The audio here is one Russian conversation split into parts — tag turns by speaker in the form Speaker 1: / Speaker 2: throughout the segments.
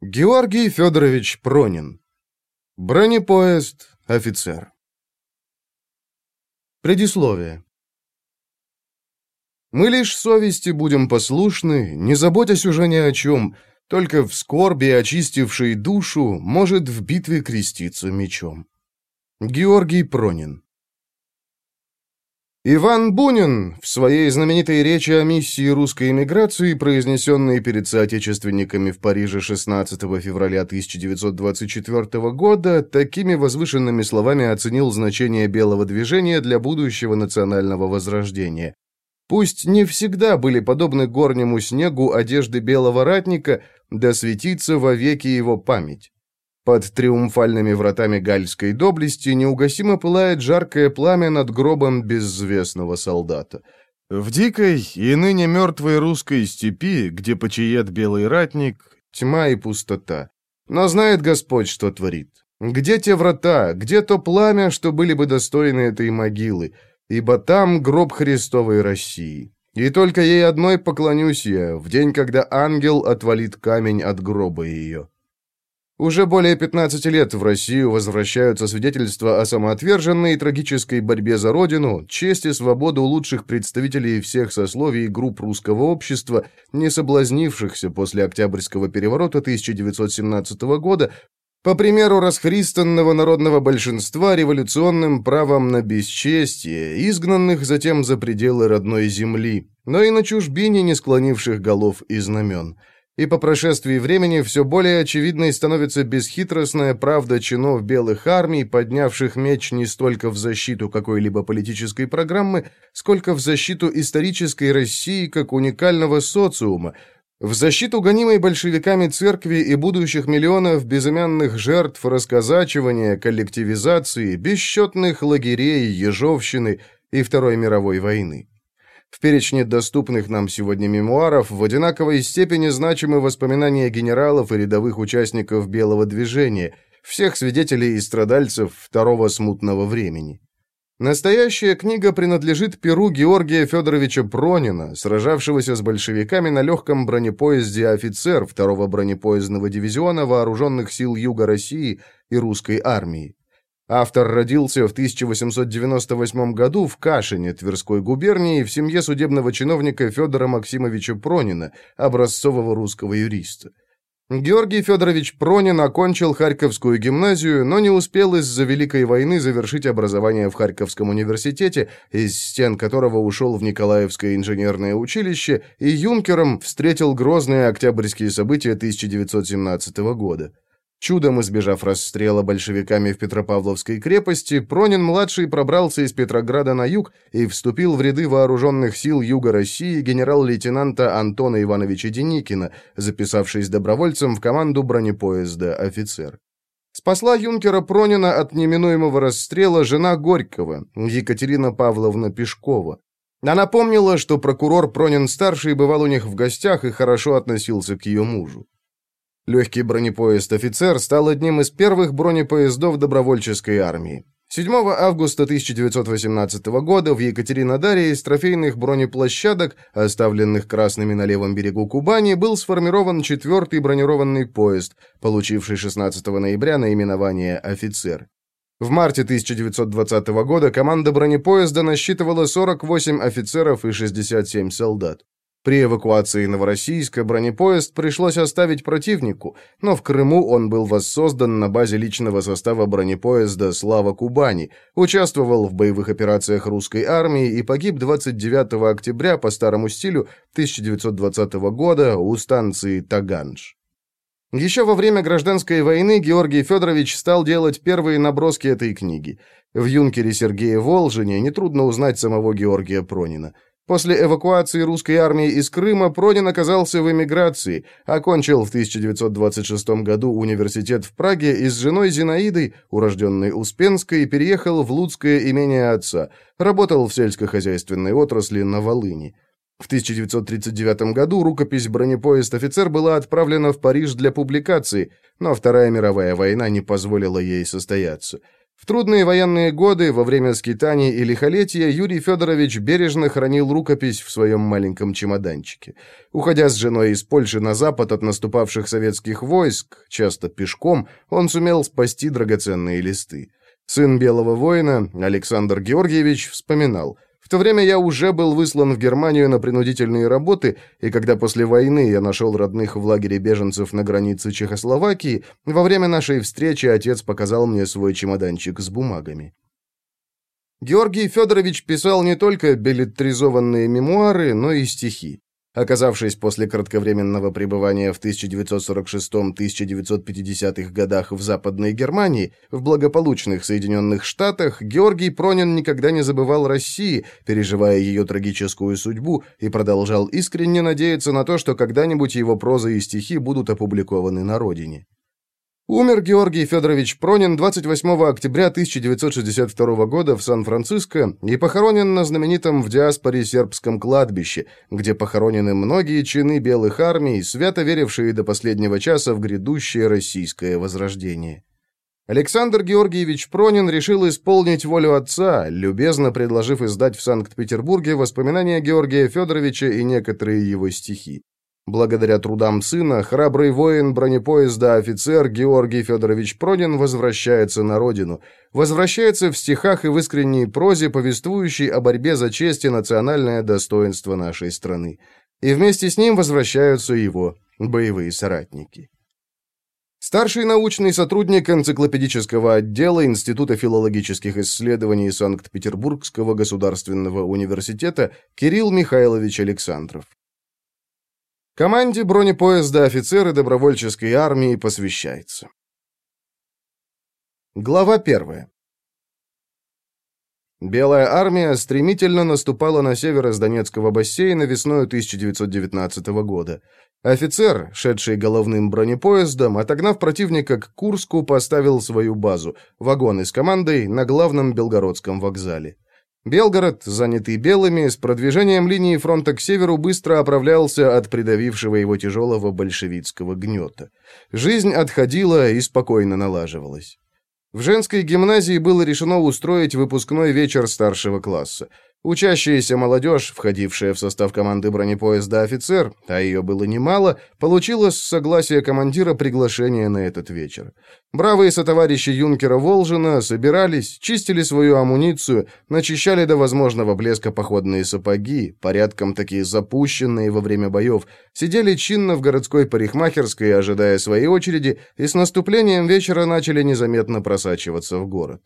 Speaker 1: Георгий Федорович Пронин. Бронепоезд, офицер. Предисловие. Мы лишь совести будем послушны, не заботясь уже ни о чем, только в скорби, очистившей душу, может в битве креститься мечом. Георгий Пронин. Иван Бунин в своей знаменитой речи о миссии русской эмиграции, произнесенной перед соотечественниками в Париже 16 февраля 1924 года, такими возвышенными словами оценил значение белого движения для будущего национального возрождения. Пусть не всегда были подобны горнему снегу одежды белого ратника, да светится вовеки его память. Под триумфальными вратами гальской доблести неугасимо пылает жаркое пламя над гробом безвестного солдата. В дикой и ныне мертвой русской степи, где почиет белый ратник, тьма и пустота. Но знает Господь, что творит. Где те врата, где то пламя, что были бы достойны этой могилы? Ибо там гроб Христовой России. И только ей одной поклонюсь я, в день, когда ангел отвалит камень от гроба ее. Уже более 15 лет в Россию возвращаются свидетельства о самоотверженной и трагической борьбе за родину, честь и свободу лучших представителей всех сословий и групп русского общества, не соблазнившихся после Октябрьского переворота 1917 года, по примеру расхристанного народного большинства революционным правом на бесчестие, изгнанных затем за пределы родной земли, но и на чужбине не склонивших голов и знамен – и по прошествии времени все более очевидной становится бесхитростная правда чинов белых армий, поднявших меч не столько в защиту какой-либо политической программы, сколько в защиту исторической России как уникального социума, в защиту гонимой большевиками церкви и будущих миллионов безымянных жертв расказачивания, коллективизации, бесчетных лагерей, ежовщины и Второй мировой войны. В перечне доступных нам сегодня мемуаров в одинаковой степени значимы воспоминания генералов и рядовых участников Белого движения, всех свидетелей и страдальцев второго смутного времени. Настоящая книга принадлежит перу Георгия Федоровича Пронина, сражавшегося с большевиками на легком бронепоезде «Офицер» второго бронепоездного дивизиона Вооруженных сил Юга России и русской армии. Автор родился в 1898 году в Кашине Тверской губернии в семье судебного чиновника Федора Максимовича Пронина, образцового русского юриста. Георгий Федорович Пронин окончил Харьковскую гимназию, но не успел из-за Великой войны завершить образование в Харьковском университете, из стен которого ушел в Николаевское инженерное училище и юнкером встретил грозные октябрьские события 1917 года. Чудом избежав расстрела большевиками в Петропавловской крепости, Пронин-младший пробрался из Петрограда на юг и вступил в ряды вооруженных сил Юга России генерал-лейтенанта Антона Ивановича Деникина, записавшись добровольцем в команду бронепоезда «Офицер». Спасла юнкера Пронина от неминуемого расстрела жена Горького, Екатерина Павловна Пешкова. Она помнила, что прокурор Пронин-старший бывал у них в гостях и хорошо относился к ее мужу. Легкий бронепоезд «Офицер» стал одним из первых бронепоездов добровольческой армии. 7 августа 1918 года в Екатеринодаре из трофейных бронеплощадок, оставленных красными на левом берегу Кубани, был сформирован четвертый бронированный поезд, получивший 16 ноября наименование «Офицер». В марте 1920 года команда бронепоезда насчитывала 48 офицеров и 67 солдат. При эвакуации Новороссийска бронепоезд пришлось оставить противнику, но в Крыму он был воссоздан на базе личного состава бронепоезда «Слава Кубани», участвовал в боевых операциях русской армии и погиб 29 октября по старому стилю 1920 года у станции Таганж. Еще во время гражданской войны Георгий Федорович стал делать первые наброски этой книги. В юнкере Сергея Волжине нетрудно узнать самого Георгия Пронина – После эвакуации русской армии из Крыма Пронин оказался в эмиграции, окончил в 1926 году университет в Праге и с женой Зинаидой, урожденной Успенской, переехал в Луцкое имение отца, работал в сельскохозяйственной отрасли на Волыни. В 1939 году рукопись «Бронепоезд офицер» была отправлена в Париж для публикации, но Вторая мировая война не позволила ей состояться. В трудные военные годы, во время скитаний и лихолетия, Юрий Федорович бережно хранил рукопись в своем маленьком чемоданчике. Уходя с женой из Польши на запад от наступавших советских войск, часто пешком, он сумел спасти драгоценные листы. Сын белого воина, Александр Георгиевич, вспоминал – в то время я уже был выслан в Германию на принудительные работы, и когда после войны я нашел родных в лагере беженцев на границе Чехословакии, во время нашей встречи отец показал мне свой чемоданчик с бумагами. Георгий Федорович писал не только билетаризованные мемуары, но и стихи. Оказавшись после кратковременного пребывания в 1946-1950-х годах в Западной Германии, в благополучных Соединенных Штатах, Георгий Пронин никогда не забывал России, переживая ее трагическую судьбу, и продолжал искренне надеяться на то, что когда-нибудь его проза и стихи будут опубликованы на родине. Умер Георгий Федорович Пронин 28 октября 1962 года в Сан-Франциско и похоронен на знаменитом в диаспоре сербском кладбище, где похоронены многие чины белых армий, свято верившие до последнего часа в грядущее российское возрождение. Александр Георгиевич Пронин решил исполнить волю отца, любезно предложив издать в Санкт-Петербурге воспоминания Георгия Федоровича и некоторые его стихи. Благодаря трудам сына, храбрый воин бронепоезда офицер Георгий Федорович Пронин возвращается на родину. Возвращается в стихах и в искренней прозе, повествующей о борьбе за честь и национальное достоинство нашей страны. И вместе с ним возвращаются его боевые соратники. Старший научный сотрудник энциклопедического отдела Института филологических исследований Санкт-Петербургского государственного университета Кирилл Михайлович Александров. Команде бронепоезда офицеры добровольческой армии посвящается. Глава первая. Белая армия стремительно наступала на север из Донецкого бассейна весной 1919 года. Офицер, шедший головным бронепоездом, отогнав противника к Курску, поставил свою базу, вагоны с командой, на главном Белгородском вокзале. Белгород, занятый белыми, с продвижением линии фронта к северу быстро оправлялся от придавившего его тяжелого большевистского гнета. Жизнь отходила и спокойно налаживалась. В женской гимназии было решено устроить выпускной вечер старшего класса. Учащаяся молодежь, входившая в состав команды бронепоезда «Офицер», а ее было немало, получила с согласия командира приглашение на этот вечер. Бравые сотоварищи юнкера Волжина собирались, чистили свою амуницию, начищали до возможного блеска походные сапоги, порядком такие запущенные во время боев, сидели чинно в городской парикмахерской, ожидая своей очереди, и с наступлением вечера начали незаметно просачиваться в город.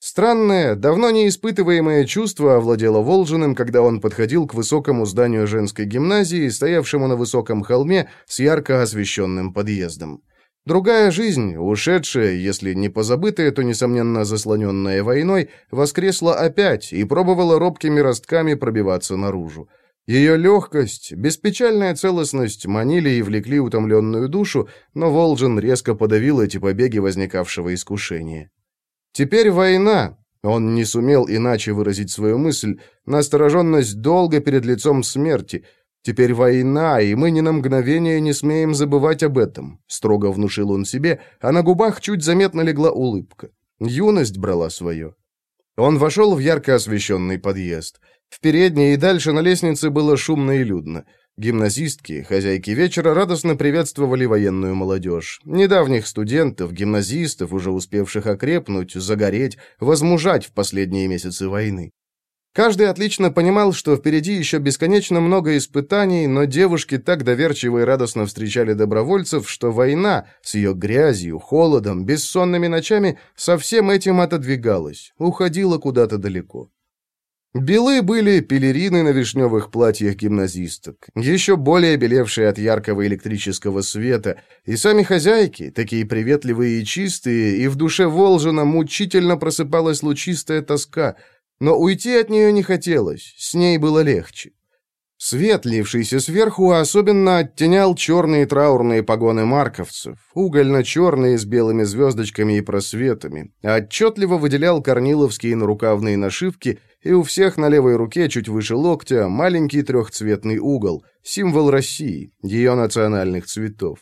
Speaker 1: Странное, давно не испытываемое чувство овладело Волжиным, когда он подходил к высокому зданию женской гимназии, стоявшему на высоком холме с ярко освещенным подъездом. Другая жизнь, ушедшая, если не позабытая, то, несомненно, заслоненная войной, воскресла опять и пробовала робкими ростками пробиваться наружу. Ее легкость, беспечальная целостность манили и влекли утомленную душу, но Волжин резко подавил эти побеги возникавшего искушения. Теперь война. Он не сумел иначе выразить свою мысль. Настороженность долго перед лицом смерти. Теперь война, и мы ни на мгновение не смеем забывать об этом. Строго внушил он себе, а на губах чуть заметно легла улыбка. Юность брала свое. Он вошел в ярко освещенный подъезд. В передней и дальше на лестнице было шумно и людно. Гимназистки, хозяйки вечера, радостно приветствовали военную молодежь. Недавних студентов, гимназистов, уже успевших окрепнуть, загореть, возмужать в последние месяцы войны. Каждый отлично понимал, что впереди еще бесконечно много испытаний, но девушки так доверчиво и радостно встречали добровольцев, что война с ее грязью, холодом, бессонными ночами со всем этим отодвигалась, уходила куда-то далеко. Белы были пелерины на вишневых платьях гимназисток, еще более белевшие от яркого электрического света, и сами хозяйки, такие приветливые и чистые, и в душе Волжина мучительно просыпалась лучистая тоска, но уйти от нее не хотелось, с ней было легче. Свет, лившийся сверху, особенно оттенял черные траурные погоны марковцев, угольно-черные с белыми звездочками и просветами, отчетливо выделял корниловские нарукавные нашивки и у всех на левой руке, чуть выше локтя, маленький трехцветный угол, символ России, ее национальных цветов.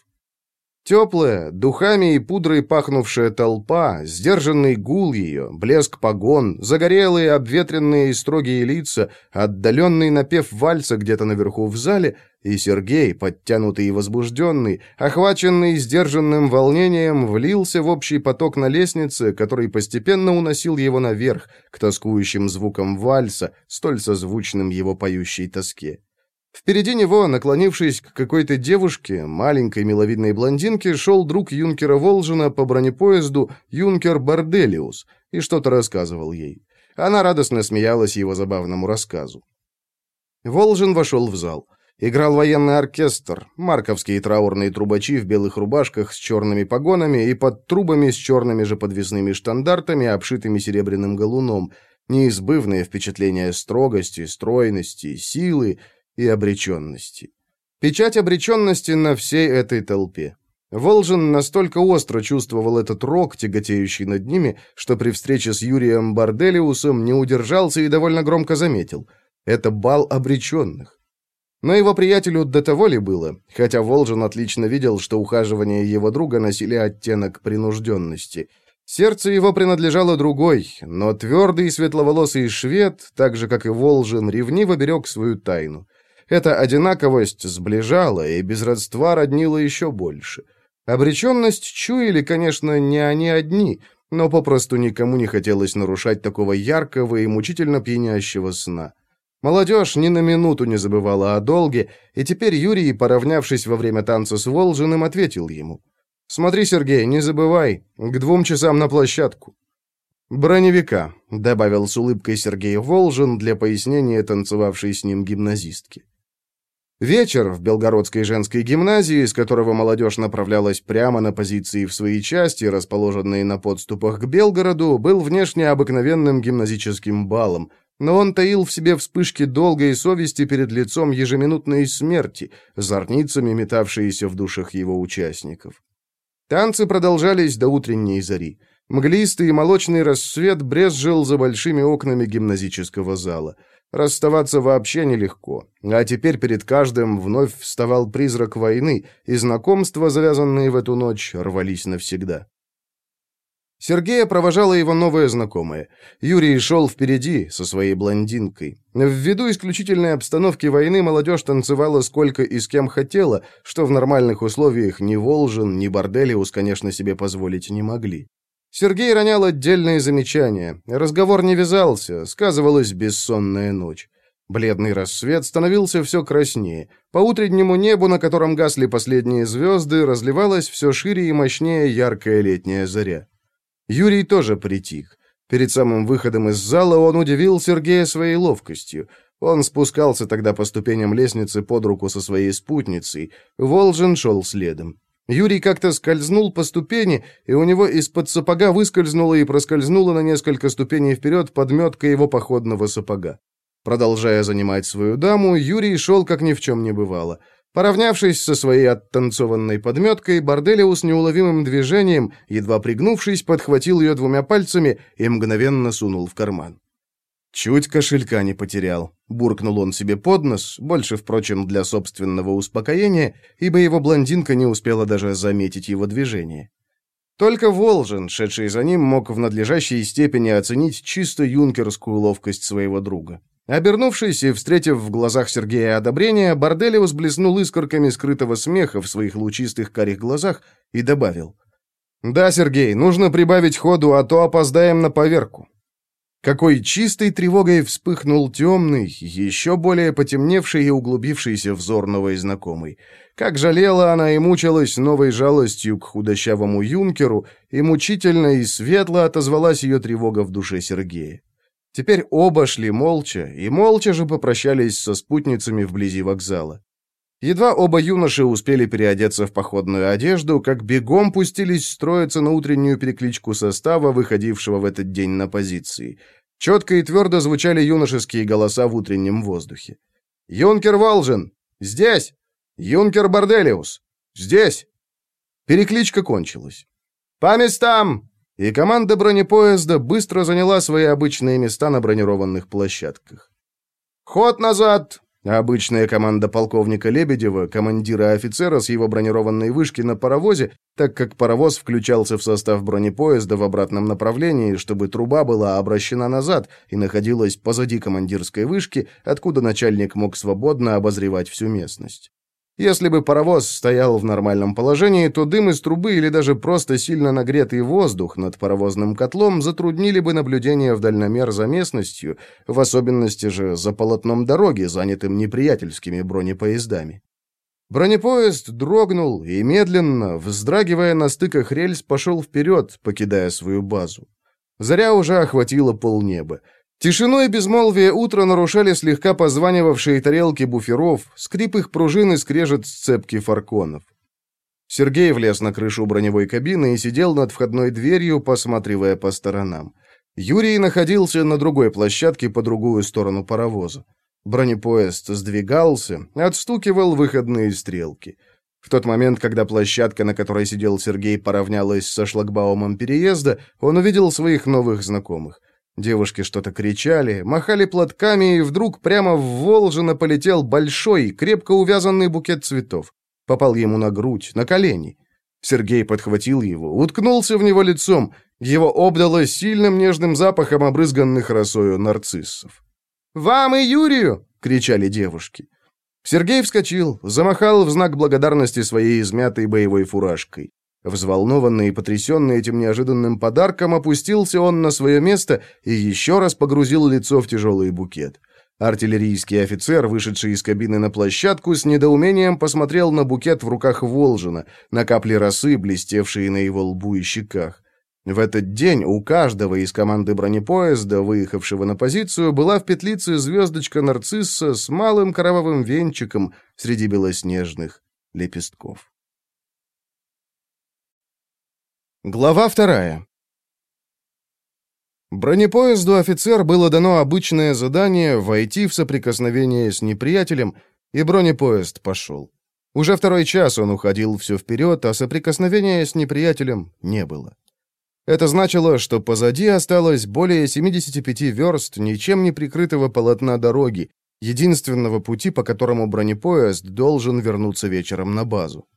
Speaker 1: Теплая, духами и пудрой пахнувшая толпа, сдержанный гул ее, блеск погон, загорелые, обветренные и строгие лица, отдаленный напев вальса где-то наверху в зале, и Сергей, подтянутый и возбужденный, охваченный сдержанным волнением, влился в общий поток на лестнице, который постепенно уносил его наверх, к тоскующим звукам вальса, столь созвучным его поющей тоске. Впереди него, наклонившись к какой-то девушке, маленькой миловидной блондинке, шел друг юнкера Волжина по бронепоезду юнкер Борделиус и что-то рассказывал ей. Она радостно смеялась его забавному рассказу. Волжин вошел в зал. Играл военный оркестр, марковские траурные трубачи в белых рубашках с черными погонами и под трубами с черными же подвесными штандартами, обшитыми серебряным галуном, неизбывное впечатление строгости, стройности, силы — и обреченности. Печать обреченности на всей этой толпе. Волжин настолько остро чувствовал этот рок, тяготеющий над ними, что при встрече с Юрием Барделиусом не удержался и довольно громко заметил. Это бал обреченных. Но его приятелю до того ли было, хотя Волжин отлично видел, что ухаживания его друга носили оттенок принужденности. Сердце его принадлежало другой, но твердый светловолосый швед, так же, как и Волжин, ревниво берег свою тайну. Эта одинаковость сближала и без родства роднила еще больше. Обреченность чуяли, конечно, не они одни, но попросту никому не хотелось нарушать такого яркого и мучительно пьянящего сна. Молодежь ни на минуту не забывала о долге, и теперь Юрий, поравнявшись во время танца с Волжиным, ответил ему. «Смотри, Сергей, не забывай, к двум часам на площадку». «Броневика», — добавил с улыбкой Сергей Волжин для пояснения танцевавшей с ним гимназистки. Вечер в Белгородской женской гимназии, из которого молодежь направлялась прямо на позиции в свои части, расположенные на подступах к Белгороду, был внешне обыкновенным гимназическим балом, но он таил в себе вспышки долгой совести перед лицом ежеминутной смерти, зорницами метавшиеся в душах его участников. Танцы продолжались до утренней зари. Мглистый и молочный рассвет брезжил за большими окнами гимназического зала. Расставаться вообще нелегко. А теперь перед каждым вновь вставал призрак войны, и знакомства, завязанные в эту ночь, рвались навсегда. Сергея провожала его новая знакомая. Юрий шел впереди со своей блондинкой. Ввиду исключительной обстановки войны молодежь танцевала сколько и с кем хотела, что в нормальных условиях ни Волжин, ни Борделиус, конечно, себе позволить не могли. Сергей ронял отдельные замечания. Разговор не вязался, сказывалась бессонная ночь. Бледный рассвет становился все краснее. По утреннему небу, на котором гасли последние звезды, разливалась все шире и мощнее яркая летняя заря. Юрий тоже притих. Перед самым выходом из зала он удивил Сергея своей ловкостью. Он спускался тогда по ступеням лестницы под руку со своей спутницей. Волжин шел следом. Юрий как-то скользнул по ступени, и у него из-под сапога выскользнула и проскользнула на несколько ступеней вперед подметка его походного сапога. Продолжая занимать свою даму, Юрий шел, как ни в чем не бывало. Поравнявшись со своей оттанцованной подметкой, Борделиус неуловимым движением, едва пригнувшись, подхватил ее двумя пальцами и мгновенно сунул в карман. «Чуть кошелька не потерял», — буркнул он себе под нос, больше, впрочем, для собственного успокоения, ибо его блондинка не успела даже заметить его движение. Только Волжин, шедший за ним, мог в надлежащей степени оценить чисто юнкерскую ловкость своего друга. Обернувшись и встретив в глазах Сергея одобрение, Борделиус блеснул искорками скрытого смеха в своих лучистых карих глазах и добавил. «Да, Сергей, нужно прибавить ходу, а то опоздаем на поверку». Какой чистой тревогой вспыхнул темный, еще более потемневший и углубившийся взор новой знакомой. Как жалела она и мучилась новой жалостью к худощавому юнкеру, и мучительно и светло отозвалась ее тревога в душе Сергея. Теперь оба шли молча, и молча же попрощались со спутницами вблизи вокзала. Едва оба юноши успели переодеться в походную одежду, как бегом пустились строиться на утреннюю перекличку состава, выходившего в этот день на позиции. Четко и твердо звучали юношеские голоса в утреннем воздухе. «Юнкер Волжин! Здесь! Юнкер Борделиус! Здесь!» Перекличка кончилась. «По местам!» И команда бронепоезда быстро заняла свои обычные места на бронированных площадках. «Ход назад! Обычная команда полковника Лебедева, командира офицера с его бронированной вышки на паровозе, так как паровоз включался в состав бронепоезда в обратном направлении, чтобы труба была обращена назад и находилась позади командирской вышки, откуда начальник мог свободно обозревать всю местность. Если бы паровоз стоял в нормальном положении, то дым из трубы или даже просто сильно нагретый воздух над паровозным котлом затруднили бы наблюдение в дальномер за местностью, в особенности же за полотном дороги, занятым неприятельскими бронепоездами. Бронепоезд дрогнул и медленно, вздрагивая на стыках рельс, пошел вперед, покидая свою базу. Заря уже охватила полнеба. Тишину и безмолвие утра нарушали слегка позванивавшие тарелки буферов, скрип их пружин и скрежет сцепки фарконов. Сергей влез на крышу броневой кабины и сидел над входной дверью, посматривая по сторонам. Юрий находился на другой площадке по другую сторону паровоза. Бронепоезд сдвигался, отстукивал выходные стрелки. В тот момент, когда площадка, на которой сидел Сергей, поравнялась со шлагбаумом переезда, он увидел своих новых знакомых. Девушки что-то кричали, махали платками, и вдруг прямо в Волжино полетел большой, крепко увязанный букет цветов. Попал ему на грудь, на колени. Сергей подхватил его, уткнулся в него лицом. Его обдало сильным нежным запахом обрызганных росою нарциссов. «Вам и Юрию!» — кричали девушки. Сергей вскочил, замахал в знак благодарности своей измятой боевой фуражкой. Взволнованный и потрясенный этим неожиданным подарком, опустился он на свое место и еще раз погрузил лицо в тяжелый букет. Артиллерийский офицер, вышедший из кабины на площадку, с недоумением посмотрел на букет в руках Волжина, на капли росы, блестевшие на его лбу и щеках. В этот день у каждого из команды бронепоезда, выехавшего на позицию, была в петлице звездочка нарцисса с малым кровавым венчиком среди белоснежных лепестков. Глава вторая. Бронепоезду офицер было дано обычное задание войти в соприкосновение с неприятелем, и бронепоезд пошел. Уже второй час он уходил все вперед, а соприкосновения с неприятелем не было. Это значило, что позади осталось более 75 верст ничем не прикрытого полотна дороги, единственного пути, по которому бронепоезд должен вернуться вечером на базу.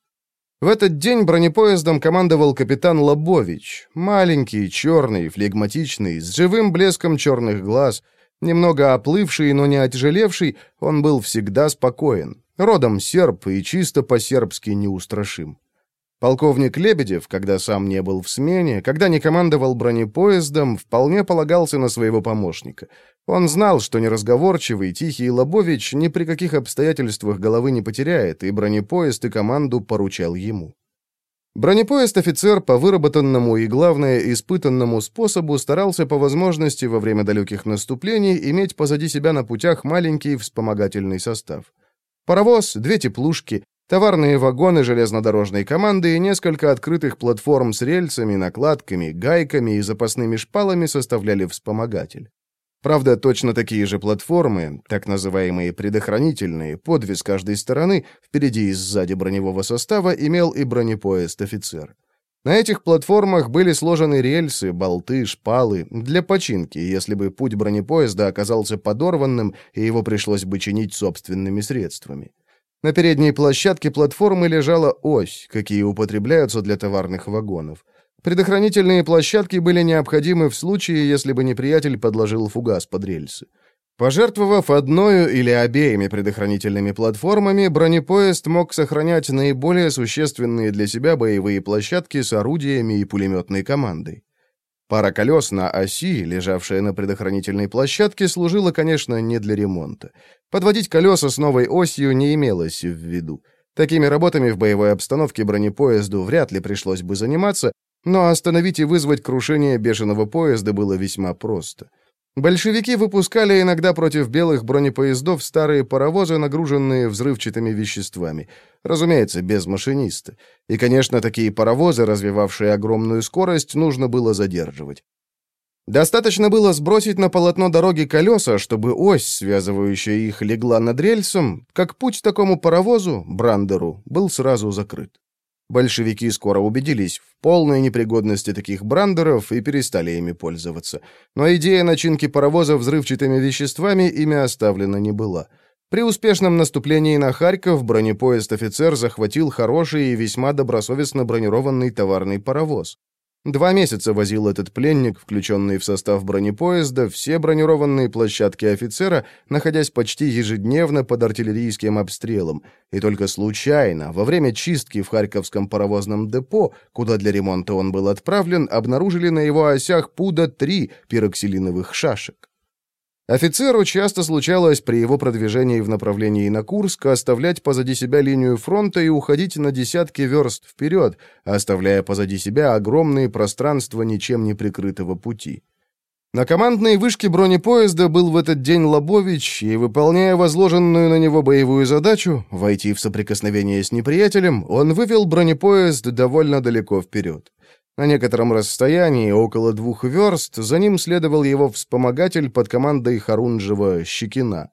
Speaker 1: В этот день бронепоездом командовал капитан Лобович, маленький, черный, флегматичный, с живым блеском черных глаз, немного оплывший, но не отяжелевший, он был всегда спокоен, родом серб и чисто по-сербски неустрашим. Полковник Лебедев, когда сам не был в смене, когда не командовал бронепоездом, вполне полагался на своего помощника. Он знал, что неразговорчивый, тихий Лобович ни при каких обстоятельствах головы не потеряет, и бронепоезд и команду поручал ему. Бронепоезд-офицер по выработанному и, главное, испытанному способу старался по возможности во время далеких наступлений иметь позади себя на путях маленький вспомогательный состав. Паровоз, две теплушки, Товарные вагоны железнодорожной команды и несколько открытых платформ с рельсами, накладками, гайками и запасными шпалами составляли вспомогатель. Правда, точно такие же платформы, так называемые предохранительные, подвес каждой стороны, впереди и сзади броневого состава, имел и бронепоезд-офицер. На этих платформах были сложены рельсы, болты, шпалы для починки, если бы путь бронепоезда оказался подорванным и его пришлось бы чинить собственными средствами. На передней площадке платформы лежала ось, какие употребляются для товарных вагонов. Предохранительные площадки были необходимы в случае, если бы неприятель подложил фугас под рельсы. Пожертвовав одною или обеими предохранительными платформами, бронепоезд мог сохранять наиболее существенные для себя боевые площадки с орудиями и пулеметной командой. Пара колес на оси, лежавшая на предохранительной площадке, служила, конечно, не для ремонта. Подводить колеса с новой осью не имелось в виду. Такими работами в боевой обстановке бронепоезду вряд ли пришлось бы заниматься, но остановить и вызвать крушение бешеного поезда было весьма просто. Большевики выпускали иногда против белых бронепоездов старые паровозы, нагруженные взрывчатыми веществами. Разумеется, без машиниста. И, конечно, такие паровозы, развивавшие огромную скорость, нужно было задерживать. Достаточно было сбросить на полотно дороги колеса, чтобы ось, связывающая их, легла над рельсом, как путь такому паровозу, Брандеру, был сразу закрыт. Большевики скоро убедились в полной непригодности таких брандеров и перестали ими пользоваться. Но идея начинки паровоза взрывчатыми веществами ими оставлена не была. При успешном наступлении на Харьков бронепоезд-офицер захватил хороший и весьма добросовестно бронированный товарный паровоз. Два месяца возил этот пленник, включенный в состав бронепоезда, все бронированные площадки офицера, находясь почти ежедневно под артиллерийским обстрелом, и только случайно, во время чистки в Харьковском паровозном депо, куда для ремонта он был отправлен, обнаружили на его осях пуда-3 пироксилиновых шашек. Офицеру часто случалось при его продвижении в направлении на Курск оставлять позади себя линию фронта и уходить на десятки верст вперед, оставляя позади себя огромные пространства ничем не прикрытого пути. На командной вышке бронепоезда был в этот день Лобович, и, выполняя возложенную на него боевую задачу, войти в соприкосновение с неприятелем, он вывел бронепоезд довольно далеко вперед. На некотором расстоянии, около двух верст, за ним следовал его вспомогатель под командой Харунжева Щекина.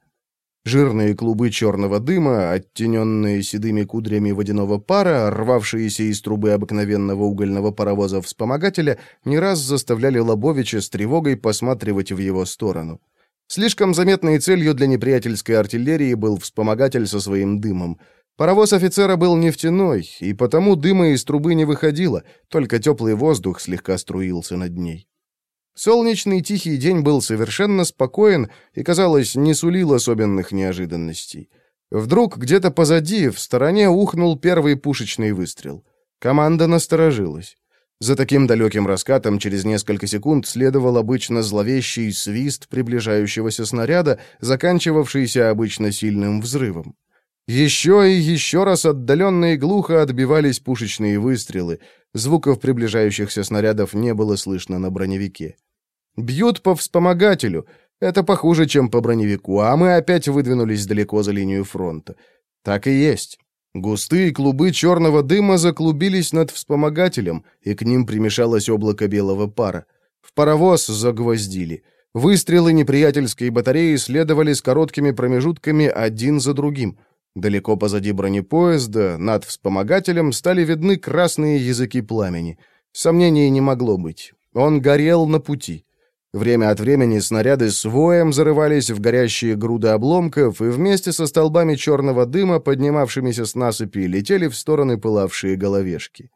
Speaker 1: Жирные клубы черного дыма, оттененные седыми кудрями водяного пара, рвавшиеся из трубы обыкновенного угольного паровоза вспомогателя, не раз заставляли Лобовича с тревогой посматривать в его сторону. Слишком заметной целью для неприятельской артиллерии был вспомогатель со своим дымом — Паровоз офицера был нефтяной, и потому дыма из трубы не выходило, только теплый воздух слегка струился над ней. Солнечный тихий день был совершенно спокоен и, казалось, не сулил особенных неожиданностей. Вдруг где-то позади, в стороне, ухнул первый пушечный выстрел. Команда насторожилась. За таким далеким раскатом через несколько секунд следовал обычно зловещий свист приближающегося снаряда, заканчивавшийся обычно сильным взрывом. Еще и еще раз отдаленно и глухо отбивались пушечные выстрелы. Звуков приближающихся снарядов не было слышно на броневике. «Бьют по вспомогателю. Это похуже, чем по броневику, а мы опять выдвинулись далеко за линию фронта. Так и есть». Густые клубы черного дыма заклубились над вспомогателем, и к ним примешалось облако белого пара. В паровоз загвоздили. Выстрелы неприятельской батареи следовали с короткими промежутками один за другим. Далеко позади бронепоезда, над вспомогателем, стали видны красные языки пламени. Сомнений не могло быть. Он горел на пути. Время от времени снаряды с воем зарывались в горящие груды обломков, и вместе со столбами черного дыма, поднимавшимися с насыпи, летели в стороны пылавшие головешки.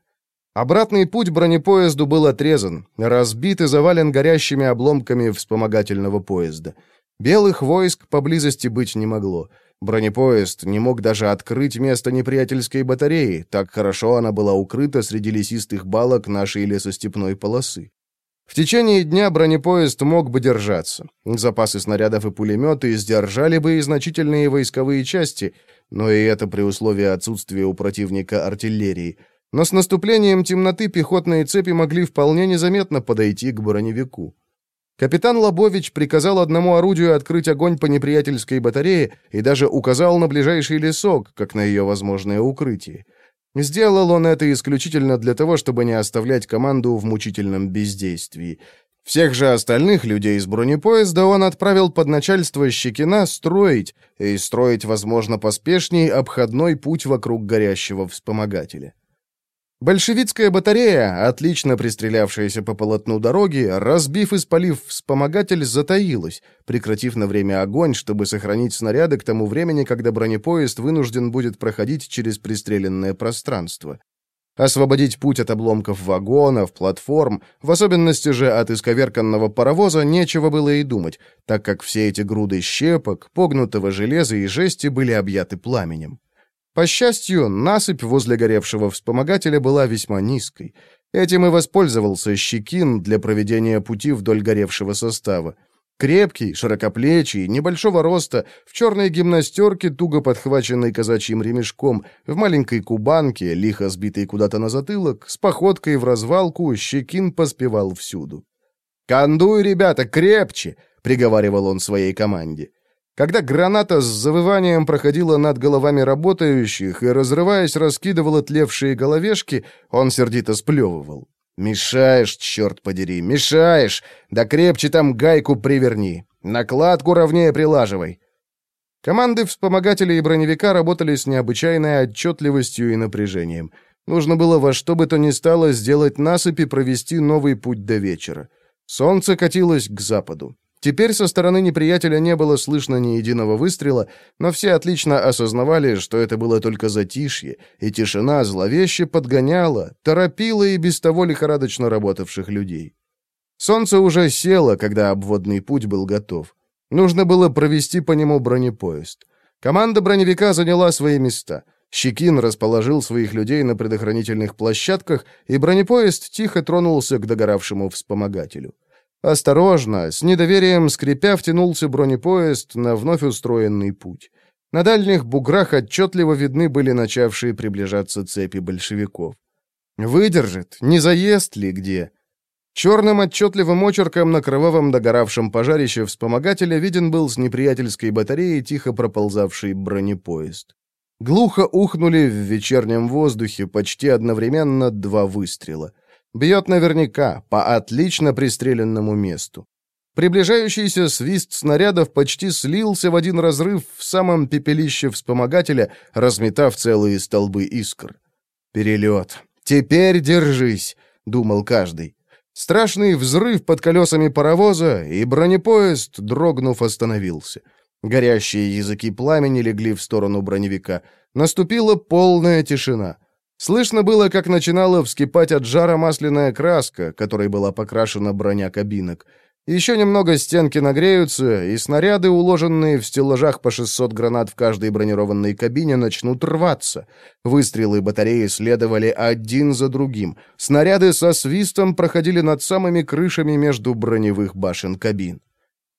Speaker 1: Обратный путь бронепоезду был отрезан, разбит и завален горящими обломками вспомогательного поезда. Белых войск поблизости быть не могло. Бронепоезд не мог даже открыть место неприятельской батареи, так хорошо она была укрыта среди лесистых балок нашей лесостепной полосы. В течение дня бронепоезд мог бы держаться. Запасы снарядов и пулеметы сдержали бы и значительные войсковые части, но и это при условии отсутствия у противника артиллерии. Но с наступлением темноты пехотные цепи могли вполне незаметно подойти к броневику. Капитан Лобович приказал одному орудию открыть огонь по неприятельской батарее и даже указал на ближайший лесок, как на ее возможное укрытие. Сделал он это исключительно для того, чтобы не оставлять команду в мучительном бездействии. Всех же остальных людей из бронепоезда он отправил под начальство Щекина строить, и строить, возможно, поспешней, обходной путь вокруг горящего вспомогателя. Большевицкая батарея, отлично пристрелявшаяся по полотну дороги, разбив и спалив вспомогатель, затаилась, прекратив на время огонь, чтобы сохранить снаряды к тому времени, когда бронепоезд вынужден будет проходить через пристреленное пространство. Освободить путь от обломков вагонов, платформ, в особенности же от исковерканного паровоза, нечего было и думать, так как все эти груды щепок, погнутого железа и жести были объяты пламенем. По счастью, насыпь возле горевшего вспомогателя была весьма низкой. Этим и воспользовался Щекин для проведения пути вдоль горевшего состава. Крепкий, широкоплечий, небольшого роста, в черной гимнастерке, туго подхваченной казачьим ремешком, в маленькой кубанке, лихо сбитой куда-то на затылок, с походкой в развалку, Щекин поспевал всюду. «Кондуй, ребята, крепче!» — приговаривал он своей команде. Когда граната с завыванием проходила над головами работающих и, разрываясь, раскидывала тлевшие головешки, он сердито сплевывал. «Мешаешь, черт подери, мешаешь! Да крепче там гайку приверни! Накладку ровнее прилаживай!» Команды вспомогателей и броневика работали с необычайной отчетливостью и напряжением. Нужно было во что бы то ни стало сделать насыпь и провести новый путь до вечера. Солнце катилось к западу. Теперь со стороны неприятеля не было слышно ни единого выстрела, но все отлично осознавали, что это было только затишье, и тишина зловеще подгоняла, торопила и без того лихорадочно работавших людей. Солнце уже село, когда обводный путь был готов. Нужно было провести по нему бронепоезд. Команда броневика заняла свои места. Щекин расположил своих людей на предохранительных площадках, и бронепоезд тихо тронулся к догоравшему вспомогателю. Осторожно, с недоверием скрипя, втянулся бронепоезд на вновь устроенный путь. На дальних буграх отчетливо видны были начавшие приближаться цепи большевиков. Выдержит, не заест ли где? Черным отчетливым очерком на кровавом догоравшем пожарище вспомогателя виден был с неприятельской батареи тихо проползавший бронепоезд. Глухо ухнули в вечернем воздухе почти одновременно два выстрела. Бьет наверняка, по отлично пристреленному месту. Приближающийся свист снарядов почти слился в один разрыв в самом пепелище вспомогателя, разметав целые столбы искр. «Перелет! Теперь держись!» — думал каждый. Страшный взрыв под колесами паровоза, и бронепоезд, дрогнув, остановился. Горящие языки пламени легли в сторону броневика. Наступила полная тишина. Слышно было, как начинала вскипать от жара масляная краска, которой была покрашена броня кабинок. Еще немного стенки нагреются, и снаряды, уложенные в стеллажах по 600 гранат в каждой бронированной кабине, начнут рваться. Выстрелы батареи следовали один за другим. Снаряды со свистом проходили над самыми крышами между броневых башен кабин.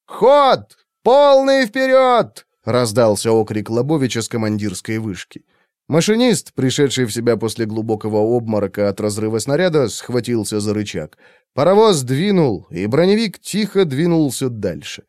Speaker 1: «Ход! Полный вперед!» — раздался окрик Лобовича с командирской вышки. Машинист, пришедший в себя после глубокого обморока от разрыва снаряда, схватился за рычаг. Паровоз двинул, и броневик тихо двинулся дальше.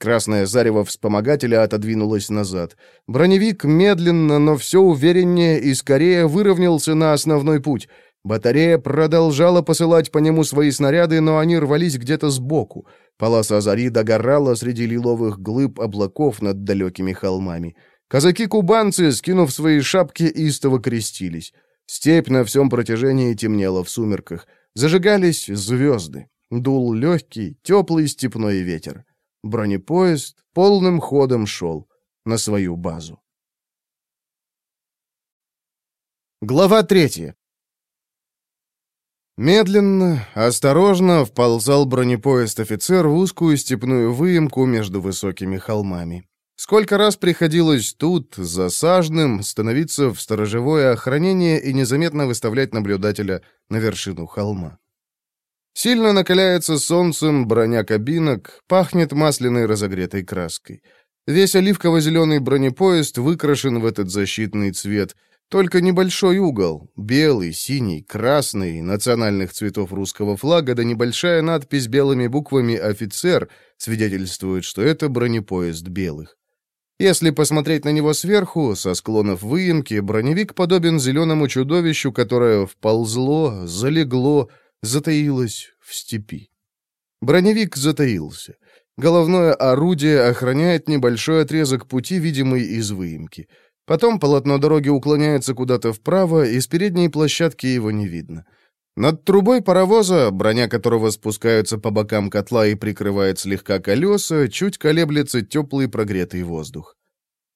Speaker 1: Красное зарево вспомогателя отодвинулось назад. Броневик медленно, но все увереннее и скорее выровнялся на основной путь. Батарея продолжала посылать по нему свои снаряды, но они рвались где-то сбоку. Полоса зари догорала среди лиловых глыб облаков над далекими холмами. Казаки-кубанцы, скинув свои шапки, истово крестились. Степь на всем протяжении темнела в сумерках. Зажигались звезды. Дул легкий, теплый степной ветер. Бронепоезд полным ходом шел на свою базу. Глава третья. Медленно, осторожно вползал бронепоезд-офицер в узкую степную выемку между высокими холмами. Сколько раз приходилось тут, за сажным, становиться в сторожевое охранение и незаметно выставлять наблюдателя на вершину холма. Сильно накаляется солнцем броня кабинок, пахнет масляной разогретой краской. Весь оливково-зеленый бронепоезд выкрашен в этот защитный цвет, только небольшой угол, белый, синий, красный, национальных цветов русского флага, да небольшая надпись белыми буквами «Офицер» свидетельствует, что это бронепоезд белых. Если посмотреть на него сверху, со склонов выемки, броневик подобен зеленому чудовищу, которое вползло, залегло, затаилось в степи. Броневик затаился. Головное орудие охраняет небольшой отрезок пути, видимый из выемки. Потом полотно дороги уклоняется куда-то вправо, и с передней площадки его не видно. Над трубой паровоза, броня которого спускается по бокам котла и прикрывает слегка колеса, чуть колеблется теплый прогретый воздух.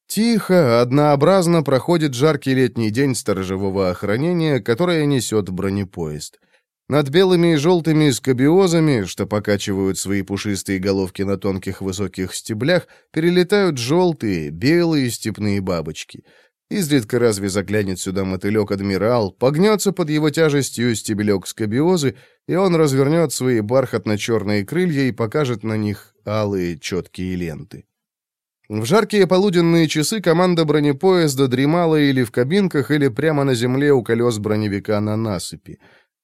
Speaker 1: Тихо, однообразно проходит жаркий летний день сторожевого охранения, которое несет бронепоезд. Над белыми и желтыми скобиозами, что покачивают свои пушистые головки на тонких высоких стеблях, перелетают желтые, белые степные бабочки — Изредка разве заглянет сюда мотылек-адмирал, погнется под его тяжестью стебелек скобиозы, и он развернет свои бархатно-черные крылья и покажет на них алые четкие ленты. В жаркие полуденные часы команда бронепоезда дремала или в кабинках, или прямо на земле у колес броневика на насыпи.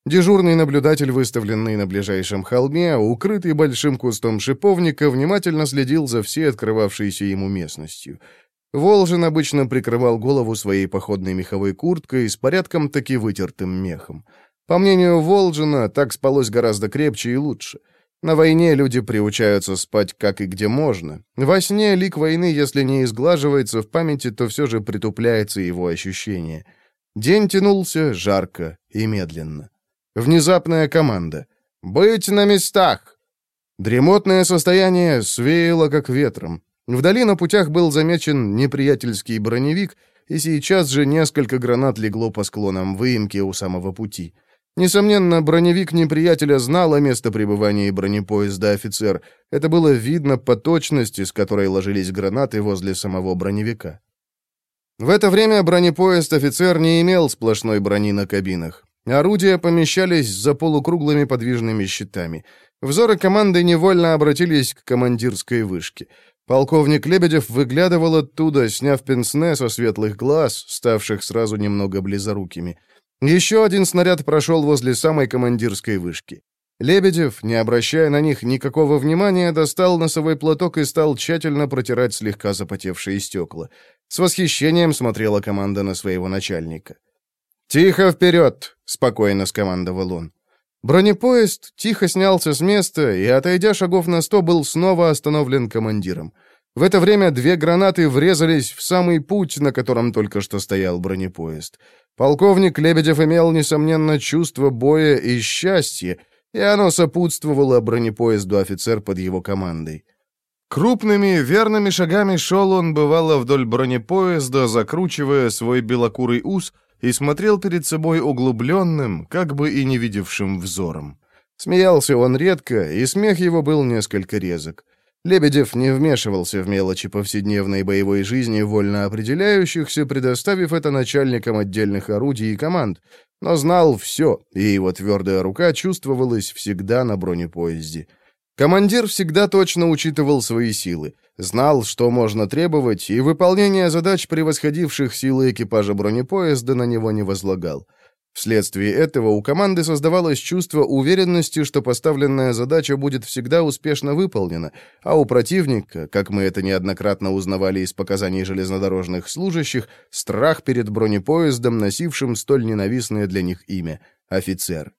Speaker 1: Дежурный наблюдатель, выставленный на ближайшем холме, укрытый большим кустом шиповника, внимательно следил за всей открывавшейся ему местностью — Волжин обычно прикрывал голову своей походной меховой курткой с порядком таки вытертым мехом. По мнению Волжина, так спалось гораздо крепче и лучше. На войне люди приучаются спать как и где можно. Во сне лик войны, если не изглаживается в памяти, то все же притупляется его ощущение. День тянулся жарко и медленно. Внезапная команда. «Быть на местах!» Дремотное состояние свеяло как ветром. Вдали на путях был замечен неприятельский броневик, и сейчас же несколько гранат легло по склонам выемки у самого пути. Несомненно, броневик неприятеля знал о местопребывании бронепоезда офицер. Это было видно по точности, с которой ложились гранаты возле самого броневика. В это время бронепоезд офицер не имел сплошной брони на кабинах. Орудия помещались за полукруглыми подвижными щитами. Взоры команды невольно обратились к командирской вышке. Полковник Лебедев выглядывал оттуда, сняв пенсне со светлых глаз, ставших сразу немного близорукими. Еще один снаряд прошел возле самой командирской вышки. Лебедев, не обращая на них никакого внимания, достал носовой платок и стал тщательно протирать слегка запотевшие стекла. С восхищением смотрела команда на своего начальника. «Тихо вперед!» — спокойно скомандовал он. Бронепоезд тихо снялся с места и, отойдя шагов на сто, был снова остановлен командиром. В это время две гранаты врезались в самый путь, на котором только что стоял бронепоезд. Полковник Лебедев имел, несомненно, чувство боя и счастья, и оно сопутствовало бронепоезду офицер под его командой. Крупными, верными шагами шел он, бывало, вдоль бронепоезда, закручивая свой белокурый ус — и смотрел перед собой углубленным, как бы и не видевшим взором. Смеялся он редко, и смех его был несколько резок. Лебедев не вмешивался в мелочи повседневной боевой жизни вольно определяющихся, предоставив это начальникам отдельных орудий и команд, но знал все, и его твердая рука чувствовалась всегда на бронепоезде. Командир всегда точно учитывал свои силы, знал, что можно требовать, и выполнение задач, превосходивших силы экипажа бронепоезда, на него не возлагал. Вследствие этого у команды создавалось чувство уверенности, что поставленная задача будет всегда успешно выполнена, а у противника, как мы это неоднократно узнавали из показаний железнодорожных служащих, страх перед бронепоездом, носившим столь ненавистное для них имя — офицер.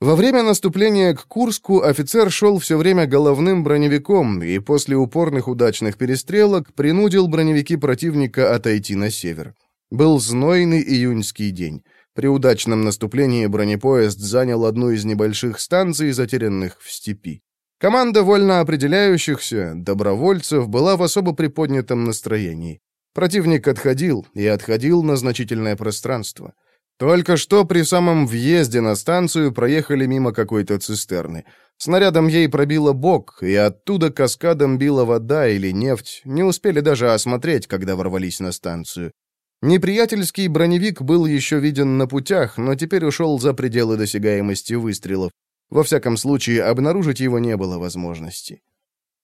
Speaker 1: Во время наступления к Курску офицер шел все время головным броневиком и после упорных удачных перестрелок принудил броневики противника отойти на север. Был знойный июньский день. При удачном наступлении бронепоезд занял одну из небольших станций, затерянных в степи. Команда вольно определяющихся, добровольцев, была в особо приподнятом настроении. Противник отходил, и отходил на значительное пространство. Только что при самом въезде на станцию проехали мимо какой-то цистерны. Снарядом ей пробило бок, и оттуда каскадом била вода или нефть. Не успели даже осмотреть, когда ворвались на станцию. Неприятельский броневик был еще виден на путях, но теперь ушел за пределы досягаемости выстрелов. Во всяком случае, обнаружить его не было возможности.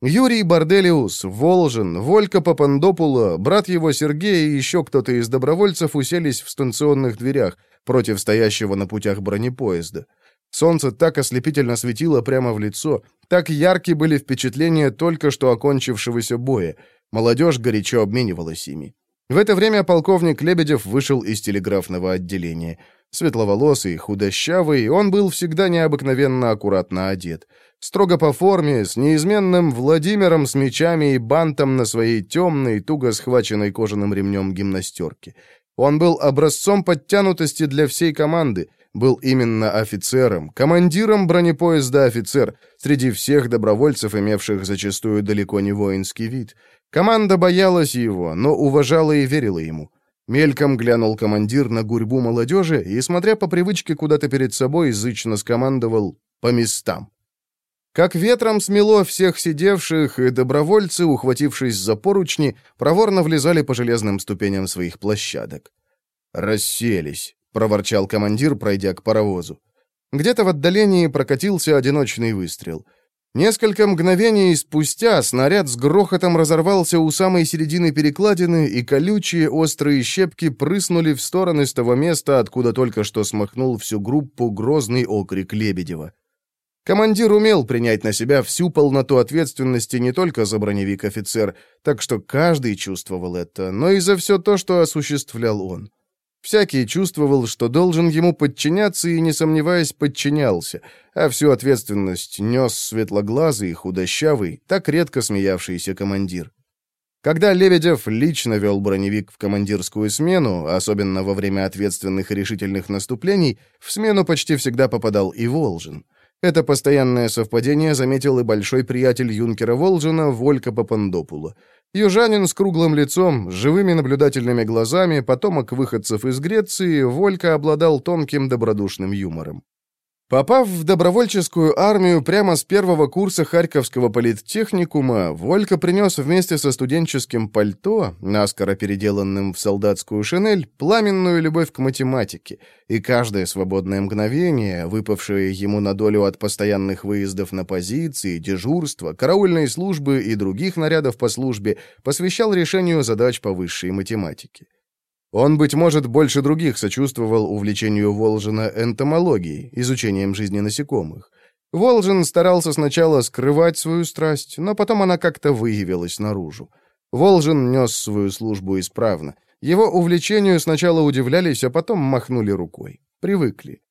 Speaker 1: Юрий Борделиус, Волжин, Волька Папандопула, брат его Сергей и еще кто-то из добровольцев уселись в станционных дверях против стоящего на путях бронепоезда. Солнце так ослепительно светило прямо в лицо, так ярки были впечатления только что окончившегося боя. Молодежь горячо обменивалась ими. В это время полковник Лебедев вышел из телеграфного отделения. Светловолосый, худощавый, он был всегда необыкновенно аккуратно одет. Строго по форме, с неизменным Владимиром с мечами и бантом на своей темной, туго схваченной кожаным ремнем гимнастерке. Он был образцом подтянутости для всей команды, был именно офицером, командиром бронепоезда офицер, среди всех добровольцев, имевших зачастую далеко не воинский вид. Команда боялась его, но уважала и верила ему. Мельком глянул командир на гурьбу молодежи и, смотря по привычке куда-то перед собой, язычно скомандовал «по местам». Как ветром смело всех сидевших, и добровольцы, ухватившись за поручни, проворно влезали по железным ступеням своих площадок. «Расселись», — проворчал командир, пройдя к паровозу. Где-то в отдалении прокатился одиночный выстрел — Несколько мгновений спустя снаряд с грохотом разорвался у самой середины перекладины, и колючие острые щепки прыснули в стороны с того места, откуда только что смахнул всю группу грозный окрик Лебедева. Командир умел принять на себя всю полноту ответственности не только за броневик-офицер, так что каждый чувствовал это, но и за все то, что осуществлял он. Всякий чувствовал, что должен ему подчиняться и, не сомневаясь, подчинялся, а всю ответственность нес светлоглазый, худощавый, так редко смеявшийся командир. Когда Лебедев лично вел броневик в командирскую смену, особенно во время ответственных и решительных наступлений, в смену почти всегда попадал и Волжин. Это постоянное совпадение заметил и большой приятель юнкера Волжина Волька Папандопула. Южанин с круглым лицом, живыми наблюдательными глазами, потомок выходцев из Греции, Волька обладал тонким добродушным юмором. Попав в добровольческую армию прямо с первого курса Харьковского политтехникума, Волька принес вместе со студенческим пальто, наскоро переделанным в солдатскую шинель, пламенную любовь к математике, и каждое свободное мгновение, выпавшее ему на долю от постоянных выездов на позиции, дежурства, караульной службы и других нарядов по службе, посвящал решению задач по высшей математике. Он, быть может, больше других сочувствовал увлечению Волжина энтомологией, изучением жизни насекомых. Волжин старался сначала скрывать свою страсть, но потом она как-то выявилась наружу. Волжин нес свою службу исправно. Его увлечению сначала удивлялись, а потом махнули рукой. Привыкли.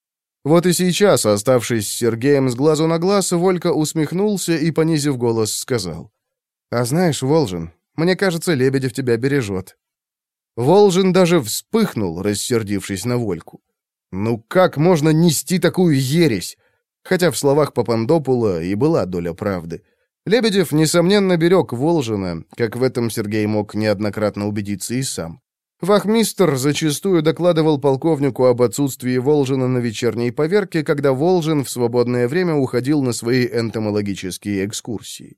Speaker 1: Вот и сейчас, оставшись с Сергеем с глазу на глаз, Волька усмехнулся и, понизив голос, сказал. «А знаешь, Волжин, мне кажется, Лебедев тебя бережет». Волжин даже вспыхнул, рассердившись на Вольку. «Ну как можно нести такую ересь?» Хотя в словах Папандопула и была доля правды. Лебедев, несомненно, берег Волжина, как в этом Сергей мог неоднократно убедиться и сам. Вахмистр зачастую докладывал полковнику об отсутствии Волжина на вечерней поверке, когда Волжин в свободное время уходил на свои энтомологические экскурсии.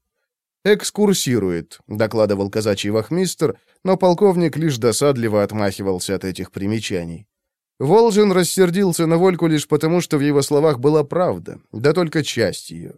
Speaker 1: «Экскурсирует», — докладывал казачий вахмистр, но полковник лишь досадливо отмахивался от этих примечаний. Волжин рассердился на Вольку лишь потому, что в его словах была правда, да только часть ее.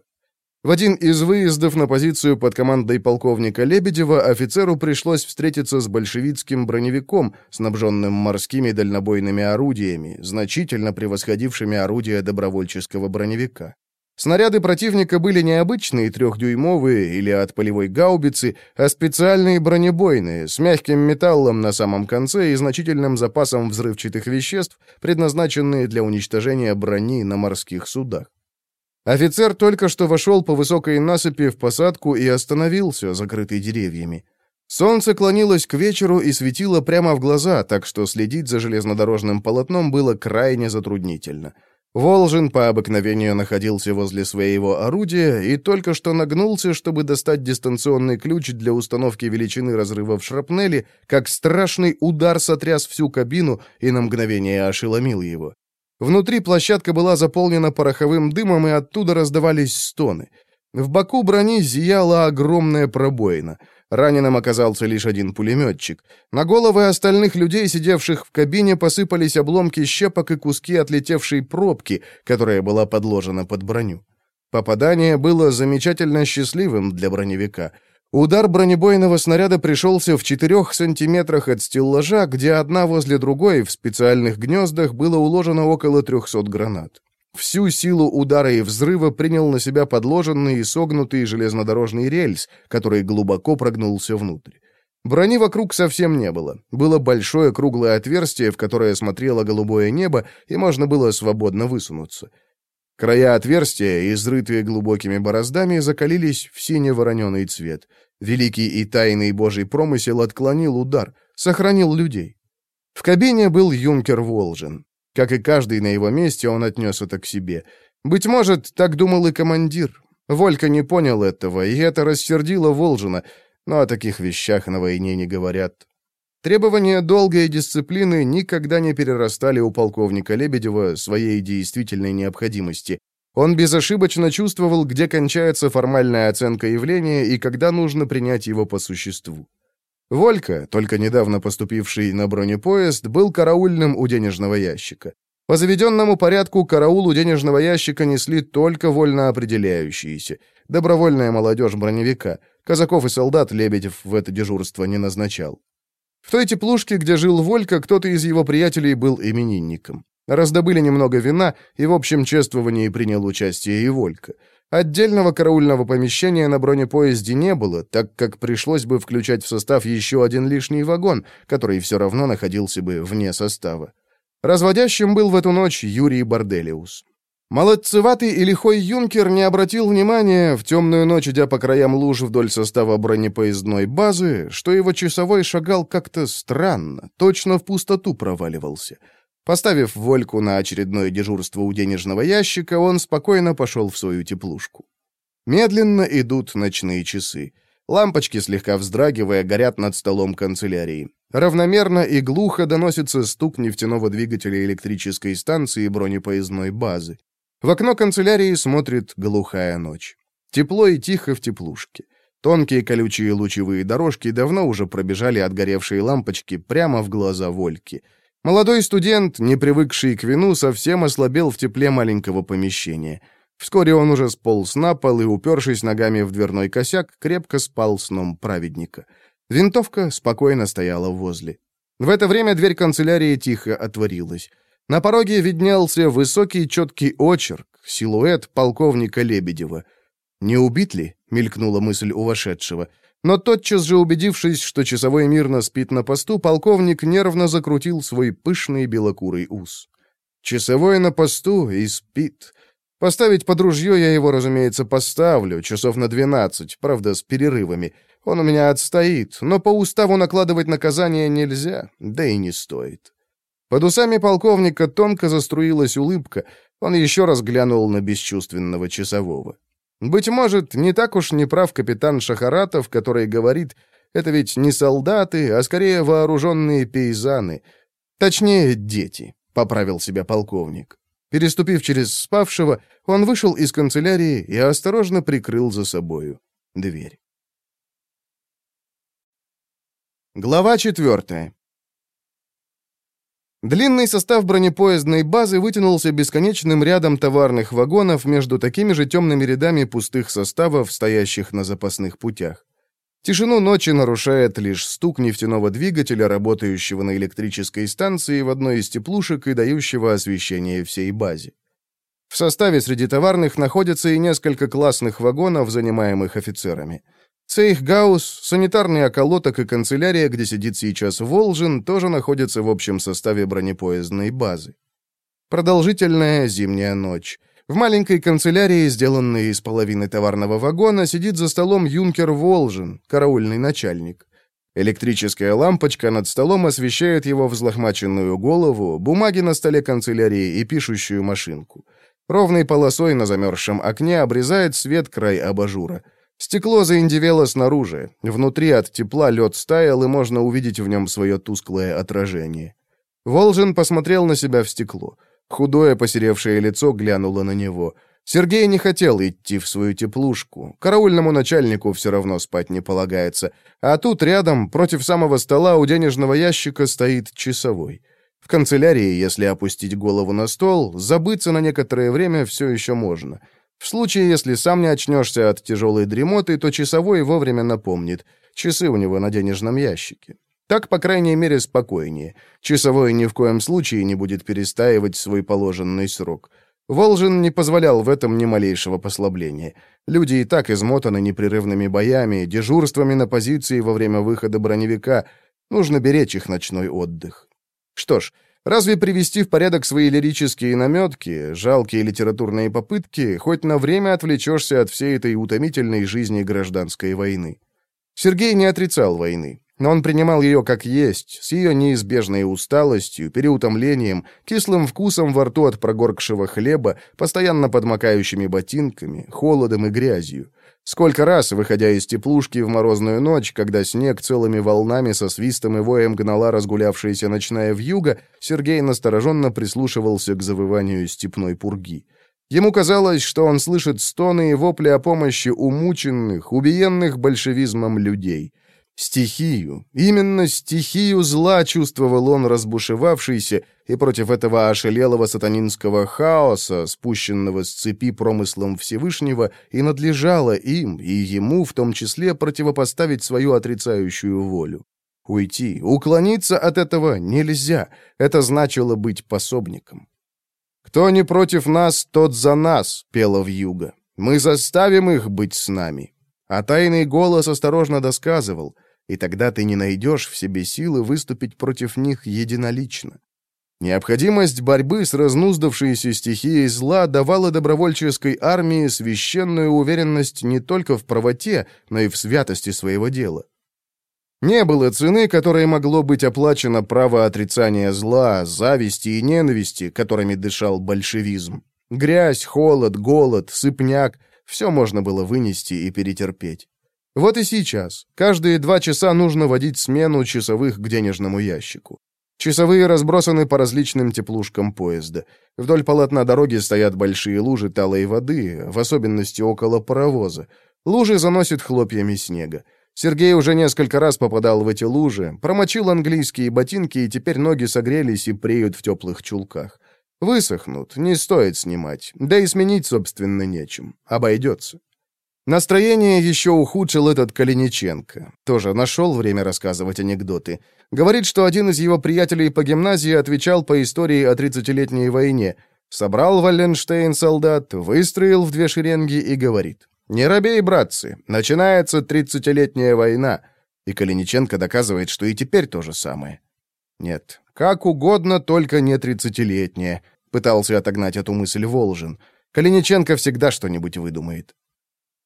Speaker 1: В один из выездов на позицию под командой полковника Лебедева офицеру пришлось встретиться с большевистским броневиком, снабженным морскими дальнобойными орудиями, значительно превосходившими орудия добровольческого броневика. Снаряды противника были не обычные трехдюймовые или от полевой гаубицы, а специальные бронебойные, с мягким металлом на самом конце и значительным запасом взрывчатых веществ, предназначенные для уничтожения брони на морских судах. Офицер только что вошел по высокой насыпи в посадку и остановился, закрытый деревьями. Солнце клонилось к вечеру и светило прямо в глаза, так что следить за железнодорожным полотном было крайне затруднительно — Волжин по обыкновению находился возле своего орудия и только что нагнулся, чтобы достать дистанционный ключ для установки величины разрыва в шрапнели, как страшный удар сотряс всю кабину и на мгновение ошеломил его. Внутри площадка была заполнена пороховым дымом, и оттуда раздавались стоны. В боку брони зияла огромная пробоина — Раненым оказался лишь один пулеметчик. На головы остальных людей, сидевших в кабине, посыпались обломки щепок и куски отлетевшей пробки, которая была подложена под броню. Попадание было замечательно счастливым для броневика. Удар бронебойного снаряда пришелся в четырех сантиметрах от стеллажа, где одна возле другой в специальных гнездах было уложено около трехсот гранат. Всю силу удара и взрыва принял на себя подложенный и согнутый железнодорожный рельс, который глубоко прогнулся внутрь. Брони вокруг совсем не было. Было большое круглое отверстие, в которое смотрело голубое небо, и можно было свободно высунуться. Края отверстия, изрытые глубокими бороздами, закалились в сине-вороненый цвет. Великий и тайный божий промысел отклонил удар, сохранил людей. В кабине был юнкер Волжин. Как и каждый на его месте, он отнес это к себе. Быть может, так думал и командир. Волька не понял этого, и это рассердило Волжина, но о таких вещах на войне не говорят. Требования долгой дисциплины никогда не перерастали у полковника Лебедева своей действительной необходимости. Он безошибочно чувствовал, где кончается формальная оценка явления и когда нужно принять его по существу. Волька, только недавно поступивший на бронепоезд, был караульным у денежного ящика. По заведенному порядку караул у денежного ящика несли только вольно определяющиеся. Добровольная молодежь броневика. Казаков и солдат Лебедев в это дежурство не назначал. В той теплушке, где жил Волька, кто-то из его приятелей был именинником. Раздобыли немного вина, и в общем чествовании принял участие и Волька. Отдельного караульного помещения на бронепоезде не было, так как пришлось бы включать в состав еще один лишний вагон, который все равно находился бы вне состава. Разводящим был в эту ночь Юрий Борделиус. Молодцеватый и лихой юнкер не обратил внимания, в темную ночь, идя по краям луж вдоль состава бронепоездной базы, что его часовой шагал как-то странно, точно в пустоту проваливался — Поставив Вольку на очередное дежурство у денежного ящика, он спокойно пошел в свою теплушку. Медленно идут ночные часы. Лампочки, слегка вздрагивая, горят над столом канцелярии. Равномерно и глухо доносится стук нефтяного двигателя электрической станции бронепоездной базы. В окно канцелярии смотрит глухая ночь. Тепло и тихо в теплушке. Тонкие колючие лучевые дорожки давно уже пробежали отгоревшие лампочки прямо в глаза Вольки — Молодой студент, не привыкший к вину, совсем ослабел в тепле маленького помещения. Вскоре он уже сполз на пол и, упершись ногами в дверной косяк, крепко спал сном праведника. Винтовка спокойно стояла возле. В это время дверь канцелярии тихо отворилась. На пороге виднелся высокий четкий очерк, силуэт полковника Лебедева. «Не убит ли?» — мелькнула мысль у вошедшего — но тотчас же убедившись, что часовой мирно спит на посту, полковник нервно закрутил свой пышный белокурый ус. «Часовой на посту и спит. Поставить под ружье я его, разумеется, поставлю, часов на двенадцать, правда, с перерывами. Он у меня отстоит, но по уставу накладывать наказание нельзя, да и не стоит». Под усами полковника тонко заструилась улыбка, он еще раз глянул на бесчувственного часового. Быть может, не так уж не прав капитан Шахаратов, который говорит, это ведь не солдаты, а скорее вооруженные пейзаны. Точнее, дети, — поправил себя полковник. Переступив через спавшего, он вышел из канцелярии и осторожно прикрыл за собою дверь. Глава четвертая. Длинный состав бронепоездной базы вытянулся бесконечным рядом товарных вагонов между такими же темными рядами пустых составов, стоящих на запасных путях. Тишину ночи нарушает лишь стук нефтяного двигателя, работающего на электрической станции в одной из теплушек и дающего освещение всей базе. В составе среди товарных находятся и несколько классных вагонов, занимаемых офицерами – Сейхгаус, санитарный околоток и канцелярия, где сидит сейчас Волжин, тоже находятся в общем составе бронепоездной базы. Продолжительная зимняя ночь. В маленькой канцелярии, сделанной из половины товарного вагона, сидит за столом юнкер Волжин, караульный начальник. Электрическая лампочка над столом освещает его взлохмаченную голову, бумаги на столе канцелярии и пишущую машинку. Ровной полосой на замерзшем окне обрезает свет край абажура. Стекло заиндевело снаружи. Внутри от тепла лед стаял, и можно увидеть в нем свое тусклое отражение. Волжин посмотрел на себя в стекло. Худое посеревшее лицо глянуло на него. Сергей не хотел идти в свою теплушку. Караульному начальнику все равно спать не полагается. А тут рядом, против самого стола, у денежного ящика стоит часовой. В канцелярии, если опустить голову на стол, забыться на некоторое время все еще можно — в случае, если сам не очнешься от тяжелой дремоты, то часовой вовремя напомнит. Часы у него на денежном ящике. Так, по крайней мере, спокойнее. Часовой ни в коем случае не будет перестаивать свой положенный срок. Волжин не позволял в этом ни малейшего послабления. Люди и так измотаны непрерывными боями, дежурствами на позиции во время выхода броневика. Нужно беречь их ночной отдых. Что ж, Разве привести в порядок свои лирические наметки, жалкие литературные попытки, хоть на время отвлечешься от всей этой утомительной жизни гражданской войны? Сергей не отрицал войны, но он принимал ее как есть, с ее неизбежной усталостью, переутомлением, кислым вкусом во рту от прогоркшего хлеба, постоянно подмокающими ботинками, холодом и грязью. Сколько раз, выходя из теплушки в морозную ночь, когда снег целыми волнами со свистом и воем гнала разгулявшаяся ночная вьюга, Сергей настороженно прислушивался к завыванию степной пурги. Ему казалось, что он слышит стоны и вопли о помощи умученных, убиенных большевизмом людей — Стихию, именно стихию зла чувствовал он разбушевавшийся, и против этого ошалелого сатанинского хаоса, спущенного с цепи промыслом Всевышнего, и надлежало им, и ему в том числе, противопоставить свою отрицающую волю. Уйти, уклониться от этого нельзя, это значило быть пособником. «Кто не против нас, тот за нас», — пела вьюга. «Мы заставим их быть с нами». А тайный голос осторожно досказывал — и тогда ты не найдешь в себе силы выступить против них единолично. Необходимость борьбы с разнуздавшейся стихией зла давала добровольческой армии священную уверенность не только в правоте, но и в святости своего дела. Не было цены, которой могло быть оплачено право отрицания зла, зависти и ненависти, которыми дышал большевизм. Грязь, холод, голод, сыпняк — все можно было вынести и перетерпеть. Вот и сейчас. Каждые два часа нужно водить смену часовых к денежному ящику. Часовые разбросаны по различным теплушкам поезда. Вдоль полотна дороги стоят большие лужи талой воды, в особенности около паровоза. Лужи заносят хлопьями снега. Сергей уже несколько раз попадал в эти лужи, промочил английские ботинки, и теперь ноги согрелись и преют в теплых чулках. Высохнут, не стоит снимать, да и сменить, собственно, нечем. Обойдется. Настроение еще ухудшил этот Калиниченко. Тоже нашел время рассказывать анекдоты. Говорит, что один из его приятелей по гимназии отвечал по истории о 30-летней войне. Собрал Валленштейн солдат, выстроил в две шеренги и говорит. «Не робей, братцы, начинается тридцатилетняя война». И Калиниченко доказывает, что и теперь то же самое. Нет, как угодно, только не тридцатилетняя. Пытался отогнать эту мысль Волжин. Калиниченко всегда что-нибудь выдумает.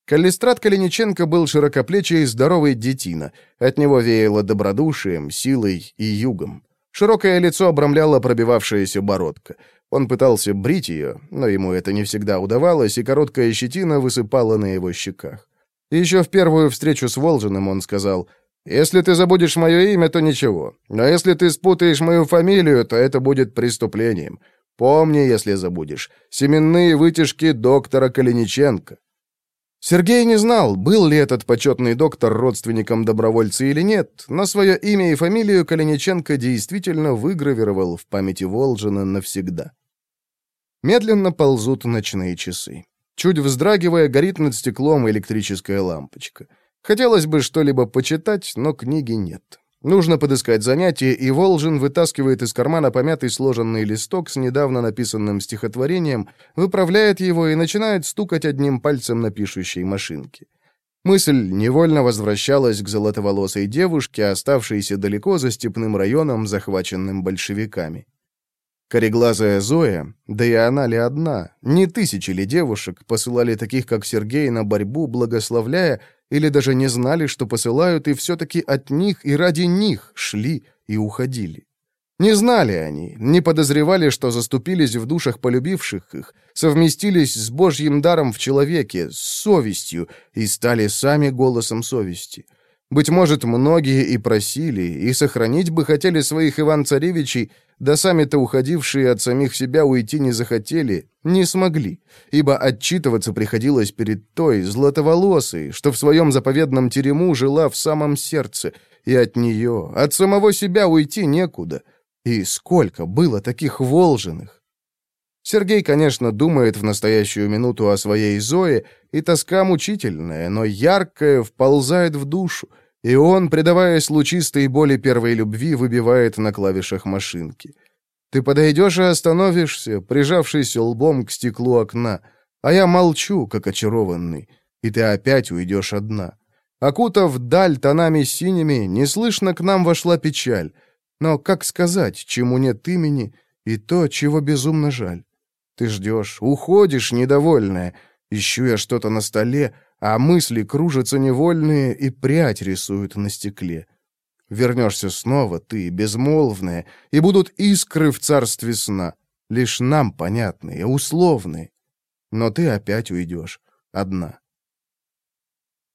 Speaker 1: Калистрат Калиниченко был широкоплечий и здоровый детина. От него веяло добродушием, силой и югом. Широкое лицо обрамляла пробивавшаяся бородка. Он пытался брить ее, но ему это не всегда удавалось, и короткая щетина высыпала на его щеках. Еще в первую встречу с Волжиным он сказал, «Если ты забудешь мое имя, то ничего. Но если ты спутаешь мою фамилию, то это будет преступлением. Помни, если забудешь, семенные вытяжки доктора Калиниченко». Сергей не знал, был ли этот почетный доктор родственником добровольца или нет, но свое имя и фамилию Калиниченко действительно выгравировал в памяти Волжина навсегда. Медленно ползут ночные часы. Чуть вздрагивая, горит над стеклом электрическая лампочка. Хотелось бы что-либо почитать, но книги нет. Нужно подыскать занятие, и Волжин вытаскивает из кармана помятый сложенный листок с недавно написанным стихотворением, выправляет его и начинает стукать одним пальцем на пишущей машинке. Мысль невольно возвращалась к золотоволосой девушке, оставшейся далеко за степным районом, захваченным большевиками. Кореглазая Зоя, да и она ли одна, не тысячи ли девушек посылали таких, как Сергей, на борьбу, благословляя, или даже не знали, что посылают, и все-таки от них и ради них шли и уходили. Не знали они, не подозревали, что заступились в душах полюбивших их, совместились с Божьим даром в человеке, с совестью, и стали сами голосом совести. Быть может, многие и просили, и сохранить бы хотели своих Иван-Царевичей, да сами-то уходившие от самих себя уйти не захотели, не смогли, ибо отчитываться приходилось перед той, златоволосой, что в своем заповедном терему жила в самом сердце, и от нее, от самого себя уйти некуда. И сколько было таких волжиных! Сергей, конечно, думает в настоящую минуту о своей Зое, и тоска мучительная, но яркая вползает в душу, и он, предаваясь лучистой боли первой любви, выбивает на клавишах машинки. Ты подойдешь и остановишься, прижавшись лбом к стеклу окна, а я молчу, как очарованный, и ты опять уйдешь одна. Окутав даль тонами синими, неслышно к нам вошла печаль. Но как сказать, чему нет имени, и то, чего безумно жаль? Ты ждешь, уходишь, недовольная. Ищу я что-то на столе, а мысли кружатся невольные и прядь рисуют на стекле. Вернешься снова ты, безмолвная, и будут искры в царстве сна, лишь нам понятные, условные. Но ты опять уйдешь одна.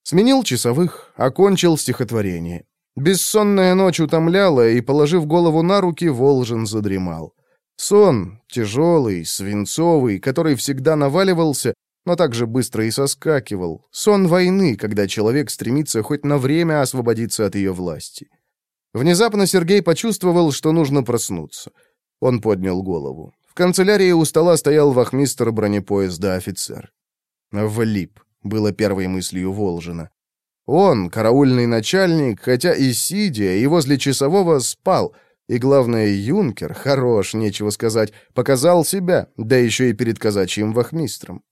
Speaker 1: Сменил часовых, окончил стихотворение. Бессонная ночь утомляла, и, положив голову на руки, Волжин задремал. Сон, тяжелый, свинцовый, который всегда наваливался, но также быстро и соскакивал. Сон войны, когда человек стремится хоть на время освободиться от ее власти. Внезапно Сергей почувствовал, что нужно проснуться. Он поднял голову. В канцелярии у стола стоял вахмистр бронепоезда офицер. «Влип», — было первой мыслью Волжина. Он, караульный начальник, хотя и сидя, и возле часового спал, и, главное, юнкер, хорош, нечего сказать, показал себя, да еще и перед казачьим вахмистром.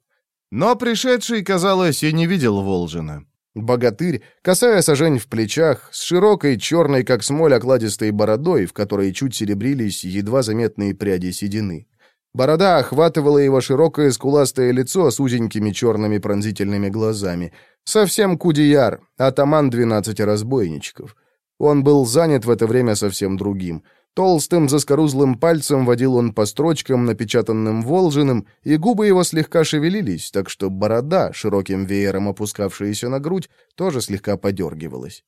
Speaker 1: Но пришедший, казалось, и не видел Волжина. Богатырь, касая сажень в плечах, с широкой, черной, как смоль, окладистой бородой, в которой чуть серебрились едва заметные пряди седины. Борода охватывала его широкое скуластое лицо с узенькими черными пронзительными глазами. Совсем кудияр, атаман двенадцати разбойничков. Он был занят в это время совсем другим. Толстым заскорузлым пальцем водил он по строчкам, напечатанным Волжиным, и губы его слегка шевелились, так что борода, широким веером опускавшаяся на грудь, тоже слегка подергивалась.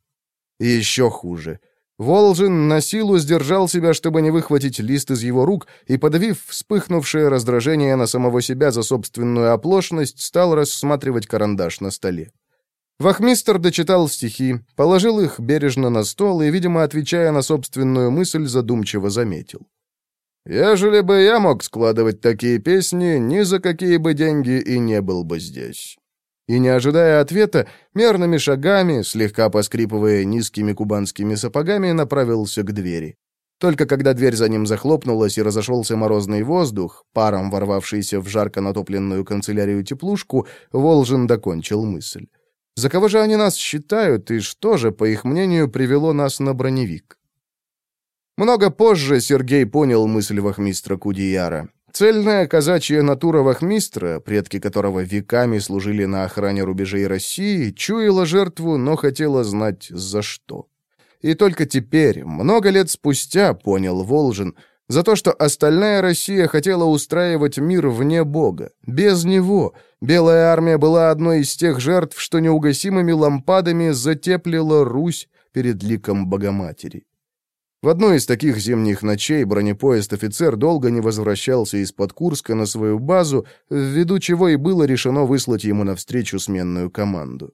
Speaker 1: И еще хуже. Волжин на силу сдержал себя, чтобы не выхватить лист из его рук, и, подавив вспыхнувшее раздражение на самого себя за собственную оплошность, стал рассматривать карандаш на столе. Вахмистр дочитал стихи, положил их бережно на стол и, видимо, отвечая на собственную мысль, задумчиво заметил. «Ежели бы я мог складывать такие песни, ни за какие бы деньги и не был бы здесь». И, не ожидая ответа, мерными шагами, слегка поскрипывая низкими кубанскими сапогами, направился к двери. Только когда дверь за ним захлопнулась и разошелся морозный воздух, паром ворвавшийся в жарко натопленную канцелярию теплушку, Волжин докончил мысль. За кого же они нас считают, и что же, по их мнению, привело нас на броневик? Много позже Сергей понял мысль вахмистра Кудияра. Цельная казачья натура вахмистра, предки которого веками служили на охране рубежей России, чуяла жертву, но хотела знать за что. И только теперь, много лет спустя, понял Волжин, за то, что остальная Россия хотела устраивать мир вне Бога. Без него Белая армия была одной из тех жертв, что неугасимыми лампадами затеплила Русь перед ликом Богоматери. В одной из таких зимних ночей бронепоезд-офицер долго не возвращался из-под Курска на свою базу, ввиду чего и было решено выслать ему навстречу сменную команду.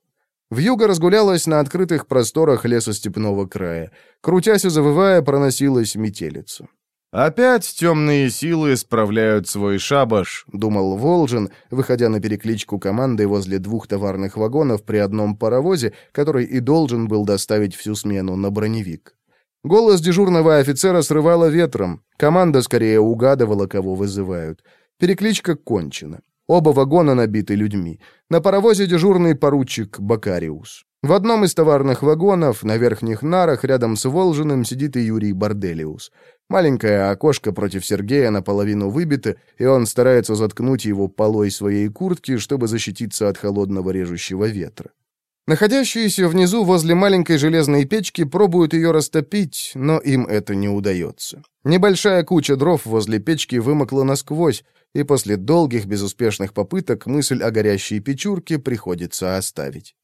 Speaker 1: Вьюга разгулялась на открытых просторах лесостепного края. Крутясь и завывая, проносилась метелица. «Опять темные силы справляют свой шабаш», — думал Волжин, выходя на перекличку команды возле двух товарных вагонов при одном паровозе, который и должен был доставить всю смену на броневик. Голос дежурного офицера срывало ветром. Команда скорее угадывала, кого вызывают. Перекличка кончена. Оба вагона набиты людьми. На паровозе дежурный поручик Бакариус. В одном из товарных вагонов, на верхних нарах, рядом с Волжиным, сидит и Юрий Борделиус. Маленькое окошко против Сергея наполовину выбито, и он старается заткнуть его полой своей куртки, чтобы защититься от холодного режущего ветра. Находящиеся внизу возле маленькой железной печки пробуют ее растопить, но им это не удается. Небольшая куча дров возле печки вымокла насквозь, и после долгих безуспешных попыток мысль о горящей печурке приходится оставить.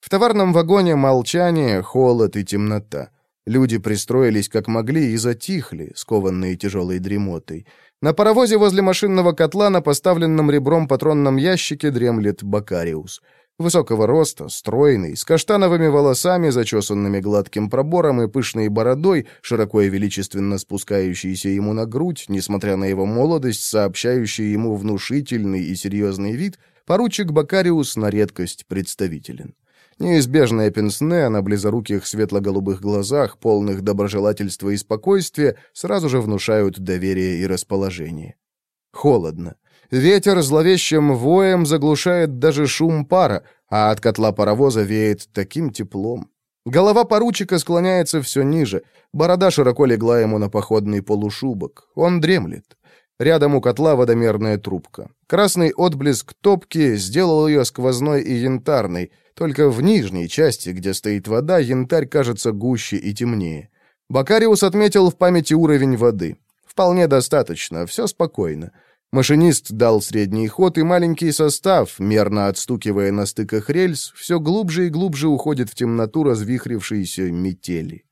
Speaker 1: В товарном вагоне молчание, холод и темнота. Люди пристроились как могли и затихли, скованные тяжелой дремотой. На паровозе возле машинного котла на поставленном ребром патронном ящике дремлет Бакариус. Высокого роста, стройный, с каштановыми волосами, зачесанными гладким пробором и пышной бородой, широко и величественно спускающейся ему на грудь, несмотря на его молодость, сообщающий ему внушительный и серьезный вид, поручик Бакариус на редкость представителен. Неизбежное пенсне на близоруких светло-голубых глазах, полных доброжелательства и спокойствия, сразу же внушают доверие и расположение. Холодно. Ветер зловещим воем заглушает даже шум пара, а от котла паровоза веет таким теплом. Голова поручика склоняется все ниже, борода широко легла ему на походный полушубок. Он дремлет. Рядом у котла водомерная трубка. Красный отблеск топки сделал ее сквозной и янтарной, только в нижней части, где стоит вода, янтарь кажется гуще и темнее. Бакариус отметил в памяти уровень воды. Вполне достаточно, все спокойно. Машинист дал средний ход, и маленький состав, мерно отстукивая на стыках рельс, все глубже и глубже уходит в темноту развихрившейся метели.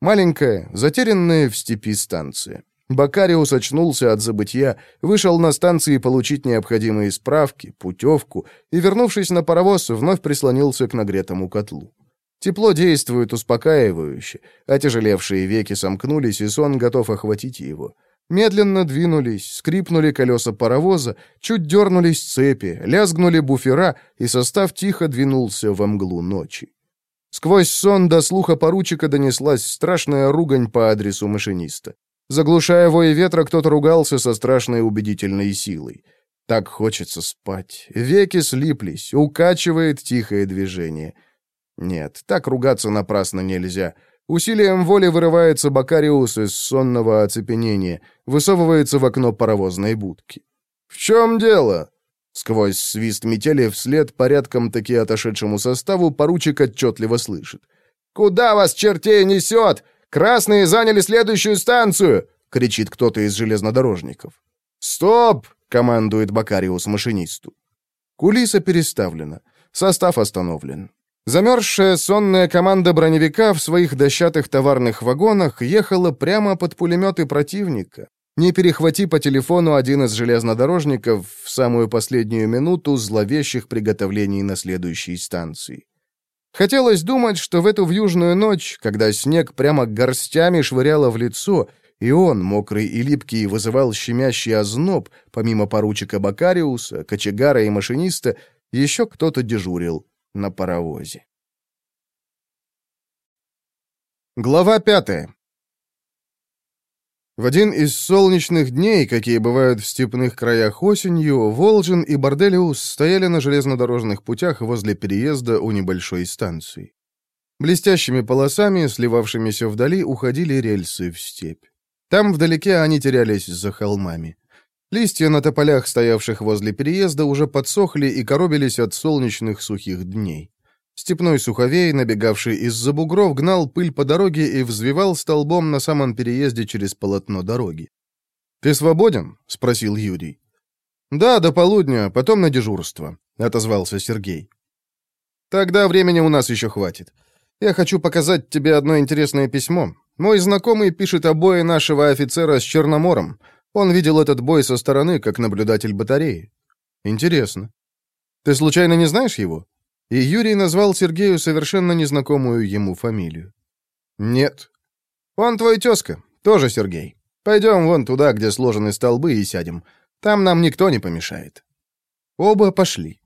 Speaker 1: Маленькая, затерянная в степи станция. Бакариус очнулся от забытья, вышел на станции получить необходимые справки, путевку и, вернувшись на паровоз, вновь прислонился к нагретому котлу. Тепло действует успокаивающе, отяжелевшие веки сомкнулись, и сон готов охватить его. Медленно двинулись, скрипнули колеса паровоза, чуть дернулись цепи, лязгнули буфера, и состав тихо двинулся во мглу ночи. Сквозь сон до слуха поручика донеслась страшная ругань по адресу машиниста. Заглушая вой ветра, кто-то ругался со страшной убедительной силой. Так хочется спать. Веки слиплись, укачивает тихое движение. Нет, так ругаться напрасно нельзя. Усилием воли вырывается Бакариус из сонного оцепенения, высовывается в окно паровозной будки. «В чем дело?» Сквозь свист метели вслед порядком таки отошедшему составу поручик отчетливо слышит. «Куда вас, чертей, несет? Красные заняли следующую станцию!» — кричит кто-то из железнодорожников. «Стоп!» — командует Бакариус машинисту. Кулиса переставлена. Состав остановлен. Замерзшая сонная команда броневика в своих дощатых товарных вагонах ехала прямо под пулеметы противника. Не перехвати по телефону один из железнодорожников в самую последнюю минуту зловещих приготовлений на следующей станции. Хотелось думать, что в эту вьюжную ночь, когда снег прямо горстями швыряло в лицо, и он, мокрый и липкий, вызывал щемящий озноб, помимо поручика Бакариуса, кочегара и машиниста, еще кто-то дежурил на паровозе. Глава пятая. В один из солнечных дней, какие бывают в степных краях осенью, Волжин и Борделиус стояли на железнодорожных путях возле переезда у небольшой станции. Блестящими полосами, сливавшимися вдали, уходили рельсы в степь. Там вдалеке они терялись за холмами. Листья на тополях, стоявших возле переезда, уже подсохли и коробились от солнечных сухих дней. Степной суховей, набегавший из-за бугров, гнал пыль по дороге и взвивал столбом на самом переезде через полотно дороги. «Ты свободен?» — спросил Юрий. «Да, до полудня, потом на дежурство», — отозвался Сергей. «Тогда времени у нас еще хватит. Я хочу показать тебе одно интересное письмо. Мой знакомый пишет о бое нашего офицера с Черномором. Он видел этот бой со стороны, как наблюдатель батареи. Интересно. Ты случайно не знаешь его?» И Юрий назвал Сергею совершенно незнакомую ему фамилию. «Нет». «Он твой тезка, тоже Сергей. Пойдем вон туда, где сложены столбы, и сядем. Там нам никто не помешает». Оба пошли.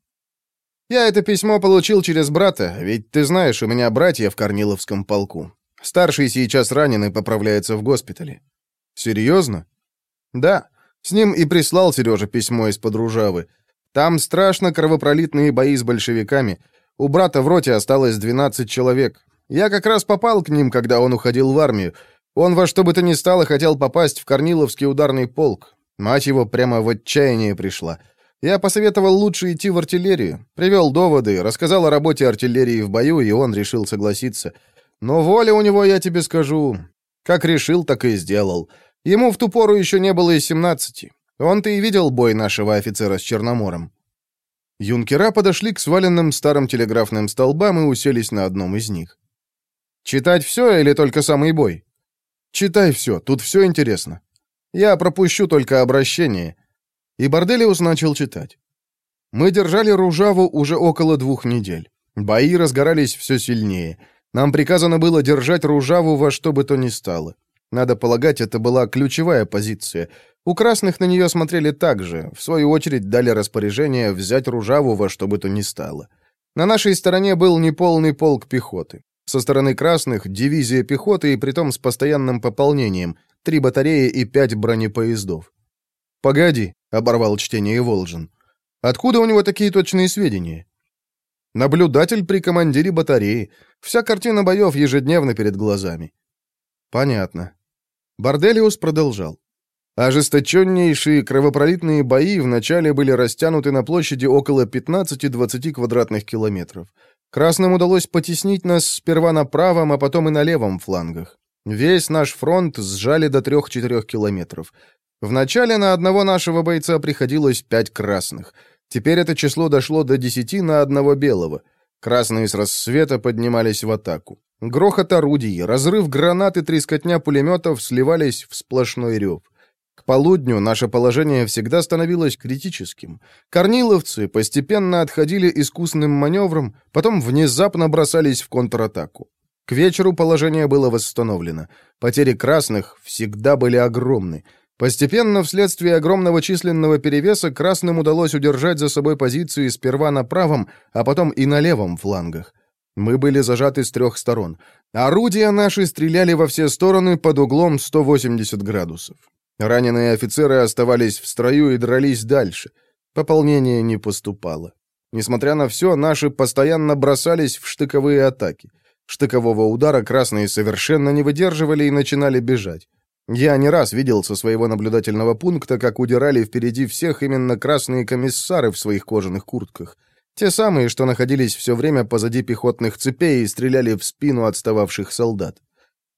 Speaker 1: «Я это письмо получил через брата, ведь ты знаешь, у меня братья в Корниловском полку. Старший сейчас ранен и поправляется в госпитале». «Серьезно?» «Да. С ним и прислал Сережа письмо из-под Ружавы. Там страшно кровопролитные бои с большевиками. У брата в роте осталось 12 человек. Я как раз попал к ним, когда он уходил в армию. Он во что бы то ни стало хотел попасть в Корниловский ударный полк. Мать его прямо в отчаяние пришла. Я посоветовал лучше идти в артиллерию. Привел доводы, рассказал о работе артиллерии в бою, и он решил согласиться. Но воля у него, я тебе скажу. Как решил, так и сделал. Ему в ту пору еще не было и семнадцати. Он-то и видел бой нашего офицера с Черномором. Юнкера подошли к сваленным старым телеграфным столбам и уселись на одном из них. «Читать все или только самый бой?» «Читай все, тут все интересно. Я пропущу только обращение». И Борделиус начал читать. «Мы держали Ружаву уже около двух недель. Бои разгорались все сильнее. Нам приказано было держать Ружаву во что бы то ни стало. Надо полагать, это была ключевая позиция. У красных на нее смотрели так же, в свою очередь дали распоряжение взять Ружаву во что бы то ни стало. На нашей стороне был неполный полк пехоты. Со стороны красных — дивизия пехоты и притом с постоянным пополнением, три батареи и пять бронепоездов. «Погоди», — оборвал чтение Волжин. «Откуда у него такие точные сведения?» «Наблюдатель при командире батареи. Вся картина боев ежедневно перед глазами». «Понятно». Борделиус продолжал. Ожесточеннейшие кровопролитные бои вначале были растянуты на площади около 15-20 квадратных километров. Красным удалось потеснить нас сперва на правом, а потом и на левом флангах. Весь наш фронт сжали до 3-4 километров. Вначале на одного нашего бойца приходилось 5 красных. Теперь это число дошло до 10 на одного белого. Красные с рассвета поднимались в атаку. Грохот орудий, разрыв гранат и трескотня пулеметов сливались в сплошной рев. Полудню наше положение всегда становилось критическим. Корниловцы постепенно отходили искусным маневром, потом внезапно бросались в контратаку. К вечеру положение было восстановлено. Потери красных всегда были огромны. Постепенно, вследствие огромного численного перевеса, красным удалось удержать за собой позиции сперва на правом, а потом и на левом флангах. Мы были зажаты с трех сторон. Орудия наши стреляли во все стороны под углом 180 градусов. Раненые офицеры оставались в строю и дрались дальше. Пополнение не поступало. Несмотря на все, наши постоянно бросались в штыковые атаки. Штыкового удара красные совершенно не выдерживали и начинали бежать. Я не раз видел со своего наблюдательного пункта, как удирали впереди всех именно красные комиссары в своих кожаных куртках. Те самые, что находились все время позади пехотных цепей и стреляли в спину отстававших солдат.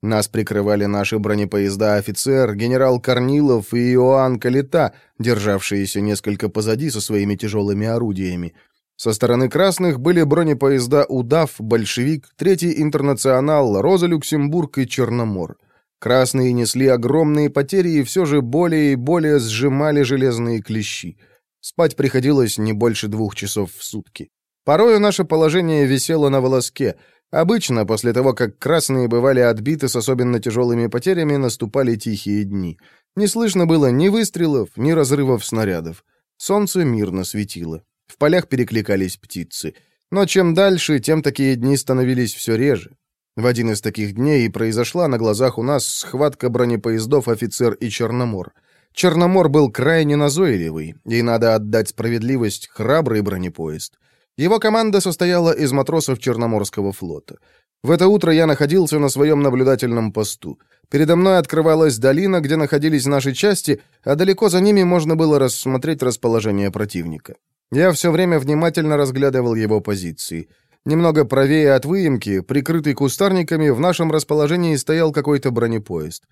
Speaker 1: Нас прикрывали наши бронепоезда офицер, генерал Корнилов и Иоанн Калита, державшиеся несколько позади со своими тяжелыми орудиями. Со стороны красных были бронепоезда «Удав», «Большевик», «Третий интернационал», «Роза Люксембург» и «Черномор». Красные несли огромные потери и все же более и более сжимали железные клещи. Спать приходилось не больше двух часов в сутки. Порою наше положение висело на волоске. Обычно, после того, как красные бывали отбиты с особенно тяжелыми потерями, наступали тихие дни. Не слышно было ни выстрелов, ни разрывов снарядов. Солнце мирно светило. В полях перекликались птицы. Но чем дальше, тем такие дни становились все реже. В один из таких дней и произошла на глазах у нас схватка бронепоездов «Офицер» и «Черномор». Черномор был крайне назойливый, и надо отдать справедливость храбрый бронепоезд. Его команда состояла из матросов Черноморского флота. В это утро я находился на своем наблюдательном посту. Передо мной открывалась долина, где находились наши части, а далеко за ними можно было рассмотреть расположение противника. Я все время внимательно разглядывал его позиции. Немного правее от выемки, прикрытый кустарниками, в нашем расположении стоял какой-то бронепоезд.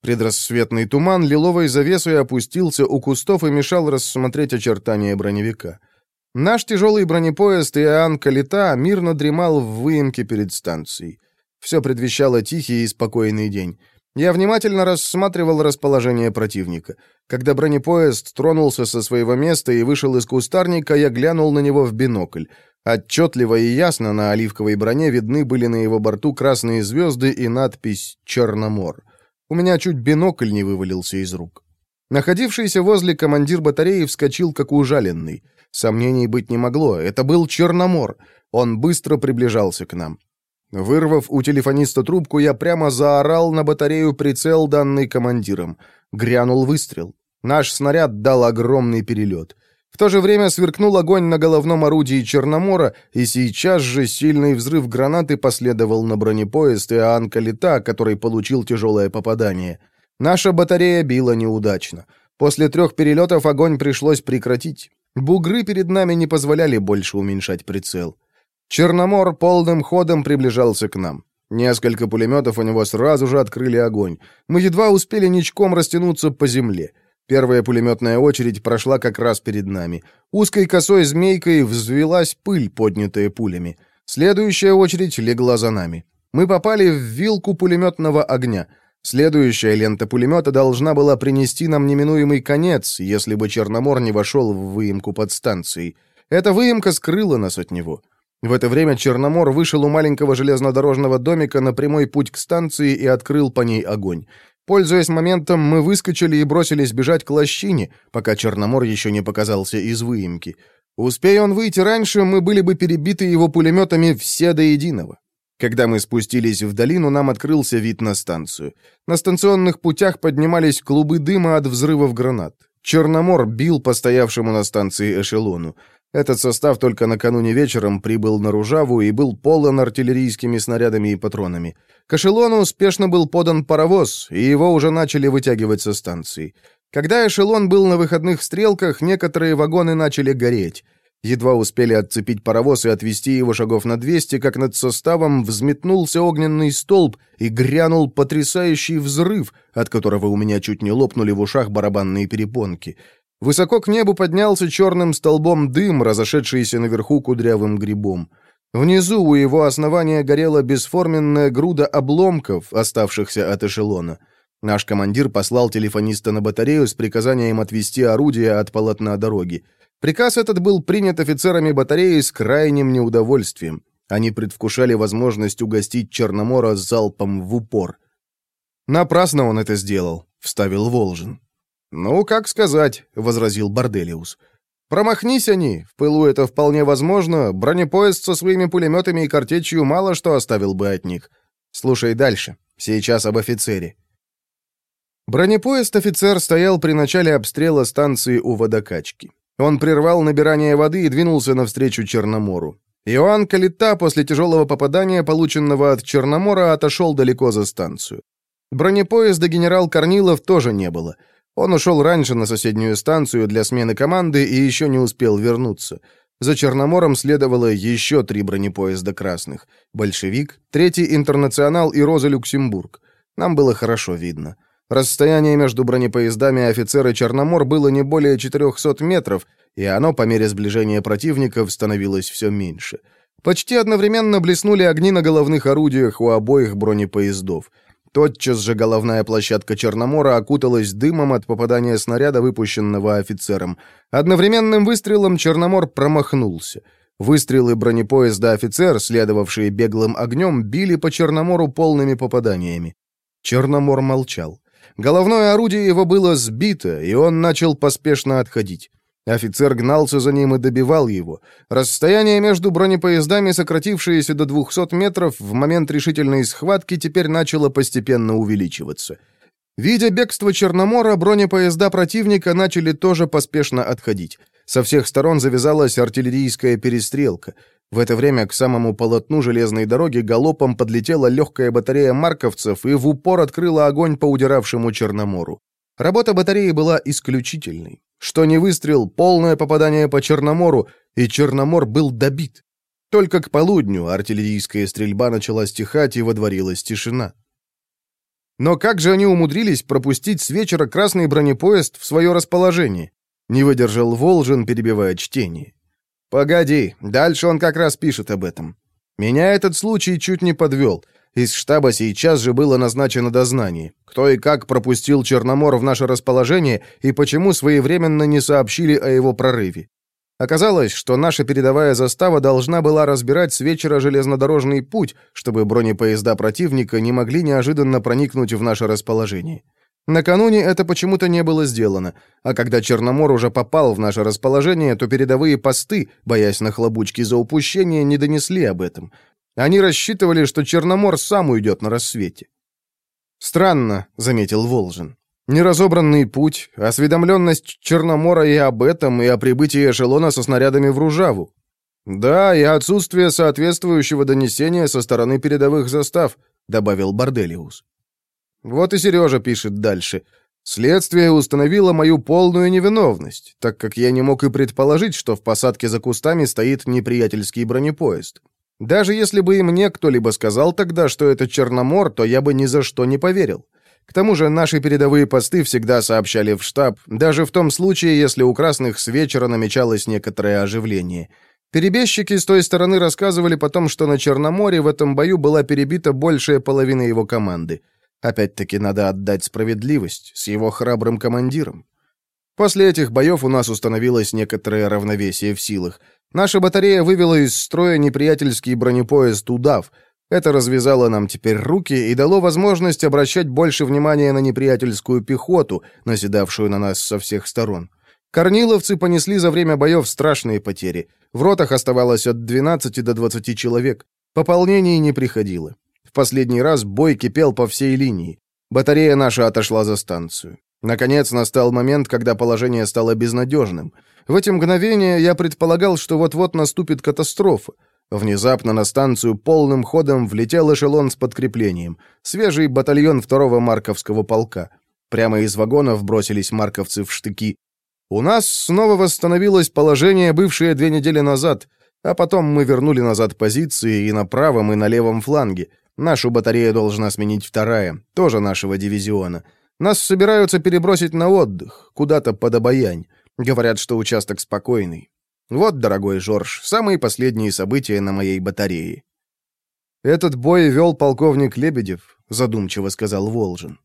Speaker 1: Предрассветный туман лиловой завесой опустился у кустов и мешал рассмотреть очертания броневика. Наш тяжелый бронепоезд Иоанн Калита мирно дремал в выемке перед станцией. Все предвещало тихий и спокойный день. Я внимательно рассматривал расположение противника. Когда бронепоезд тронулся со своего места и вышел из кустарника, я глянул на него в бинокль. Отчетливо и ясно на оливковой броне видны были на его борту красные звезды и надпись «Черномор». У меня чуть бинокль не вывалился из рук. Находившийся возле командир батареи вскочил как ужаленный. Сомнений быть не могло, это был Черномор. Он быстро приближался к нам. Вырвав у телефониста трубку, я прямо заорал на батарею прицел, данный командиром. Грянул выстрел. Наш снаряд дал огромный перелет. В то же время сверкнул огонь на головном орудии Черномора, и сейчас же сильный взрыв гранаты последовал на бронепоезд Иоанн Калита, который получил тяжелое попадание. Наша батарея била неудачно. После трех перелетов огонь пришлось прекратить. Бугры перед нами не позволяли больше уменьшать прицел. Черномор полным ходом приближался к нам. Несколько пулеметов у него сразу же открыли огонь. Мы едва успели ничком растянуться по земле. Первая пулеметная очередь прошла как раз перед нами. Узкой косой змейкой взвелась пыль, поднятая пулями. Следующая очередь легла за нами. Мы попали в вилку пулеметного огня. Следующая лента пулемета должна была принести нам неминуемый конец, если бы Черномор не вошел в выемку под станцией. Эта выемка скрыла нас от него. В это время Черномор вышел у маленького железнодорожного домика на прямой путь к станции и открыл по ней огонь. Пользуясь моментом, мы выскочили и бросились бежать к лощине, пока Черномор еще не показался из выемки. Успея он выйти раньше, мы были бы перебиты его пулеметами все до единого. Когда мы спустились в долину, нам открылся вид на станцию. На станционных путях поднимались клубы дыма от взрывов гранат. Черномор бил по стоявшему на станции эшелону. Этот состав только накануне вечером прибыл на Ружаву и был полон артиллерийскими снарядами и патронами. К эшелону успешно был подан паровоз, и его уже начали вытягивать со станции. Когда эшелон был на выходных стрелках, некоторые вагоны начали гореть. Едва успели отцепить паровоз и отвести его шагов на 200, как над составом взметнулся огненный столб и грянул потрясающий взрыв, от которого у меня чуть не лопнули в ушах барабанные перепонки. Высоко к небу поднялся черным столбом дым, разошедшийся наверху кудрявым грибом. Внизу у его основания горела бесформенная груда обломков, оставшихся от эшелона. Наш командир послал телефониста на батарею с приказанием отвести орудие от полотна дороги. Приказ этот был принят офицерами батареи с крайним неудовольствием. Они предвкушали возможность угостить Черномора залпом в упор. «Напрасно он это сделал», — вставил Волжин. «Ну, как сказать», — возразил Борделиус. «Промахнись они, в пылу это вполне возможно, бронепоезд со своими пулеметами и картечью мало что оставил бы от них. Слушай дальше, сейчас об офицере». Бронепоезд-офицер стоял при начале обстрела станции у водокачки. Он прервал набирание воды и двинулся навстречу Черномору. Иоанн Калита после тяжелого попадания, полученного от Черномора, отошел далеко за станцию. Бронепоезда генерал Корнилов тоже не было — он ушел раньше на соседнюю станцию для смены команды и еще не успел вернуться. За Черномором следовало еще три бронепоезда красных. «Большевик», «Третий интернационал» и «Роза Люксембург». Нам было хорошо видно. Расстояние между бронепоездами офицера Черномор было не более 400 метров, и оно по мере сближения противников становилось все меньше. Почти одновременно блеснули огни на головных орудиях у обоих бронепоездов. Тотчас же головная площадка Черномора окуталась дымом от попадания снаряда, выпущенного офицером. Одновременным выстрелом Черномор промахнулся. Выстрелы бронепоезда «Офицер», следовавшие беглым огнем, били по Черномору полными попаданиями. Черномор молчал. Головное орудие его было сбито, и он начал поспешно отходить. Офицер гнался за ним и добивал его. Расстояние между бронепоездами, сократившееся до 200 метров, в момент решительной схватки теперь начало постепенно увеличиваться. Видя бегство Черномора, бронепоезда противника начали тоже поспешно отходить. Со всех сторон завязалась артиллерийская перестрелка. В это время к самому полотну железной дороги галопом подлетела легкая батарея марковцев и в упор открыла огонь по удиравшему Черномору. Работа батареи была исключительной. Что не выстрел, полное попадание по Черномору, и Черномор был добит. Только к полудню артиллерийская стрельба начала стихать, и водворилась тишина. Но как же они умудрились пропустить с вечера красный бронепоезд в свое расположение? Не выдержал Волжин, перебивая чтение. «Погоди, дальше он как раз пишет об этом. Меня этот случай чуть не подвел. Из штаба сейчас же было назначено дознание. Кто и как пропустил Черномор в наше расположение и почему своевременно не сообщили о его прорыве. Оказалось, что наша передовая застава должна была разбирать с вечера железнодорожный путь, чтобы бронепоезда противника не могли неожиданно проникнуть в наше расположение. Накануне это почему-то не было сделано, а когда Черномор уже попал в наше расположение, то передовые посты, боясь нахлобучки за упущение, не донесли об этом. Они рассчитывали, что Черномор сам уйдет на рассвете. «Странно», — заметил Волжин. «Неразобранный путь, осведомленность Черномора и об этом, и о прибытии эшелона со снарядами в Ружаву. Да, и отсутствие соответствующего донесения со стороны передовых застав», — добавил Борделиус. Вот и Сережа пишет дальше. Следствие установило мою полную невиновность, так как я не мог и предположить, что в посадке за кустами стоит неприятельский бронепоезд. Даже если бы и мне кто-либо сказал тогда, что это Черномор, то я бы ни за что не поверил. К тому же наши передовые посты всегда сообщали в штаб, даже в том случае, если у красных с вечера намечалось некоторое оживление. Перебежчики с той стороны рассказывали потом, что на Черноморе в этом бою была перебита большая половина его команды. Опять-таки надо отдать справедливость с его храбрым командиром. После этих боев у нас установилось некоторое равновесие в силах — Наша батарея вывела из строя неприятельский бронепоезд «Удав». Это развязало нам теперь руки и дало возможность обращать больше внимания на неприятельскую пехоту, наседавшую на нас со всех сторон. Корниловцы понесли за время боев страшные потери. В ротах оставалось от 12 до 20 человек. Пополнений не приходило. Последний раз бой кипел по всей линии. Батарея наша отошла за станцию. Наконец настал момент, когда положение стало безнадежным. В эти мгновения я предполагал, что вот-вот наступит катастрофа. Внезапно на станцию полным ходом влетел эшелон с подкреплением. Свежий батальон второго марковского полка. Прямо из вагонов бросились марковцы в штыки. У нас снова восстановилось положение, бывшее две недели назад, а потом мы вернули назад позиции и на правом, и на левом фланге. Нашу батарею должна сменить вторая, тоже нашего дивизиона. Нас собираются перебросить на отдых, куда-то под Обаянь. Говорят, что участок спокойный. Вот, дорогой Жорж, самые последние события на моей батарее. Этот бой вел полковник Лебедев, задумчиво сказал Волжин.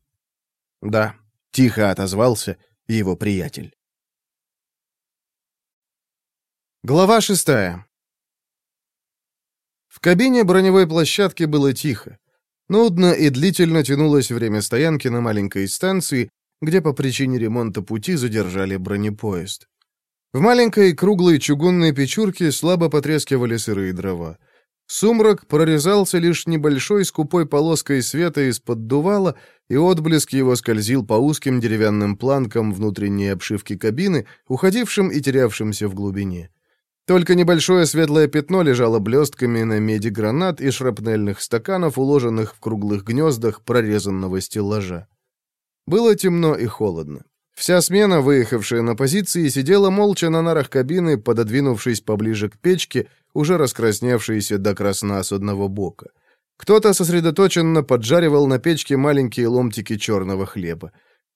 Speaker 1: Да, тихо отозвался его приятель. Глава шестая. В кабине броневой площадки было тихо. Нудно и длительно тянулось время стоянки на маленькой станции, где по причине ремонта пути задержали бронепоезд. В маленькой круглой чугунной печурке слабо потрескивали сырые дрова. Сумрак прорезался лишь небольшой скупой полоской света из-под дувала, и отблеск его скользил по узким деревянным планкам внутренней обшивки кабины, уходившим и терявшимся в глубине. Только небольшое светлое пятно лежало блестками на меди гранат и шрапнельных стаканов, уложенных в круглых гнездах прорезанного стеллажа. Было темно и холодно. Вся смена, выехавшая на позиции, сидела молча на нарах кабины, пододвинувшись поближе к печке, уже раскрасневшейся до красна с одного бока. Кто-то сосредоточенно поджаривал на печке маленькие ломтики черного хлеба.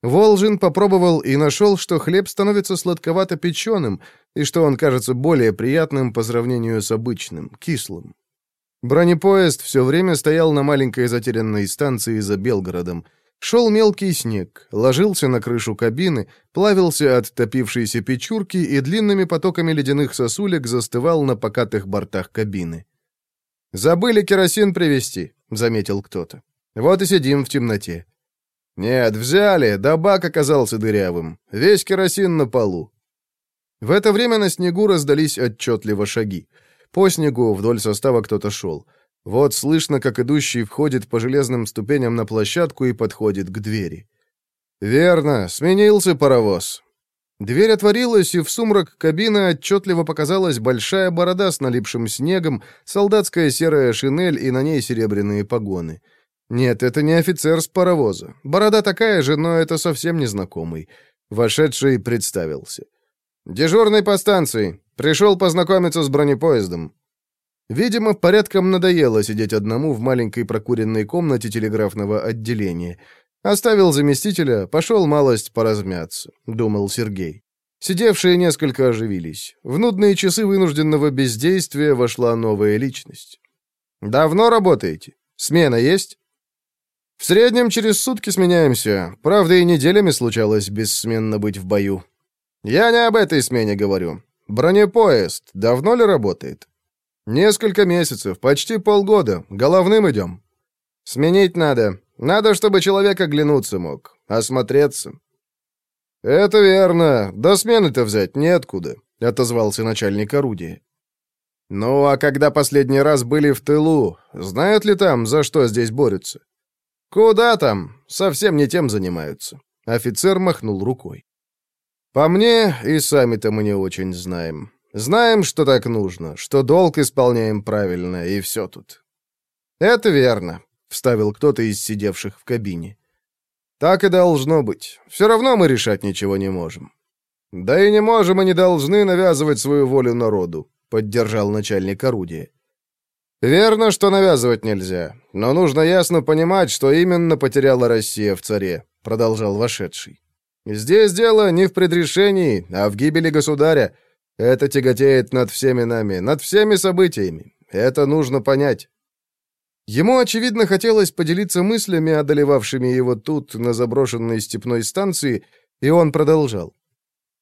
Speaker 1: Волжин попробовал и нашел, что хлеб становится сладковато-печеным, и что он кажется более приятным по сравнению с обычным, кислым. Бронепоезд все время стоял на маленькой затерянной станции за Белгородом. Шел мелкий снег, ложился на крышу кабины, плавился от топившейся печурки и длинными потоками ледяных сосулек застывал на покатых бортах кабины. «Забыли керосин привезти», — заметил кто-то. «Вот и сидим в темноте». «Нет, взяли, да бак оказался дырявым. Весь керосин на полу». В это время на снегу раздались отчетливо шаги. По снегу вдоль состава кто-то шел. Вот слышно, как идущий входит по железным ступеням на площадку и подходит к двери. «Верно, сменился паровоз». Дверь отворилась, и в сумрак кабины отчетливо показалась большая борода с налипшим снегом, солдатская серая шинель и на ней серебряные погоны. Нет, это не офицер с паровоза. Борода такая же, но это совсем незнакомый. Вошедший представился. «Дежурный по станции. Пришел познакомиться с бронепоездом». Видимо, порядком надоело сидеть одному в маленькой прокуренной комнате телеграфного отделения. Оставил заместителя, пошел малость поразмяться, думал Сергей. Сидевшие несколько оживились. В нудные часы вынужденного бездействия вошла новая личность. «Давно работаете? Смена есть?» «В среднем через сутки сменяемся. Правда, и неделями случалось бессменно быть в бою». «Я не об этой смене говорю. Бронепоезд давно ли работает?» «Несколько месяцев, почти полгода. Головным идем». «Сменить надо. Надо, чтобы человек оглянуться мог. Осмотреться». «Это верно. До смены-то взять неоткуда», — отозвался начальник орудия. «Ну, а когда последний раз были в тылу, знают ли там, за что здесь борются?» «Куда там? Совсем не тем занимаются». Офицер махнул рукой. «По мне, и сами-то мы не очень знаем. Знаем, что так нужно, что долг исполняем правильно, и все тут». «Это верно», — вставил кто-то из сидевших в кабине. «Так и должно быть. Все равно мы решать ничего не можем». «Да и не можем и не должны навязывать свою волю народу», — поддержал начальник орудия. «Верно, что навязывать нельзя, но нужно ясно понимать, что именно потеряла Россия в царе», — продолжал вошедший. «Здесь дело не в предрешении, а в гибели государя, это тяготеет над всеми нами, над всеми событиями. Это нужно понять. Ему, очевидно, хотелось поделиться мыслями, одолевавшими его тут, на заброшенной степной станции, и он продолжал.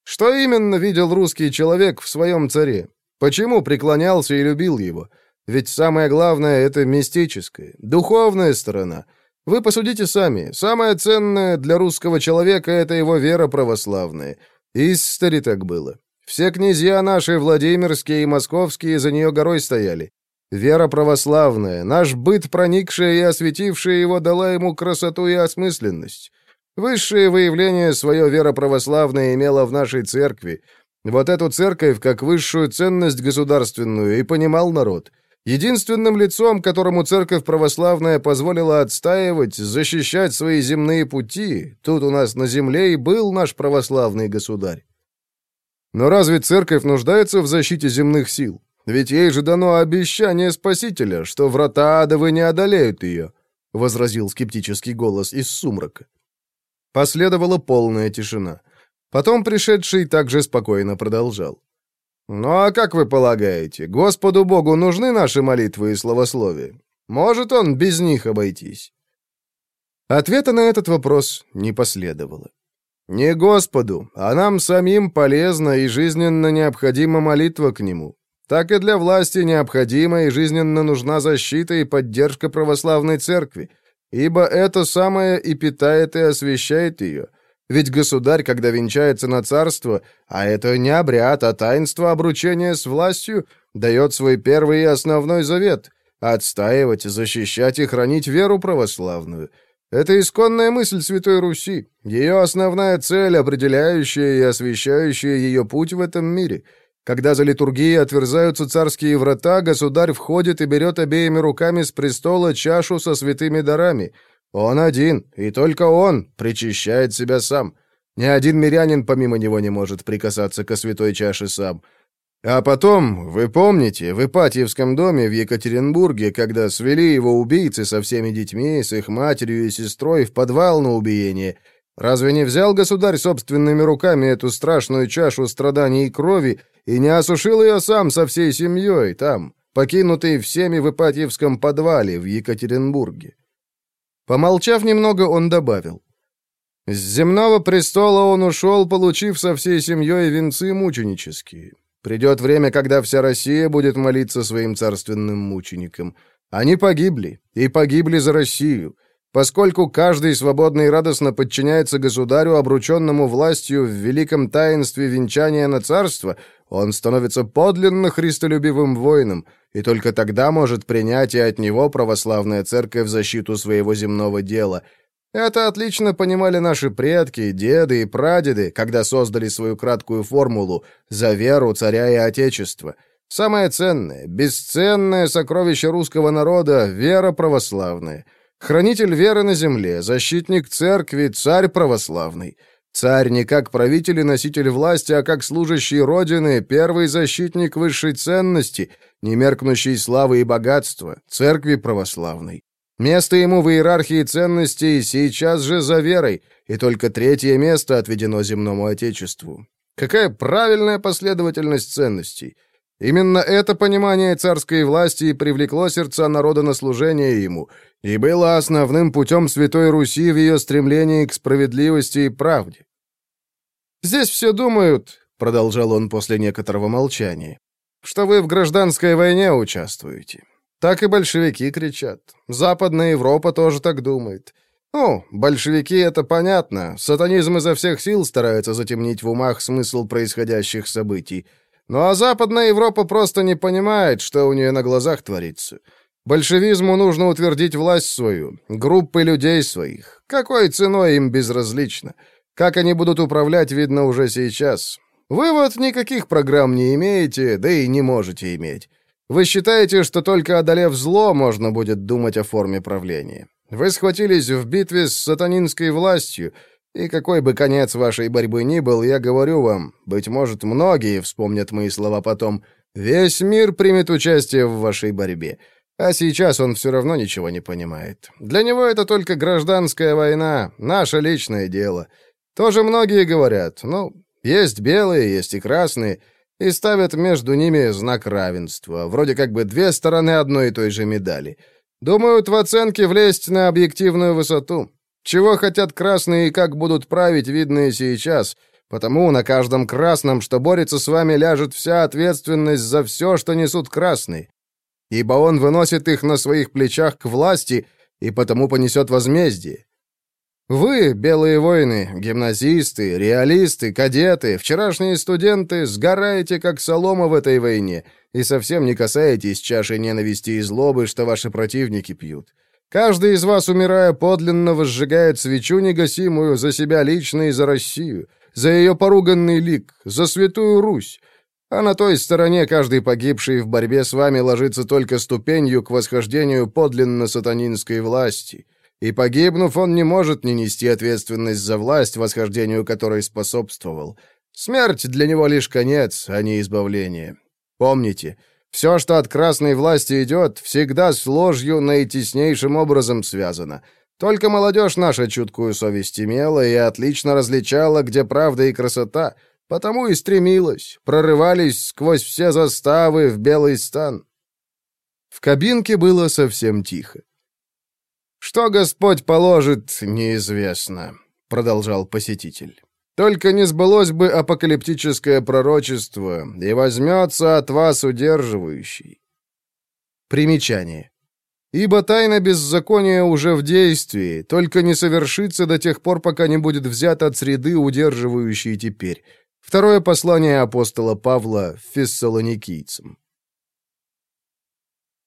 Speaker 1: Что именно видел русский человек в своем царе? Почему преклонялся и любил его? Ведь самое главное — это мистическая, духовная сторона. Вы посудите сами. Самое ценное для русского человека — это его вера православная. Истори так было. Все князья наши, Владимирские и Московские, за нее горой стояли. Вера православная, наш быт, проникшая и осветившая его, дала ему красоту и осмысленность. Высшее выявление свое вера православная имела в нашей церкви. Вот эту церковь, как высшую ценность государственную, и понимал народ. Единственным лицом, которому церковь православная позволила отстаивать, защищать свои земные пути, тут у нас на земле и был наш православный государь. Но разве церковь нуждается в защите земных сил? Ведь ей же дано обещание Спасителя, что врата адовы не одолеют ее», — возразил скептический голос из сумрака. Последовала полная тишина. Потом пришедший также спокойно продолжал. «Ну а как вы полагаете, Господу Богу нужны наши молитвы и словословия? Может он без них обойтись?» Ответа на этот вопрос не последовало. Не Господу, а нам самим полезна и жизненно необходима молитва к Нему. Так и для власти необходима и жизненно нужна защита и поддержка православной церкви, ибо это самое и питает и освящает ее. Ведь государь, когда венчается на царство, а это не обряд, а таинство обручения с властью, дает свой первый и основной завет — отстаивать, защищать и хранить веру православную — это исконная мысль Святой Руси, ее основная цель, определяющая и освещающая ее путь в этом мире. Когда за литургией отверзаются царские врата, государь входит и берет обеими руками с престола чашу со святыми дарами. Он один, и только он, причащает себя сам. Ни один мирянин помимо него не может прикасаться ко святой чаше сам. А потом, вы помните, в Ипатьевском доме в Екатеринбурге, когда свели его убийцы со всеми детьми, с их матерью и сестрой в подвал на убиение, разве не взял государь собственными руками эту страшную чашу страданий и крови и не осушил ее сам со всей семьей там, покинутый всеми в Ипатьевском подвале в Екатеринбурге? Помолчав немного, он добавил. С земного престола он ушел, получив со всей семьей венцы мученические. Придет время, когда вся Россия будет молиться своим царственным мученикам. Они погибли, и погибли за Россию. Поскольку каждый свободно и радостно подчиняется государю, обрученному властью в великом таинстве венчания на царство, он становится подлинно христолюбивым воином, и только тогда может принять и от него православная церковь в защиту своего земного дела — это отлично понимали наши предки, деды и прадеды, когда создали свою краткую формулу «За веру царя и отечества». Самое ценное, бесценное сокровище русского народа — вера православная. Хранитель веры на земле, защитник церкви, царь православный. Царь не как правитель и носитель власти, а как служащий Родины, первый защитник высшей ценности, немеркнущей славы и богатства, церкви православной. Место ему в иерархии ценностей сейчас же за верой, и только третье место отведено земному отечеству. Какая правильная последовательность ценностей. Именно это понимание царской власти и привлекло сердца народа на служение ему, и было основным путем Святой Руси в ее стремлении к справедливости и правде. «Здесь все думают», — продолжал он после некоторого молчания, «что вы в гражданской войне участвуете. Так и большевики кричат. Западная Европа тоже так думает. Ну, большевики — это понятно. Сатанизм изо всех сил старается затемнить в умах смысл происходящих событий. Ну а Западная Европа просто не понимает, что у нее на глазах творится. Большевизму нужно утвердить власть свою, группы людей своих. Какой ценой им безразлично. Как они будут управлять, видно уже сейчас. Вы вот никаких программ не имеете, да и не можете иметь. Вы считаете, что только одолев зло, можно будет думать о форме правления. Вы схватились в битве с сатанинской властью, и какой бы конец вашей борьбы ни был, я говорю вам, быть может, многие вспомнят мои слова потом, весь мир примет участие в вашей борьбе. А сейчас он все равно ничего не понимает. Для него это только гражданская война, наше личное дело. Тоже многие говорят, ну, есть белые, есть и красные — и ставят между ними знак равенства, вроде как бы две стороны одной и той же медали. Думают в оценке влезть на объективную высоту. Чего хотят красные и как будут править, видно и сейчас, потому на каждом красном, что борется с вами, ляжет вся ответственность за все, что несут красные. Ибо он выносит их на своих плечах к власти и потому понесет возмездие. Вы, белые воины, гимназисты, реалисты, кадеты, вчерашние студенты, сгораете, как солома в этой войне, и совсем не касаетесь чаши ненависти и злобы, что ваши противники пьют. Каждый из вас, умирая подлинно, возжигает свечу негасимую за себя лично и за Россию, за ее поруганный лик, за святую Русь. А на той стороне каждый погибший в борьбе с вами ложится только ступенью к восхождению подлинно сатанинской власти» и погибнув, он не может не нести ответственность за власть, восхождению которой способствовал. Смерть для него лишь конец, а не избавление. Помните, все, что от красной власти идет, всегда с ложью наитеснейшим образом связано. Только молодежь наша чуткую совесть имела и отлично различала, где правда и красота, потому и стремилась, прорывались сквозь все заставы в белый стан. В кабинке было совсем тихо. «Что Господь положит, неизвестно», — продолжал посетитель. «Только не сбылось бы апокалиптическое пророчество, и возьмется от вас удерживающий». Примечание. «Ибо тайна беззакония уже в действии, только не совершится до тех пор, пока не будет взят от среды, удерживающей теперь». Второе послание апостола Павла фессалоникийцам.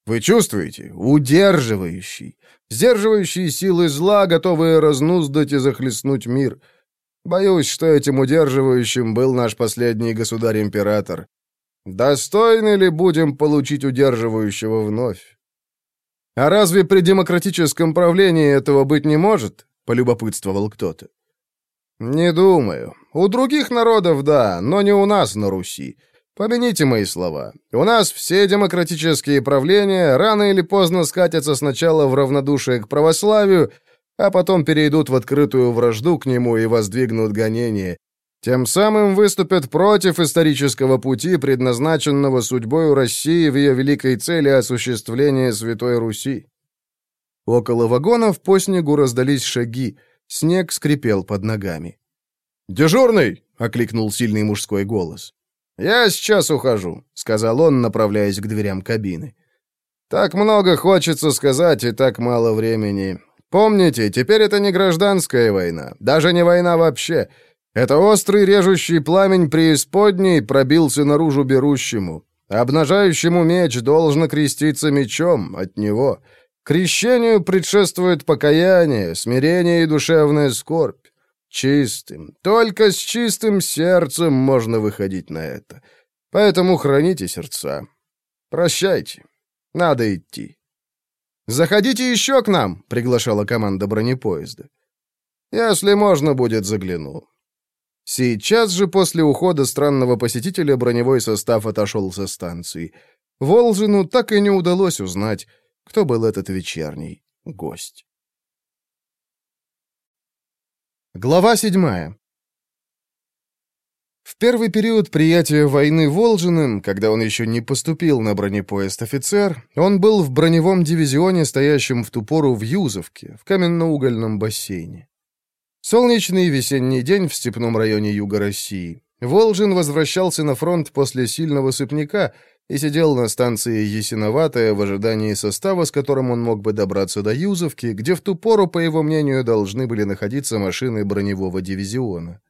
Speaker 1: Вы чувствуете? Удерживающий. Сдерживающий силы зла, готовые разнуздать и захлестнуть мир. Боюсь, что этим удерживающим был наш последний государь-император. Достойны ли будем получить удерживающего вновь? А разве при демократическом правлении этого быть не может? Полюбопытствовал кто-то. «Не думаю. У других народов, да, но не у нас на Руси. Помяните мои слова. У нас все демократические правления рано или поздно скатятся сначала в равнодушие к православию, а потом перейдут в открытую вражду к нему и воздвигнут гонение. Тем самым выступят против исторического пути, предназначенного судьбой России в ее великой цели осуществления Святой Руси. Около вагонов по снегу раздались шаги, снег скрипел под ногами. «Дежурный!» — окликнул сильный мужской голос. «Я сейчас ухожу», — сказал он, направляясь к дверям кабины. «Так много хочется сказать и так мало времени. Помните, теперь это не гражданская война, даже не война вообще. Это острый режущий пламень преисподней пробился наружу берущему. Обнажающему меч должно креститься мечом от него. Крещению предшествует покаяние, смирение и душевная скорбь. Чистым, только с чистым сердцем можно выходить на это. Поэтому храните сердца. Прощайте. Надо идти. «Заходите еще к нам!» — приглашала команда бронепоезда. «Если можно будет, загляну». Сейчас же после ухода странного посетителя броневой состав отошел со станции. Волжину так и не удалось узнать, кто был этот вечерний гость. Глава седьмая. В первый период приятия войны Волжиным, когда он еще не поступил на бронепоезд офицер, он был в броневом дивизионе, стоящем в ту пору в Юзовке, в каменноугольном бассейне. Солнечный весенний день в степном районе юга России. Волжин возвращался на фронт после сильного сыпняка и сидел на станции Ясиноватая в ожидании состава, с которым он мог бы добраться до Юзовки, где в ту пору, по его мнению, должны были находиться машины броневого дивизиона.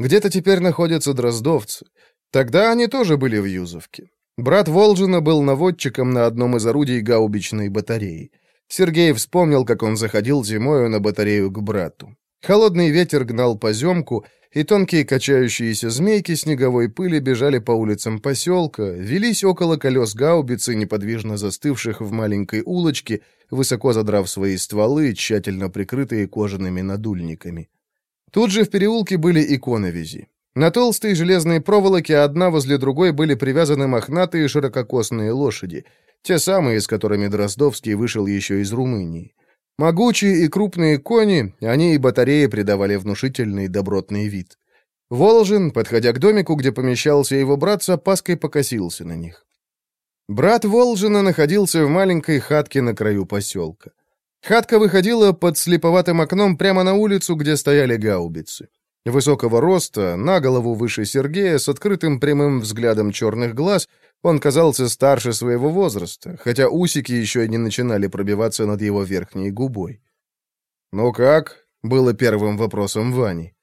Speaker 1: Где-то теперь находятся дроздовцы. Тогда они тоже были в Юзовке. Брат Волжина был наводчиком на одном из орудий гаубичной батареи. Сергей вспомнил, как он заходил зимою на батарею к брату. Холодный ветер гнал поземку, и тонкие качающиеся змейки снеговой пыли бежали по улицам поселка, велись около колес гаубицы, неподвижно застывших в маленькой улочке, высоко задрав свои стволы, тщательно прикрытые кожаными надульниками. Тут же в переулке были иконовизи. На толстой железной проволоке одна возле другой были привязаны мохнатые ширококосные лошади, те самые, с которыми Дроздовский вышел еще из Румынии. Могучие и крупные кони, они и батареи придавали внушительный добротный вид. Волжин, подходя к домику, где помещался его брат, с опаской покосился на них. Брат Волжина находился в маленькой хатке на краю поселка. Хатка выходила под слеповатым окном прямо на улицу, где стояли гаубицы. Высокого роста, на голову выше Сергея, с открытым прямым взглядом черных глаз, он казался старше своего возраста, хотя усики еще не начинали пробиваться над его верхней губой. «Ну как?» — было первым вопросом Вани.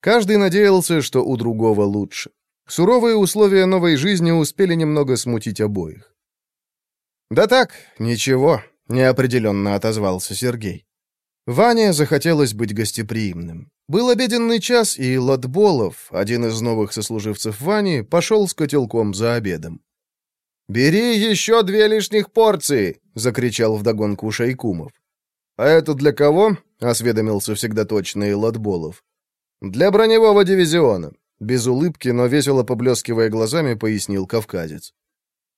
Speaker 1: Каждый надеялся, что у другого лучше. Суровые условия новой жизни успели немного смутить обоих. «Да так, ничего», — неопределенно отозвался Сергей. Ване захотелось быть гостеприимным. Был обеденный час, и Лотболов, один из новых сослуживцев Вани, пошел с котелком за обедом. «Бери еще две лишних порции!» — закричал вдогонку Шайкумов. «А это для кого?» — осведомился всегда точный Лотболов. «Для броневого дивизиона», — без улыбки, но весело поблескивая глазами, пояснил кавказец.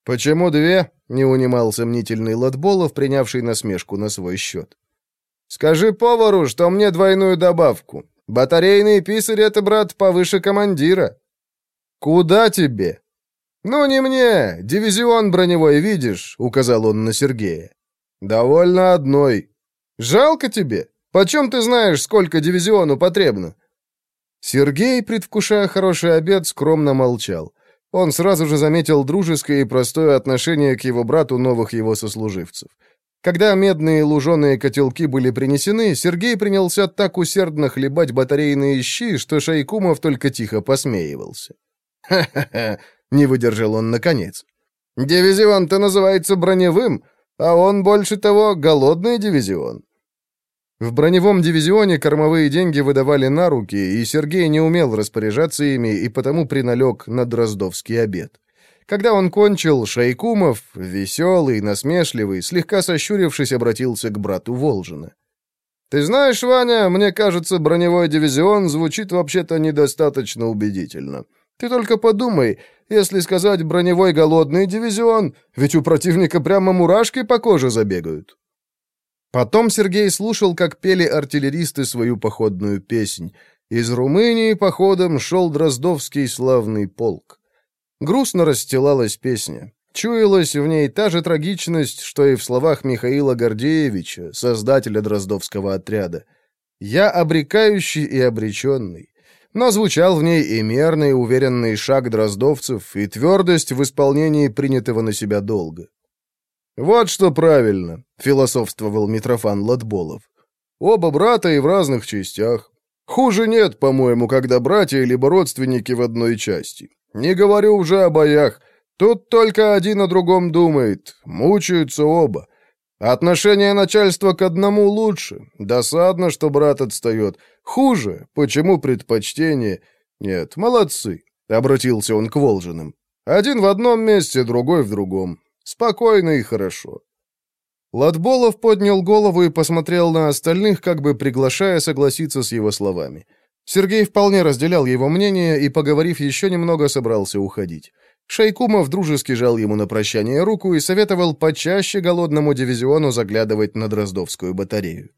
Speaker 1: «Почему две?» — не унимался мнительный Лотболов, принявший насмешку на свой счет. «Скажи повару, что мне двойную добавку. Батарейный писарь — это, брат, повыше командира». «Куда тебе?» «Ну, не мне! Дивизион броневой, видишь?» — указал он на Сергея. «Довольно одной. Жалко тебе? Почем ты знаешь, сколько дивизиону потребно?» Сергей, предвкушая хороший обед, скромно молчал. Он сразу же заметил дружеское и простое отношение к его брату новых его сослуживцев. Когда медные луженые котелки были принесены, Сергей принялся так усердно хлебать батарейные щи, что Шайкумов только тихо посмеивался. «Ха-ха-ха! Не выдержал он наконец. «Дивизион-то называется броневым, а он, больше того, голодный дивизион». В броневом дивизионе кормовые деньги выдавали на руки, и Сергей не умел распоряжаться ими и потому приналег на дроздовский обед. Когда он кончил, Шайкумов, веселый, насмешливый, слегка сощурившись, обратился к брату Волжина. Ты знаешь, Ваня, мне кажется, броневой дивизион звучит вообще-то недостаточно убедительно. Ты только подумай, если сказать броневой голодный дивизион, ведь у противника прямо мурашки по коже забегают. Потом Сергей слушал, как пели артиллеристы свою походную песнь. Из Румынии походом шел Дроздовский славный полк. Грустно расстилалась песня. Чуялась в ней та же трагичность, что и в словах Михаила Гордеевича, создателя Дроздовского отряда. «Я обрекающий и обреченный». Но звучал в ней и мерный, уверенный шаг дроздовцев, и твердость в исполнении принятого на себя долга. «Вот что правильно», — философствовал Митрофан Латболов. «Оба брата и в разных частях. Хуже нет, по-моему, когда братья либо родственники в одной части. Не говорю уже о боях. Тут только один о другом думает. Мучаются оба. Отношение начальства к одному лучше. Досадно, что брат отстает. Хуже. Почему предпочтение? Нет, молодцы. Обратился он к Волжиным. Один в одном месте, другой в другом. Спокойно и хорошо. Ладболов поднял голову и посмотрел на остальных, как бы приглашая согласиться с его словами. Сергей вполне разделял его мнение и, поговорив еще немного, собрался уходить. Шайкумов дружески жал ему на прощание руку и советовал почаще голодному дивизиону заглядывать на Дроздовскую батарею.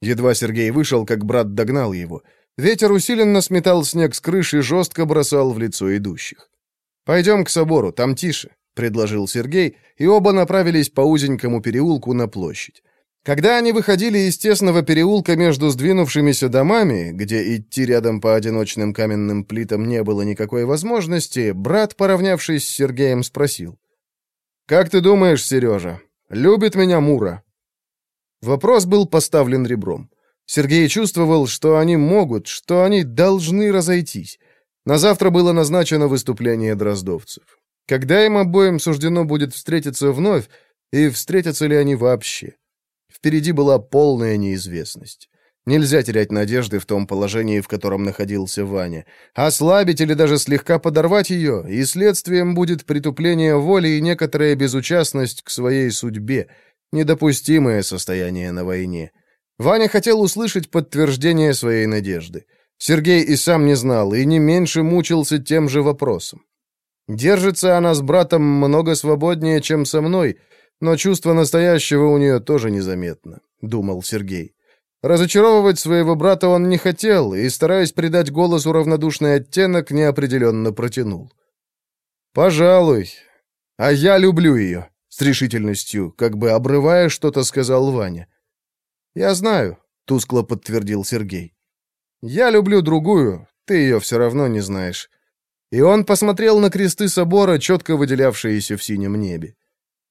Speaker 1: Едва Сергей вышел, как брат догнал его. Ветер усиленно сметал снег с крыши и жестко бросал в лицо идущих. «Пойдем к собору, там тише», — предложил Сергей, и оба направились по узенькому переулку на площадь. Когда они выходили из тесного переулка между сдвинувшимися домами, где идти рядом по одиночным каменным плитам не было никакой возможности, брат, поравнявшись с Сергеем, спросил. «Как ты думаешь, Сережа, любит меня Мура?» Вопрос был поставлен ребром. Сергей чувствовал, что они могут, что они должны разойтись. На завтра было назначено выступление дроздовцев. Когда им обоим суждено будет встретиться вновь, и встретятся ли они вообще? Впереди была полная неизвестность. Нельзя терять надежды в том положении, в котором находился Ваня. Ослабить или даже слегка подорвать ее, и следствием будет притупление воли и некоторая безучастность к своей судьбе, недопустимое состояние на войне. Ваня хотел услышать подтверждение своей надежды. Сергей и сам не знал, и не меньше мучился тем же вопросом. Держится она с братом много свободнее, чем со мной, но чувство настоящего у нее тоже незаметно, думал Сергей. Разочаровывать своего брата он не хотел и, стараясь придать голосу равнодушный оттенок, неопределенно протянул. «Пожалуй. А я люблю ее», — с решительностью, как бы обрывая что-то, сказал Ваня. «Я знаю», — тускло подтвердил Сергей. «Я люблю другую, ты ее все равно не знаешь». И он посмотрел на кресты собора, четко выделявшиеся в синем небе.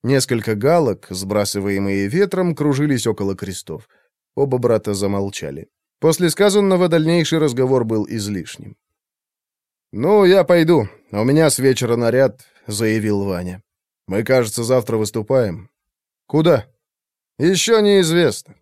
Speaker 1: Несколько галок, сбрасываемые ветром, кружились около крестов. Оба брата замолчали. После сказанного дальнейший разговор был излишним. «Ну, я пойду. У меня с вечера наряд», — заявил Ваня. «Мы, кажется, завтра выступаем». «Куда?» «Еще неизвестно».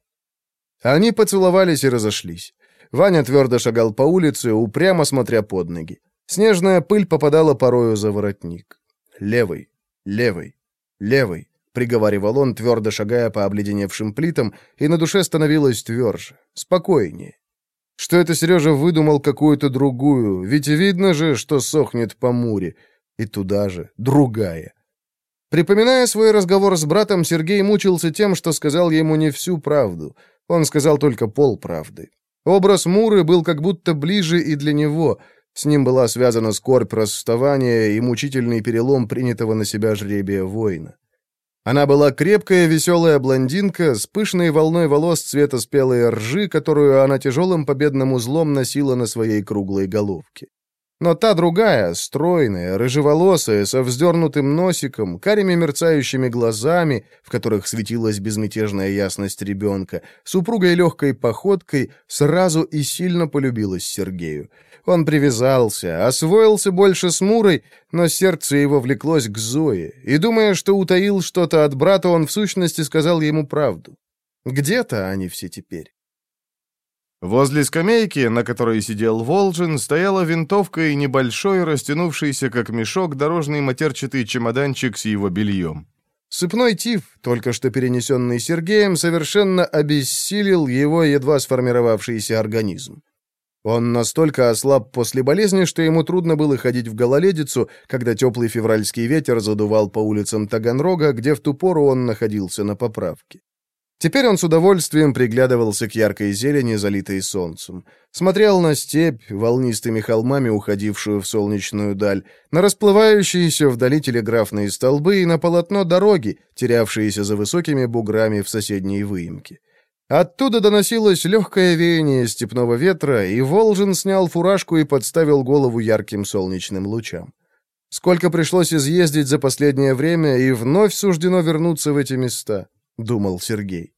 Speaker 1: Они поцеловались и разошлись. Ваня твердо шагал по улице, упрямо смотря под ноги. Снежная пыль попадала порою за воротник. Левый, левый. «Левый», — приговаривал он, твердо шагая по обледеневшим плитам, и на душе становилось тверже, спокойнее. Что это Сережа выдумал какую-то другую, ведь видно же, что сохнет по муре. И туда же, другая. Припоминая свой разговор с братом, Сергей мучился тем, что сказал ему не всю правду. Он сказал только полправды. Образ Муры был как будто ближе и для него. С ним была связана скорбь расставания и мучительный перелом принятого на себя жребия воина. Она была крепкая, веселая блондинка с пышной волной волос цвета спелой ржи, которую она тяжелым победным узлом носила на своей круглой головке. Но та другая, стройная, рыжеволосая, со вздернутым носиком, карими мерцающими глазами, в которых светилась безмятежная ясность ребенка, супругой легкой походкой, сразу и сильно полюбилась Сергею. Он привязался, освоился больше с Мурой, но сердце его влеклось к Зое, и, думая, что утаил что-то от брата, он в сущности сказал ему правду. Где-то они все теперь. Возле скамейки, на которой сидел Волжин, стояла винтовка и небольшой, растянувшийся как мешок, дорожный матерчатый чемоданчик с его бельем. Сыпной тиф, только что перенесенный Сергеем, совершенно обессилил его едва сформировавшийся организм. Он настолько ослаб после болезни, что ему трудно было ходить в гололедицу, когда теплый февральский ветер задувал по улицам Таганрога, где в ту пору он находился на поправке. Теперь он с удовольствием приглядывался к яркой зелени, залитой солнцем. Смотрел на степь, волнистыми холмами уходившую в солнечную даль, на расплывающиеся вдали телеграфные столбы и на полотно дороги, терявшиеся за высокими буграми в соседней выемке. Оттуда доносилось легкое веяние степного ветра, и Волжин снял фуражку и подставил голову ярким солнечным лучам. Сколько пришлось изъездить за последнее время, и вновь суждено вернуться в эти места, — думал Сергей.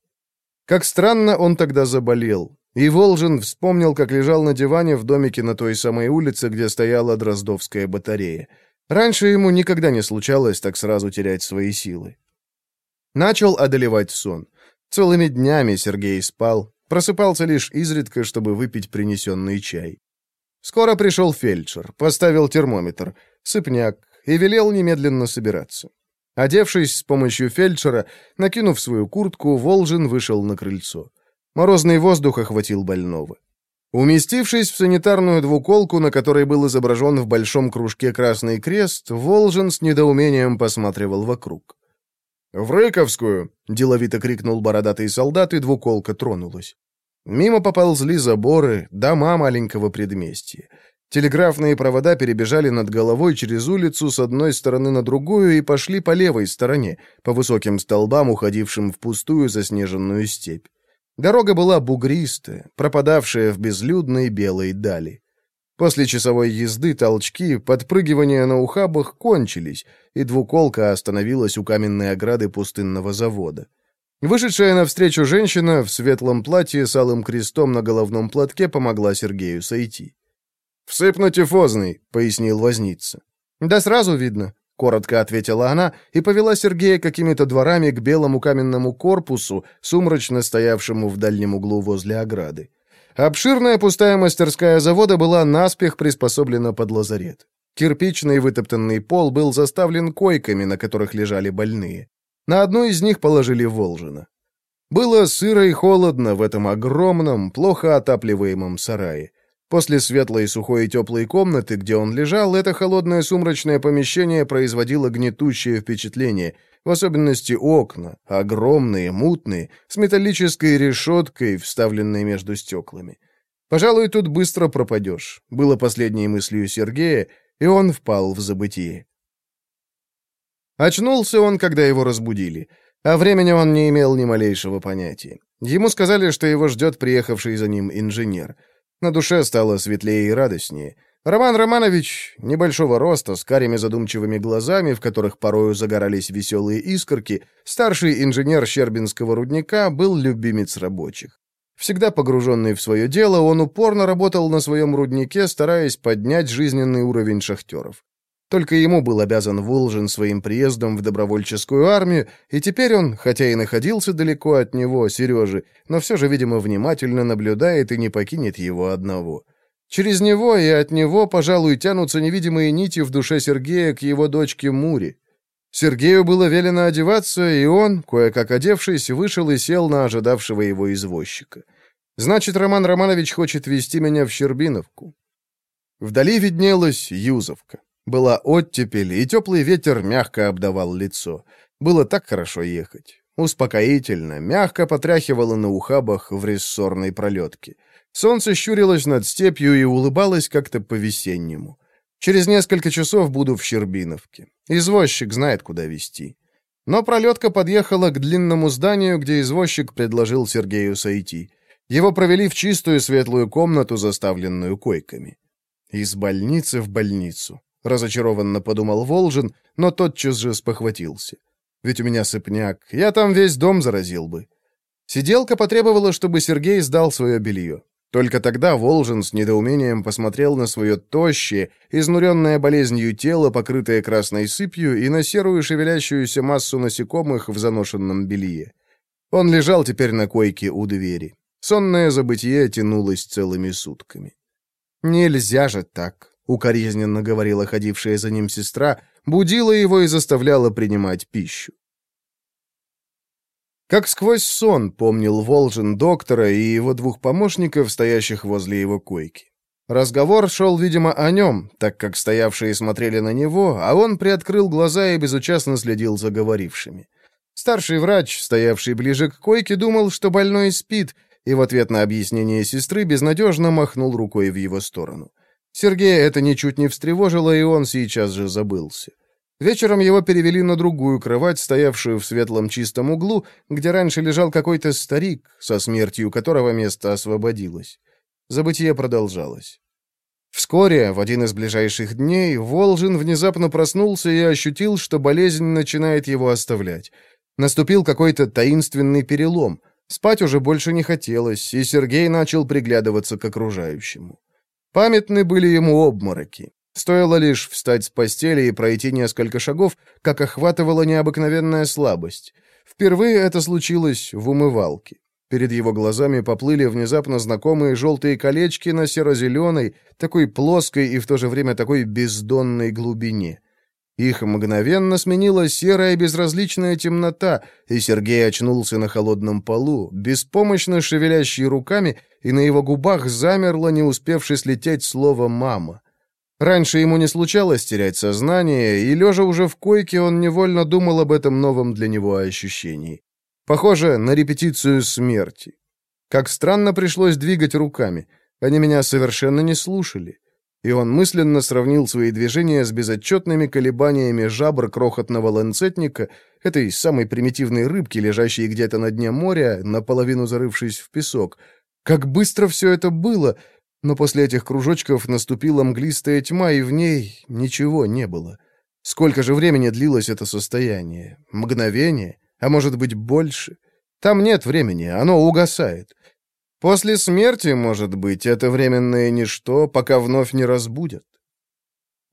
Speaker 1: Как странно он тогда заболел. И Волжин вспомнил, как лежал на диване в домике на той самой улице, где стояла Дроздовская батарея. Раньше ему никогда не случалось так сразу терять свои силы. Начал одолевать сон. Целыми днями Сергей спал, просыпался лишь изредка, чтобы выпить принесенный чай. Скоро пришел фельдшер, поставил термометр, сыпняк и велел немедленно собираться. Одевшись с помощью фельдшера, накинув свою куртку, Волжин вышел на крыльцо. Морозный воздух охватил больного. Уместившись в санитарную двуколку, на которой был изображен в большом кружке красный крест, Волжин с недоумением посматривал вокруг. «В Рыковскую!» — деловито крикнул бородатый солдат, и двуколка тронулась. Мимо поползли заборы, дома маленького предместья. Телеграфные провода перебежали над головой через улицу с одной стороны на другую и пошли по левой стороне, по высоким столбам, уходившим в пустую заснеженную степь. Дорога была бугристая, пропадавшая в безлюдной белой дали. После часовой езды толчки, подпрыгивания на ухабах кончились, и двуколка остановилась у каменной ограды пустынного завода. Вышедшая навстречу женщина в светлом платье с алым крестом на головном платке помогла Сергею сойти. «Всыпну тифозный», — пояснил возница. «Да сразу видно», — коротко ответила она и повела Сергея какими-то дворами к белому каменному корпусу, сумрачно стоявшему в дальнем углу возле ограды. Обширная пустая мастерская завода была наспех приспособлена под лазарет. Кирпичный вытоптанный пол был заставлен койками, на которых лежали больные. На одну из них положили Волжина. Было сыро и холодно в этом огромном, плохо отапливаемом сарае. После светлой, сухой и теплой комнаты, где он лежал, это холодное сумрачное помещение производило гнетущее впечатление, в особенности окна, огромные, мутные, с металлической решеткой, вставленной между стеклами. «Пожалуй, тут быстро пропадешь», — было последней мыслью Сергея, и он впал в забытие. Очнулся он, когда его разбудили. О времени он не имел ни малейшего понятия. Ему сказали, что его ждет приехавший за ним инженер — на душе стало светлее и радостнее. Роман Романович, небольшого роста, с карими задумчивыми глазами, в которых порою загорались веселые искорки, старший инженер Щербинского рудника, был любимец рабочих. Всегда погруженный в свое дело, он упорно работал на своем руднике, стараясь поднять жизненный уровень шахтеров. Только ему был обязан Волжин своим приездом в добровольческую армию, и теперь он, хотя и находился далеко от него, Сережи, но все же, видимо, внимательно наблюдает и не покинет его одного. Через него и от него, пожалуй, тянутся невидимые нити в душе Сергея к его дочке Муре. Сергею было велено одеваться, и он, кое-как одевшись, вышел и сел на ожидавшего его извозчика. Значит, Роман Романович хочет вести меня в Щербиновку. Вдали виднелась Юзовка. Была оттепель, и теплый ветер мягко обдавал лицо. Было так хорошо ехать. Успокоительно, мягко потряхивало на ухабах в рессорной пролетке. Солнце щурилось над степью и улыбалось как-то по-весеннему. Через несколько часов буду в Щербиновке. Извозчик знает, куда везти. Но пролетка подъехала к длинному зданию, где извозчик предложил Сергею сойти. Его провели в чистую светлую комнату, заставленную койками. Из больницы в больницу. — разочарованно подумал Волжин, но тотчас же спохватился. «Ведь у меня сыпняк, я там весь дом заразил бы». Сиделка потребовала, чтобы Сергей сдал свое белье. Только тогда Волжин с недоумением посмотрел на свое тощее, изнуренное болезнью тело, покрытое красной сыпью, и на серую шевелящуюся массу насекомых в заношенном белье. Он лежал теперь на койке у двери. Сонное забытие тянулось целыми сутками. «Нельзя же так», укоризненно говорила ходившая за ним сестра, будила его и заставляла принимать пищу. Как сквозь сон помнил Волжин доктора и его двух помощников, стоящих возле его койки. Разговор шел, видимо, о нем, так как стоявшие смотрели на него, а он приоткрыл глаза и безучастно следил за говорившими. Старший врач, стоявший ближе к койке, думал, что больной спит, и в ответ на объяснение сестры безнадежно махнул рукой в его сторону. Сергея это ничуть не встревожило, и он сейчас же забылся. Вечером его перевели на другую кровать, стоявшую в светлом чистом углу, где раньше лежал какой-то старик, со смертью которого место освободилось. Забытие продолжалось. Вскоре, в один из ближайших дней, Волжин внезапно проснулся и ощутил, что болезнь начинает его оставлять. Наступил какой-то таинственный перелом. Спать уже больше не хотелось, и Сергей начал приглядываться к окружающему. Памятны были ему обмороки. Стоило лишь встать с постели и пройти несколько шагов, как охватывала необыкновенная слабость. Впервые это случилось в умывалке. Перед его глазами поплыли внезапно знакомые желтые колечки на серо-зеленой, такой плоской и в то же время такой бездонной глубине. Их мгновенно сменила серая безразличная темнота, и Сергей очнулся на холодном полу, беспомощно шевелящий руками, и на его губах замерло, не успевши слететь слово «мама». Раньше ему не случалось терять сознание, и, лежа уже в койке, он невольно думал об этом новом для него ощущении. Похоже на репетицию смерти. Как странно пришлось двигать руками. Они меня совершенно не слушали. И он мысленно сравнил свои движения с безотчетными колебаниями жабр крохотного ланцетника, этой самой примитивной рыбки, лежащей где-то на дне моря, наполовину зарывшись в песок. Как быстро все это было, но после этих кружочков наступила мглистая тьма, и в ней ничего не было. Сколько же времени длилось это состояние? Мгновение? а может быть больше. Там нет времени, оно угасает. После смерти, может быть, это временное ничто, пока вновь не разбудят.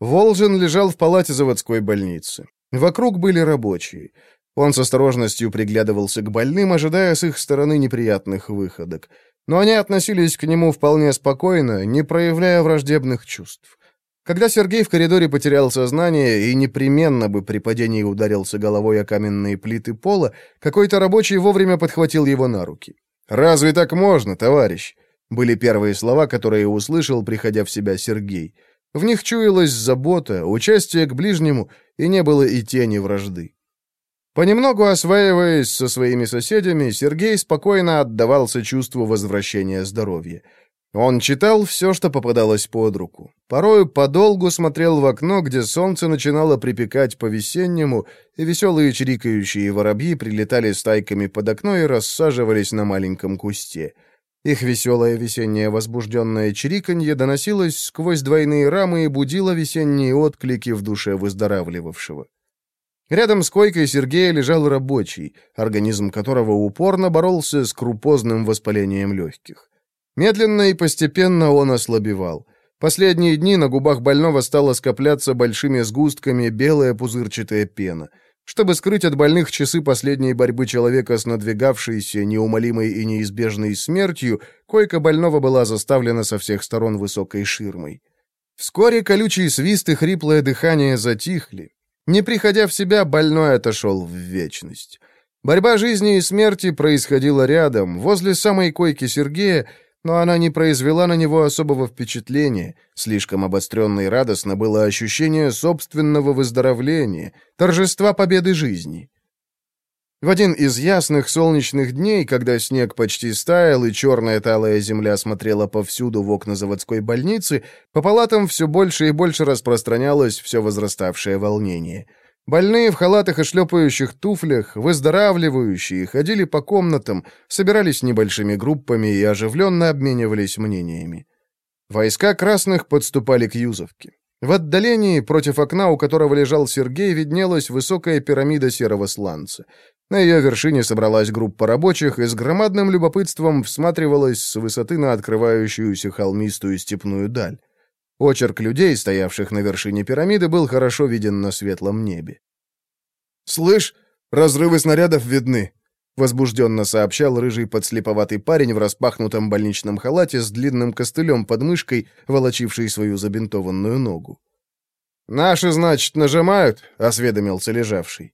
Speaker 1: Волжин лежал в палате заводской больницы. Вокруг были рабочие. Он с осторожностью приглядывался к больным, ожидая с их стороны неприятных выходок. Но они относились к нему вполне спокойно, не проявляя враждебных чувств. Когда Сергей в коридоре потерял сознание и непременно бы при падении ударился головой о каменные плиты пола, какой-то рабочий вовремя подхватил его на руки. «Разве так можно, товарищ?» Были первые слова, которые услышал, приходя в себя Сергей. В них чуялась забота, участие к ближнему, и не было и тени вражды. Понемногу осваиваясь со своими соседями, Сергей спокойно отдавался чувству возвращения здоровья. Он читал все, что попадалось под руку. Порою подолгу смотрел в окно, где солнце начинало припекать по-весеннему, и веселые чирикающие воробьи прилетали стайками под окно и рассаживались на маленьком кусте. Их веселое весеннее возбужденное чириканье доносилось сквозь двойные рамы и будило весенние отклики в душе выздоравливавшего. Рядом с койкой Сергея лежал рабочий, организм которого упорно боролся с крупозным воспалением легких. Медленно и постепенно он ослабевал. Последние дни на губах больного стала скопляться большими сгустками белая пузырчатая пена. Чтобы скрыть от больных часы последней борьбы человека с надвигавшейся, неумолимой и неизбежной смертью, койка больного была заставлена со всех сторон высокой ширмой. Вскоре колючий свист и хриплое дыхание затихли. Не приходя в себя, больной отошел в вечность. Борьба жизни и смерти происходила рядом, возле самой койки Сергея, но она не произвела на него особого впечатления. Слишком обостренно и радостно было ощущение собственного выздоровления, торжества победы жизни. В один из ясных солнечных дней, когда снег почти стаял и черная талая земля смотрела повсюду в окна заводской больницы, по палатам все больше и больше распространялось все возраставшее волнение — Больные в халатах и шлепающих туфлях, выздоравливающие, ходили по комнатам, собирались небольшими группами и оживленно обменивались мнениями. Войска красных подступали к Юзовке. В отдалении, против окна, у которого лежал Сергей, виднелась высокая пирамида серого сланца. На ее вершине собралась группа рабочих и с громадным любопытством всматривалась с высоты на открывающуюся холмистую степную даль. Очерк людей, стоявших на вершине пирамиды, был хорошо виден на светлом небе. «Слышь, разрывы снарядов видны», — возбужденно сообщал рыжий подслеповатый парень в распахнутом больничном халате с длинным костылем под мышкой, волочивший свою забинтованную ногу. «Наши, значит, нажимают?» — осведомился лежавший.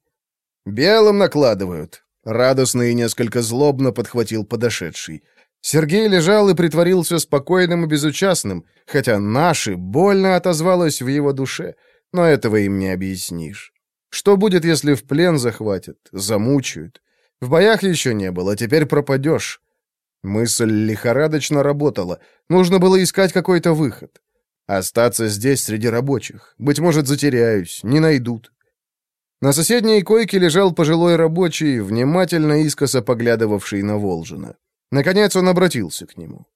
Speaker 1: «Белым накладывают», — радостно и несколько злобно подхватил подошедший. Сергей лежал и притворился спокойным и безучастным, хотя «наши» больно отозвалось в его душе, но этого им не объяснишь. Что будет, если в плен захватят, замучают? В боях еще не было, теперь пропадешь. Мысль лихорадочно работала. Нужно было искать какой-то выход. Остаться здесь среди рабочих. Быть может, затеряюсь, не найдут. На соседней койке лежал пожилой рабочий, внимательно искоса поглядывавший на Волжина. Наконец он обратился к нему.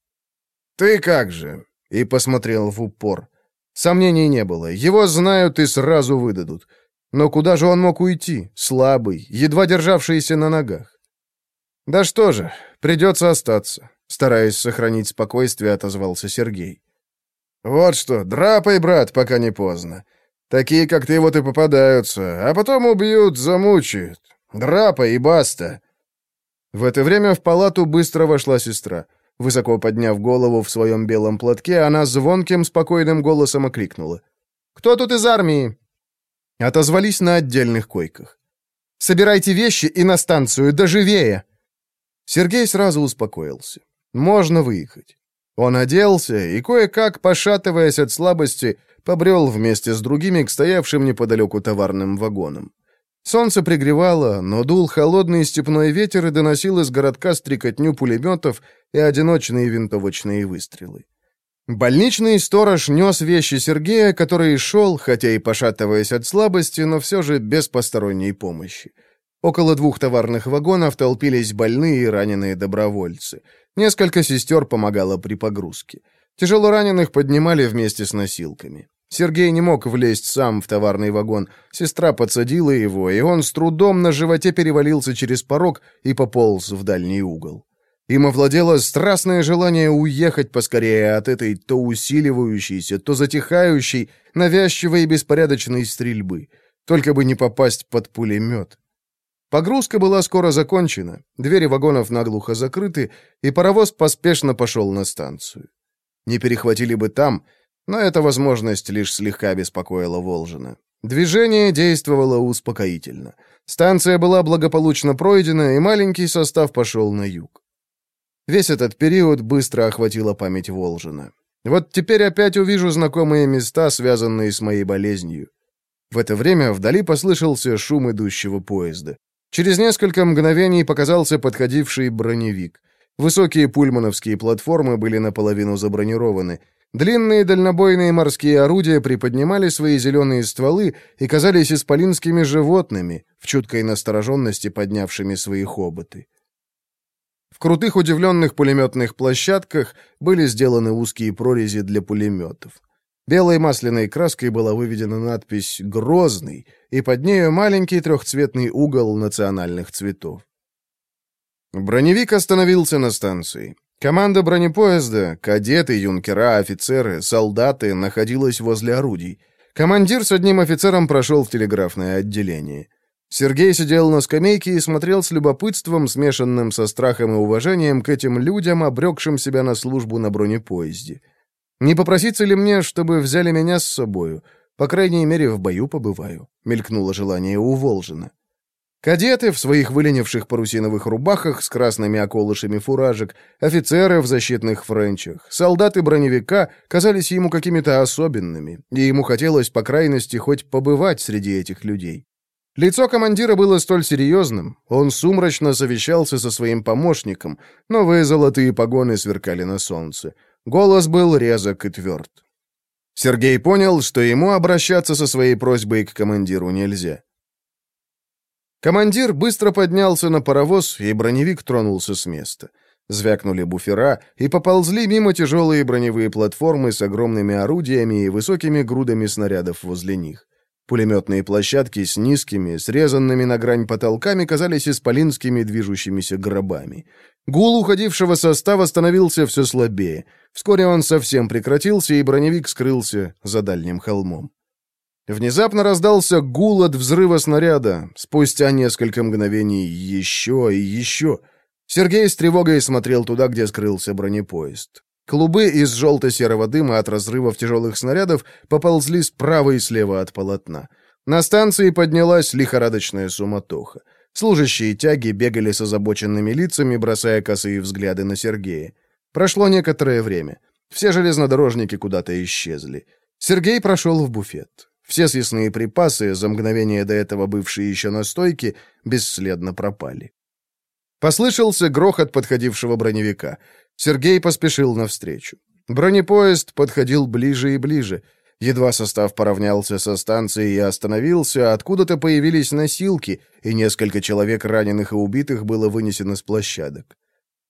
Speaker 1: «Ты как же?» И посмотрел в упор. Сомнений не было. Его знают и сразу выдадут. Но куда же он мог уйти? Слабый, едва державшийся на ногах. «Да что же, придется остаться», — стараясь сохранить спокойствие, отозвался Сергей. «Вот что, драпай, брат, пока не поздно. Такие, как ты, вот и попадаются, а потом убьют, замучают. Драпай и баста. В это время в палату быстро вошла сестра. Высоко подняв голову в своем белом платке, она звонким, спокойным голосом окликнула. «Кто тут из армии?» Отозвались на отдельных койках. «Собирайте вещи и на станцию, доживее!» Сергей сразу успокоился. «Можно выехать». Он оделся и, кое-как, пошатываясь от слабости, побрел вместе с другими к стоявшим неподалеку товарным вагонам. Солнце пригревало, но дул холодный степной ветер и доносил из городка стрекотню пулеметов и одиночные винтовочные выстрелы. Больничный сторож нес вещи Сергея, который шел, хотя и пошатываясь от слабости, но все же без посторонней помощи. Около двух товарных вагонов толпились больные и раненые добровольцы. Несколько сестер помогало при погрузке. Тяжело раненых поднимали вместе с носилками. Сергей не мог влезть сам в товарный вагон. Сестра подсадила его, и он с трудом на животе перевалился через порог и пополз в дальний угол. Им овладело страстное желание уехать поскорее от этой то усиливающейся, то затихающей, навязчивой и беспорядочной стрельбы. Только бы не попасть под пулемет. Погрузка была скоро закончена, двери вагонов наглухо закрыты, и паровоз поспешно пошел на станцию. Не перехватили бы там — но эта возможность лишь слегка беспокоила Волжина. Движение действовало успокоительно. Станция была благополучно пройдена, и маленький состав пошел на юг. Весь этот период быстро охватила память Волжина. Вот теперь опять увижу знакомые места, связанные с моей болезнью. В это время вдали послышался шум идущего поезда. Через несколько мгновений показался подходивший броневик. Высокие пульмановские платформы были наполовину забронированы. Длинные дальнобойные морские орудия приподнимали свои зеленые стволы и казались исполинскими животными, в чуткой настороженности поднявшими свои хоботы. В крутых удивленных пулеметных площадках были сделаны узкие прорези для пулеметов. Белой масляной краской была выведена надпись «Грозный», и под нею маленький трехцветный угол национальных цветов. Броневик остановился на станции. Команда бронепоезда, кадеты, юнкера, офицеры, солдаты находилась возле орудий. Командир с одним офицером прошел в телеграфное отделение. Сергей сидел на скамейке и смотрел с любопытством, смешанным со страхом и уважением к этим людям, обрекшим себя на службу на бронепоезде. «Не попроситься ли мне, чтобы взяли меня с собою? По крайней мере, в бою побываю», — мелькнуло желание у Волжина. Кадеты в своих выленивших парусиновых рубахах с красными околышами фуражек, офицеры в защитных френчах, солдаты броневика казались ему какими-то особенными, и ему хотелось, по крайности, хоть побывать среди этих людей. Лицо командира было столь серьезным, он сумрачно совещался со своим помощником, новые золотые погоны сверкали на солнце. Голос был резок и тверд. Сергей понял, что ему обращаться со своей просьбой к командиру нельзя. Командир быстро поднялся на паровоз, и броневик тронулся с места. Звякнули буфера, и поползли мимо тяжелые броневые платформы с огромными орудиями и высокими грудами снарядов возле них. Пулеметные площадки с низкими, срезанными на грань потолками казались исполинскими движущимися гробами. Гул уходившего состава становился все слабее. Вскоре он совсем прекратился, и броневик скрылся за дальним холмом. Внезапно раздался гул от взрыва снаряда. Спустя несколько мгновений еще и еще. Сергей с тревогой смотрел туда, где скрылся бронепоезд. Клубы из желто-серого дыма от разрывов тяжелых снарядов поползли справа и слева от полотна. На станции поднялась лихорадочная суматоха. Служащие тяги бегали с озабоченными лицами, бросая косые взгляды на Сергея. Прошло некоторое время. Все железнодорожники куда-то исчезли. Сергей прошел в буфет. Все съестные припасы, за мгновение до этого бывшие еще на стойке, бесследно пропали. Послышался грохот подходившего броневика. Сергей поспешил навстречу. Бронепоезд подходил ближе и ближе. Едва состав поравнялся со станцией и остановился, откуда-то появились носилки, и несколько человек раненых и убитых было вынесено с площадок.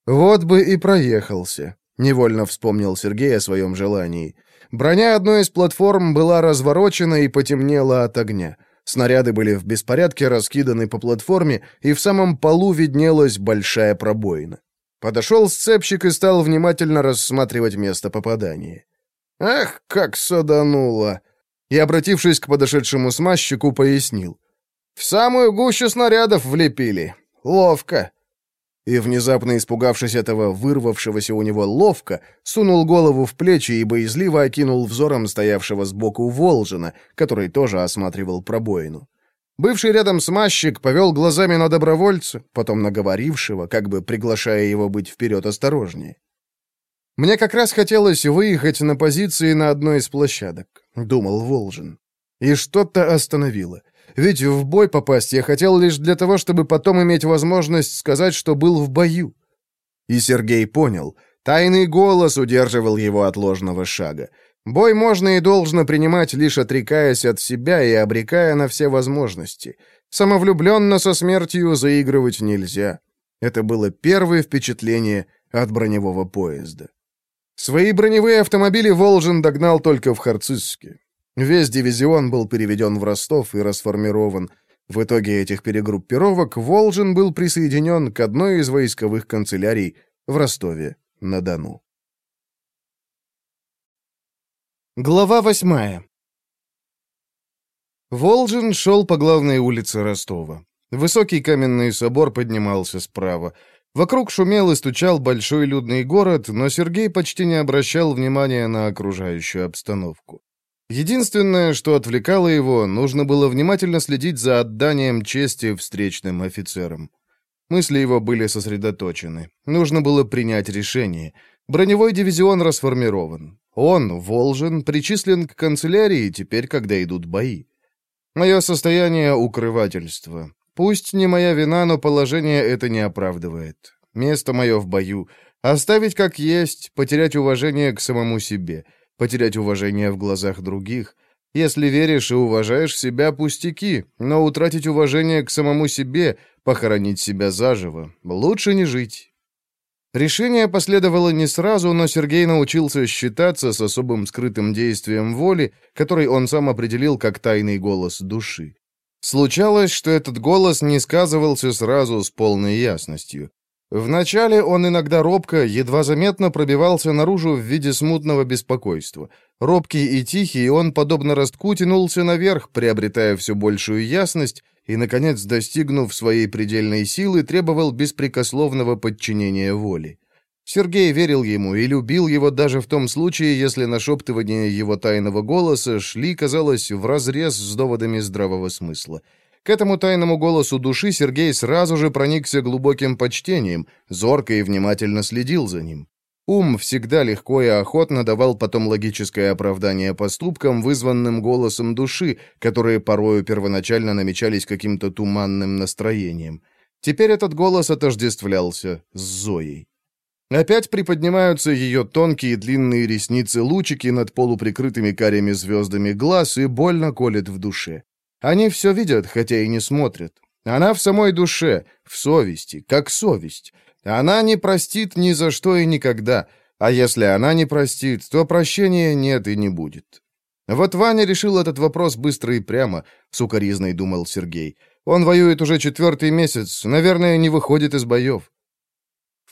Speaker 1: «Вот бы и проехался», — невольно вспомнил Сергей о своем желании. Броня одной из платформ была разворочена и потемнела от огня. Снаряды были в беспорядке раскиданы по платформе, и в самом полу виднелась большая пробоина. Подошел сцепщик и стал внимательно рассматривать место попадания. «Ах, как садануло!» И, обратившись к подошедшему смазчику, пояснил. «В самую гущу снарядов влепили. Ловко!» И, внезапно испугавшись этого вырвавшегося у него ловко, сунул голову в плечи и боязливо окинул взором стоявшего сбоку Волжина, который тоже осматривал пробоину. Бывший рядом смазчик повел глазами на добровольца, потом на говорившего, как бы приглашая его быть вперед осторожнее. «Мне как раз хотелось выехать на позиции на одной из площадок», — думал Волжин. И что-то остановило. Ведь в бой попасть я хотел лишь для того, чтобы потом иметь возможность сказать, что был в бою. И Сергей понял. Тайный голос удерживал его от ложного шага. Бой можно и должно принимать, лишь отрекаясь от себя и обрекая на все возможности. Самовлюбленно со смертью заигрывать нельзя. Это было первое впечатление от броневого поезда. Свои броневые автомобили Волжин догнал только в Харцизске. Весь дивизион был переведен в Ростов и расформирован. В итоге этих перегруппировок Волжин был присоединен к одной из войсковых канцелярий в Ростове-на-Дону. Глава восьмая Волжин шел по главной улице Ростова. Высокий каменный собор поднимался справа. Вокруг шумел и стучал большой людный город, но Сергей почти не обращал внимания на окружающую обстановку. Единственное, что отвлекало его, нужно было внимательно следить за отданием чести встречным офицерам. Мысли его были сосредоточены. Нужно было принять решение. Броневой дивизион расформирован. Он, Волжин, причислен к канцелярии теперь, когда идут бои. Мое состояние — укрывательство. Пусть не моя вина, но положение это не оправдывает. Место мое в бою. Оставить как есть, потерять уважение к самому себе — потерять уважение в глазах других. Если веришь и уважаешь себя, пустяки, но утратить уважение к самому себе, похоронить себя заживо, лучше не жить. Решение последовало не сразу, но Сергей научился считаться с особым скрытым действием воли, который он сам определил как тайный голос души. Случалось, что этот голос не сказывался сразу с полной ясностью. Вначале он иногда робко, едва заметно пробивался наружу в виде смутного беспокойства. Робкий и тихий, он, подобно ростку, тянулся наверх, приобретая все большую ясность, и, наконец, достигнув своей предельной силы, требовал беспрекословного подчинения воли. Сергей верил ему и любил его даже в том случае, если нашептывания его тайного голоса шли, казалось, вразрез с доводами здравого смысла. К этому тайному голосу души Сергей сразу же проникся глубоким почтением, зорко и внимательно следил за ним. Ум всегда легко и охотно давал потом логическое оправдание поступкам, вызванным голосом души, которые порою первоначально намечались каким-то туманным настроением. Теперь этот голос отождествлялся с Зоей. Опять приподнимаются ее тонкие длинные ресницы-лучики над полуприкрытыми карими звездами глаз и больно колет в душе. Они все видят, хотя и не смотрят. Она в самой душе, в совести, как совесть. Она не простит ни за что и никогда, а если она не простит, то прощения нет и не будет. Вот Ваня решил этот вопрос быстро и прямо, сукоризной думал Сергей. Он воюет уже четвертый месяц, наверное, не выходит из боев.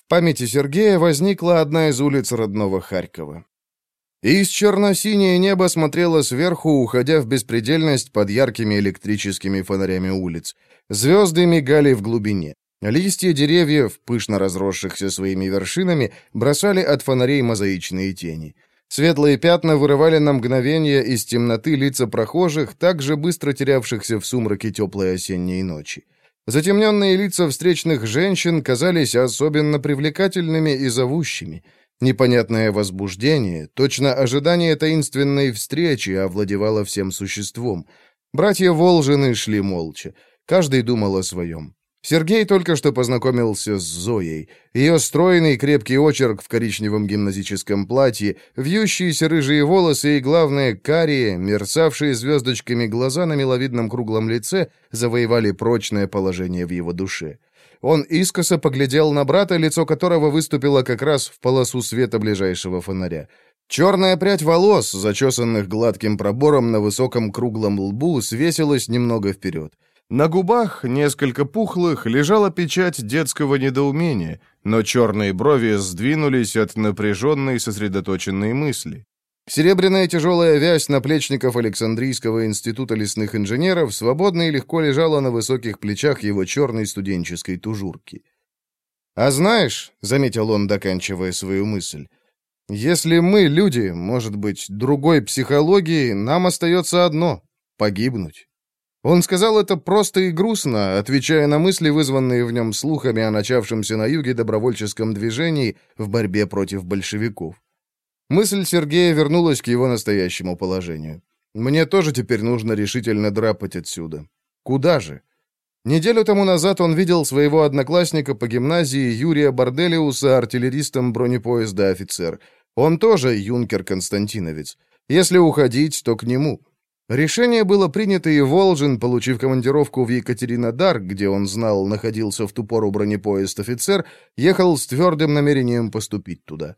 Speaker 1: Памяти Сергея возникла одна из улиц родного Харькова. Из черно-синее небо смотрело сверху, уходя в беспредельность под яркими электрическими фонарями улиц. Звезды мигали в глубине. Листья деревьев, пышно разросшихся своими вершинами, бросали от фонарей мозаичные тени. Светлые пятна вырывали на мгновение из темноты лица прохожих, также быстро терявшихся в сумраке теплой осенней ночи. Затемненные лица встречных женщин казались особенно привлекательными и зовущими. Непонятное возбуждение, точно ожидание таинственной встречи овладевало всем существом. Братья Волжины шли молча. Каждый думал о своем. Сергей только что познакомился с Зоей. Ее стройный крепкий очерк в коричневом гимназическом платье, вьющиеся рыжие волосы и, главное, карие, мерцавшие звездочками глаза на миловидном круглом лице, завоевали прочное положение в его душе. Он искоса поглядел на брата, лицо которого выступило как раз в полосу света ближайшего фонаря. Черная прядь волос, зачесанных гладким пробором на высоком круглом лбу, свесилась немного вперед. На губах, несколько пухлых, лежала печать детского недоумения, но черные брови сдвинулись от напряженной сосредоточенной мысли. Серебряная тяжелая вязь наплечников Александрийского института лесных инженеров свободно и легко лежала на высоких плечах его черной студенческой тужурки. «А знаешь», — заметил он, доканчивая свою мысль, «если мы, люди, может быть, другой психологии, нам остается одно — погибнуть». Он сказал это просто и грустно, отвечая на мысли, вызванные в нем слухами о начавшемся на юге добровольческом движении в борьбе против большевиков. Мысль Сергея вернулась к его настоящему положению. «Мне тоже теперь нужно решительно драпать отсюда. Куда же?» Неделю тому назад он видел своего одноклассника по гимназии Юрия Борделиуса артиллеристом бронепоезда офицер. Он тоже юнкер Константиновец. Если уходить, то к нему. Решение было принято, и Волжин, получив командировку в Екатеринодар, где он знал, находился в ту пору бронепоезд офицер, ехал с твердым намерением поступить туда.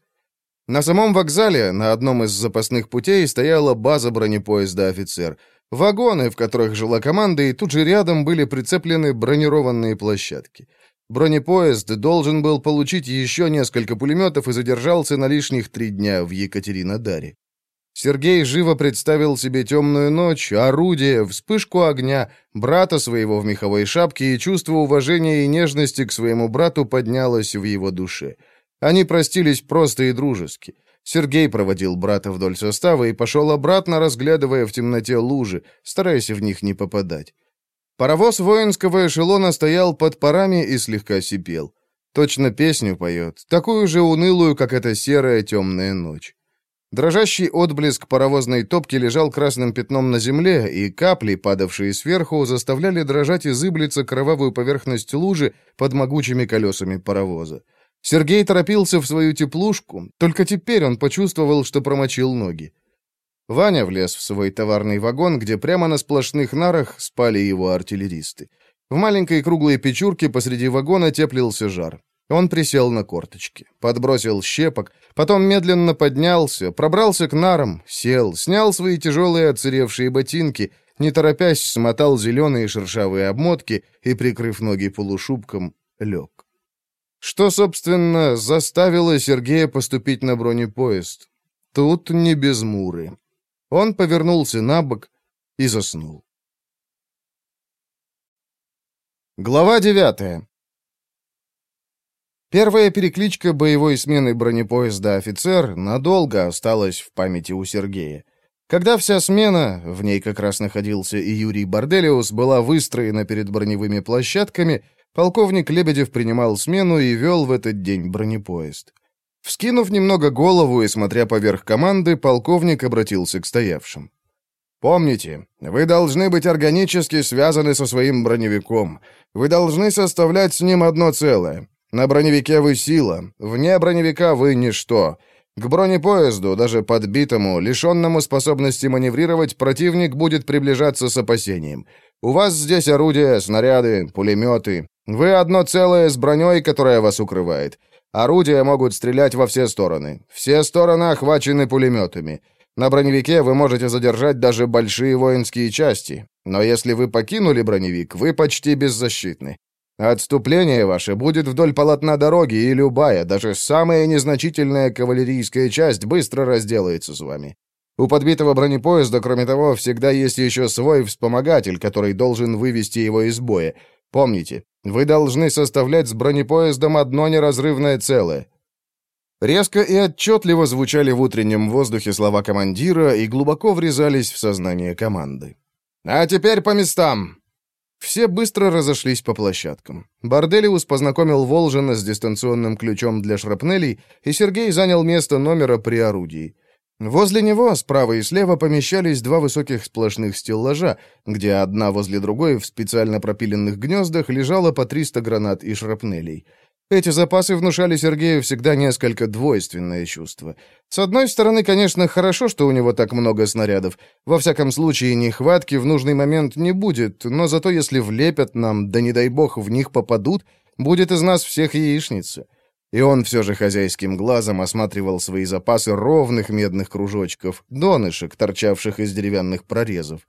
Speaker 1: На самом вокзале, на одном из запасных путей, стояла база бронепоезда офицер. Вагоны, в которых жила команда, и тут же рядом были прицеплены бронированные площадки. Бронепоезд должен был получить еще несколько пулеметов и задержался на лишних три дня в Екатеринодаре. Сергей живо представил себе темную ночь, орудие, вспышку огня, брата своего в меховой шапке, и чувство уважения и нежности к своему брату поднялось в его душе. Они простились просто и дружески. Сергей проводил брата вдоль состава и пошел обратно, разглядывая в темноте лужи, стараясь в них не попадать. Паровоз воинского эшелона стоял под парами и слегка сипел. Точно песню поет, такую же унылую, как эта серая темная ночь. Дрожащий отблеск паровозной топки лежал красным пятном на земле, и капли, падавшие сверху, заставляли дрожать и зыблиться кровавую поверхность лужи под могучими колесами паровоза. Сергей торопился в свою теплушку, только теперь он почувствовал, что промочил ноги. Ваня влез в свой товарный вагон, где прямо на сплошных нарах спали его артиллеристы. В маленькой круглой печурке посреди вагона теплился жар. Он присел на корточки, подбросил щепок, потом медленно поднялся, пробрался к нарам, сел, снял свои тяжелые отсыревшие ботинки, не торопясь смотал зеленые шершавые обмотки и, прикрыв ноги полушубком, лег. Что, собственно, заставило Сергея поступить на бронепоезд? Тут не без Муры. Он повернулся на бок и заснул. Глава девятая. Первая перекличка боевой смены бронепоезда «Офицер» надолго осталась в памяти у Сергея. Когда вся смена, в ней как раз находился и Юрий Борделиус, была выстроена перед броневыми площадками, полковник Лебедев принимал смену и вел в этот день бронепоезд. Вскинув немного голову и смотря поверх команды, полковник обратился к стоявшим. «Помните, вы должны быть органически связаны со своим броневиком. Вы должны составлять с ним одно целое. На броневике вы сила, вне броневика вы ничто. К бронепоезду, даже подбитому, лишенному способности маневрировать, противник будет приближаться с опасением. У вас здесь орудия, снаряды, пулеметы. Вы одно целое с броней, которая вас укрывает. Орудия могут стрелять во все стороны. Все стороны охвачены пулеметами. На броневике вы можете задержать даже большие воинские части. Но если вы покинули броневик, вы почти беззащитны. Отступление ваше будет вдоль полотна дороги, и любая, даже самая незначительная кавалерийская часть быстро разделается с вами. У подбитого бронепоезда, кроме того, всегда есть еще свой вспомогатель, который должен вывести его из боя. Помните, вы должны составлять с бронепоездом одно неразрывное целое. Резко и отчетливо звучали в утреннем воздухе слова командира и глубоко врезались в сознание команды. «А теперь по местам!» Все быстро разошлись по площадкам. Борделиус познакомил Волжина с дистанционным ключом для шрапнелей, и Сергей занял место номера при орудии. Возле него, справа и слева, помещались два высоких сплошных стеллажа, где одна возле другой в специально пропиленных гнездах лежало по 300 гранат и шрапнелей. Эти запасы внушали Сергею всегда несколько двойственное чувство. С одной стороны, конечно, хорошо, что у него так много снарядов. Во всяком случае, нехватки в нужный момент не будет, но зато если влепят нам, да не дай бог в них попадут, будет из нас всех яичница. И он все же хозяйским глазом осматривал свои запасы ровных медных кружочков, донышек, торчавших из деревянных прорезов.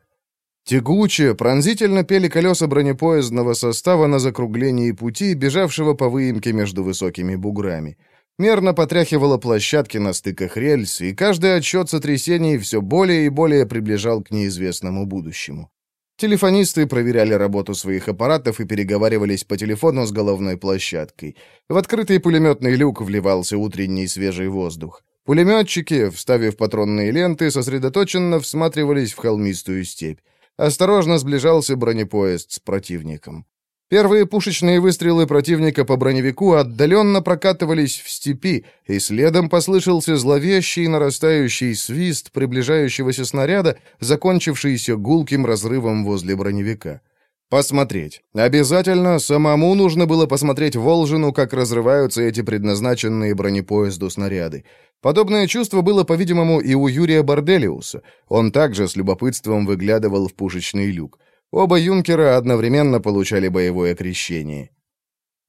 Speaker 1: Тягуче, пронзительно пели колеса бронепоездного состава на закруглении пути, бежавшего по выемке между высокими буграми. Мерно потряхивало площадки на стыках рельс, и каждый отсчет сотрясений все более и более приближал к неизвестному будущему. Телефонисты проверяли работу своих аппаратов и переговаривались по телефону с головной площадкой. В открытый пулеметный люк вливался утренний свежий воздух. Пулеметчики, вставив патронные ленты, сосредоточенно всматривались в холмистую степь. Осторожно сближался бронепоезд с противником. Первые пушечные выстрелы противника по броневику отдаленно прокатывались в степи, и следом послышался зловещий нарастающий свист приближающегося снаряда, закончившийся гулким разрывом возле броневика. Посмотреть. Обязательно самому нужно было посмотреть Волжину, как разрываются эти предназначенные бронепоезду снаряды. Подобное чувство было, по-видимому, и у Юрия Борделиуса. Он также с любопытством выглядывал в пушечный люк. Оба юнкера одновременно получали боевое крещение.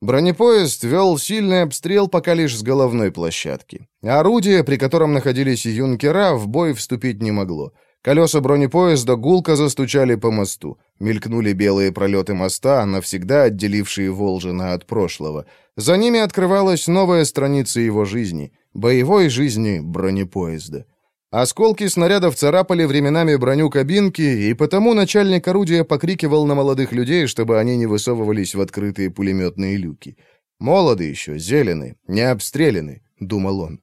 Speaker 1: Бронепоезд вел сильный обстрел пока лишь с головной площадки. Орудие, при котором находились юнкера, в бой вступить не могло. Колеса бронепоезда гулко застучали по мосту. Мелькнули белые пролеты моста, навсегда отделившие Волжина от прошлого. За ними открывалась новая страница его жизни, боевой жизни бронепоезда. Осколки снарядов царапали временами броню кабинки, и потому начальник орудия покрикивал на молодых людей, чтобы они не высовывались в открытые пулеметные люки. «Молоды еще, зелены, не обстреляны», — думал он.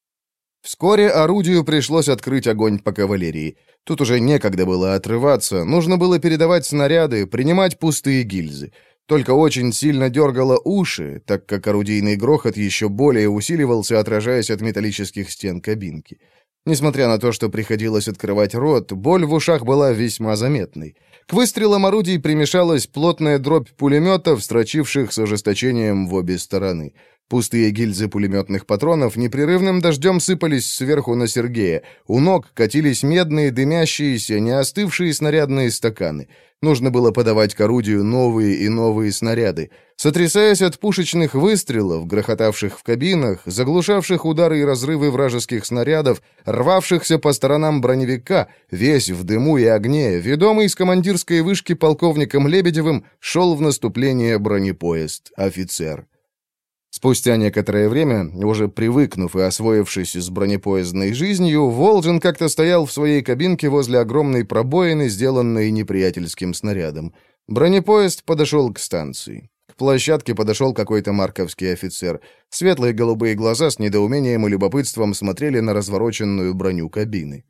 Speaker 1: Вскоре орудию пришлось открыть огонь по кавалерии. Тут уже некогда было отрываться, нужно было передавать снаряды, принимать пустые гильзы. Только очень сильно дергало уши, так как орудийный грохот еще более усиливался, отражаясь от металлических стен кабинки. Несмотря на то, что приходилось открывать рот, боль в ушах была весьма заметной. К выстрелам орудий примешалась плотная дробь пулеметов, строчивших с ожесточением в обе стороны. Пустые гильзы пулеметных патронов непрерывным дождем сыпались сверху на Сергея. У ног катились медные, дымящиеся, не остывшие снарядные стаканы. Нужно было подавать к орудию новые и новые снаряды. Сотрясаясь от пушечных выстрелов, грохотавших в кабинах, заглушавших удары и разрывы вражеских снарядов, рвавшихся по сторонам броневика, весь в дыму и огне, ведомый с командирской вышки полковником Лебедевым, шел в наступление бронепоезд, офицер. Спустя некоторое время, уже привыкнув и освоившись с бронепоездной жизнью, Волжин как-то стоял в своей кабинке возле огромной пробоины, сделанной неприятельским снарядом. Бронепоезд подошел к станции. К площадке подошел какой-то марковский офицер. Светлые голубые глаза с недоумением и любопытством смотрели на развороченную броню кабины.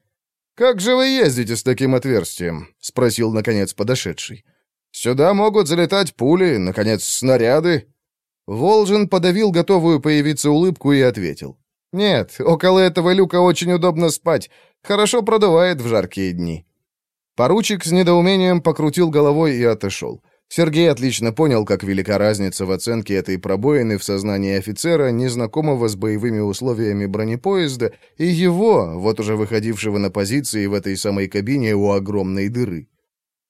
Speaker 1: «Как же вы ездите с таким отверстием?» — спросил, наконец, подошедший. «Сюда могут залетать пули, наконец, снаряды». Волжин подавил готовую появиться улыбку и ответил. «Нет, около этого люка очень удобно спать. Хорошо продувает в жаркие дни». Поручик с недоумением покрутил головой и отошел. Сергей отлично понял, как велика разница в оценке этой пробоины в сознании офицера, незнакомого с боевыми условиями бронепоезда, и его, вот уже выходившего на позиции в этой самой кабине у огромной дыры.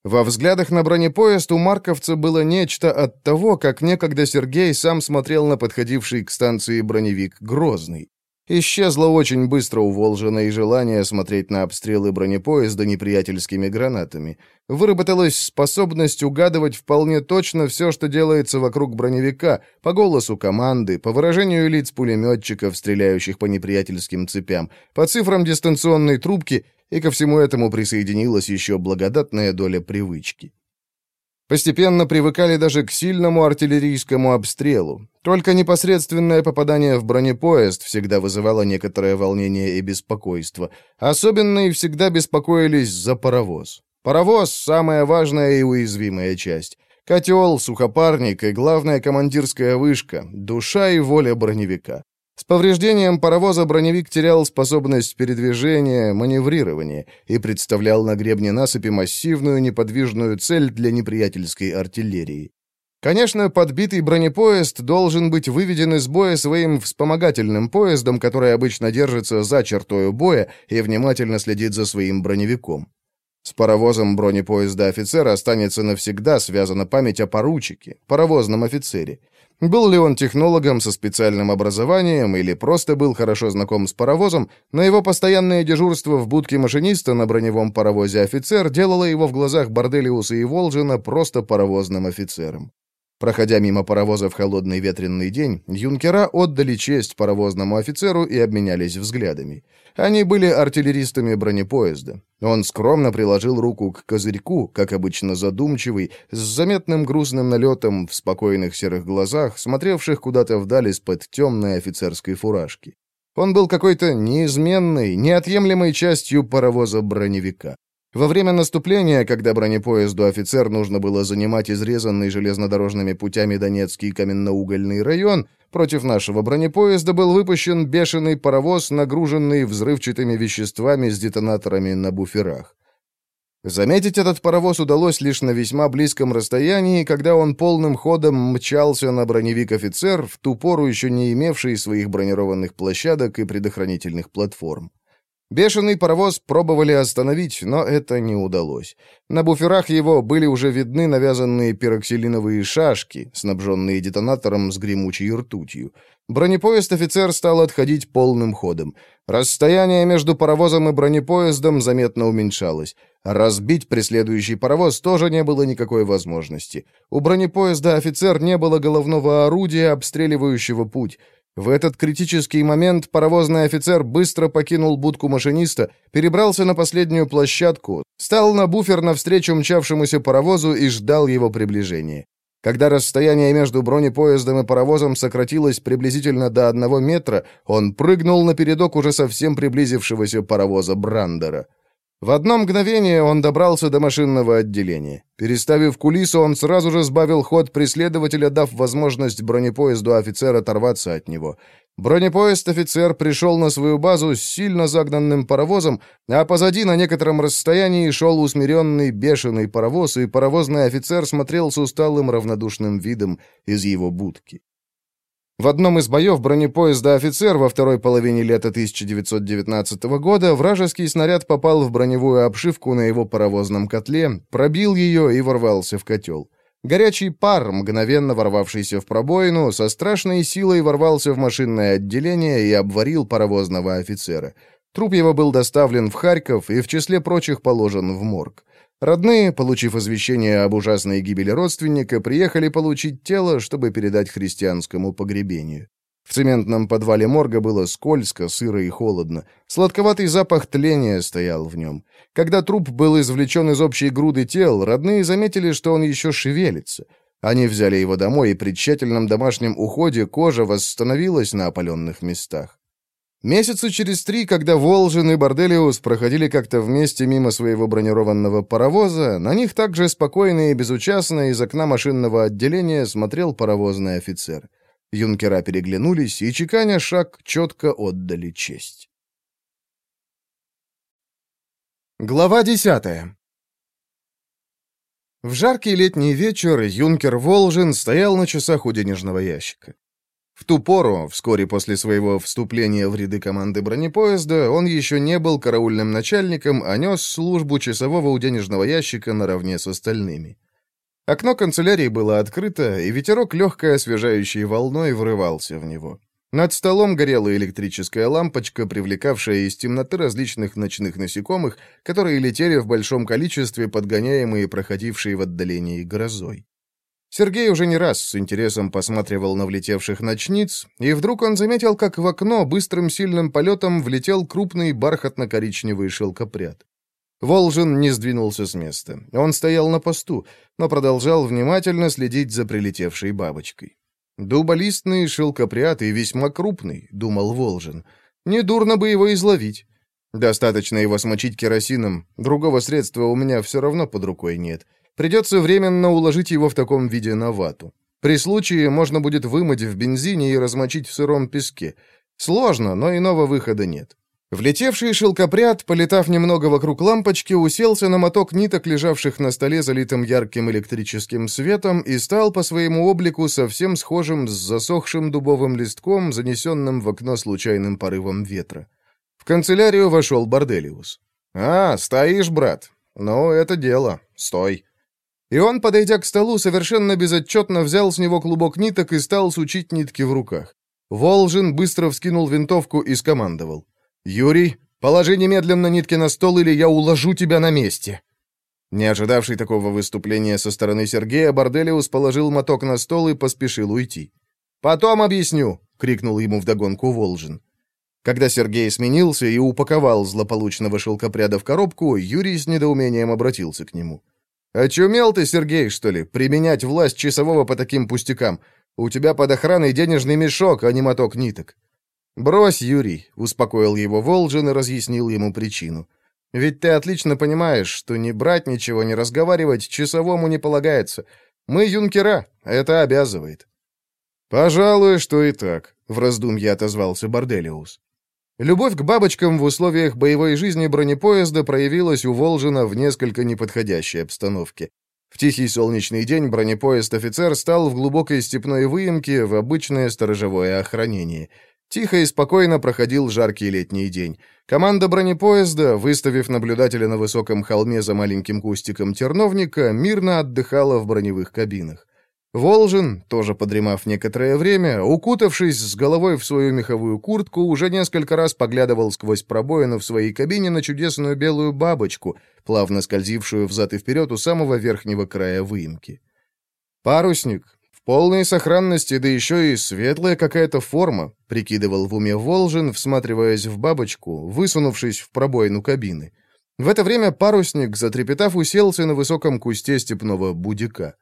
Speaker 1: Во взглядах на бронепоезд у марковца было нечто от того, как некогда Сергей сам смотрел на подходивший к станции броневик «Грозный». Исчезло очень быстро у Волжина и желание смотреть на обстрелы бронепоезда неприятельскими гранатами. Выработалась способность угадывать вполне точно все, что делается вокруг броневика, по голосу команды, по выражению лиц пулеметчиков, стреляющих по неприятельским цепям, по цифрам дистанционной трубки и ко всему этому присоединилась еще благодатная доля привычки. Постепенно привыкали даже к сильному артиллерийскому обстрелу. Только непосредственное попадание в бронепоезд всегда вызывало некоторое волнение и беспокойство. Особенно и всегда беспокоились за паровоз. Паровоз — самая важная и уязвимая часть. Котел, сухопарник и главная командирская вышка, душа и воля броневика. С повреждением паровоза броневик терял способность передвижения, маневрирования и представлял на гребне насыпи массивную неподвижную цель для неприятельской артиллерии. Конечно, подбитый бронепоезд должен быть выведен из боя своим вспомогательным поездом, который обычно держится за чертою боя и внимательно следит за своим броневиком. С паровозом бронепоезда офицера останется навсегда связана память о поручике, паровозном офицере. Был ли он технологом со специальным образованием или просто был хорошо знаком с паровозом, но его постоянное дежурство в будке машиниста на броневом паровозе офицер делало его в глазах Борделиуса и Волжина просто паровозным офицером. Проходя мимо паровоза в холодный ветренный день, юнкера отдали честь паровозному офицеру и обменялись взглядами. Они были артиллеристами бронепоезда. Он скромно приложил руку к козырьку, как обычно задумчивый, с заметным грустным налетом в спокойных серых глазах, смотревших куда-то вдаль из-под темной офицерской фуражки. Он был какой-то неизменной, неотъемлемой частью паровоза броневика. Во время наступления, когда бронепоезду офицер нужно было занимать изрезанный железнодорожными путями Донецкий каменноугольный район, против нашего бронепоезда был выпущен бешеный паровоз, нагруженный взрывчатыми веществами с детонаторами на буферах. Заметить этот паровоз удалось лишь на весьма близком расстоянии, когда он полным ходом мчался на броневик офицер, в ту пору еще не имевший своих бронированных площадок и предохранительных платформ. Бешеный паровоз пробовали остановить, но это не удалось. На буферах его были уже видны навязанные пироксилиновые шашки, снабженные детонатором с гремучей ртутью. Бронепоезд-офицер стал отходить полным ходом. Расстояние между паровозом и бронепоездом заметно уменьшалось. Разбить преследующий паровоз тоже не было никакой возможности. У бронепоезда офицер не было головного орудия, обстреливающего путь. В этот критический момент паровозный офицер быстро покинул будку машиниста, перебрался на последнюю площадку, стал на буфер навстречу мчавшемуся паровозу и ждал его приближения. Когда расстояние между бронепоездом и паровозом сократилось приблизительно до одного метра, он прыгнул на передок уже совсем приблизившегося паровоза Брандера. В одно мгновение он добрался до машинного отделения. Переставив кулису, он сразу же сбавил ход преследователя, дав возможность бронепоезду офицера оторваться от него. Бронепоезд-офицер пришел на свою базу с сильно загнанным паровозом, а позади на некотором расстоянии шел усмиренный бешеный паровоз, и паровозный офицер смотрел с усталым равнодушным видом из его будки. В одном из боев бронепоезда «Офицер» во второй половине лета 1919 года вражеский снаряд попал в броневую обшивку на его паровозном котле, пробил ее и ворвался в котел. Горячий пар, мгновенно ворвавшийся в пробоину, со страшной силой ворвался в машинное отделение и обварил паровозного офицера. Труп его был доставлен в Харьков и в числе прочих положен в морг. Родные, получив извещение об ужасной гибели родственника, приехали получить тело, чтобы передать христианскому погребению. В цементном подвале морга было скользко, сыро и холодно. Сладковатый запах тления стоял в нем. Когда труп был извлечен из общей груды тел, родные заметили, что он еще шевелится. Они взяли его домой, и при тщательном домашнем уходе кожа восстановилась на опаленных местах. Месяца через три, когда Волжин и Борделиус проходили как-то вместе мимо своего бронированного паровоза, на них также спокойно и безучастно из окна машинного отделения смотрел паровозный офицер. Юнкера переглянулись и, чеканя шаг, четко отдали честь. Глава десятая В жаркий летний вечер юнкер Волжин стоял на часах у денежного ящика. В ту пору, вскоре после своего вступления в ряды команды бронепоезда, он еще не был караульным начальником, а нес службу часового у денежного ящика наравне с остальными. Окно канцелярии было открыто, и ветерок легкой освежающей волной врывался в него. Над столом горела электрическая лампочка, привлекавшая из темноты различных ночных насекомых, которые летели в большом количестве, подгоняемые проходившей в отдалении грозой. Сергей уже не раз с интересом посматривал на влетевших ночниц, и вдруг он заметил, как в окно быстрым сильным полетом влетел крупный бархатно-коричневый шелкопряд. Волжин не сдвинулся с места. Он стоял на посту, но продолжал внимательно следить за прилетевшей бабочкой. «Дуболистный шелкопряд и весьма крупный», — думал Волжин. «Недурно бы его изловить. Достаточно его смочить керосином, другого средства у меня все равно под рукой нет. Придется временно уложить его в таком виде на вату. При случае можно будет вымыть в бензине и размочить в сыром песке. Сложно, но иного выхода нет. Влетевший шелкопряд, полетав немного вокруг лампочки, уселся на моток ниток, лежавших на столе, залитым ярким электрическим светом, и стал по своему облику совсем схожим с засохшим дубовым листком, занесенным в окно случайным порывом ветра. В канцелярию вошел Борделиус. «А, стоишь, брат? Ну, это дело. Стой». И он, подойдя к столу, совершенно безотчетно взял с него клубок ниток и стал сучить нитки в руках. Волжин быстро вскинул винтовку и скомандовал. «Юрий, положи немедленно нитки на стол, или я уложу тебя на месте!» Не ожидавший такого выступления со стороны Сергея, Борделиус положил моток на стол и поспешил уйти. «Потом объясню!» — крикнул ему вдогонку Волжин. Когда Сергей сменился и упаковал злополучного шелкопряда в коробку, Юрий с недоумением обратился к нему. «Очумел ты, Сергей, что ли, применять власть часового по таким пустякам? У тебя под охраной денежный мешок, а не моток ниток». «Брось, Юрий», — успокоил его Волжин и разъяснил ему причину. «Ведь ты отлично понимаешь, что не брать ничего, не разговаривать часовому не полагается. Мы юнкера, это обязывает». «Пожалуй, что и так», — в раздумье отозвался Борделиус. Любовь к бабочкам в условиях боевой жизни бронепоезда проявилась у Волжина в несколько неподходящей обстановке. В тихий солнечный день бронепоезд-офицер стал в глубокой степной выемке в обычное сторожевое охранение — Тихо и спокойно проходил жаркий летний день. Команда бронепоезда, выставив наблюдателя на высоком холме за маленьким кустиком терновника, мирно отдыхала в броневых кабинах. Волжин, тоже подремав некоторое время, укутавшись с головой в свою меховую куртку, уже несколько раз поглядывал сквозь пробоину в своей кабине на чудесную белую бабочку, плавно скользившую взад и вперед у самого верхнего края выемки. Парусник, полной сохранности, да еще и светлая какая-то форма», — прикидывал в уме Волжин, всматриваясь в бабочку, высунувшись в пробоину кабины. В это время парусник, затрепетав, уселся на высоком кусте степного будика.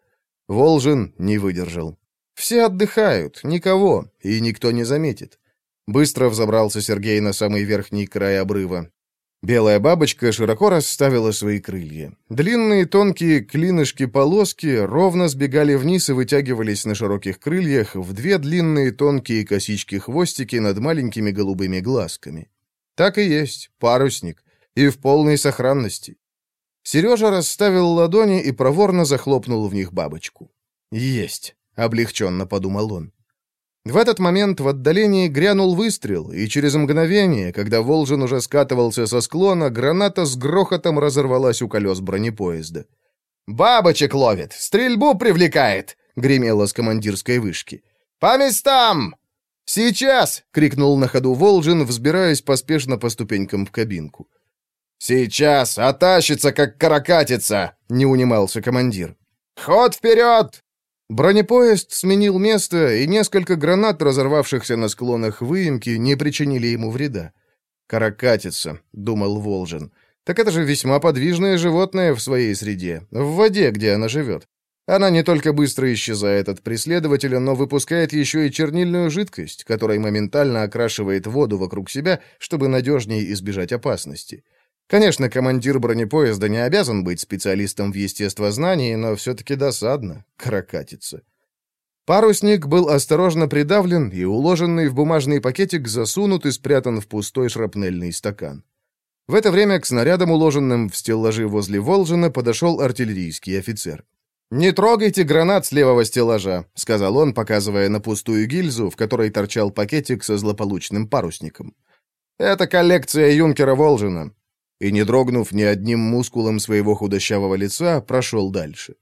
Speaker 1: Волжин не выдержал. «Все отдыхают, никого, и никто не заметит». Быстро взобрался Сергей на самый верхний край обрыва. Белая бабочка широко расставила свои крылья. Длинные тонкие клинышки-полоски ровно сбегали вниз и вытягивались на широких крыльях в две длинные тонкие косички-хвостики над маленькими голубыми глазками. Так и есть, парусник, и в полной сохранности. Сережа расставил ладони и проворно захлопнул в них бабочку. «Есть», — облегченно подумал он. В этот момент в отдалении грянул выстрел, и через мгновение, когда Волжин уже скатывался со склона, граната с грохотом разорвалась у колес бронепоезда. «Бабочек ловит! Стрельбу привлекает!» — гремело с командирской вышки. «По местам!» «Сейчас!» — крикнул на ходу Волжин, взбираясь поспешно по ступенькам в кабинку. «Сейчас! Отащится, как каракатица!» — не унимался командир. «Ход вперед! Бронепоезд сменил место, и несколько гранат, разорвавшихся на склонах выемки, не причинили ему вреда. «Каракатица», — думал Волжин. «Так это же весьма подвижное животное в своей среде, в воде, где она живет. Она не только быстро исчезает от преследователя, но выпускает еще и чернильную жидкость, которая моментально окрашивает воду вокруг себя, чтобы надежнее избежать опасности. Конечно, командир бронепоезда не обязан быть специалистом в естествознании, но все-таки досадно, каракатица. Парусник был осторожно придавлен и, уложенный в бумажный пакетик, засунут и спрятан в пустой шрапнельный стакан. В это время к снарядам, уложенным в стеллажи возле Волжина, подошел артиллерийский офицер. «Не трогайте гранат с левого стеллажа», — сказал он, показывая на пустую гильзу, в которой торчал пакетик со злополучным парусником. «Это коллекция юнкера Волжина и, не дрогнув ни одним мускулом своего худощавого лица, прошел дальше.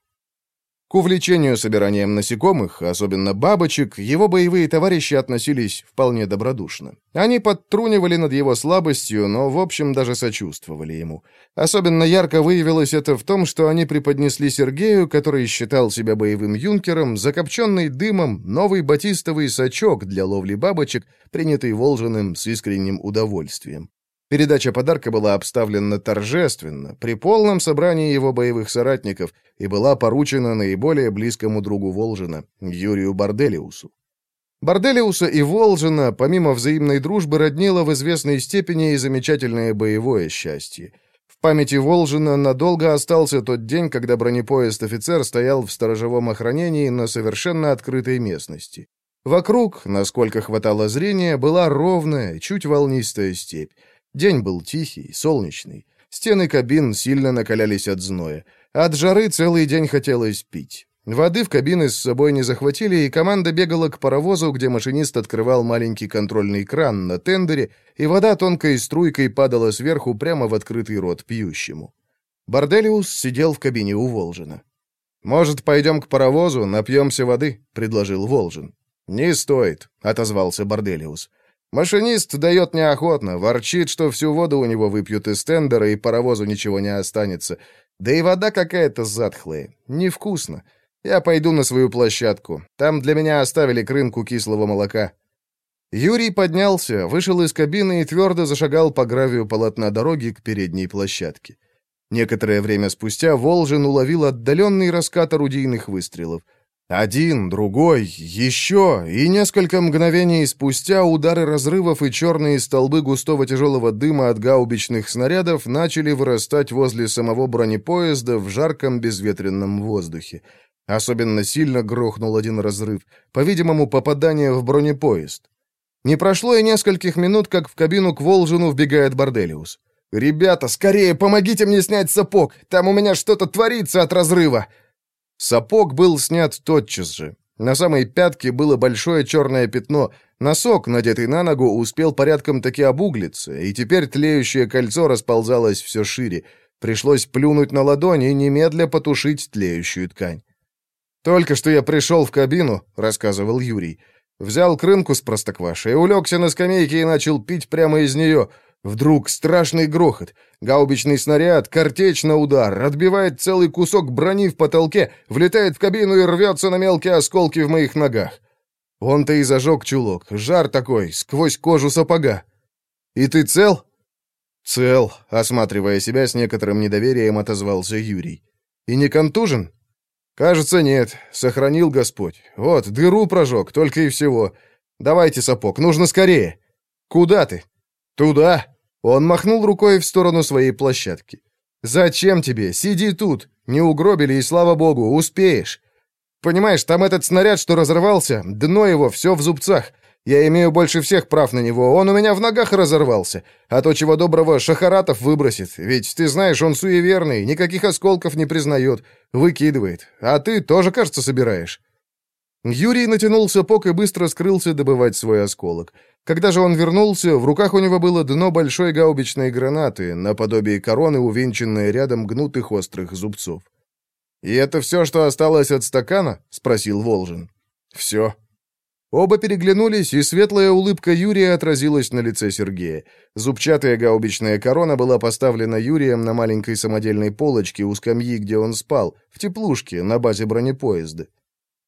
Speaker 1: К увлечению собиранием насекомых, особенно бабочек, его боевые товарищи относились вполне добродушно. Они подтрунивали над его слабостью, но, в общем, даже сочувствовали ему. Особенно ярко выявилось это в том, что они преподнесли Сергею, который считал себя боевым юнкером, закопченный дымом новый батистовый сачок для ловли бабочек, принятый Волжиным с искренним удовольствием. Передача подарка была обставлена торжественно, при полном собрании его боевых соратников, и была поручена наиболее близкому другу Волжина, Юрию Борделиусу. Борделиуса и Волжина, помимо взаимной дружбы, роднило в известной степени и замечательное боевое счастье. В памяти Волжина надолго остался тот день, когда бронепоезд-офицер стоял в сторожевом охранении на совершенно открытой местности. Вокруг, насколько хватало зрения, была ровная, чуть волнистая степь. День был тихий, солнечный. Стены кабин сильно накалялись от зноя. От жары целый день хотелось пить. Воды в кабины с собой не захватили, и команда бегала к паровозу, где машинист открывал маленький контрольный кран на тендере, и вода тонкой струйкой падала сверху прямо в открытый рот пьющему. Борделиус сидел в кабине у Волжина. «Может, пойдем к паровозу, напьемся воды?» — предложил Волжин. «Не стоит», — отозвался Борделиус. «Машинист дает неохотно, ворчит, что всю воду у него выпьют из тендера, и паровозу ничего не останется. Да и вода какая-то затхлая, невкусно. Я пойду на свою площадку. Там для меня оставили крынку кислого молока». Юрий поднялся, вышел из кабины и твердо зашагал по гравию полотна дороги к передней площадке. Некоторое время спустя Волжин уловил отдаленный раскат орудийных выстрелов. Один, другой, еще, и несколько мгновений спустя удары разрывов и черные столбы густого тяжелого дыма от гаубичных снарядов начали вырастать возле самого бронепоезда в жарком безветренном воздухе. Особенно сильно грохнул один разрыв, по-видимому, попадание в бронепоезд. Не прошло и нескольких минут, как в кабину к Волжину вбегает Борделиус. «Ребята, скорее, помогите мне снять сапог! Там у меня что-то творится от разрыва!» Сапог был снят тотчас же. На самой пятке было большое черное пятно. Носок, надетый на ногу, успел порядком таки обуглиться, и теперь тлеющее кольцо расползалось все шире. Пришлось плюнуть на ладони и немедля потушить тлеющую ткань. «Только что я пришел в кабину», — рассказывал Юрий. Взял крынку с простоквашей, улегся на скамейке и начал пить прямо из нее. Вдруг страшный грохот. Гаубичный снаряд, картечь на удар, отбивает целый кусок брони в потолке, влетает в кабину и рвется на мелкие осколки в моих ногах. Он-то и зажег чулок. Жар такой, сквозь кожу сапога. «И ты цел?» «Цел», — осматривая себя с некоторым недоверием, отозвался Юрий. «И не контужен?» «Кажется, нет. Сохранил Господь. Вот, дыру прожег, только и всего. Давайте сапог, нужно скорее». «Куда ты?» «Туда». Он махнул рукой в сторону своей площадки. «Зачем тебе? Сиди тут. Не угробили, и слава богу, успеешь. Понимаешь, там этот снаряд, что разорвался, дно его все в зубцах. Я имею больше всех прав на него. Он у меня в ногах разорвался. А то, чего доброго, Шахаратов выбросит. Ведь, ты знаешь, он суеверный, никаких осколков не признает. Выкидывает. А ты тоже, кажется, собираешь». Юрий натянул сапог и быстро скрылся добывать свой осколок. Когда же он вернулся, в руках у него было дно большой гаубичной гранаты, наподобие короны, увенчанной рядом гнутых острых зубцов. «И это все, что осталось от стакана?» — спросил Волжин. «Все», Оба переглянулись, и светлая улыбка Юрия отразилась на лице Сергея. Зубчатая гаубичная корона была поставлена Юрием на маленькой самодельной полочке у скамьи, где он спал, в теплушке на базе бронепоезда.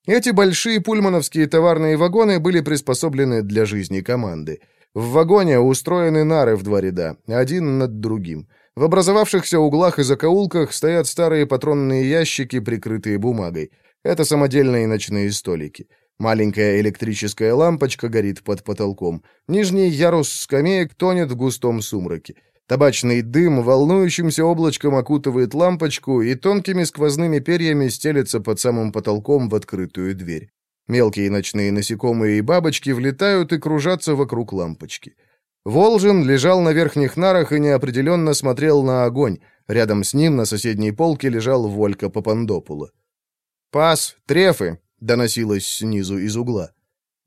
Speaker 1: Эти большие пульмановские товарные вагоны были приспособлены для жизни команды. В вагоне устроены нары в два ряда, один над другим. В образовавшихся углах и закоулках стоят старые патронные ящики, прикрытые бумагой. Это самодельные ночные столики. Маленькая электрическая лампочка горит под потолком. Нижний ярус скамеек тонет в густом сумраке. Табачный дым волнующимся облачком окутывает лампочку и тонкими сквозными перьями стелется под самым потолком в открытую дверь. Мелкие ночные насекомые и бабочки влетают и кружатся вокруг лампочки. Волжин лежал на верхних нарах и неопределенно смотрел на огонь. Рядом с ним на соседней полке лежал Волька Папандопула. «Пас, трефы!» — доносилось снизу из угла.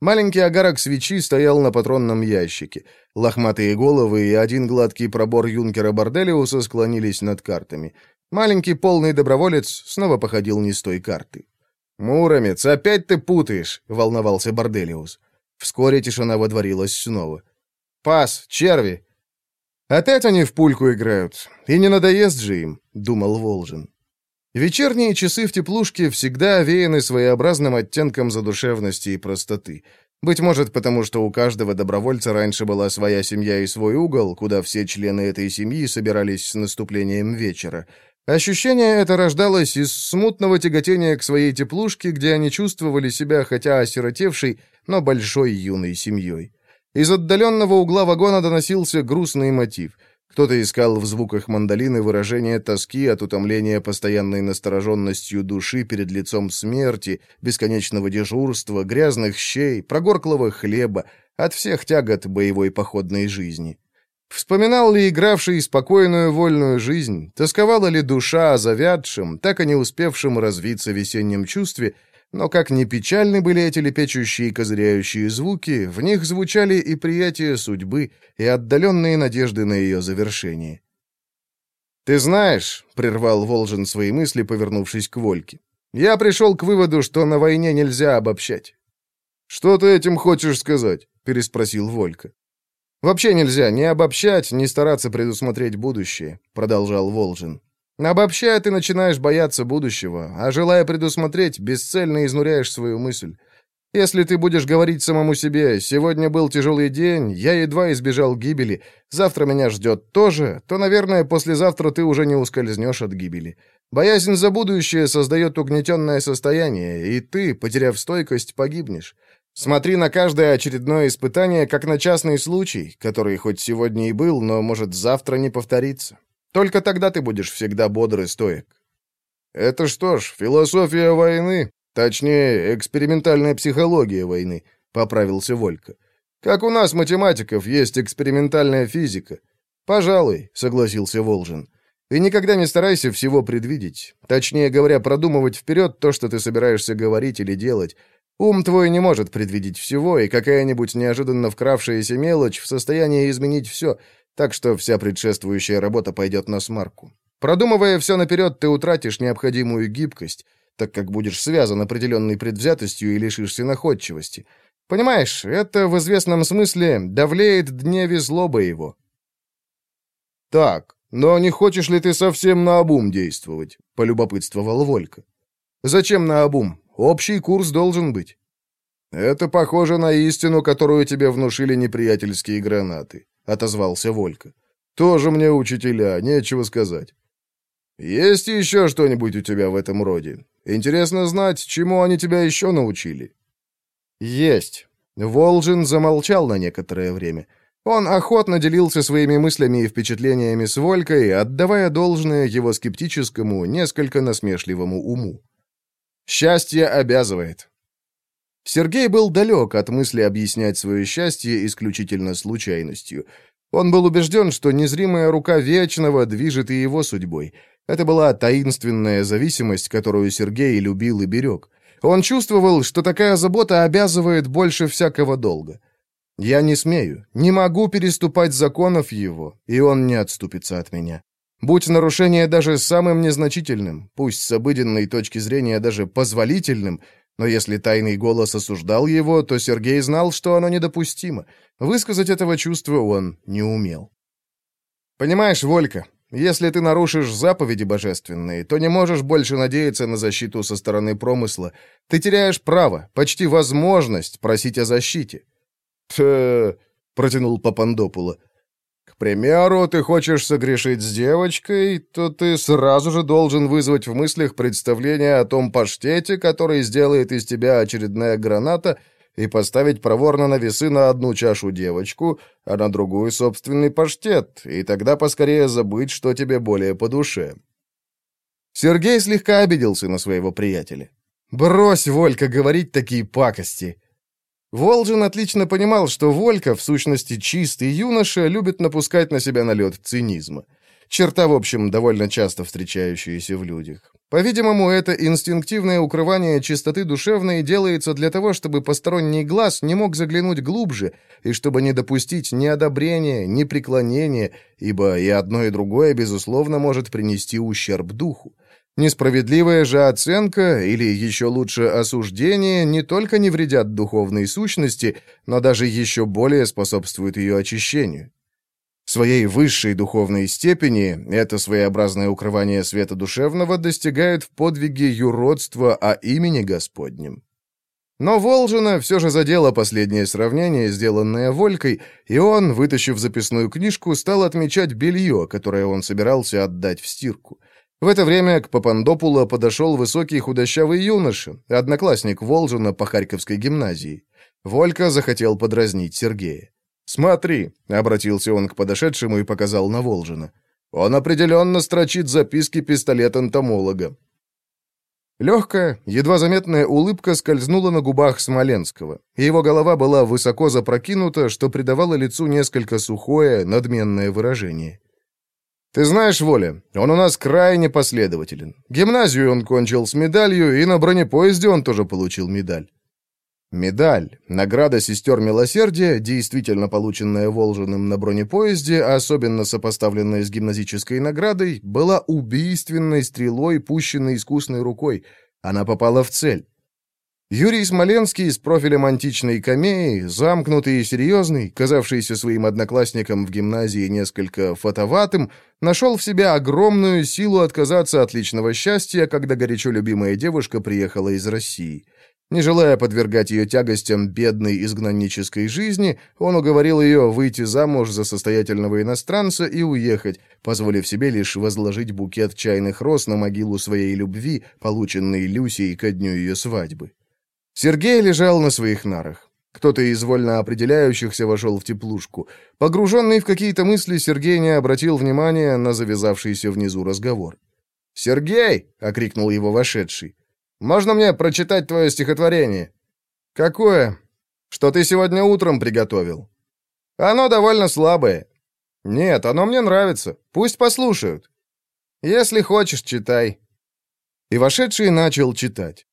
Speaker 1: Маленький огарок свечи стоял на патронном ящике. Лохматые головы и один гладкий пробор юнкера Борделиуса склонились над картами. Маленький полный доброволец снова походил не с той карты. «Муромец, опять ты путаешь!» — волновался Борделиус. Вскоре тишина водворилась снова. «Пас, черви!» «Опять они в пульку играют. И не надоест же им», — думал Волжин. Вечерние часы в теплушке всегда овеяны своеобразным оттенком задушевности и простоты. Быть может, потому что у каждого добровольца раньше была своя семья и свой угол, куда все члены этой семьи собирались с наступлением вечера. Ощущение это рождалось из смутного тяготения к своей теплушке, где они чувствовали себя хотя осиротевшей, но большой юной семьей. Из отдаленного угла вагона доносился грустный мотив — Кто-то искал в звуках мандолины выражение тоски от утомления постоянной настороженностью души перед лицом смерти, бесконечного дежурства, грязных щей, прогорклого хлеба, от всех тягот боевой походной жизни. Вспоминал ли игравший спокойную вольную жизнь, тосковала ли душа о завядшем, так и не успевшем развиться весеннем чувстве, но как ни печальны были эти лепечущие и козыряющие звуки, в них звучали и приятие судьбы, и отдаленные надежды на ее завершение. «Ты знаешь», — прервал Волжин свои мысли, повернувшись к Вольке, «я пришел к выводу, что на войне нельзя обобщать». «Что ты этим хочешь сказать?» — переспросил Волька. «Вообще нельзя ни обобщать, ни стараться предусмотреть будущее», — продолжал Волжин. Обобщая, ты начинаешь бояться будущего, а желая предусмотреть, бесцельно изнуряешь свою мысль. Если ты будешь говорить самому себе «сегодня был тяжелый день, я едва избежал гибели, завтра меня ждет тоже», то, наверное, послезавтра ты уже не ускользнешь от гибели. Боязнь за будущее создает угнетенное состояние, и ты, потеряв стойкость, погибнешь. Смотри на каждое очередное испытание, как на частный случай, который хоть сегодня и был, но может завтра не повториться. Только тогда ты будешь всегда бодр и стоек. Это что ж, философия войны, точнее, экспериментальная психология войны, поправился Волька. Как у нас, математиков, есть экспериментальная физика. Пожалуй, согласился Волжин. И никогда не старайся всего предвидеть. Точнее говоря, продумывать вперед то, что ты собираешься говорить или делать. Ум твой не может предвидеть всего, и какая-нибудь неожиданно вкравшаяся мелочь в состоянии изменить все, так что вся предшествующая работа пойдет на смарку. Продумывая все наперед, ты утратишь необходимую гибкость, так как будешь связан определенной предвзятостью и лишишься находчивости. Понимаешь, это в известном смысле давлеет дневе злоба его. «Так, но не хочешь ли ты совсем наобум действовать?» — полюбопытствовал Волька. «Зачем наобум? Общий курс должен быть». «Это похоже на истину, которую тебе внушили неприятельские гранаты отозвался Волька. «Тоже мне учителя, нечего сказать». «Есть еще что-нибудь у тебя в этом роде? Интересно знать, чему они тебя еще научили?» «Есть». Волжин замолчал на некоторое время. Он охотно делился своими мыслями и впечатлениями с Волькой, отдавая должное его скептическому, несколько насмешливому уму. «Счастье обязывает». Сергей был далек от мысли объяснять свое счастье исключительно случайностью. Он был убежден, что незримая рука Вечного движет и его судьбой. Это была таинственная зависимость, которую Сергей любил и берег. Он чувствовал, что такая забота обязывает больше всякого долга. «Я не смею, не могу переступать законов его, и он не отступится от меня. Будь нарушение даже самым незначительным, пусть с обыденной точки зрения даже позволительным, но если тайный голос осуждал его, то Сергей знал, что оно недопустимо. Высказать этого чувства он не умел. «Понимаешь, Волька, если ты нарушишь заповеди божественные, то не можешь больше надеяться на защиту со стороны промысла. Ты теряешь право, почти возможность просить о защите». «Ть...» — протянул Папандопула примеру, ты хочешь согрешить с девочкой, то ты сразу же должен вызвать в мыслях представление о том паштете, который сделает из тебя очередная граната, и поставить проворно на весы на одну чашу девочку, а на другую собственный паштет, и тогда поскорее забыть, что тебе более по душе. Сергей слегка обиделся на своего приятеля. «Брось, Волька, говорить такие пакости!» Волжин отлично понимал, что Волька, в сущности чистый юноша, любит напускать на себя налет цинизма. Черта, в общем, довольно часто встречающаяся в людях. По-видимому, это инстинктивное укрывание чистоты душевной делается для того, чтобы посторонний глаз не мог заглянуть глубже, и чтобы не допустить ни одобрения, ни преклонения, ибо и одно, и другое, безусловно, может принести ущерб духу. Несправедливая же оценка, или еще лучше осуждение, не только не вредят духовной сущности, но даже еще более способствуют ее очищению. Своей высшей духовной степени это своеобразное укрывание света душевного достигает в подвиге юродства о имени Господнем. Но Волжина все же задело последнее сравнение, сделанное Волькой, и он, вытащив записную книжку, стал отмечать белье, которое он собирался отдать в стирку. В это время к Папандопуло подошел высокий худощавый юноша, одноклассник Волжина по Харьковской гимназии. Волька захотел подразнить Сергея. «Смотри», — обратился он к подошедшему и показал на Волжина. «Он определенно строчит записки пистолет-энтомолога». Легкая, едва заметная улыбка скользнула на губах Смоленского. Его голова была высоко запрокинута, что придавало лицу несколько сухое, надменное выражение. «Ты знаешь, Воля, он у нас крайне последователен. Гимназию он кончил с медалью, и на бронепоезде он тоже получил медаль. Медаль, награда сестер милосердия, действительно полученная Волжиным на бронепоезде, а особенно сопоставленная с гимназической наградой, была убийственной стрелой, пущенной искусной рукой. Она попала в цель. Юрий Смоленский с профилем античной камеи, замкнутый и серьезный, казавшийся своим одноклассникам в гимназии несколько фотоватым, нашел в себе огромную силу отказаться от личного счастья, когда горячо любимая девушка приехала из России. Не желая подвергать ее тягостям бедной изгнаннической жизни, он уговорил ее выйти замуж за состоятельного иностранца и уехать, позволив себе лишь возложить букет чайных роз на могилу своей любви, полученной Люсией ко дню ее свадьбы. Сергей лежал на своих нарах. Кто-то из вольно определяющихся вошел в теплушку. Погруженный в какие-то мысли, Сергей не обратил внимания на завязавшийся внизу разговор. «Сергей!» — окрикнул его вошедший. Можно мне прочитать твое стихотворение?» «Какое?» «Что ты сегодня утром приготовил?» «Оно довольно слабое». «Нет, оно мне нравится. Пусть послушают». «Если хочешь, читай». И вошедший начал читать.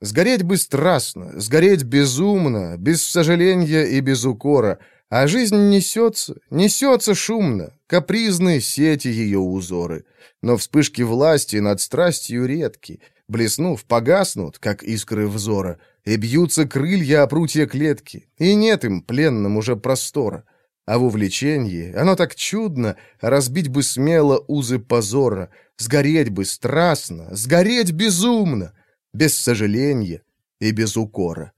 Speaker 1: «Сгореть бы страстно, сгореть безумно, без сожаления и без укора, а жизнь несется, несется шумно, капризны сети ее узоры, но вспышки власти над страстью редки, блеснув, погаснут, как искры взора, и бьются крылья о прутья клетки, и нет им, пленным, уже простора. А в увлечении оно так чудно, разбить бы смело узы позора, сгореть бы страстно, сгореть безумно, без сожаления и без укора.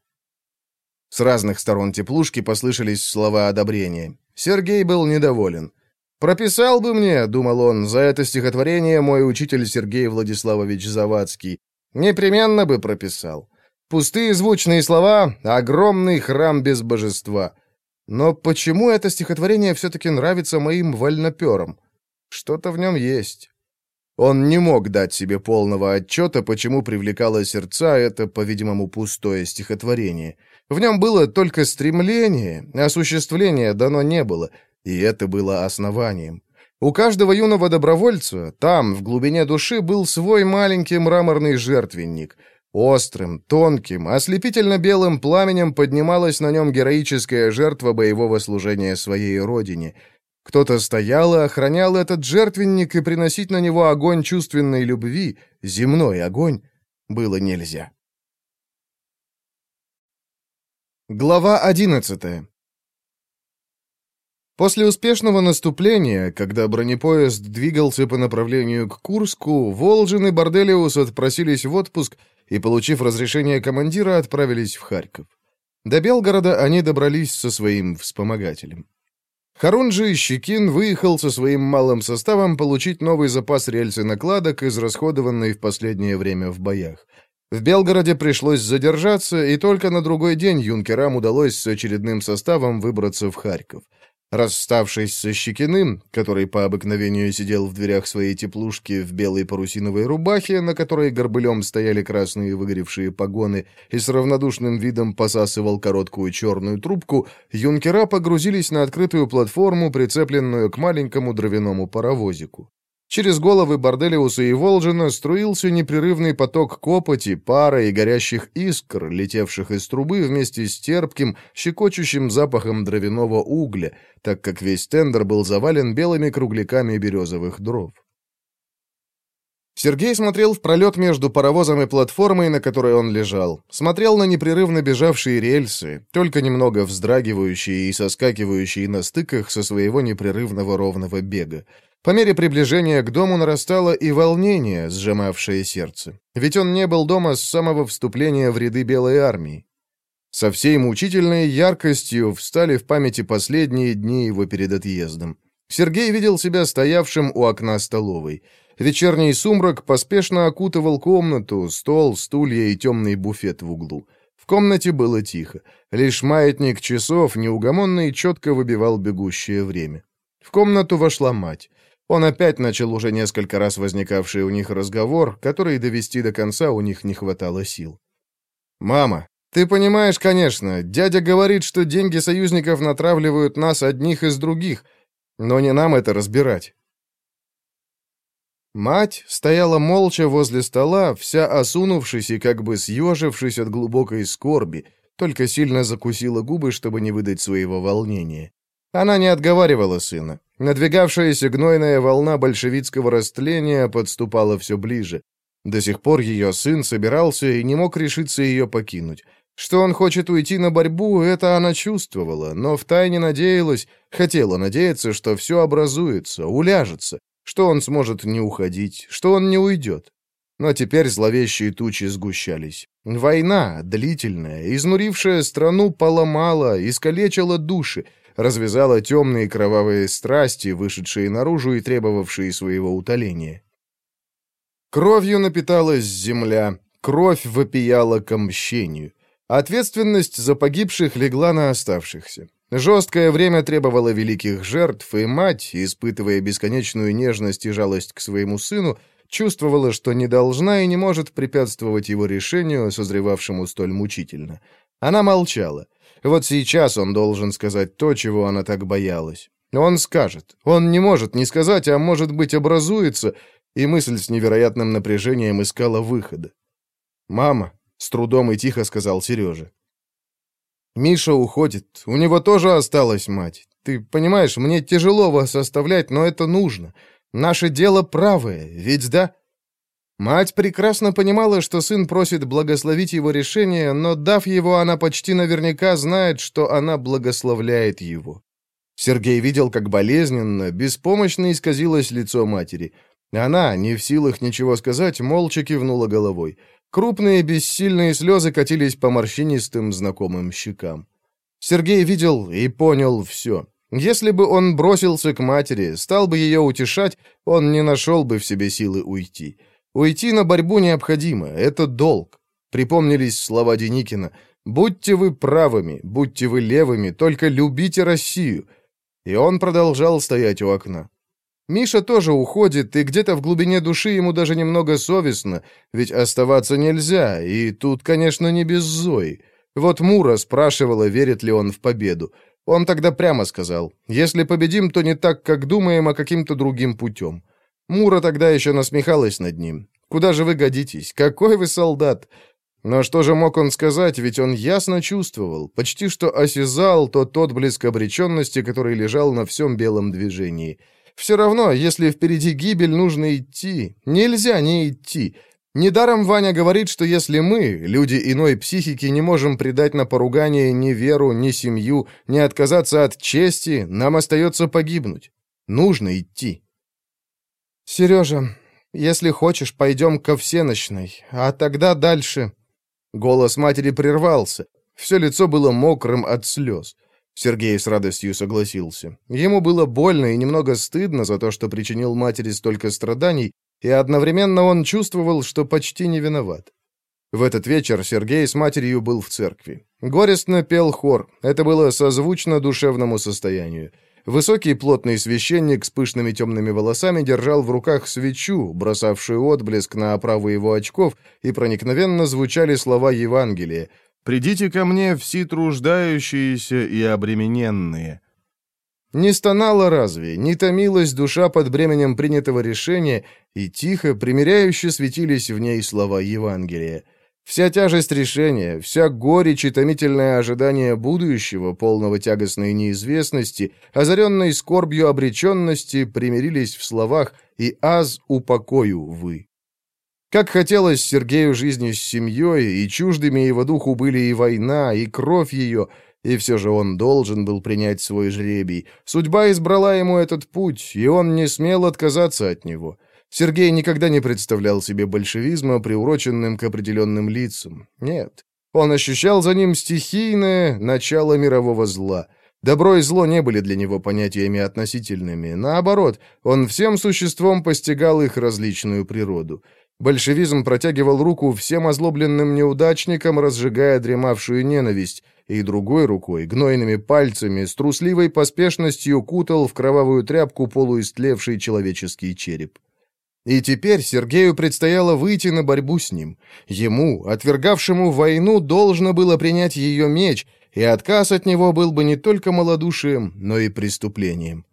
Speaker 1: С разных сторон теплушки послышались слова одобрения. Сергей был недоволен. «Прописал бы мне, — думал он, — за это стихотворение мой учитель Сергей Владиславович Завадский. Непременно бы прописал. Пустые звучные слова — огромный храм без божества. Но почему это стихотворение все-таки нравится моим вольноперам? Что-то в нем есть». Он не мог дать себе полного отчета, почему привлекало сердца это, по-видимому, пустое стихотворение. В нем было только стремление, осуществления дано не было — и это было основанием. У каждого юного добровольца там, в глубине души, был свой маленький мраморный жертвенник. Острым, тонким, ослепительно белым пламенем поднималась на нем героическая жертва боевого служения своей родине. Кто-то стоял и охранял этот жертвенник, и приносить на него огонь чувственной любви, земной огонь, было нельзя. Глава одиннадцатая После успешного наступления, когда бронепоезд двигался по направлению к Курску, Волжин и Борделиус отпросились в отпуск и, получив разрешение командира, отправились в Харьков. До Белгорода они добрались со своим вспомогателем. Харунжи Щекин выехал со своим малым составом получить новый запас рельсы накладок, израсходованный в последнее время в боях. В Белгороде пришлось задержаться, и только на другой день юнкерам удалось с очередным составом выбраться в Харьков. Расставшись со Щекиным, который по обыкновению сидел в дверях своей теплушки в белой парусиновой рубахе, на которой горбылем стояли красные выгоревшие погоны, и с равнодушным видом посасывал короткую черную трубку, юнкера погрузились на открытую платформу, прицепленную к маленькому дровяному паровозику. Через головы Борделиуса и Волжина струился непрерывный поток копоти, пара и горящих искр, летевших из трубы вместе с терпким, щекочущим запахом дровяного угля, так как весь тендер был завален белыми кругляками березовых дров. Сергей смотрел в пролет между паровозом и платформой, на которой он лежал. Смотрел на непрерывно бежавшие рельсы, только немного вздрагивающие и соскакивающие на стыках со своего непрерывного ровного бега. По мере приближения к дому нарастало и волнение, сжимавшее сердце. Ведь он не был дома с самого вступления в ряды Белой армии. Со всей мучительной яркостью встали в памяти последние дни его перед отъездом. Сергей видел себя стоявшим у окна столовой. Вечерний сумрак поспешно окутывал комнату, стол, стулья и темный буфет в углу. В комнате было тихо. Лишь маятник часов неугомонно и четко выбивал бегущее время. В комнату вошла мать. Он опять начал уже несколько раз возникавший у них разговор, который довести до конца у них не хватало сил. «Мама, ты понимаешь, конечно, дядя говорит, что деньги союзников натравливают нас одних из других, но не нам это разбирать. Мать стояла молча возле стола, вся осунувшись и как бы съежившись от глубокой скорби, только сильно закусила губы, чтобы не выдать своего волнения. Она не отговаривала сына. Надвигавшаяся гнойная волна большевистского растления подступала все ближе. До сих пор ее сын собирался и не мог решиться ее покинуть. Что он хочет уйти на борьбу, это она чувствовала, но втайне надеялась, хотела надеяться, что все образуется, уляжется, что он сможет не уходить, что он не уйдет. Но теперь зловещие тучи сгущались. Война, длительная, изнурившая страну, поломала, искалечила души, развязала темные кровавые страсти, вышедшие наружу и требовавшие своего утоления. Кровью напиталась земля, кровь вопияла к мщению. Ответственность за погибших легла на оставшихся. Жесткое время требовало великих жертв, и мать, испытывая бесконечную нежность и жалость к своему сыну, чувствовала, что не должна и не может препятствовать его решению, созревавшему столь мучительно. Она молчала. Вот сейчас он должен сказать то, чего она так боялась. Он скажет. Он не может не сказать, а может быть образуется, и мысль с невероятным напряжением искала выхода. «Мама», — с трудом и тихо сказал Сережа, Миша уходит. У него тоже осталась мать. Ты понимаешь, мне тяжело вас оставлять, но это нужно. Наше дело правое, ведь да?» Мать прекрасно понимала, что сын просит благословить его решение, но, дав его, она почти наверняка знает, что она благословляет его. Сергей видел, как болезненно, беспомощно исказилось лицо матери. Она, не в силах ничего сказать, молча кивнула головой. Крупные бессильные слезы катились по морщинистым знакомым щекам. Сергей видел и понял все. Если бы он бросился к матери, стал бы ее утешать, он не нашел бы в себе силы уйти. Уйти на борьбу необходимо, это долг. Припомнились слова Деникина. «Будьте вы правыми, будьте вы левыми, только любите Россию». И он продолжал стоять у окна. Миша тоже уходит, и где-то в глубине души ему даже немного совестно, ведь оставаться нельзя, и тут, конечно, не без Зои. Вот Мура спрашивала, верит ли он в победу. Он тогда прямо сказал, если победим, то не так, как думаем, а каким-то другим путем. Мура тогда еще насмехалась над ним. «Куда же вы годитесь? Какой вы солдат?» Но что же мог он сказать, ведь он ясно чувствовал, почти что осязал тот отблеск обреченности, который лежал на всем белом движении – все равно, если впереди гибель, нужно идти. Нельзя не идти. Недаром Ваня говорит, что если мы, люди иной психики, не можем предать на поругание ни веру, ни семью, не отказаться от чести, нам остается погибнуть. Нужно идти. «Сережа, если хочешь, пойдем ко всеночной, а тогда дальше...» Голос матери прервался. Все лицо было мокрым от слез. Сергей с радостью согласился. Ему было больно и немного стыдно за то, что причинил матери столько страданий, и одновременно он чувствовал, что почти не виноват. В этот вечер Сергей с матерью был в церкви. Горестно пел хор. Это было созвучно душевному состоянию. Высокий плотный священник с пышными темными волосами держал в руках свечу, бросавшую отблеск на оправу его очков, и проникновенно звучали слова Евангелия Придите ко мне все труждающиеся и обремененные». Не стонала разве, не томилась душа под бременем принятого решения, и тихо, примиряюще светились в ней слова Евангелия. Вся тяжесть решения, вся горечь и томительное ожидание будущего, полного тягостной неизвестности, озаренной скорбью обреченности, примирились в словах «И аз упокою вы». Как хотелось Сергею жизни с семьей, и чуждыми его духу были и война, и кровь ее, и все же он должен был принять свой жребий. Судьба избрала ему этот путь, и он не смел отказаться от него. Сергей никогда не представлял себе большевизма, приуроченным к определенным лицам. Нет. Он ощущал за ним стихийное начало мирового зла. Добро и зло не были для него понятиями относительными. Наоборот, он всем существом постигал их различную природу. Большевизм протягивал руку всем озлобленным неудачникам, разжигая дремавшую ненависть, и другой рукой, гнойными пальцами, с трусливой поспешностью кутал в кровавую тряпку полуистлевший человеческий череп. И теперь Сергею предстояло выйти на борьбу с ним. Ему, отвергавшему войну, должно было принять ее меч, и отказ от него был бы не только малодушием, но и преступлением.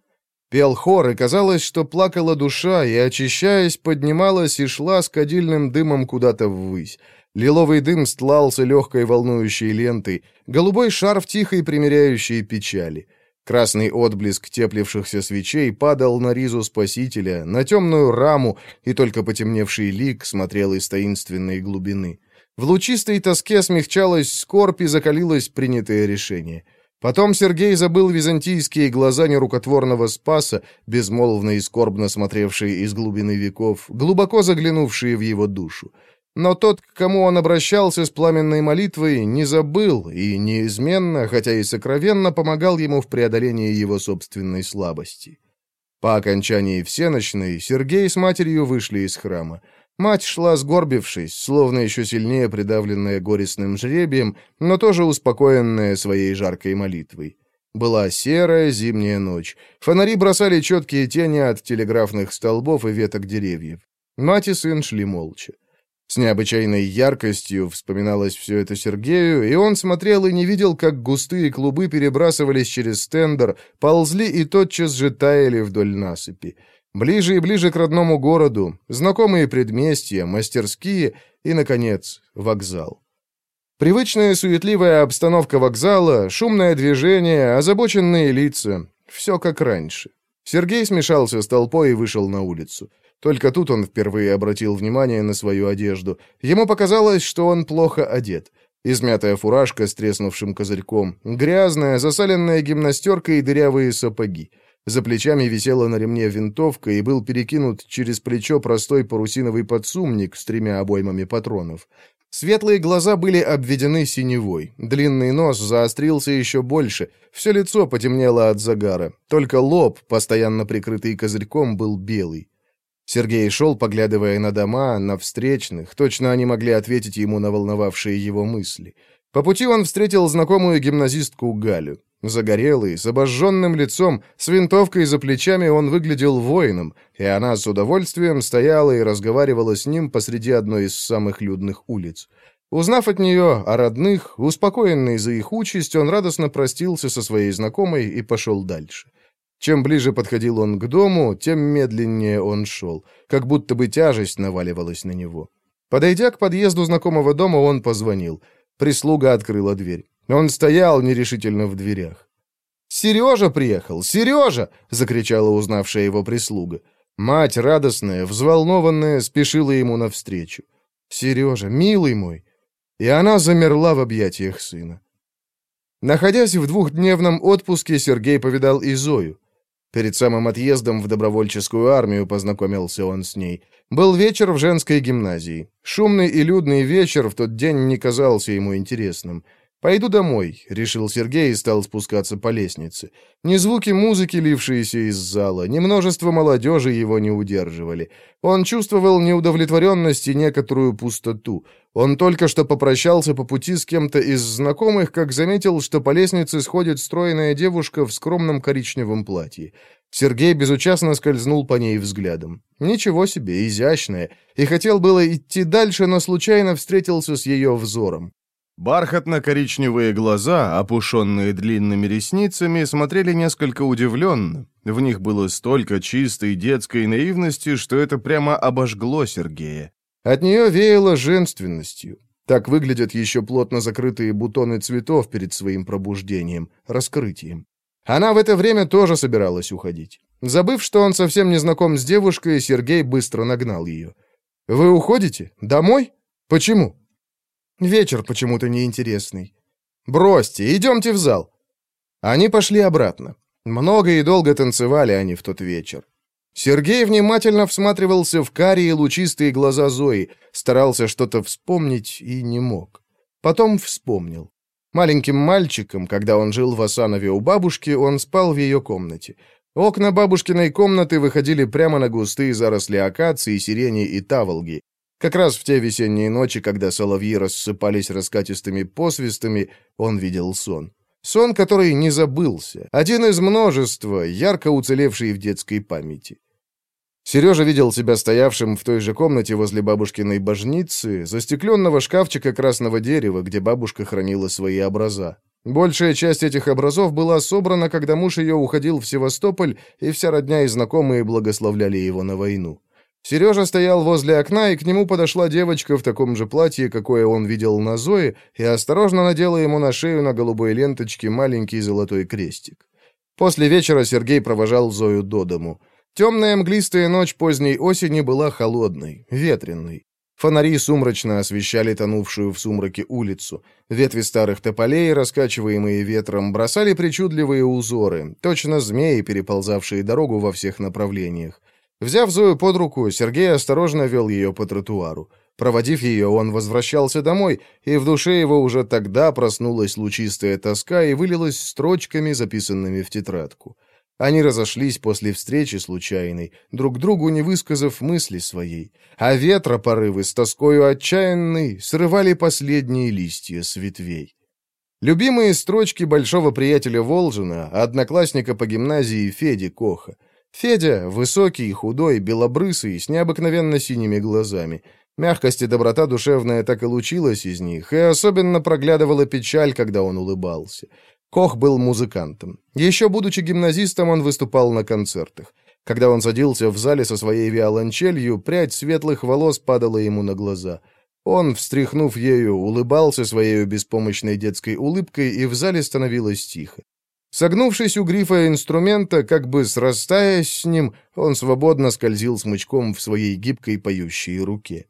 Speaker 1: Пел хор, и казалось, что плакала душа, и, очищаясь, поднималась и шла с кадильным дымом куда-то ввысь. Лиловый дым стлался легкой волнующей лентой, голубой шар в тихой примиряющей печали — Красный отблеск теплившихся свечей падал на ризу Спасителя, на темную раму, и только потемневший лик смотрел из таинственной глубины. В лучистой тоске смягчалась скорбь и закалилось принятое решение. Потом Сергей забыл византийские глаза нерукотворного Спаса, безмолвно и скорбно смотревшие из глубины веков, глубоко заглянувшие в его душу. Но тот, к кому он обращался с пламенной молитвой, не забыл и неизменно, хотя и сокровенно, помогал ему в преодолении его собственной слабости. По окончании всеночной Сергей с матерью вышли из храма. Мать шла сгорбившись, словно еще сильнее придавленная горестным жребием, но тоже успокоенная своей жаркой молитвой. Была серая зимняя ночь. Фонари бросали четкие тени от телеграфных столбов и веток деревьев. Мать и сын шли молча. С необычайной яркостью вспоминалось все это Сергею, и он смотрел и не видел, как густые клубы перебрасывались через стендер, ползли и тотчас же таяли вдоль насыпи. Ближе и ближе к родному городу, знакомые предместья, мастерские и, наконец, вокзал. Привычная суетливая обстановка вокзала, шумное движение, озабоченные лица — все как раньше. Сергей смешался с толпой и вышел на улицу. Только тут он впервые обратил внимание на свою одежду. Ему показалось, что он плохо одет. Измятая фуражка с треснувшим козырьком, грязная, засаленная гимнастерка и дырявые сапоги. За плечами висела на ремне винтовка и был перекинут через плечо простой парусиновый подсумник с тремя обоймами патронов. Светлые глаза были обведены синевой, длинный нос заострился еще больше, все лицо потемнело от загара, только лоб, постоянно прикрытый козырьком, был белый. Сергей шел, поглядывая на дома, на встречных, точно они могли ответить ему на волновавшие его мысли. По пути он встретил знакомую гимназистку Галю. Загорелый, с обожженным лицом, с винтовкой за плечами он выглядел воином, и она с удовольствием стояла и разговаривала с ним посреди одной из самых людных улиц. Узнав от нее о родных, успокоенный за их участь, он радостно простился со своей знакомой и пошел дальше. Чем ближе подходил он к дому, тем медленнее он шел, как будто бы тяжесть наваливалась на него. Подойдя к подъезду знакомого дома, он позвонил. Прислуга открыла дверь. Он стоял нерешительно в дверях. «Сережа приехал! Сережа!» — закричала узнавшая его прислуга. Мать, радостная, взволнованная, спешила ему навстречу. «Сережа, милый мой!» И она замерла в объятиях сына. Находясь в двухдневном отпуске, Сергей повидал и Зою. Перед самым отъездом в добровольческую армию познакомился он с ней. Был вечер в женской гимназии. Шумный и людный вечер в тот день не казался ему интересным. «Пойду домой», — решил Сергей и стал спускаться по лестнице. Ни звуки музыки, лившиеся из зала, ни множество молодежи его не удерживали. Он чувствовал неудовлетворенность и некоторую пустоту. Он только что попрощался по пути с кем-то из знакомых, как заметил, что по лестнице сходит стройная девушка в скромном коричневом платье. Сергей безучастно скользнул по ней взглядом. Ничего себе, изящная. И хотел было идти дальше, но случайно встретился с ее взором. Бархатно-коричневые глаза, опушенные длинными ресницами, смотрели несколько удивленно. В них было столько чистой детской наивности, что это прямо обожгло Сергея. От нее веяло женственностью. Так выглядят еще плотно закрытые бутоны цветов перед своим пробуждением, раскрытием. Она в это время тоже собиралась уходить. Забыв, что он совсем не знаком с девушкой, Сергей быстро нагнал ее. «Вы уходите? Домой? Почему?» Вечер почему-то неинтересный. Бросьте, идемте в зал. Они пошли обратно. Много и долго танцевали они в тот вечер. Сергей внимательно всматривался в карие лучистые глаза Зои, старался что-то вспомнить и не мог. Потом вспомнил. Маленьким мальчиком, когда он жил в Асанове у бабушки, он спал в ее комнате. Окна бабушкиной комнаты выходили прямо на густые заросли акации, сирени и таволги. Как раз в те весенние ночи, когда соловьи рассыпались раскатистыми посвистами, он видел сон. Сон, который не забылся. Один из множества, ярко уцелевший в детской памяти. Сережа видел себя стоявшим в той же комнате возле бабушкиной божницы, застекленного шкафчика красного дерева, где бабушка хранила свои образа. Большая часть этих образов была собрана, когда муж ее уходил в Севастополь, и вся родня и знакомые благословляли его на войну. Сережа стоял возле окна, и к нему подошла девочка в таком же платье, какое он видел на Зое, и осторожно надела ему на шею на голубой ленточке маленький золотой крестик. После вечера Сергей провожал Зою до дому. Темная мглистая ночь поздней осени была холодной, ветренной. Фонари сумрачно освещали тонувшую в сумраке улицу. Ветви старых тополей, раскачиваемые ветром, бросали причудливые узоры, точно змеи, переползавшие дорогу во всех направлениях. Взяв Зою под руку, Сергей осторожно вел ее по тротуару. Проводив ее, он возвращался домой, и в душе его уже тогда проснулась лучистая тоска и вылилась строчками, записанными в тетрадку. Они разошлись после встречи случайной, друг другу не высказав мысли своей, а ветра порывы с тоскою отчаянной срывали последние листья с ветвей. Любимые строчки большого приятеля Волжина, одноклассника по гимназии Феди Коха. Федя, высокий, худой, белобрысый, с необыкновенно синими глазами. Мягкость и доброта душевная так и лучилась из них, и особенно проглядывала печаль, когда он улыбался. Кох был музыкантом. Еще будучи гимназистом, он выступал на концертах. Когда он садился в зале со своей виолончелью, прядь светлых волос падала ему на глаза. Он, встряхнув ею, улыбался своей беспомощной детской улыбкой, и в зале становилось тихо. Согнувшись у грифа инструмента, как бы срастаясь с ним, он свободно скользил смычком в своей гибкой поющей руке.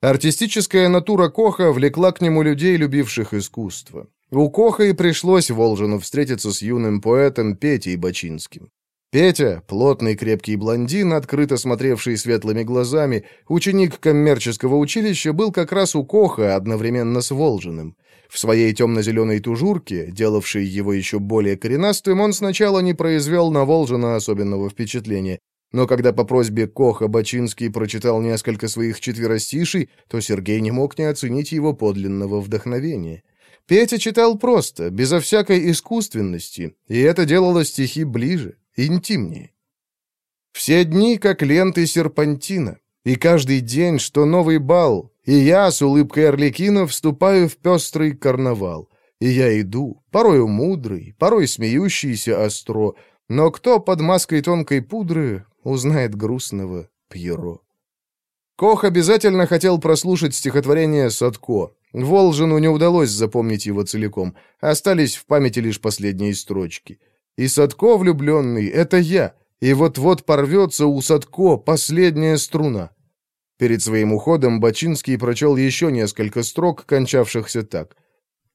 Speaker 1: Артистическая натура Коха влекла к нему людей, любивших искусство. У Коха и пришлось Волжину встретиться с юным поэтом Петей Бачинским. Петя, плотный крепкий блондин, открыто смотревший светлыми глазами, ученик коммерческого училища, был как раз у Коха одновременно с Волжиным. В своей темно-зеленой тужурке, делавшей его еще более коренастым, он сначала не произвел на Волжина особенного впечатления, но когда по просьбе Коха Бачинский прочитал несколько своих четверостишей, то Сергей не мог не оценить его подлинного вдохновения. Петя читал просто, безо всякой искусственности, и это делало стихи ближе, интимнее. Все дни, как ленты серпантина, и каждый день, что новый бал, и я с улыбкой Орликина вступаю в пестрый карнавал. И я иду, порою мудрый, порой смеющийся остро, но кто под маской тонкой пудры узнает грустного Пьеро? Кох обязательно хотел прослушать стихотворение Садко, Волжину не удалось запомнить его целиком. Остались в памяти лишь последние строчки. «И Садко влюбленный — это я, и вот-вот порвется у Садко последняя струна». Перед своим уходом Бачинский прочел еще несколько строк, кончавшихся так.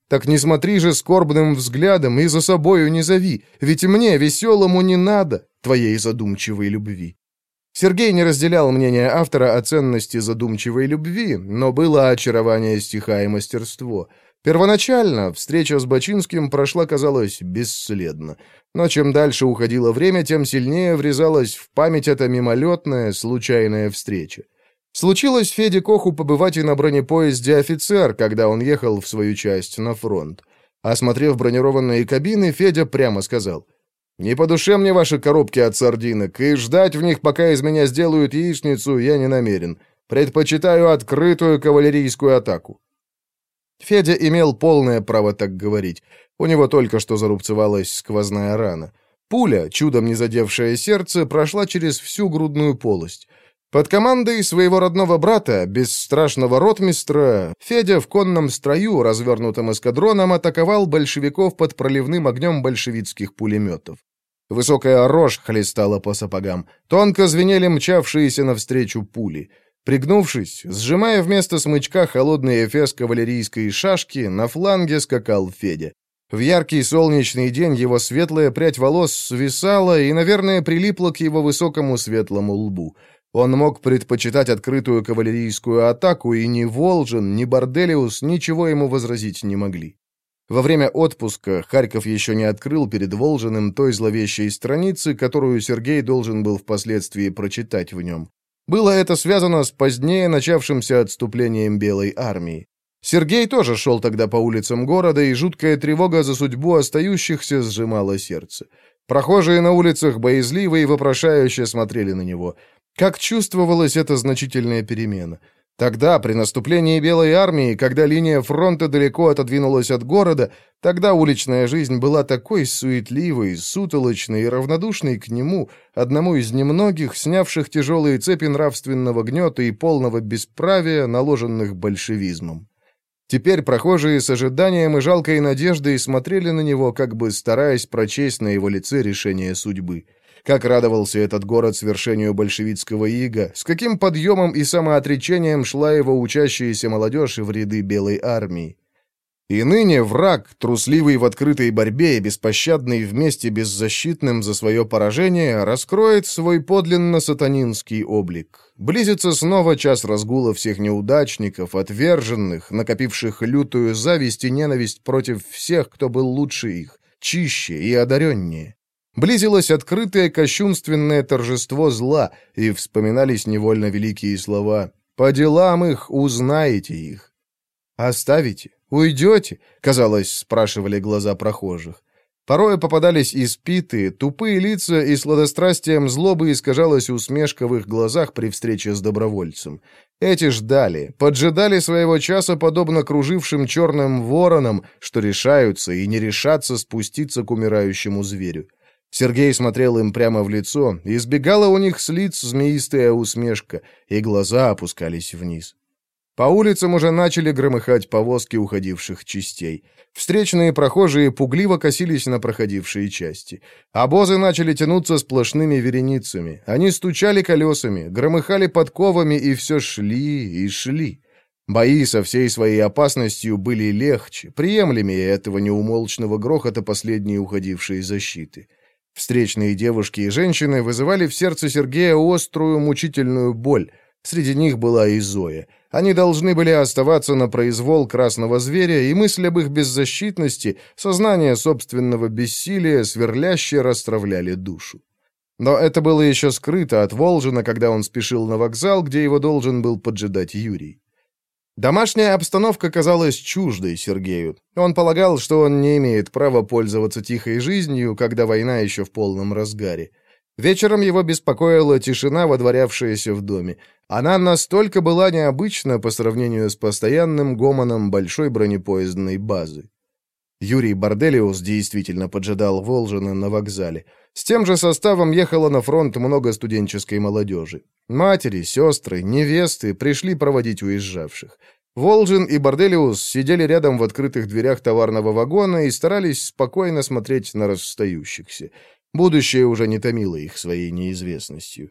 Speaker 1: «Так не смотри же скорбным взглядом и за собою не зови, ведь мне, веселому, не надо твоей задумчивой любви». Сергей не разделял мнение автора о ценности задумчивой любви, но было очарование стиха и мастерство. Первоначально встреча с Бачинским прошла, казалось, бесследно. Но чем дальше уходило время, тем сильнее врезалась в память эта мимолетная, случайная встреча. Случилось Феде Коху побывать и на бронепоезде «Офицер», когда он ехал в свою часть на фронт. Осмотрев бронированные кабины, Федя прямо сказал — не по душе мне ваши коробки от сардинок, и ждать в них, пока из меня сделают яичницу, я не намерен. Предпочитаю открытую кавалерийскую атаку». Федя имел полное право так говорить. У него только что зарубцевалась сквозная рана. Пуля, чудом не задевшая сердце, прошла через всю грудную полость. Под командой своего родного брата, бесстрашного ротмистра, Федя в конном строю, развернутым эскадроном, атаковал большевиков под проливным огнем большевистских пулеметов. Высокая рожь хлестала по сапогам. Тонко звенели мчавшиеся навстречу пули. Пригнувшись, сжимая вместо смычка холодный эфес кавалерийской шашки, на фланге скакал Федя. В яркий солнечный день его светлая прядь волос свисала и, наверное, прилипла к его высокому светлому лбу. Он мог предпочитать открытую кавалерийскую атаку, и ни Волжин, ни Борделиус ничего ему возразить не могли. Во время отпуска Харьков еще не открыл перед Волжиным той зловещей страницы, которую Сергей должен был впоследствии прочитать в нем. Было это связано с позднее начавшимся отступлением Белой армии. Сергей тоже шел тогда по улицам города, и жуткая тревога за судьбу остающихся сжимала сердце. Прохожие на улицах боязливо и вопрошающе смотрели на него. Как чувствовалась эта значительная перемена? Тогда, при наступлении Белой армии, когда линия фронта далеко отодвинулась от города, тогда уличная жизнь была такой суетливой, сутолочной и равнодушной к нему, одному из немногих, снявших тяжелые цепи нравственного гнета и полного бесправия, наложенных большевизмом. Теперь прохожие с ожиданием и жалкой надеждой смотрели на него, как бы стараясь прочесть на его лице решение судьбы. Как радовался этот город свершению большевистского ига, с каким подъемом и самоотречением шла его учащаяся молодежь в ряды Белой армии. И ныне враг, трусливый в открытой борьбе и беспощадный вместе беззащитным за свое поражение, раскроет свой подлинно сатанинский облик. Близится снова час разгула всех неудачников, отверженных, накопивших лютую зависть и ненависть против всех, кто был лучше их, чище и одареннее. Близилось открытое кощунственное торжество зла, и вспоминались невольно великие слова «По делам их узнаете их». «Оставите? Уйдете?» — казалось, спрашивали глаза прохожих. Порой попадались испитые, тупые лица, и сладострастием злобы искажалась усмешка в их глазах при встрече с добровольцем. Эти ждали, поджидали своего часа, подобно кружившим черным воронам, что решаются и не решатся спуститься к умирающему зверю. Сергей смотрел им прямо в лицо, избегала у них с лиц змеистая усмешка, и глаза опускались вниз. По улицам уже начали громыхать повозки уходивших частей. Встречные прохожие пугливо косились на проходившие части. Обозы начали тянуться сплошными вереницами. Они стучали колесами, громыхали подковами и все шли и шли. Бои со всей своей опасностью были легче, приемлемее этого неумолчного грохота последней уходившей защиты. Встречные девушки и женщины вызывали в сердце Сергея острую, мучительную боль. Среди них была и Зоя. Они должны были оставаться на произвол красного зверя, и мысль об их беззащитности, сознание собственного бессилия сверляще расстравляли душу. Но это было еще скрыто от Волжина, когда он спешил на вокзал, где его должен был поджидать Юрий. Домашняя обстановка казалась чуждой Сергею. Он полагал, что он не имеет права пользоваться тихой жизнью, когда война еще в полном разгаре. Вечером его беспокоила тишина, водворявшаяся в доме. Она настолько была необычна по сравнению с постоянным гомоном большой бронепоездной базы. Юрий Борделиус действительно поджидал Волжина на вокзале. С тем же составом ехало на фронт много студенческой молодежи. Матери, сестры, невесты пришли проводить уезжавших. Волжин и Борделиус сидели рядом в открытых дверях товарного вагона и старались спокойно смотреть на расстающихся. Будущее уже не томило их своей неизвестностью.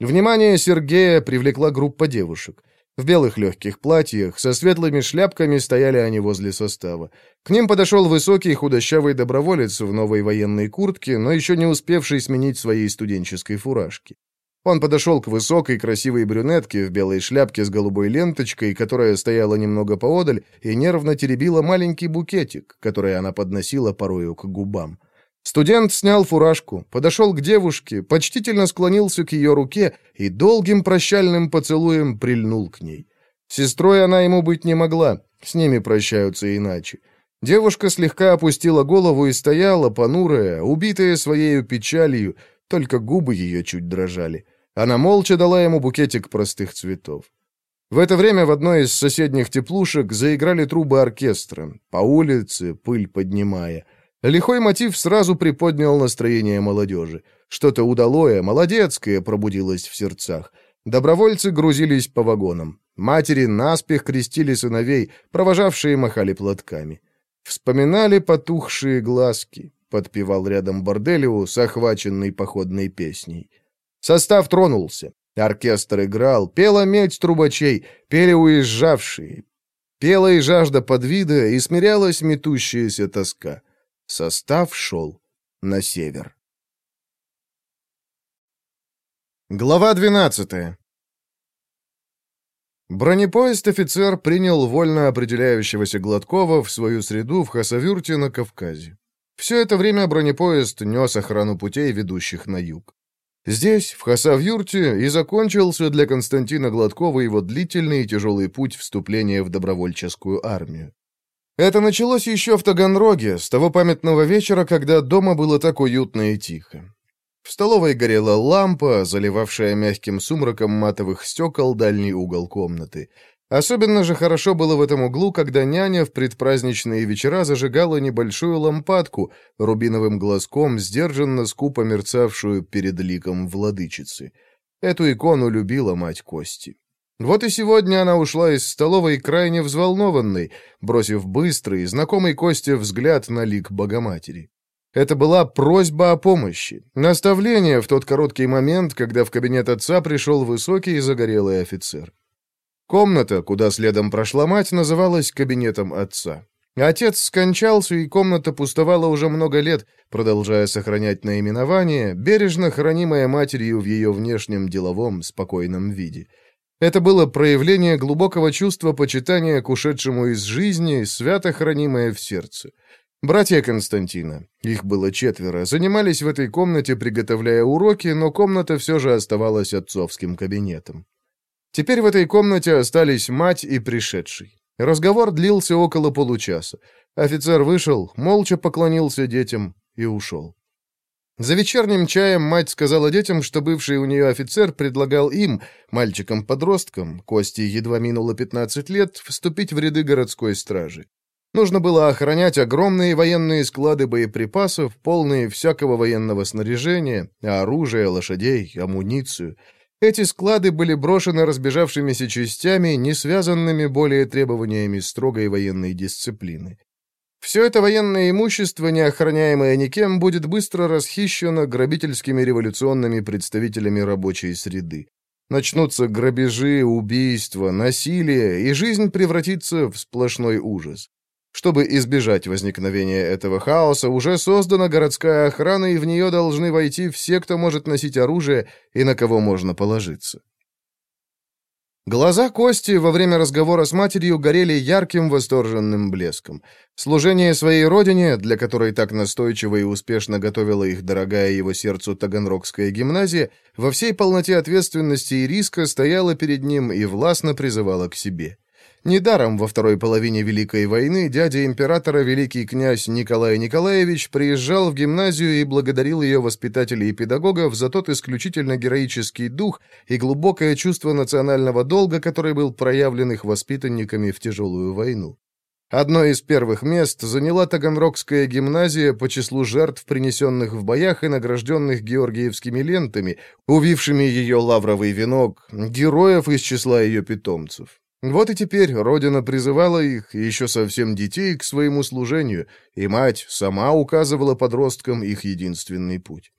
Speaker 1: Внимание Сергея привлекла группа девушек. В белых легких платьях, со светлыми шляпками стояли они возле состава. К ним подошел высокий худощавый доброволец в новой военной куртке, но еще не успевший сменить своей студенческой фуражки. Он подошел к высокой красивой брюнетке в белой шляпке с голубой ленточкой, которая стояла немного поодаль и нервно теребила маленький букетик, который она подносила порою к губам. Студент снял фуражку, подошел к девушке, почтительно склонился к ее руке и долгим прощальным поцелуем прильнул к ней. Сестрой она ему быть не могла, с ними прощаются иначе. Девушка слегка опустила голову и стояла, понурая, убитая своей печалью, только губы ее чуть дрожали. Она молча дала ему букетик простых цветов. В это время в одной из соседних теплушек заиграли трубы оркестра, по улице, пыль поднимая — Лихой мотив сразу приподнял настроение молодежи. Что-то удалое, молодецкое пробудилось в сердцах. Добровольцы грузились по вагонам. Матери наспех крестили сыновей, провожавшие махали платками. Вспоминали потухшие глазки, подпевал рядом Борделиус, охваченный походной песней. Состав тронулся. Оркестр играл, пела медь трубачей, пели уезжавшие. Пела и жажда подвида, и смирялась метущаяся тоска. Состав шел на север. Глава 12 Бронепоезд-офицер принял вольно определяющегося Гладкова в свою среду в Хасавюрте на Кавказе. Все это время бронепоезд нес охрану путей, ведущих на юг. Здесь, в Хасавюрте, и закончился для Константина Гладкова его длительный и тяжелый путь вступления в добровольческую армию. Это началось еще в Таганроге, с того памятного вечера, когда дома было так уютно и тихо. В столовой горела лампа, заливавшая мягким сумраком матовых стекол дальний угол комнаты. Особенно же хорошо было в этом углу, когда няня в предпраздничные вечера зажигала небольшую лампадку, рубиновым глазком, сдержанно скупо мерцавшую перед ликом владычицы. Эту икону любила мать Кости. Вот и сегодня она ушла из столовой крайне взволнованной, бросив быстрый, знакомый Косте взгляд на лик Богоматери. Это была просьба о помощи, наставление в тот короткий момент, когда в кабинет отца пришел высокий и загорелый офицер. Комната, куда следом прошла мать, называлась кабинетом отца. Отец скончался, и комната пустовала уже много лет, продолжая сохранять наименование, бережно хранимое матерью в ее внешнем деловом, спокойном виде. Это было проявление глубокого чувства почитания к ушедшему из жизни, свято хранимое в сердце. Братья Константина, их было четверо, занимались в этой комнате, приготовляя уроки, но комната все же оставалась отцовским кабинетом. Теперь в этой комнате остались мать и пришедший. Разговор длился около получаса. Офицер вышел, молча поклонился детям и ушел. За вечерним чаем мать сказала детям, что бывший у нее офицер предлагал им, мальчикам-подросткам, Кости едва минуло 15 лет, вступить в ряды городской стражи. Нужно было охранять огромные военные склады боеприпасов, полные всякого военного снаряжения, оружия, лошадей, амуницию — эти склады были брошены разбежавшимися частями, не связанными более требованиями строгой военной дисциплины. Все это военное имущество, не охраняемое никем, будет быстро расхищено грабительскими революционными представителями рабочей среды. Начнутся грабежи, убийства, насилие, и жизнь превратится в сплошной ужас. Чтобы избежать возникновения этого хаоса, уже создана городская охрана, и в нее должны войти все, кто может носить оружие и на кого можно положиться. Глаза Кости во время разговора с матерью горели ярким восторженным блеском. Служение своей родине, для которой так настойчиво и успешно готовила их дорогая его сердцу Таганрогская гимназия, во всей полноте ответственности и риска стояла перед ним и властно призывала к себе. Недаром во второй половине Великой войны дядя императора, великий князь Николай Николаевич, приезжал в гимназию и благодарил ее воспитателей и педагогов за тот исключительно героический дух и глубокое чувство национального долга, который был проявлен их воспитанниками в тяжелую войну. Одно из первых мест заняла Таганрогская гимназия по числу жертв, принесенных в боях и награжденных георгиевскими лентами, увившими ее лавровый венок, героев из числа ее питомцев. Вот и теперь Родина призывала их, еще совсем детей, к своему служению, и мать сама указывала подросткам их единственный путь.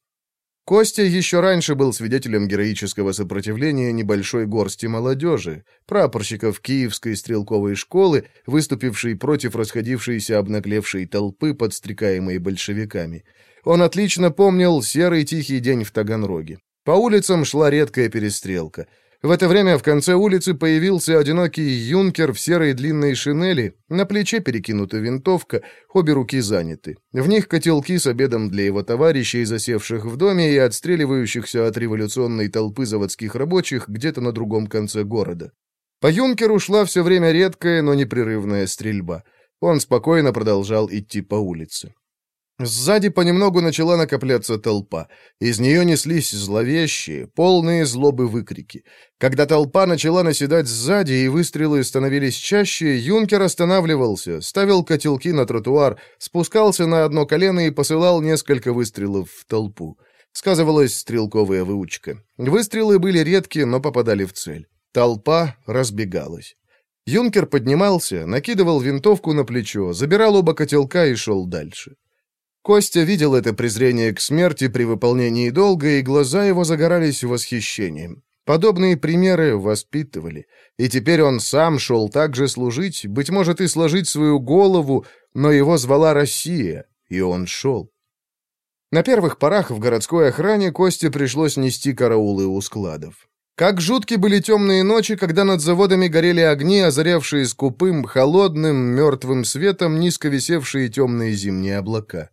Speaker 1: Костя еще раньше был свидетелем героического сопротивления небольшой горсти молодежи, прапорщиков Киевской стрелковой школы, выступившей против расходившейся обнаглевшей толпы, подстрекаемой большевиками. Он отлично помнил серый тихий день в Таганроге. По улицам шла редкая перестрелка — в это время в конце улицы появился одинокий юнкер в серой длинной шинели, на плече перекинута винтовка, обе руки заняты. В них котелки с обедом для его товарищей, засевших в доме и отстреливающихся от революционной толпы заводских рабочих где-то на другом конце города. По юнкеру шла все время редкая, но непрерывная стрельба. Он спокойно продолжал идти по улице. Сзади понемногу начала накопляться толпа. Из нее неслись зловещие, полные злобы выкрики. Когда толпа начала наседать сзади и выстрелы становились чаще, юнкер останавливался, ставил котелки на тротуар, спускался на одно колено и посылал несколько выстрелов в толпу. Сказывалась стрелковая выучка. Выстрелы были редкие, но попадали в цель. Толпа разбегалась. Юнкер поднимался, накидывал винтовку на плечо, забирал оба котелка и шел дальше. Костя видел это презрение к смерти при выполнении долга, и глаза его загорались восхищением. Подобные примеры воспитывали. И теперь он сам шел так же служить, быть может, и сложить свою голову, но его звала Россия, и он шел. На первых порах в городской охране Косте пришлось нести караулы у складов. Как жутки были темные ночи, когда над заводами горели огни, озарявшие скупым, холодным, мертвым светом низко висевшие темные зимние облака.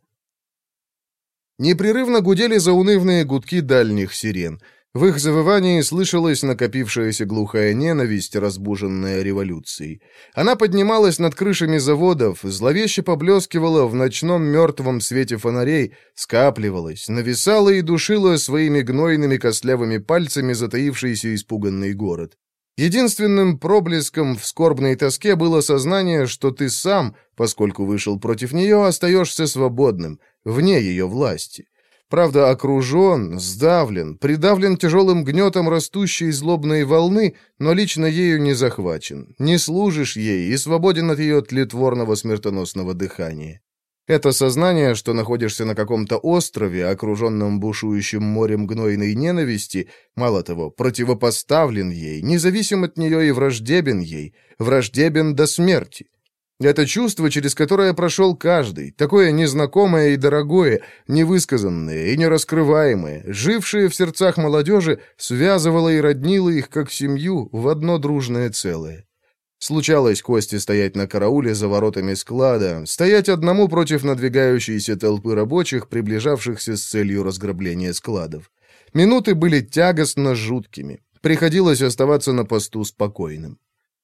Speaker 1: Непрерывно гудели заунывные гудки дальних сирен. В их завывании слышалась накопившаяся глухая ненависть, разбуженная революцией. Она поднималась над крышами заводов, зловеще поблескивала в ночном мертвом свете фонарей, скапливалась, нависала и душила своими гнойными костлявыми пальцами затаившийся испуганный город. Единственным проблеском в скорбной тоске было сознание, что ты сам, поскольку вышел против нее, остаешься свободным, вне ее власти. Правда, окружен, сдавлен, придавлен тяжелым гнетом растущей злобной волны, но лично ею не захвачен, не служишь ей и свободен от ее тлетворного смертоносного дыхания. Это сознание, что находишься на каком-то острове, окруженном бушующим морем гнойной ненависти, мало того, противопоставлен ей, независим от нее и враждебен ей, враждебен до смерти. Это чувство, через которое прошел каждый, такое незнакомое и дорогое, невысказанное и нераскрываемое, жившее в сердцах молодежи, связывало и роднило их, как семью, в одно дружное целое. Случалось Косте стоять на карауле за воротами склада, стоять одному против надвигающейся толпы рабочих, приближавшихся с целью разграбления складов. Минуты были тягостно жуткими. Приходилось оставаться на посту спокойным.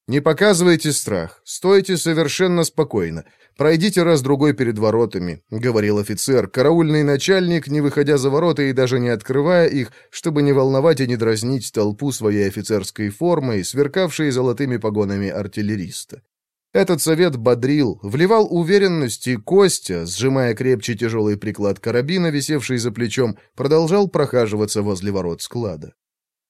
Speaker 1: Не показывайте страх, стойте совершенно спокойно. Пройдите раз-другой перед воротами», — говорил офицер, караульный начальник, не выходя за ворота и даже не открывая их, чтобы не волновать и не дразнить толпу своей офицерской формой, сверкавшей золотыми погонами артиллериста. Этот совет бодрил, вливал уверенность, и Костя, сжимая крепче тяжелый приклад карабина, висевший за плечом, продолжал прохаживаться возле ворот склада.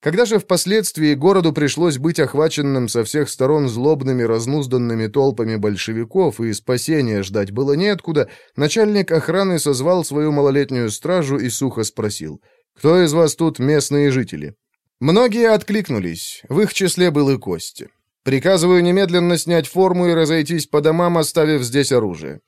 Speaker 1: Когда же впоследствии городу пришлось быть охваченным со всех сторон злобными разнузданными толпами большевиков и спасения ждать было неоткуда, начальник охраны созвал свою малолетнюю стражу и сухо спросил, «Кто из вас тут местные жители?» Многие откликнулись, в их числе был и Костя. «Приказываю немедленно снять форму и разойтись по домам, оставив здесь оружие».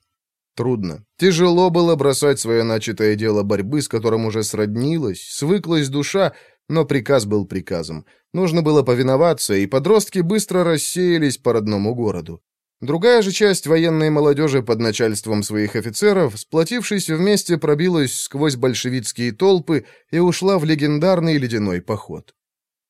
Speaker 1: Трудно. Тяжело было бросать свое начатое дело борьбы, с которым уже сроднилась, свыклась душа, но приказ был приказом. Нужно было повиноваться, и подростки быстро рассеялись по родному городу. Другая же часть военной молодежи под начальством своих офицеров, сплотившись вместе, пробилась сквозь большевистские толпы и ушла в легендарный ледяной поход.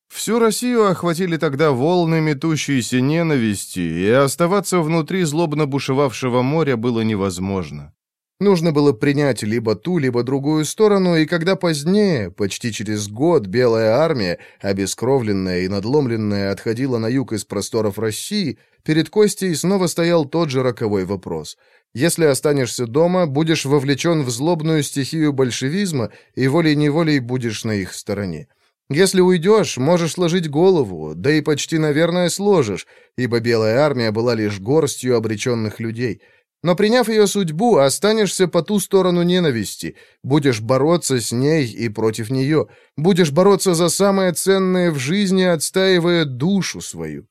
Speaker 1: Всю Россию охватили тогда волны метущейся ненависти, и оставаться внутри злобно бушевавшего моря было невозможно. Нужно было принять либо ту, либо другую сторону, и когда позднее, почти через год, Белая армия, обескровленная и надломленная, отходила на юг из просторов России, перед Костей снова стоял тот же роковой вопрос. Если останешься дома, будешь вовлечен в злобную стихию большевизма и волей-неволей будешь на их стороне. Если уйдешь, можешь сложить голову, да и почти, наверное, сложишь, ибо Белая армия была лишь горстью обреченных людей — но приняв ее судьбу, останешься по ту сторону ненависти, будешь бороться с ней и против нее, будешь бороться за самое ценное в жизни, отстаивая душу свою.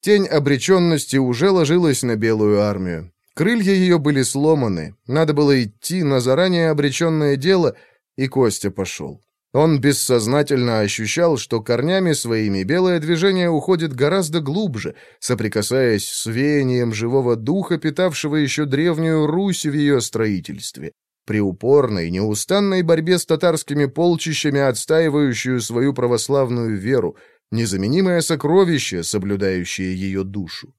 Speaker 1: Тень обреченности уже ложилась на белую армию. Крылья ее были сломаны, надо было идти на заранее обреченное дело, и Костя пошел. Он бессознательно ощущал, что корнями своими белое движение уходит гораздо глубже, соприкасаясь с веянием живого духа, питавшего еще древнюю Русь в ее строительстве. При упорной, неустанной борьбе с татарскими полчищами, отстаивающую свою православную веру, незаменимое сокровище, соблюдающее ее душу.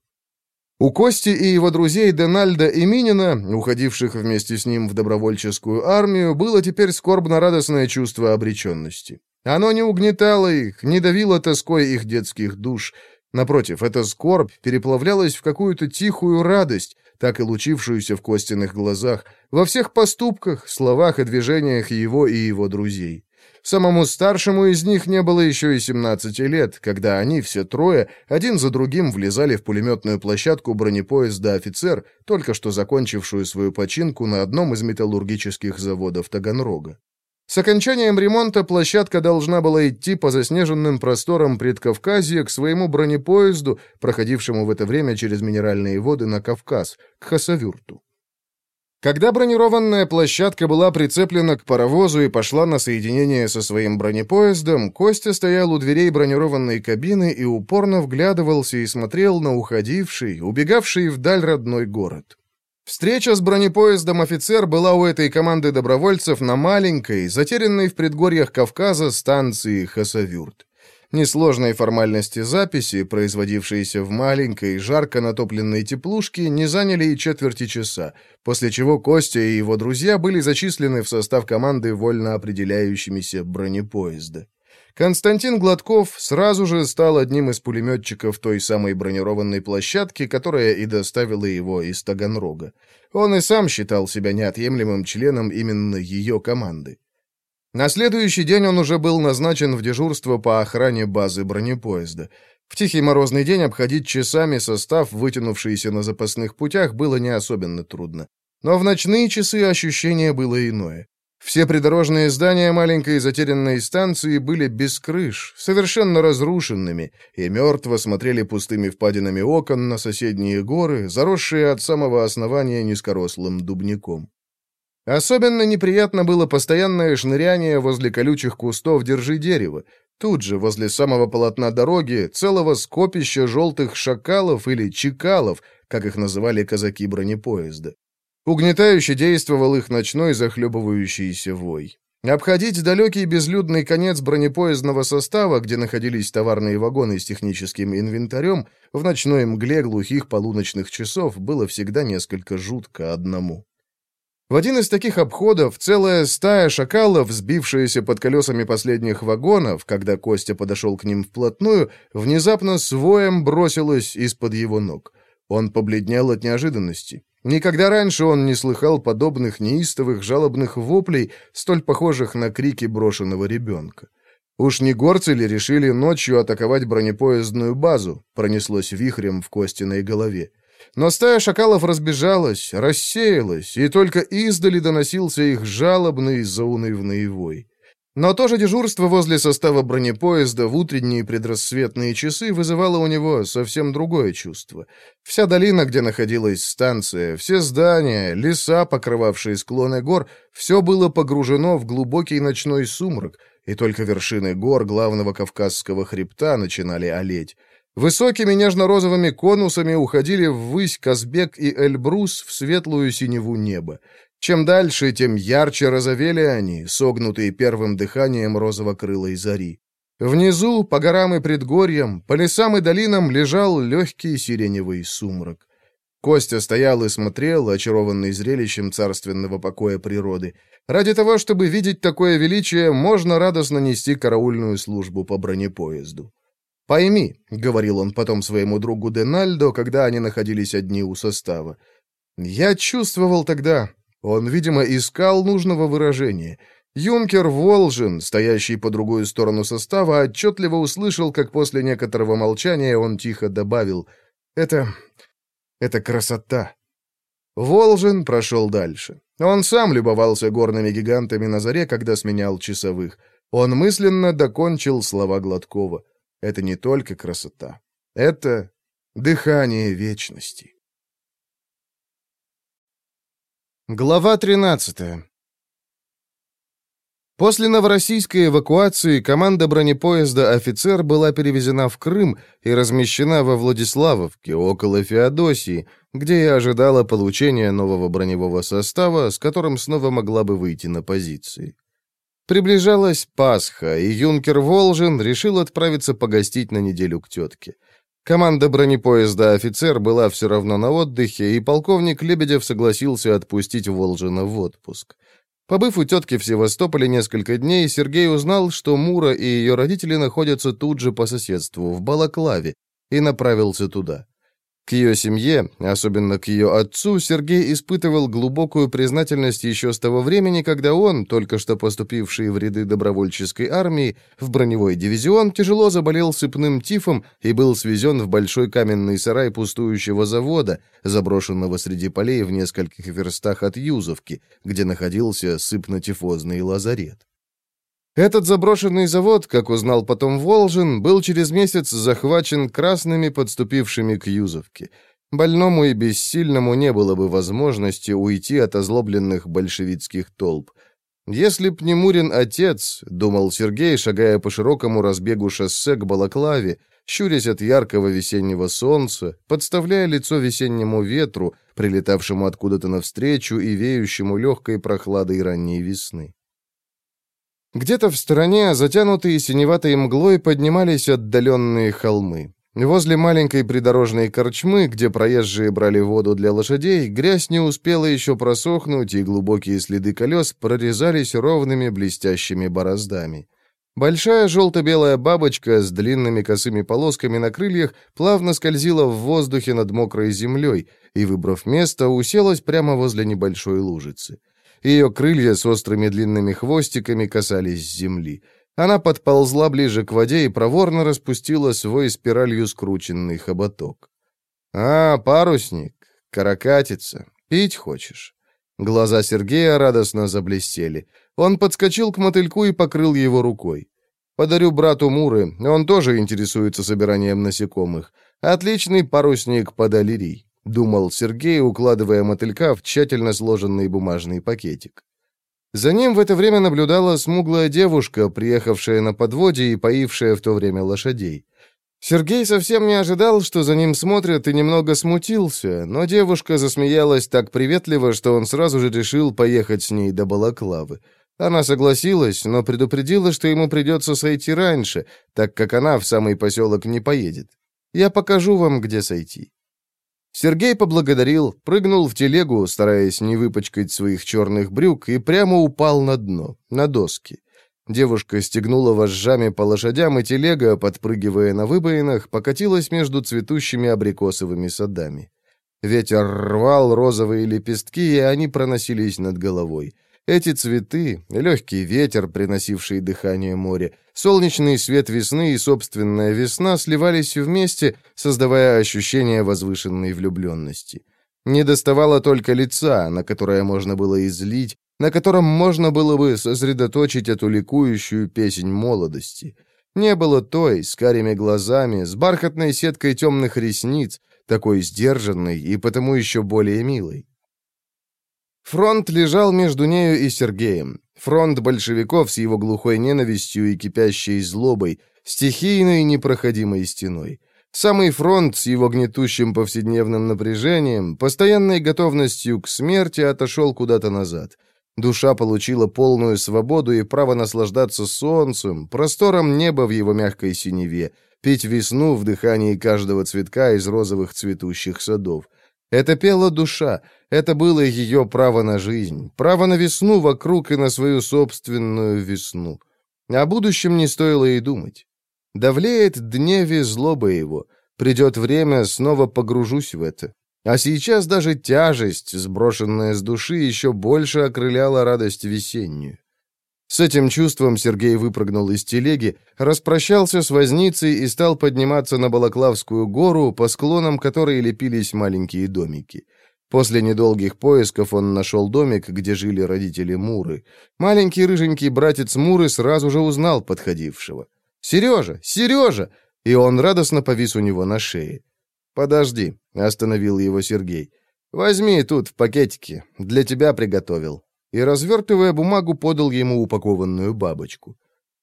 Speaker 1: У Кости и его друзей Денальда и Минина, уходивших вместе с ним в добровольческую армию, было теперь скорбно-радостное чувство обреченности. Оно не угнетало их, не давило тоской их детских душ. Напротив, эта скорбь переплавлялась в какую-то тихую радость, так и лучившуюся в Костиных глазах, во всех поступках, словах и движениях его и его друзей. Самому старшему из них не было еще и 17 лет, когда они, все трое, один за другим влезали в пулеметную площадку бронепоезда «Офицер», только что закончившую свою починку на одном из металлургических заводов Таганрога. С окончанием ремонта площадка должна была идти по заснеженным просторам предкавказья к своему бронепоезду, проходившему в это время через минеральные воды на Кавказ, к Хасавюрту. Когда бронированная площадка была прицеплена к паровозу и пошла на соединение со своим бронепоездом, Костя стоял у дверей бронированной кабины и упорно вглядывался и смотрел на уходивший, убегавший вдаль родной город. Встреча с бронепоездом «Офицер» была у этой команды добровольцев на маленькой, затерянной в предгорьях Кавказа станции Хасавюрт. Несложные формальности записи, производившиеся в маленькой, жарко натопленной теплушке, не заняли и четверти часа, после чего Костя и его друзья были зачислены в состав команды вольно определяющимися бронепоезда. Константин Гладков сразу же стал одним из пулеметчиков той самой бронированной площадки, которая и доставила его из Таганрога. Он и сам считал себя неотъемлемым членом именно ее команды. На следующий день он уже был назначен в дежурство по охране базы бронепоезда. В тихий морозный день обходить часами состав, вытянувшийся на запасных путях, было не особенно трудно. Но в ночные часы ощущение было иное. Все придорожные здания маленькой затерянной станции были без крыш, совершенно разрушенными, и мертво смотрели пустыми впадинами окон на соседние горы, заросшие от самого основания низкорослым дубняком. Особенно неприятно было постоянное шныряние возле колючих кустов «Держи дерево». Тут же, возле самого полотна дороги, целого скопища желтых шакалов или чекалов, как их называли казаки бронепоезда. Угнетающе действовал их ночной захлебывающийся вой. Обходить далекий безлюдный конец бронепоездного состава, где находились товарные вагоны с техническим инвентарем, в ночной мгле глухих полуночных часов было всегда несколько жутко одному. В один из таких обходов целая стая шакалов, сбившаяся под колесами последних вагонов, когда Костя подошел к ним вплотную, внезапно с воем бросилась из-под его ног. Он побледнел от неожиданности. Никогда раньше он не слыхал подобных неистовых жалобных воплей, столь похожих на крики брошенного ребенка. Уж не горцы ли решили ночью атаковать бронепоездную базу, пронеслось вихрем в Костиной голове. Но стая шакалов разбежалась, рассеялась, и только издали доносился их жалобный заунывный вой. Но то же дежурство возле состава бронепоезда в утренние предрассветные часы вызывало у него совсем другое чувство. Вся долина, где находилась станция, все здания, леса, покрывавшие склоны гор, все было погружено в глубокий ночной сумрак, и только вершины гор главного Кавказского хребта начинали олеть. Высокими нежно-розовыми конусами уходили ввысь Казбек и Эльбрус в светлую синеву неба. Чем дальше, тем ярче розовели они, согнутые первым дыханием розово-крылой зари. Внизу, по горам и предгорьям, по лесам и долинам лежал легкий сиреневый сумрак. Костя стоял и смотрел, очарованный зрелищем царственного покоя природы. Ради того, чтобы видеть такое величие, можно радостно нести караульную службу по бронепоезду. «Пойми», — говорил он потом своему другу Денальдо, когда они находились одни у состава, — «я чувствовал тогда, он, видимо, искал нужного выражения. Юнкер Волжин, стоящий по другую сторону состава, отчетливо услышал, как после некоторого молчания он тихо добавил «Это... это красота». Волжин прошел дальше. Он сам любовался горными гигантами на заре, когда сменял часовых. Он мысленно докончил слова Гладкова. Это не только красота. Это дыхание вечности. Глава 13. После новороссийской эвакуации команда бронепоезда «Офицер» была перевезена в Крым и размещена во Владиславовке, около Феодосии, где и ожидала получения нового броневого состава, с которым снова могла бы выйти на позиции. Приближалась Пасха, и юнкер Волжин решил отправиться погостить на неделю к тетке. Команда бронепоезда «Офицер» была все равно на отдыхе, и полковник Лебедев согласился отпустить Волжина в отпуск. Побыв у тетки в Севастополе несколько дней, Сергей узнал, что Мура и ее родители находятся тут же по соседству, в Балаклаве, и направился туда. К ее семье, особенно к ее отцу, Сергей испытывал глубокую признательность еще с того времени, когда он, только что поступивший в ряды добровольческой армии, в броневой дивизион, тяжело заболел сыпным тифом и был свезен в большой каменный сарай пустующего завода, заброшенного среди полей в нескольких верстах от Юзовки, где находился сыпно-тифозный лазарет. Этот заброшенный завод, как узнал потом Волжин, был через месяц захвачен красными, подступившими к Юзовке. Больному и бессильному не было бы возможности уйти от озлобленных большевистских толп. Если б не Мурин отец, думал Сергей, шагая по широкому разбегу шоссе к Балаклаве, щурясь от яркого весеннего солнца, подставляя лицо весеннему ветру, прилетавшему откуда-то навстречу и веющему легкой прохладой ранней весны. Где-то в стороне, затянутые синеватой мглой, поднимались отдаленные холмы. Возле маленькой придорожной корчмы, где проезжие брали воду для лошадей, грязь не успела еще просохнуть, и глубокие следы колес прорезались ровными блестящими бороздами. Большая желто-белая бабочка с длинными косыми полосками на крыльях плавно скользила в воздухе над мокрой землей и, выбрав место, уселась прямо возле небольшой лужицы. Ее крылья с острыми длинными хвостиками касались земли. Она подползла ближе к воде и проворно распустила свой спиралью скрученный хоботок. «А, парусник, каракатица, пить хочешь?» Глаза Сергея радостно заблестели. Он подскочил к мотыльку и покрыл его рукой. «Подарю брату Муры, он тоже интересуется собиранием насекомых. Отличный парусник под аллерий», — думал Сергей, укладывая мотылька в тщательно сложенный бумажный пакетик. За ним в это время наблюдала смуглая девушка, приехавшая на подводе и поившая в то время лошадей. Сергей совсем не ожидал, что за ним смотрят, и немного смутился, но девушка засмеялась так приветливо, что он сразу же решил поехать с ней до Балаклавы. Она согласилась, но предупредила, что ему придется сойти раньше, так как она в самый поселок не поедет. «Я покажу вам, где сойти». Сергей поблагодарил, прыгнул в телегу, стараясь не выпачкать своих черных брюк, и прямо упал на дно, на доски. Девушка стегнула вожжами по лошадям, и телега, подпрыгивая на выбоинах, покатилась между цветущими абрикосовыми садами. Ветер рвал розовые лепестки, и они проносились над головой. Эти цветы, легкий ветер, приносивший дыхание моря, солнечный свет весны и собственная весна сливались вместе, создавая ощущение возвышенной влюбленности. Не доставало только лица, на которое можно было излить, на котором можно было бы сосредоточить эту ликующую песнь молодости. Не было той, с карими глазами, с бархатной сеткой темных ресниц, такой сдержанной и потому еще более милой. Фронт лежал между нею и Сергеем. Фронт большевиков с его глухой ненавистью и кипящей злобой, стихийной непроходимой стеной. Самый фронт с его гнетущим повседневным напряжением, постоянной готовностью к смерти отошел куда-то назад. Душа получила полную свободу и право наслаждаться солнцем, простором неба в его мягкой синеве, пить весну в дыхании каждого цветка из розовых цветущих садов. Это пела душа, это было ее право на жизнь, право на весну вокруг и на свою собственную весну. О будущем не стоило и думать. Давлеет дневе злоба его. Придет время, снова погружусь в это. А сейчас даже тяжесть, сброшенная с души, еще больше окрыляла радость весеннюю. С этим чувством Сергей выпрыгнул из телеги, распрощался с возницей и стал подниматься на Балаклавскую гору, по склонам которой лепились маленькие домики. После недолгих поисков он нашел домик, где жили родители Муры. Маленький рыженький братец Муры сразу же узнал подходившего. «Сережа! Сережа!» И он радостно повис у него на шее. «Подожди», — остановил его Сергей. «Возьми тут в пакетике, для тебя приготовил» и, развертывая бумагу, подал ему упакованную бабочку.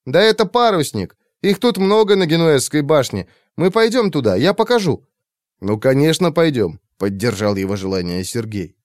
Speaker 1: «Да это парусник! Их тут много на Генуэзской башне. Мы пойдем туда, я покажу». «Ну, конечно, пойдем», — поддержал его желание Сергей.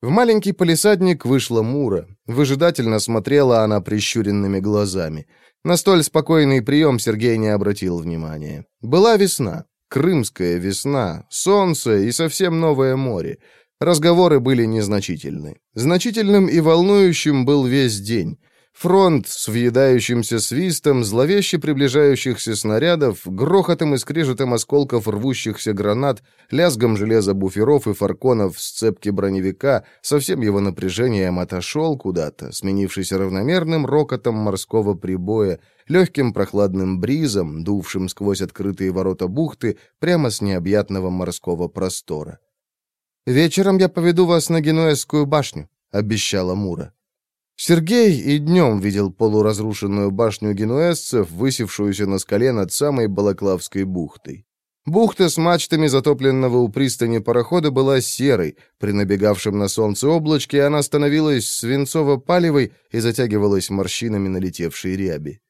Speaker 1: В маленький полисадник вышла Мура. Выжидательно смотрела она прищуренными глазами. На столь спокойный прием Сергей не обратил внимания. Была весна. Крымская весна, солнце и совсем новое море. Разговоры были незначительны. Значительным и волнующим был весь день. Фронт с въедающимся свистом, зловеще приближающихся снарядов, грохотом и скрежетом осколков рвущихся гранат, лязгом железа буферов и фарконов с цепки броневика, со всем его напряжением отошел куда-то, сменившись равномерным рокотом морского прибоя, легким прохладным бризом, дувшим сквозь открытые ворота бухты прямо с необъятного морского простора. «Вечером я поведу вас на Генуэзскую башню», — обещала Мура. Сергей и днем видел полуразрушенную башню генуэзцев, высевшуюся на скале над самой Балаклавской бухтой. Бухта с мачтами затопленного у пристани парохода была серой. При набегавшем на солнце облачке она становилась свинцово-палевой и затягивалась морщинами налетевшей ряби.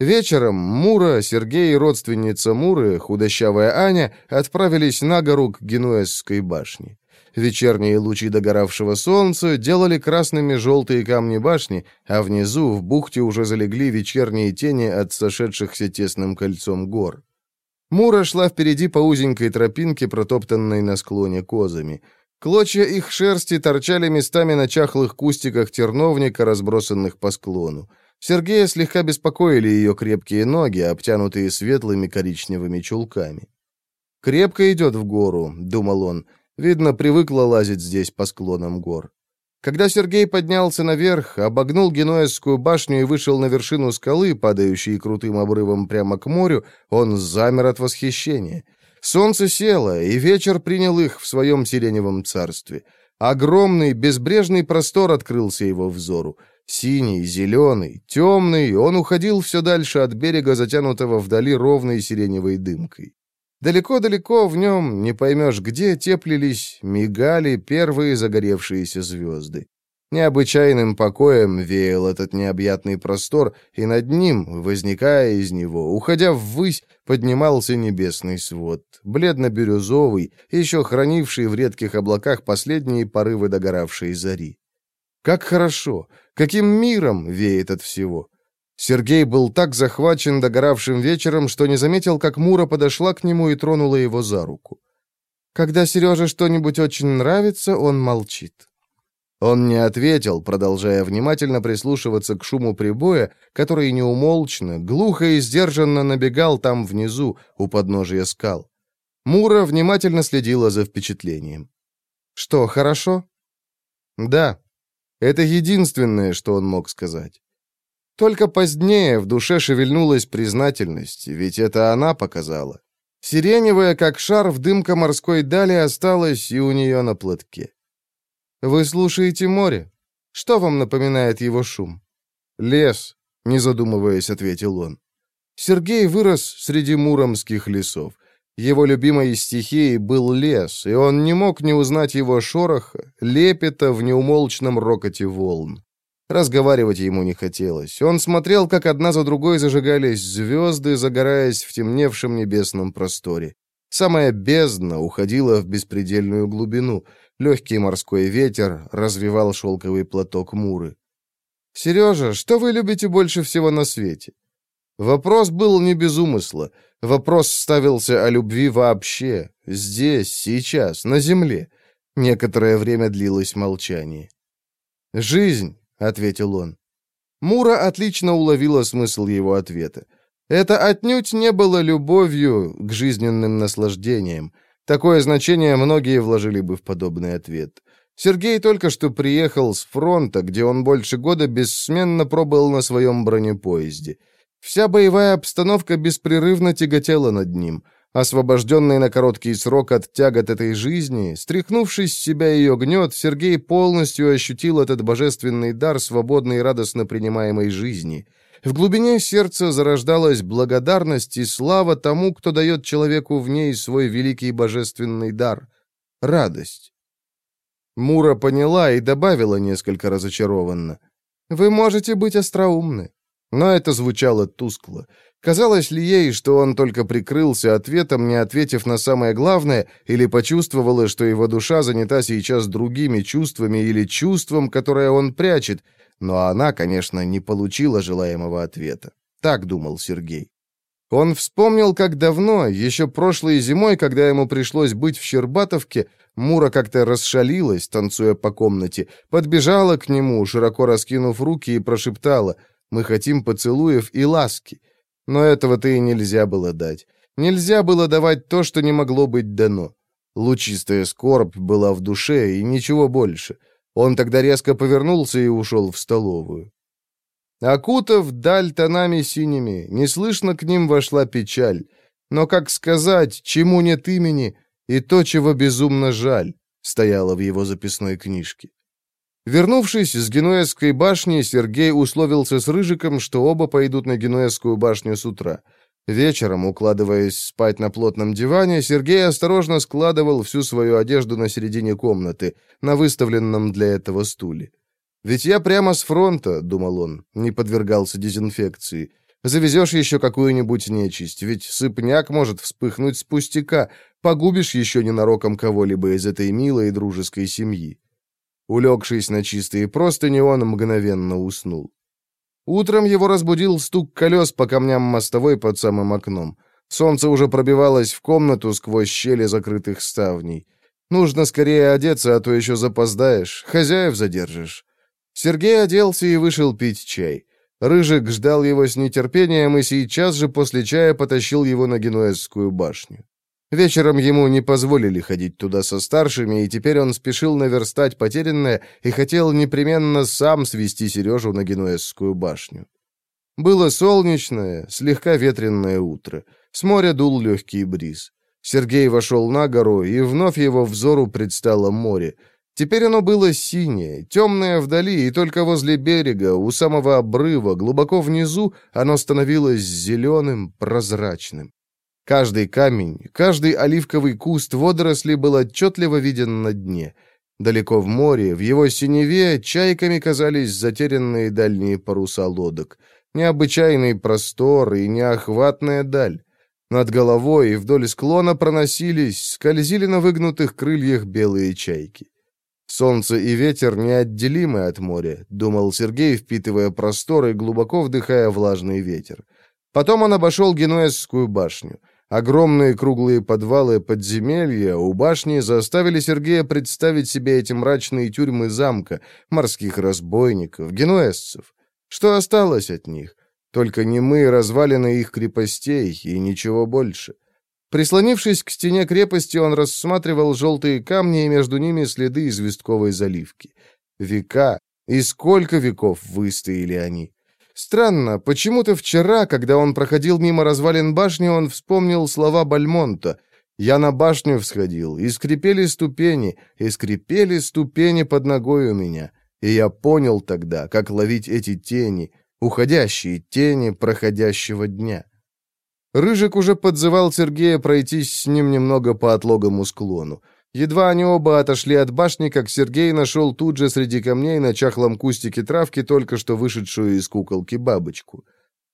Speaker 1: Вечером Мура, Сергей и родственница Муры, худощавая Аня, отправились на гору к Генуэзской башне. Вечерние лучи догоравшего солнца делали красными желтые камни башни, а внизу, в бухте, уже залегли вечерние тени от сошедшихся тесным кольцом гор. Мура шла впереди по узенькой тропинке, протоптанной на склоне козами. Клочья их шерсти торчали местами на чахлых кустиках терновника, разбросанных по склону. Сергея слегка беспокоили ее крепкие ноги, обтянутые светлыми коричневыми чулками. «Крепко идет в гору», — думал он. Видно, привыкла лазить здесь по склонам гор. Когда Сергей поднялся наверх, обогнул Генуэзскую башню и вышел на вершину скалы, падающей крутым обрывом прямо к морю, он замер от восхищения. Солнце село, и вечер принял их в своем сиреневом царстве. Огромный, безбрежный простор открылся его взору. Синий, зеленый, темный, он уходил все дальше от берега, затянутого вдали ровной сиреневой дымкой. Далеко-далеко в нем, не поймешь где, теплились, мигали первые загоревшиеся звезды. Необычайным покоем веял этот необъятный простор, и над ним, возникая из него, уходя ввысь, поднимался небесный свод, бледно-бирюзовый, еще хранивший в редких облаках последние порывы догоравшей зари. Как хорошо, каким миром веет от всего. Сергей был так захвачен догоравшим вечером, что не заметил, как Мура подошла к нему и тронула его за руку. Когда Сереже что-нибудь очень нравится, он молчит. Он не ответил, продолжая внимательно прислушиваться к шуму прибоя, который неумолчно, глухо и сдержанно набегал там внизу, у подножия скал. Мура внимательно следила за впечатлением. «Что, хорошо?» «Да», это единственное, что он мог сказать. Только позднее в душе шевельнулась признательность, ведь это она показала. Сиреневая, как шар в дымка морской дали, осталась и у нее на платке. «Вы слушаете море? Что вам напоминает его шум?» «Лес», — не задумываясь, ответил он. Сергей вырос среди муромских лесов. Его любимой стихией был лес, и он не мог не узнать его шороха, лепета в неумолчном рокоте волн. Разговаривать ему не хотелось. Он смотрел, как одна за другой зажигались звезды, загораясь в темневшем небесном просторе. Самая бездна уходила в беспредельную глубину. Легкий морской ветер развивал шелковый платок Муры. «Сережа, что вы любите больше всего на свете?» Вопрос был не без умысла. Вопрос ставился о любви вообще. Здесь, сейчас, на земле. Некоторое время длилось молчание. «Жизнь», — ответил он. Мура отлично уловила смысл его ответа. Это отнюдь не было любовью к жизненным наслаждениям. Такое значение многие вложили бы в подобный ответ. Сергей только что приехал с фронта, где он больше года бессменно пробыл на своем бронепоезде. Вся боевая обстановка беспрерывно тяготела над ним. Освобожденный на короткий срок от тягот этой жизни, стряхнувший с себя ее гнет, Сергей полностью ощутил этот божественный дар свободной и радостно принимаемой жизни. В глубине сердца зарождалась благодарность и слава тому, кто дает человеку в ней свой великий божественный дар — радость. Мура поняла и добавила несколько разочарованно. «Вы можете быть остроумны. Но это звучало тускло. Казалось ли ей, что он только прикрылся ответом, не ответив на самое главное, или почувствовала, что его душа занята сейчас другими чувствами или чувством, которое он прячет, но она, конечно, не получила желаемого ответа. Так думал Сергей. Он вспомнил, как давно, еще прошлой зимой, когда ему пришлось быть в Щербатовке, Мура как-то расшалилась, танцуя по комнате, подбежала к нему, широко раскинув руки, и прошептала — мы хотим поцелуев и ласки. Но этого-то и нельзя было дать. Нельзя было давать то, что не могло быть дано. Лучистая скорбь была в душе и ничего больше. Он тогда резко повернулся и ушел в столовую. Окутав даль тонами синими, неслышно к ним вошла печаль. Но как сказать, чему нет имени, и то, чего безумно жаль, стояло в его записной книжке. Вернувшись с Генуэзской башни, Сергей условился с Рыжиком, что оба пойдут на Генуэзскую башню с утра. Вечером, укладываясь спать на плотном диване, Сергей осторожно складывал всю свою одежду на середине комнаты, на выставленном для этого стуле. «Ведь я прямо с фронта», — думал он, — не подвергался дезинфекции. «Завезешь еще какую-нибудь нечисть, ведь сыпняк может вспыхнуть с пустяка, погубишь еще ненароком кого-либо из этой милой и дружеской семьи». Улегшись на чистые простыни, он мгновенно уснул. Утром его разбудил стук колес по камням мостовой под самым окном. Солнце уже пробивалось в комнату сквозь щели закрытых ставней. Нужно скорее одеться, а то еще запоздаешь, хозяев задержишь. Сергей оделся и вышел пить чай. Рыжик ждал его с нетерпением и сейчас же после чая потащил его на Генуэзскую башню. Вечером ему не позволили ходить туда со старшими, и теперь он спешил наверстать потерянное и хотел непременно сам свести Сережу на Генуэзскую башню. Было солнечное, слегка ветренное утро. С моря дул легкий бриз. Сергей вошел на гору, и вновь его взору предстало море. Теперь оно было синее, темное вдали, и только возле берега, у самого обрыва, глубоко внизу, оно становилось зеленым, прозрачным. Каждый камень, каждый оливковый куст водоросли был отчетливо виден на дне. Далеко в море, в его синеве, чайками казались затерянные дальние паруса лодок. Необычайный простор и неохватная даль. Над головой и вдоль склона проносились, скользили на выгнутых крыльях белые чайки. Солнце и ветер неотделимы от моря, думал Сергей, впитывая простор и глубоко вдыхая влажный ветер. Потом он обошел Генуэзскую башню. Огромные круглые подвалы подземелья у башни заставили Сергея представить себе эти мрачные тюрьмы замка, морских разбойников, генуэзцев. Что осталось от них? Только немые развалины их крепостей и ничего больше. Прислонившись к стене крепости, он рассматривал желтые камни и между ними следы известковой заливки. Века, и сколько веков выстояли они. Странно, почему-то вчера, когда он проходил мимо развалин башни, он вспомнил слова Бальмонта. «Я на башню всходил, и скрипели ступени, и скрипели ступени под ногой у меня. И я понял тогда, как ловить эти тени, уходящие тени проходящего дня». Рыжик уже подзывал Сергея пройтись с ним немного по отлогому склону. Едва они оба отошли от башни, как Сергей нашел тут же среди камней на чахлом кустике травки только что вышедшую из куколки бабочку.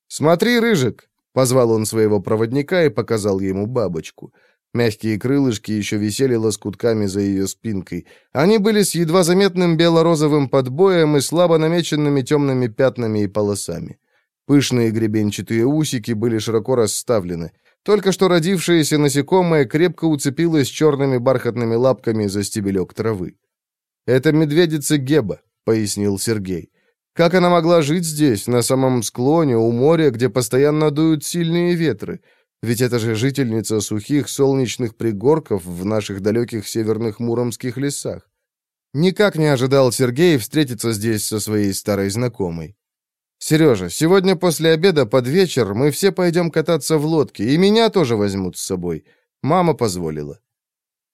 Speaker 1: «Смотри, Рыжик!» — позвал он своего проводника и показал ему бабочку. Мягкие крылышки еще висели лоскутками за ее спинкой. Они были с едва заметным бело-розовым подбоем и слабо намеченными темными пятнами и полосами. Пышные гребенчатые усики были широко расставлены. Только что родившееся насекомое крепко уцепилось черными бархатными лапками за стебелек травы. «Это медведица Геба», — пояснил Сергей. «Как она могла жить здесь, на самом склоне, у моря, где постоянно дуют сильные ветры? Ведь это же жительница сухих солнечных пригорков в наших далеких северных муромских лесах. Никак не ожидал Сергей встретиться здесь со своей старой знакомой. «Сережа, сегодня после обеда под вечер мы все пойдем кататься в лодке, и меня тоже возьмут с собой. Мама позволила».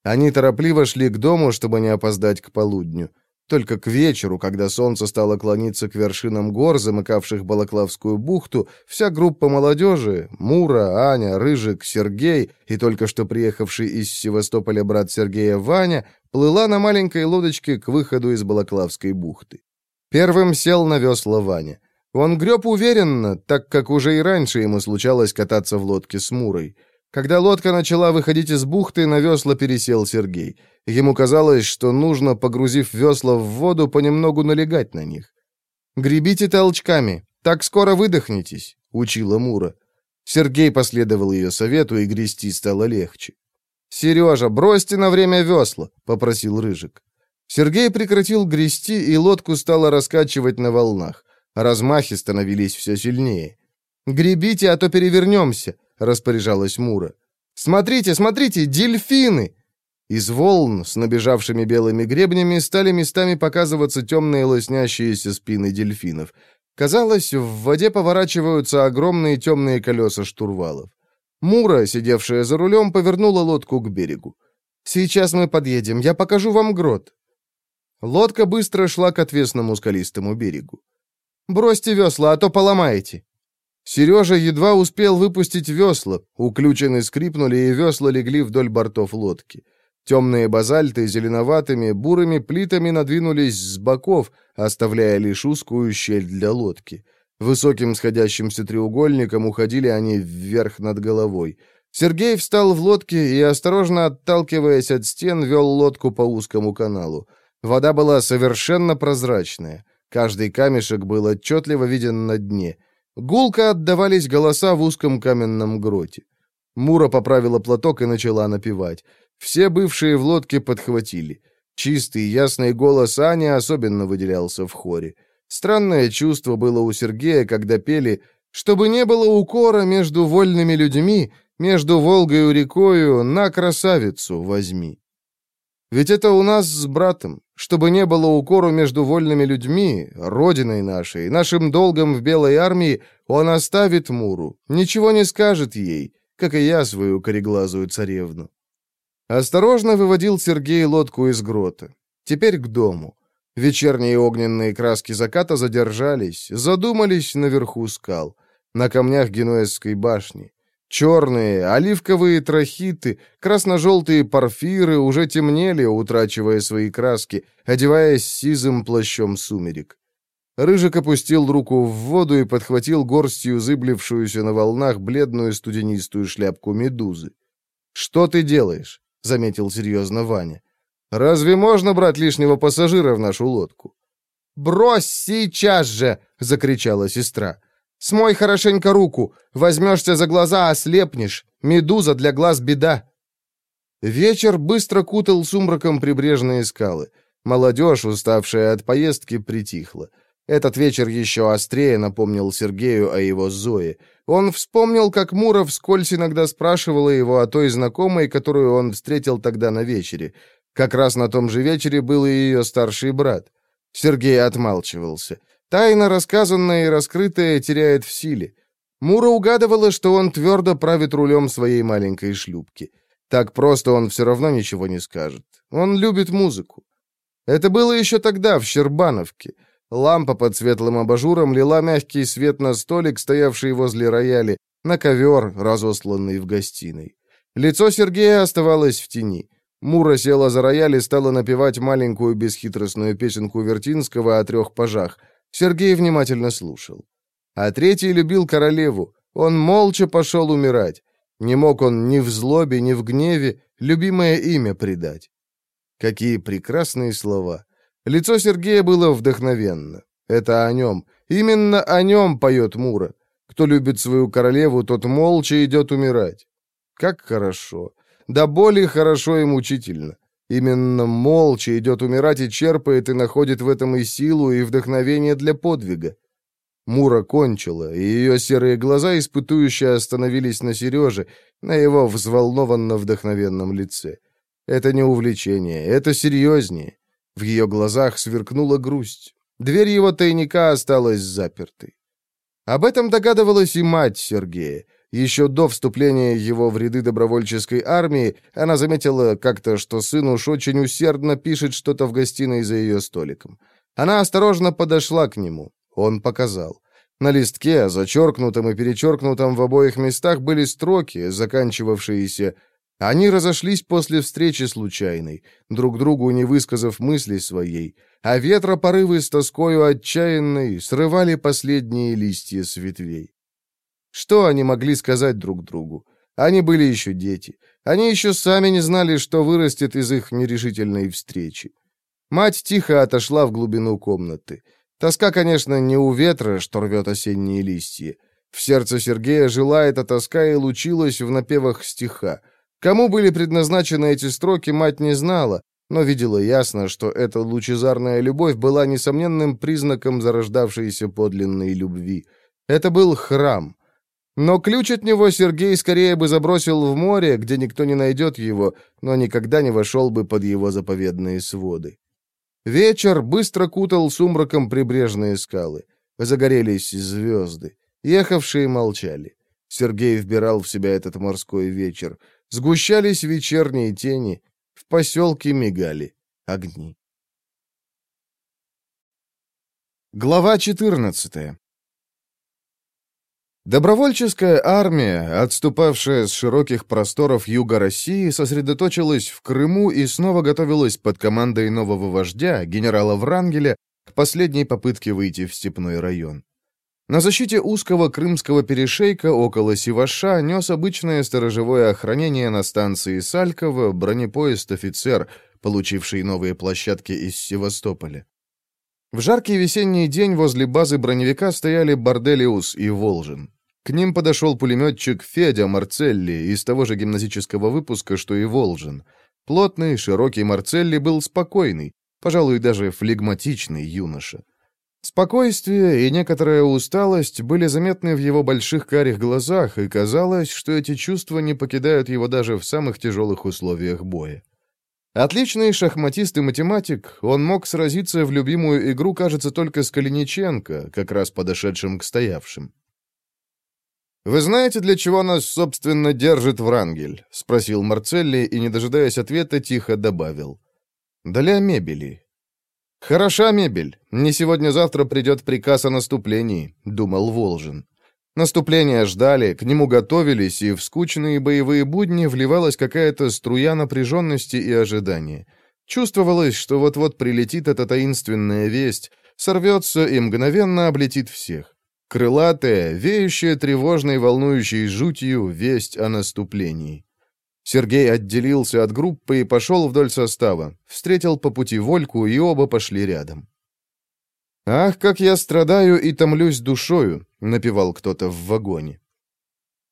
Speaker 1: Они торопливо шли к дому, чтобы не опоздать к полудню. Только к вечеру, когда солнце стало клониться к вершинам гор, замыкавших Балаклавскую бухту, вся группа молодежи — Мура, Аня, Рыжик, Сергей и только что приехавший из Севастополя брат Сергея Ваня — плыла на маленькой лодочке к выходу из Балаклавской бухты. Первым сел на весла Ваня. Он греб уверенно, так как уже и раньше ему случалось кататься в лодке с Мурой. Когда лодка начала выходить из бухты, на весла пересел Сергей. Ему казалось, что нужно, погрузив весла в воду, понемногу налегать на них. «Гребите толчками, так скоро выдохнетесь», — учила Мура. Сергей последовал ее совету, и грести стало легче. «Сережа, бросьте на время весла», — попросил Рыжик. Сергей прекратил грести, и лодку стало раскачивать на волнах. Размахи становились все сильнее. «Гребите, а то перевернемся», — распоряжалась Мура. «Смотрите, смотрите, дельфины!» Из волн с набежавшими белыми гребнями стали местами показываться темные лоснящиеся спины дельфинов. Казалось, в воде поворачиваются огромные темные колеса штурвалов. Мура, сидевшая за рулем, повернула лодку к берегу. «Сейчас мы подъедем, я покажу вам грот». Лодка быстро шла к отвесному скалистому берегу. Бросьте весла, а то поломаете». Сережа едва успел выпустить весла, уключены скрипнули, и весла легли вдоль бортов лодки. Темные базальты зеленоватыми, бурыми плитами надвинулись с боков, оставляя лишь узкую щель для лодки. Высоким сходящимся треугольником уходили они вверх над головой. Сергей встал в лодке и, осторожно отталкиваясь от стен, вел лодку по узкому каналу. Вода была совершенно прозрачная. Каждый камешек был отчетливо виден на дне. Гулко отдавались голоса в узком каменном гроте. Мура поправила платок и начала напевать. Все бывшие в лодке подхватили. Чистый, ясный голос Ани особенно выделялся в хоре. Странное чувство было у Сергея, когда пели «Чтобы не было укора между вольными людьми, между Волгою рекою, на красавицу возьми». Ведь это у нас с братом, чтобы не было укору между вольными людьми, родиной нашей, нашим долгом в белой армии, он оставит Муру, ничего не скажет ей, как и я свою кореглазую царевну. Осторожно выводил Сергей лодку из грота. Теперь к дому. Вечерние огненные краски заката задержались, задумались наверху скал, на камнях Генуэзской башни. Черные, оливковые трахиты, красно-желтые порфиры уже темнели, утрачивая свои краски, одеваясь сизым плащом сумерек. Рыжик опустил руку в воду и подхватил горстью зыблившуюся на волнах бледную студенистую шляпку медузы. «Что ты делаешь?» — заметил серьезно Ваня. «Разве можно брать лишнего пассажира в нашу лодку?»
Speaker 2: «Брось сейчас же!» — закричала сестра. «Смой хорошенько руку. Возьмешься за глаза, ослепнешь. Медуза для глаз беда».
Speaker 1: Вечер быстро кутал сумраком прибрежные скалы. Молодежь, уставшая от поездки, притихла. Этот вечер еще острее напомнил Сергею о его Зое. Он вспомнил, как Муров вскользь иногда спрашивала его о той знакомой, которую он встретил тогда на вечере. Как раз на том же вечере был и ее старший брат. Сергей отмалчивался. Тайна, рассказанная и раскрытая, теряет в силе. Мура угадывала, что он твердо правит рулем своей маленькой шлюпки. Так просто он все равно ничего не скажет. Он любит музыку. Это было еще тогда, в Щербановке. Лампа под светлым абажуром лила мягкий свет на столик, стоявший возле рояля, на ковер, разосланный в гостиной. Лицо Сергея оставалось в тени. Мура села за рояль и стала напевать маленькую бесхитростную песенку Вертинского о трех пажах. Сергей внимательно слушал. А третий любил королеву. Он молча пошел умирать. Не мог он ни в злобе, ни в гневе любимое имя предать. Какие прекрасные слова. Лицо Сергея было вдохновенно. Это о нем. Именно о нем поет Мура. Кто любит свою королеву, тот молча идет умирать. Как хорошо. Да более хорошо и мучительно. Именно молча идет умирать и черпает и находит в этом и силу, и вдохновение для подвига. Мура кончила, и ее серые глаза испытующе остановились на Сереже, на его взволнованно-вдохновенном лице. Это не увлечение, это серьезнее. В ее глазах сверкнула грусть. Дверь его тайника осталась запертой. Об этом догадывалась и мать Сергея. Еще до вступления его в ряды добровольческой армии она заметила как-то, что сын уж очень усердно пишет что-то в гостиной за ее столиком. Она осторожно подошла к нему. Он показал. На листке, зачеркнутом и перечеркнутом в обоих местах, были строки, заканчивавшиеся они разошлись после встречи случайной, друг другу не высказав мысли своей, а ветропорывы с тоскою отчаянной срывали последние листья с ветвей. Что они могли сказать друг другу? Они были еще дети. Они еще сами не знали, что вырастет из их нерешительной встречи. Мать тихо отошла в глубину комнаты. Тоска, конечно, не у ветра, что рвет осенние листья. В сердце Сергея жила эта тоска и лучилась в напевах стиха — Кому были предназначены эти строки, мать не знала, но видела ясно, что эта лучезарная любовь была несомненным признаком зарождавшейся подлинной любви. Это был храм. Но ключ от него Сергей скорее бы забросил в море, где никто не найдет его, но никогда не вошел бы под его заповедные своды. Вечер быстро кутал сумраком прибрежные скалы. Загорелись звезды. Ехавшие молчали. Сергей вбирал в себя этот морской вечер. Сгущались вечерние тени, в поселке мигали огни. Глава 14 Добровольческая армия, отступавшая с широких просторов юга России, сосредоточилась в Крыму и снова готовилась под командой нового вождя, генерала Врангеля, к последней попытке выйти в степной район. На защите узкого крымского перешейка около Сиваша нес обычное сторожевое охранение на станции Салькова бронепоезд «Офицер», получивший новые площадки из Севастополя. В жаркий весенний день возле базы броневика стояли Борделиус и Волжин. К ним подошел пулеметчик Федя Марцелли из того же гимназического выпуска, что и Волжин. Плотный, широкий Марцелли был спокойный, пожалуй, даже флегматичный юноша. Спокойствие и некоторая усталость были заметны в его больших карих глазах, и казалось, что эти чувства не покидают его даже в самых тяжелых условиях боя. Отличный шахматист и математик, он мог сразиться в любимую игру, кажется, только с Калиниченко, как раз подошедшим к стоявшим. «Вы знаете, для чего нас, собственно, держит Врангель?» — спросил Марцелли и, не дожидаясь ответа, тихо добавил. «Для мебели». «Хороша мебель. Не сегодня-завтра придет приказ о наступлении», — думал Волжин. Наступления ждали, к нему готовились, и в скучные боевые будни вливалась какая-то струя напряженности и ожидания. Чувствовалось, что вот-вот прилетит эта таинственная весть, сорвется и мгновенно облетит всех. Крылатая, веющая тревожной волнующей жутью весть о наступлении. Сергей отделился от группы и пошел вдоль состава. Встретил по пути Вольку, и оба пошли рядом. «Ах, как я страдаю и томлюсь душою», — напевал кто-то в вагоне.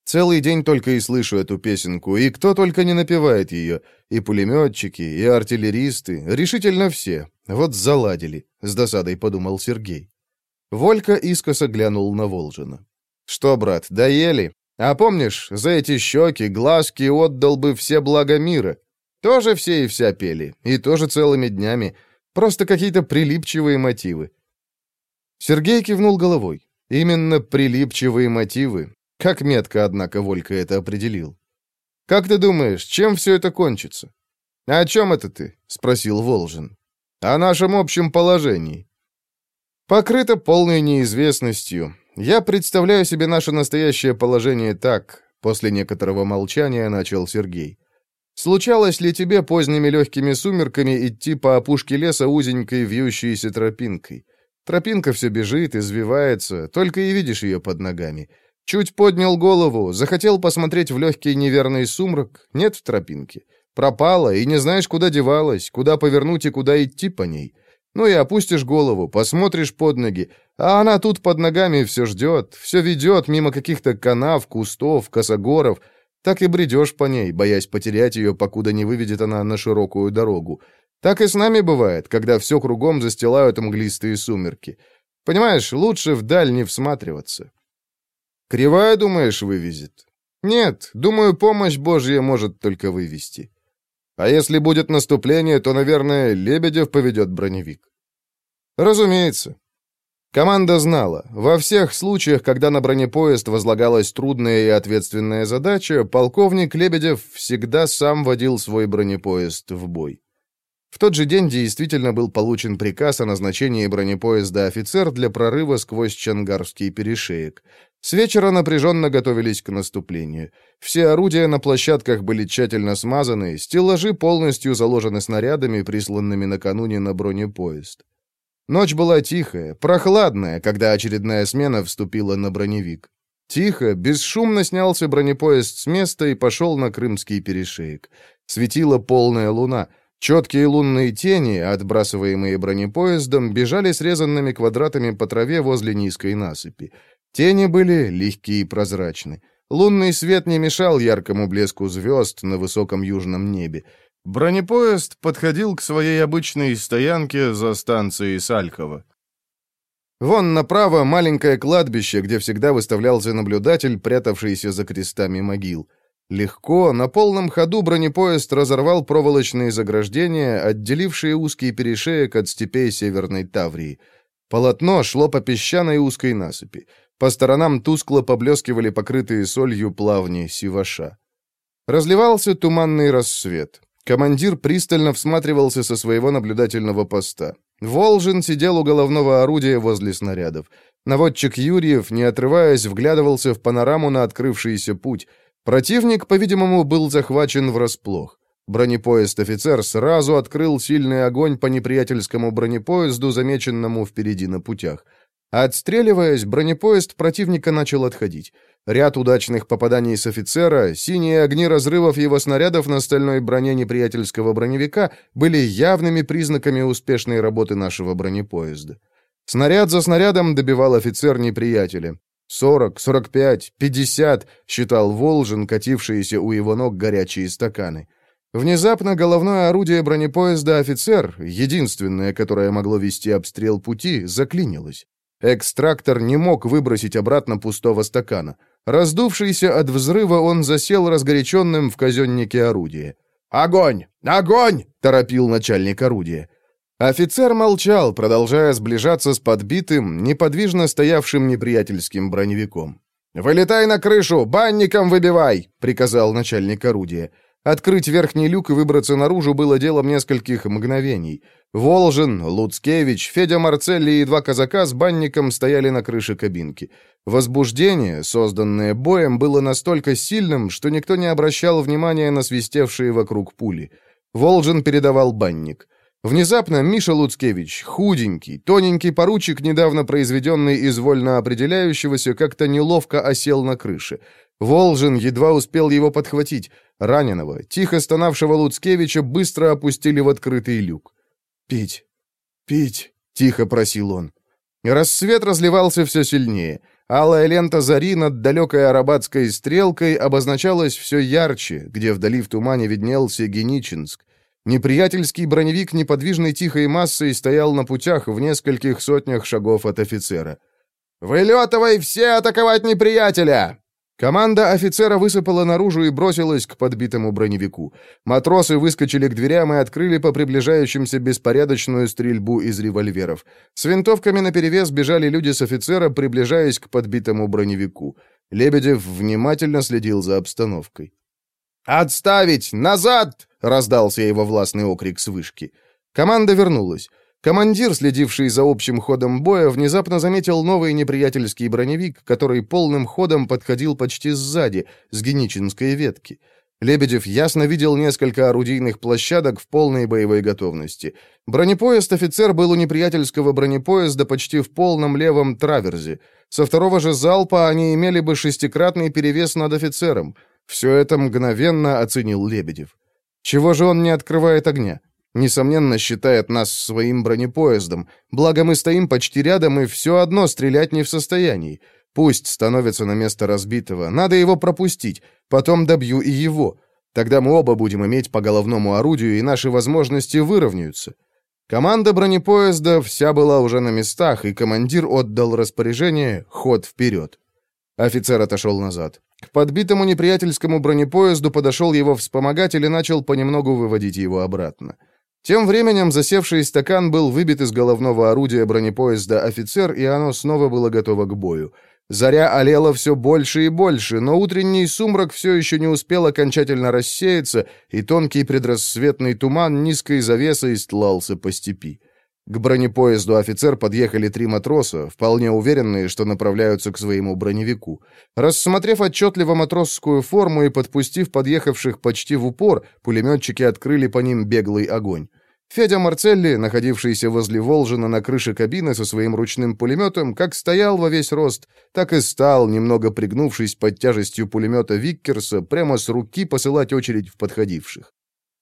Speaker 1: Целый день только и слышу эту песенку, и кто только не напевает ее, и пулеметчики, и артиллеристы, решительно все. Вот заладили, — с досадой подумал Сергей. Волька искоса глянул на Волжина. «Что, брат, доели? А помнишь, за эти щеки, глазки отдал бы все блага мира? Тоже все и вся пели, и тоже целыми днями. Просто какие-то прилипчивые мотивы». Сергей кивнул головой. Именно прилипчивые мотивы. Как метко, однако, Волька это определил. «Как ты думаешь, чем все это кончится?» «О чем это ты?» — спросил Волжин. «О нашем общем положении». Покрыто полной неизвестностью. Я представляю себе наше настоящее положение так, после некоторого молчания начал Сергей. Случалось ли тебе поздними легкими сумерками идти по опушке леса узенькой вьющейся тропинкой? Тропинка все бежит, извивается, только и видишь ее под ногами. Чуть поднял голову, захотел посмотреть в легкий неверный сумрак, нет в тропинке. Пропала, и не знаешь, куда девалась, куда повернуть и куда идти по ней. Ну и опустишь голову, посмотришь под ноги, а она тут под ногами все ждет, все ведет мимо каких-то канав, кустов, косогоров. Так и бредешь по ней, боясь потерять ее, покуда не выведет она на широкую дорогу. Так и с нами бывает, когда все кругом застилают мглистые сумерки. Понимаешь, лучше вдаль не всматриваться. Кривая, думаешь, вывезет? Нет, думаю, помощь Божья может только вывести. А если будет наступление, то, наверное, Лебедев поведет броневик. Разумеется. Команда знала, во всех случаях, когда на бронепоезд возлагалась трудная и ответственная задача, полковник Лебедев всегда сам водил свой бронепоезд в бой. В тот же день действительно был получен приказ о назначении бронепоезда «Офицер» для прорыва сквозь Чангарский перешеек. С вечера напряженно готовились к наступлению. Все орудия на площадках были тщательно смазаны, стеллажи полностью заложены снарядами, присланными накануне на бронепоезд. Ночь была тихая, прохладная, когда очередная смена вступила на броневик. Тихо, бесшумно снялся бронепоезд с места и пошел на Крымский перешеек. Светила полная луна — Четкие лунные тени, отбрасываемые бронепоездом, бежали срезанными квадратами по траве возле низкой насыпи. Тени были легкие и прозрачны. Лунный свет не мешал яркому блеску звезд на высоком южном небе. Бронепоезд подходил к своей обычной стоянке за станцией Салькова. Вон направо маленькое кладбище, где всегда выставлялся наблюдатель, прятавшийся за крестами могил. Легко, на полном ходу бронепоезд разорвал проволочные заграждения, отделившие узкий перешеек от степей Северной Таврии. Полотно шло по песчаной узкой насыпи. По сторонам тускло поблескивали покрытые солью плавни Сиваша. Разливался туманный рассвет. Командир пристально всматривался со своего наблюдательного поста. Волжин сидел у головного орудия возле снарядов. Наводчик Юрьев, не отрываясь, вглядывался в панораму на открывшийся путь. Противник, по-видимому, был захвачен врасплох. Бронепоезд-офицер сразу открыл сильный огонь по неприятельскому бронепоезду, замеченному впереди на путях. Отстреливаясь, бронепоезд противника начал отходить. Ряд удачных попаданий с офицера, синие огни разрывов его снарядов на стальной броне неприятельского броневика были явными признаками успешной работы нашего бронепоезда. Снаряд за снарядом добивал офицер неприятеля. «Сорок, сорок пять, пятьдесят», — считал Волжин, катившиеся у его ног горячие стаканы. Внезапно головное орудие бронепоезда «Офицер», единственное, которое могло вести обстрел пути, заклинилось. Экстрактор не мог выбросить обратно пустого стакана. Раздувшийся от взрыва, он засел разгоряченным в казеннике орудия. «Огонь! Огонь!» — торопил начальник орудия. Офицер молчал, продолжая сближаться с подбитым, неподвижно стоявшим неприятельским броневиком. «Вылетай на крышу! Банником выбивай!» — приказал начальник орудия. Открыть верхний люк и выбраться наружу было делом нескольких мгновений. Волжин, Луцкевич, Федя Марцелли и два казака с банником стояли на крыше кабинки. Возбуждение, созданное боем, было настолько сильным, что никто не обращал внимания на свистевшие вокруг пули. Волжин передавал банник. Внезапно Миша Луцкевич, худенький, тоненький поручик, недавно произведенный из вольно определяющегося, как-то неловко осел на крыше. Волжин едва успел его подхватить. Раненого, тихо стонавшего Луцкевича, быстро опустили в открытый люк. «Пить, пить», — тихо просил он. рассвет разливался все сильнее. Алая лента зари над далекой арабатской стрелкой обозначалась все ярче, где вдали в тумане виднелся Геничинск. Неприятельский броневик неподвижной тихой массой стоял на путях в нескольких сотнях шагов от офицера. «Вылетывай все атаковать неприятеля!» Команда офицера высыпала наружу и бросилась к подбитому броневику. Матросы выскочили к дверям и открыли по приближающимся беспорядочную стрельбу из револьверов. С винтовками наперевес бежали люди с офицера, приближаясь к подбитому броневику. Лебедев внимательно следил за обстановкой. «Отставить! Назад!» — раздался его властный окрик с вышки. Команда вернулась. Командир, следивший за общим ходом боя, внезапно заметил новый неприятельский броневик, который полным ходом подходил почти сзади, с Геничинской ветки. Лебедев ясно видел несколько орудийных площадок в полной боевой готовности. Бронепоезд-офицер был у неприятельского бронепоезда почти в полном левом траверзе. Со второго же залпа они имели бы шестикратный перевес над офицером. Все это мгновенно оценил Лебедев. Чего же он не открывает огня? Несомненно, считает нас своим бронепоездом. Благо мы стоим почти рядом и все одно стрелять не в состоянии. Пусть становится на место разбитого. Надо его пропустить. Потом добью и его. Тогда мы оба будем иметь по головному орудию, и наши возможности выровняются. Команда бронепоезда вся была уже на местах, и командир отдал распоряжение «ход вперед». Офицер отошел назад. К подбитому неприятельскому бронепоезду подошел его вспомогатель и начал понемногу выводить его обратно. Тем временем засевший стакан был выбит из головного орудия бронепоезда «Офицер», и оно снова было готово к бою. Заря олела все больше и больше, но утренний сумрак все еще не успел окончательно рассеяться, и тонкий предрассветный туман низкой завесой стлался по степи. К бронепоезду офицер подъехали три матроса, вполне уверенные, что направляются к своему броневику. Рассмотрев отчетливо матросскую форму и подпустив подъехавших почти в упор, пулеметчики открыли по ним беглый огонь. Федя Марцелли, находившийся возле Волжина на крыше кабины со своим ручным пулеметом, как стоял во весь рост, так и стал, немного пригнувшись под тяжестью пулемета Виккерса, прямо с руки посылать очередь в подходивших.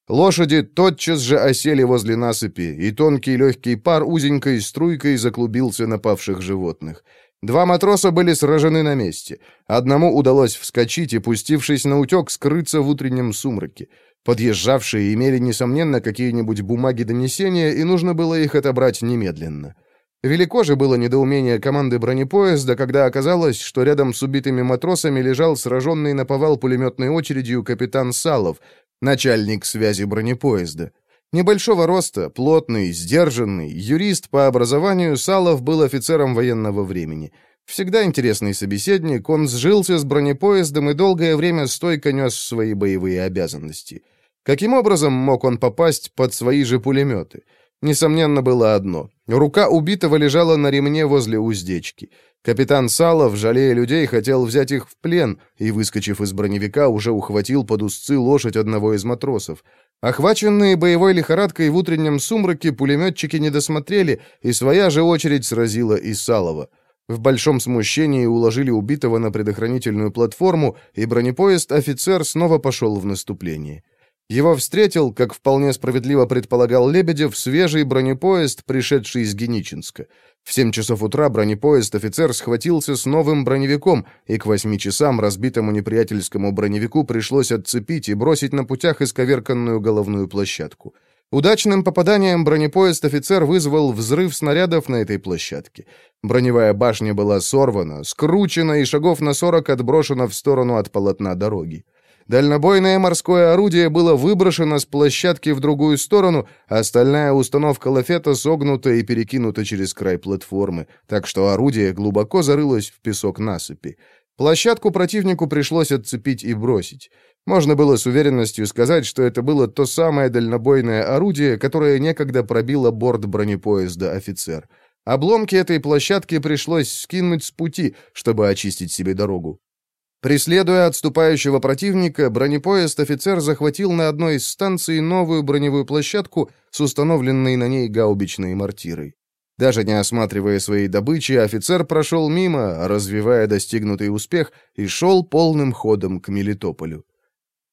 Speaker 1: Лошади тотчас же осели возле насыпи, и тонкий легкий пар узенькой струйкой заклубился на павших животных. Два матроса были сражены на месте. Одному удалось вскочить и, пустившись на утек, скрыться в утреннем сумраке. Подъезжавшие имели, несомненно, какие-нибудь бумаги донесения, и нужно было их отобрать немедленно. Велико же было недоумение команды бронепоезда, когда оказалось, что рядом с убитыми матросами лежал сраженный на повал пулеметной очередью капитан Салов, начальник связи бронепоезда. Небольшого роста, плотный, сдержанный, юрист по образованию, Салов был офицером военного времени. Всегда интересный собеседник, он сжился с бронепоездом и долгое время стойко нес свои боевые обязанности. Каким образом мог он попасть под свои же пулеметы? Несомненно, было одно.
Speaker 2: Рука убитого лежала на ремне возле уздечки. Капитан Салов, жалея людей, хотел взять их в плен и, выскочив из броневика, уже ухватил под узцы лошадь одного из матросов. Охваченные боевой лихорадкой в утреннем сумраке, пулеметчики не досмотрели, и своя же очередь сразила и Салова. В большом смущении уложили убитого на предохранительную платформу, и бронепоезд «Офицер» снова пошел в наступление. Его встретил, как вполне справедливо предполагал Лебедев, свежий бронепоезд, пришедший из Геничинска. В семь часов утра бронепоезд офицер схватился с новым броневиком, и к восьми часам разбитому неприятельскому броневику пришлось отцепить и бросить на путях исковерканную головную площадку. Удачным попаданием бронепоезд офицер вызвал взрыв снарядов на этой площадке. Броневая башня была сорвана, скручена и шагов на сорок отброшена в сторону от полотна дороги. Дальнобойное морское орудие было выброшено с площадки в другую сторону, а остальная установка лафета согнута и перекинута через край платформы, так что орудие глубоко зарылось в песок насыпи. Площадку противнику пришлось отцепить и бросить. Можно было с уверенностью сказать, что это было то самое дальнобойное орудие, которое некогда пробило борт бронепоезда «Офицер». Обломки этой площадки пришлось скинуть с пути, чтобы очистить себе дорогу. Преследуя отступающего противника, бронепоезд офицер захватил на одной из станций новую броневую площадку с установленной на ней гаубичной мортирой. Даже не осматривая своей добычи, офицер прошел мимо, развивая достигнутый успех, и шел полным ходом к Мелитополю.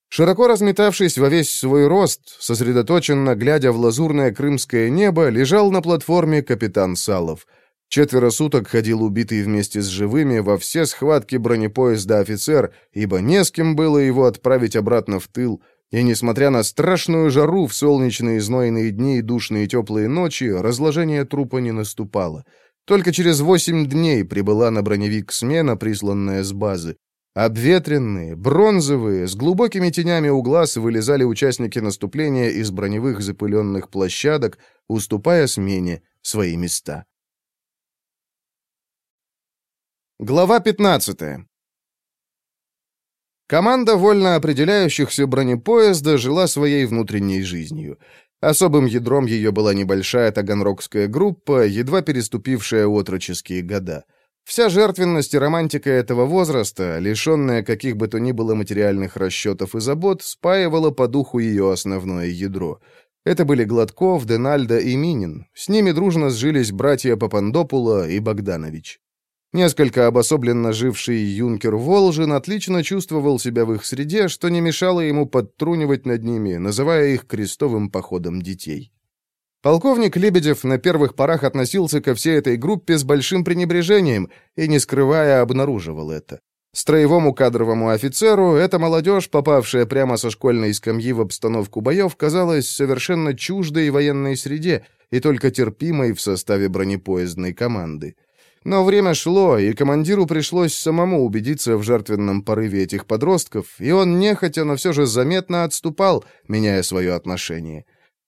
Speaker 2: Широко разметавшись во весь свой рост, сосредоточенно глядя в лазурное крымское небо, лежал на платформе капитан Салов — Четверо суток ходил убитый вместе с живыми во все схватки бронепоезда офицер, ибо не с кем было его отправить обратно в тыл, и, несмотря на страшную жару в солнечные знойные дни и душные теплые ночи, разложение трупа не наступало. Только через восемь дней прибыла на броневик смена, присланная с базы. Обветренные, бронзовые, с глубокими тенями у глаз вылезали участники наступления из броневых запыленных площадок, уступая смене свои места. Глава 15. Команда вольно определяющихся бронепоезда жила своей внутренней жизнью. Особым ядром ее была небольшая таганрогская группа, едва переступившая отроческие года. Вся жертвенность и романтика этого возраста, лишенная каких бы то ни было материальных расчетов и забот, спаивала по духу ее основное ядро. Это были Гладков, Денальда и Минин. С ними дружно сжились братья Папандопула и Богданович. Несколько обособленно живший юнкер Волжин отлично чувствовал себя в их среде, что не мешало ему подтрунивать над ними, называя их крестовым походом детей. Полковник Лебедев на первых порах относился ко всей этой группе с большим пренебрежением и, не скрывая, обнаруживал это. Строевому кадровому офицеру эта молодежь, попавшая прямо со школьной скамьи в обстановку боев, казалась совершенно чуждой военной среде и только терпимой в составе бронепоездной команды. Но время шло, и командиру пришлось самому убедиться в жертвенном порыве этих подростков, и он нехотя, но все же заметно отступал, меняя свое отношение.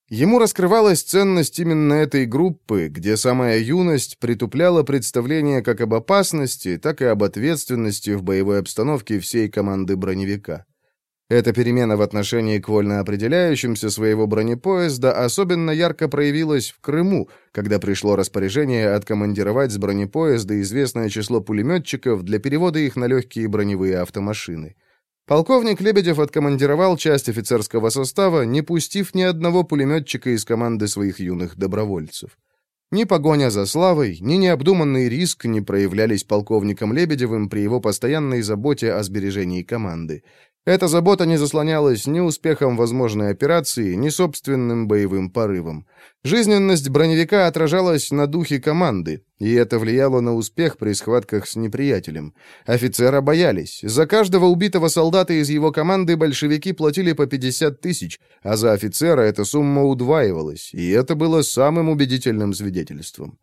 Speaker 2: Ему раскрывалась ценность именно этой группы, где самая юность притупляла представление как об опасности, так и об ответственности в боевой обстановке всей команды броневика. Эта перемена в отношении к вольно определяющимся своего бронепоезда особенно ярко проявилась в Крыму, когда пришло распоряжение откомандировать с бронепоезда известное число пулеметчиков для перевода их на легкие броневые автомашины. Полковник Лебедев откомандировал часть офицерского состава, не пустив ни одного пулеметчика из команды своих юных добровольцев. Ни погоня за славой, ни необдуманный риск не проявлялись полковником Лебедевым при его постоянной заботе о сбережении команды. Эта забота не заслонялась ни успехом возможной операции, ни собственным боевым порывом. Жизненность броневика отражалась на духе команды, и это влияло на успех при схватках с неприятелем. Офицера боялись. За каждого убитого солдата из его команды большевики платили по 50 тысяч, а за офицера эта сумма удваивалась, и это было самым убедительным свидетельством.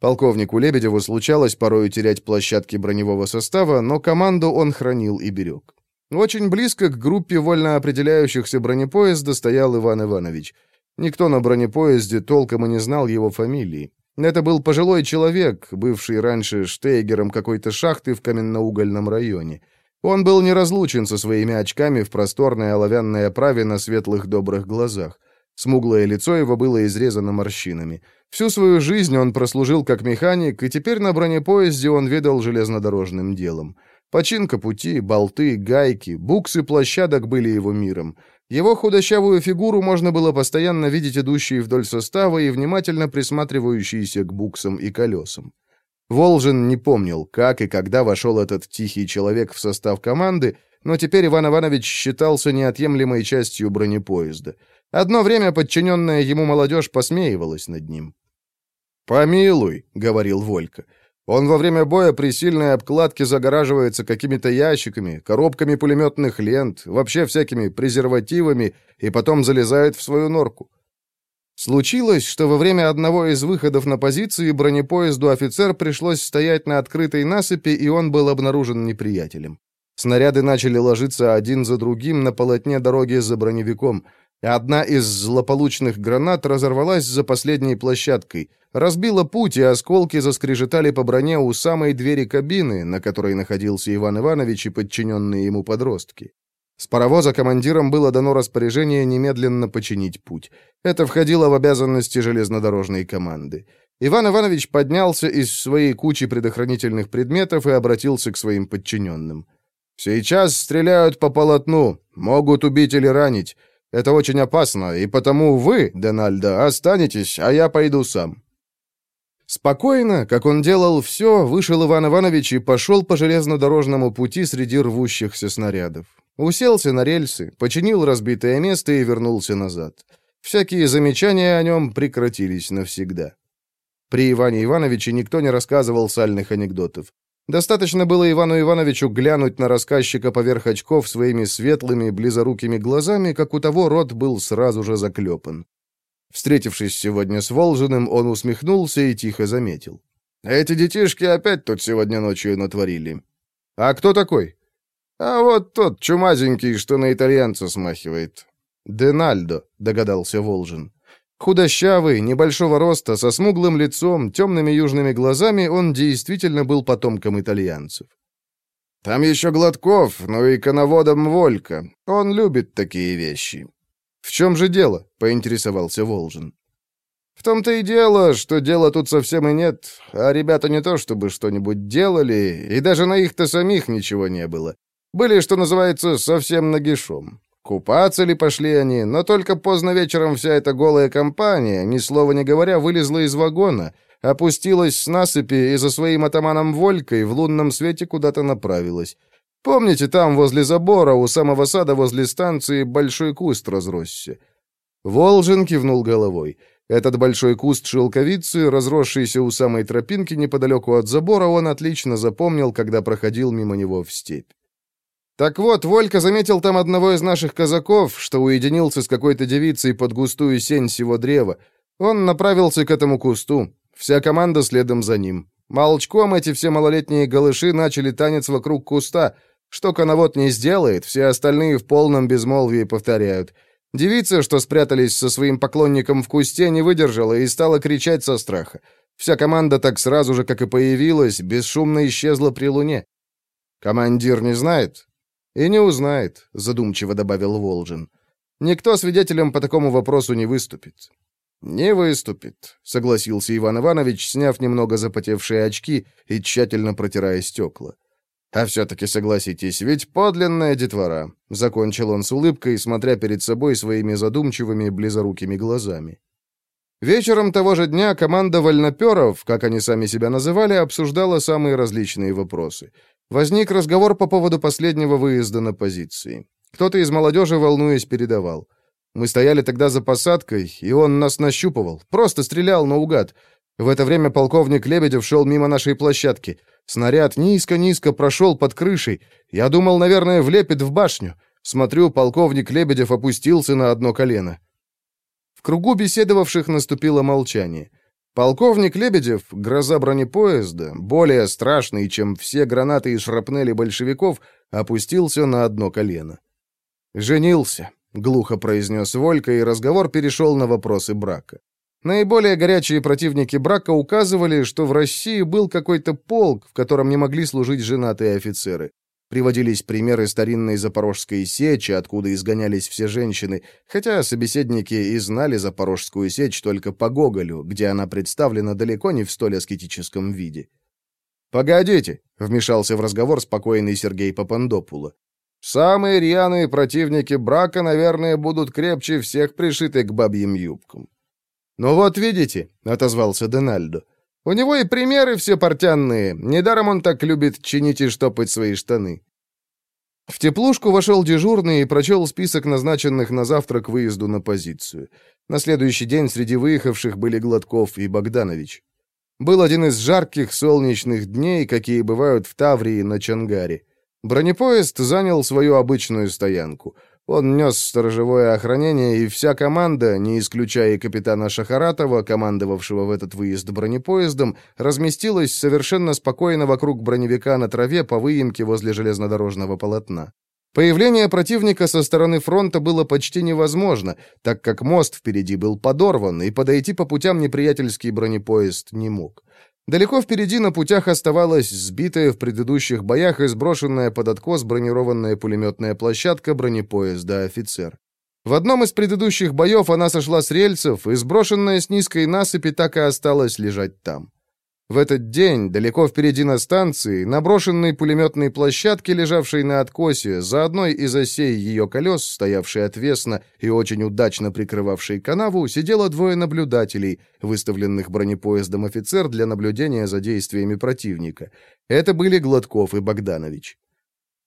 Speaker 2: Полковнику Лебедеву случалось порою терять площадки броневого состава, но команду он хранил и берег. Очень близко к группе вольно определяющихся бронепоезда стоял Иван Иванович. Никто на бронепоезде толком и не знал его фамилии. Это был пожилой человек, бывший раньше штейгером какой-то шахты в каменноугольном районе. Он был неразлучен со своими очками в просторной оловянной оправе на светлых добрых глазах. Смуглое лицо его было изрезано морщинами. Всю свою жизнь он прослужил как механик, и теперь на бронепоезде он ведал железнодорожным делом. Починка пути, болты, гайки, буксы площадок были его миром. Его худощавую фигуру можно было постоянно видеть идущей вдоль состава и внимательно присматривающейся к буксам и колесам. Волжин не помнил, как и когда вошел этот тихий человек в состав команды, но теперь Иван Иванович считался неотъемлемой частью бронепоезда. Одно время подчиненная ему молодежь посмеивалась над ним. «Помилуй», — говорил Волька, — он во время боя при сильной обкладке загораживается какими-то ящиками, коробками пулеметных лент, вообще всякими презервативами, и потом залезает в свою норку. Случилось, что во время одного из выходов на позиции бронепоезду офицер пришлось стоять на открытой насыпи, и он был обнаружен неприятелем. Снаряды начали ложиться один за другим на полотне дороги за броневиком — Одна из злополучных гранат разорвалась за последней площадкой, разбила путь, и осколки заскрежетали по броне у самой двери кабины, на которой находился Иван Иванович и подчиненные ему подростки. С паровоза командирам было дано распоряжение немедленно починить путь. Это входило в обязанности железнодорожной команды. Иван Иванович поднялся из своей кучи предохранительных предметов и обратился к своим подчиненным. «Сейчас стреляют по полотну, могут убить или ранить. Это очень опасно, и потому вы, Денальдо, останетесь, а я пойду сам». Спокойно, как он делал все, вышел Иван Иванович и пошел по железнодорожному пути среди рвущихся снарядов. Уселся на рельсы, починил разбитое место и вернулся назад. Всякие замечания о нем прекратились навсегда. При Иване Ивановиче никто не рассказывал сальных анекдотов. Достаточно было Ивану Ивановичу глянуть на рассказчика поверх очков своими светлыми, близорукими глазами, как у того рот был сразу же заклепан. Встретившись сегодня с Волжиным, он усмехнулся и тихо заметил. «Эти детишки опять тут сегодня ночью натворили». «А кто такой?» «А вот тот чумазенький, что на итальянца смахивает». «Денальдо», — догадался Волжин. Худощавый, небольшого роста, со смуглым лицом, темными южными глазами, он действительно был потомком итальянцев. «Там еще Гладков, ну и коноводом Волька. Он любит такие вещи». «В чем же дело?» — поинтересовался Волжин. «В том-то и дело, что дела тут совсем и нет, а ребята не то чтобы что-нибудь делали, и даже на их-то самих ничего не было. Были, что называется, совсем нагишом. Купаться ли пошли они, но только поздно вечером вся эта голая компания, ни слова не говоря, вылезла из вагона, опустилась с насыпи и за своим атаманом Волькой в лунном свете куда-то направилась. Помните, там, возле забора, у самого сада, возле станции, большой куст разросся? Волжин кивнул головой. Этот большой куст шелковицы, разросшийся у самой тропинки неподалеку от забора, он отлично запомнил, когда проходил мимо него в степь. Так вот, Волька заметил там одного из наших казаков, что уединился с какой-то девицей под густую сень сего древа. Он направился к этому кусту. Вся команда следом за ним. Молчком эти все малолетние голыши начали танец вокруг куста. Что коновод не сделает, все остальные в полном безмолвии повторяют. Девица, что спрятались со своим поклонником в кусте, не выдержала и стала кричать со страха. Вся команда так сразу же, как и появилась, бесшумно исчезла при луне. Командир не знает, «И не узнает», — задумчиво добавил Волжин. «Никто свидетелем по такому вопросу не выступит». «Не выступит», — согласился Иван Иванович, сняв немного запотевшие очки и тщательно протирая стекла. «А все-таки согласитесь, ведь подлинная детвора», — закончил он с улыбкой, смотря перед собой своими задумчивыми, близорукими глазами. Вечером того же дня команда вольноперов, как они сами себя называли, обсуждала самые различные вопросы — Возник разговор по поводу последнего выезда на позиции. Кто-то из молодежи, волнуясь, передавал. Мы стояли тогда за посадкой, и он нас нащупывал. Просто стрелял наугад. В это время полковник Лебедев шел мимо нашей площадки. Снаряд низко-низко прошел под крышей. Я думал, наверное, влепит в башню. Смотрю, полковник Лебедев опустился на одно колено. В кругу беседовавших наступило молчание. Полковник Лебедев, гроза бронепоезда, более страшный, чем все гранаты и шрапнели большевиков, опустился на одно колено. «Женился», — глухо произнес Волька, и разговор перешел на вопросы брака. Наиболее горячие противники брака указывали, что в России был какой-то полк, в котором не могли служить женатые офицеры. Приводились примеры старинной Запорожской сечи, откуда изгонялись все женщины, хотя собеседники и знали Запорожскую сечь только по Гоголю, где она представлена далеко не в столь аскетическом виде. «Погодите», — вмешался в разговор спокойный Сергей Папандопула. «Самые рьяные противники брака, наверное, будут крепче всех пришиты к бабьим юбкам». «Ну вот видите», — отозвался Дональдо, у него и примеры все портянные. Недаром он так любит чинить и штопать свои штаны. В теплушку вошел дежурный и прочел список назначенных на завтра к выезду на позицию. На следующий день среди выехавших были Гладков и Богданович. Был один из жарких солнечных дней, какие бывают в Таврии на Чангаре. Бронепоезд занял свою обычную стоянку — он нес сторожевое охранение, и вся команда, не исключая и капитана Шахаратова, командовавшего в этот выезд бронепоездом, разместилась совершенно спокойно вокруг броневика на траве по выемке возле железнодорожного полотна. Появление противника со стороны фронта было почти невозможно, так как мост впереди был подорван, и подойти по путям неприятельский бронепоезд не мог. Далеко впереди на путях оставалась сбитая в предыдущих боях и сброшенная под откос бронированная пулеметная площадка бронепоезда «Офицер». В одном из предыдущих боев она сошла с рельсов, и сброшенная с низкой насыпи так и осталась лежать там. В этот день, далеко впереди на станции, на брошенной пулеметной площадке, лежавшей на откосе, за одной из осей ее колес, стоявшей отвесно и очень удачно прикрывавшей канаву, сидело двое наблюдателей, выставленных бронепоездом офицер для наблюдения за действиями противника. Это были Гладков и Богданович.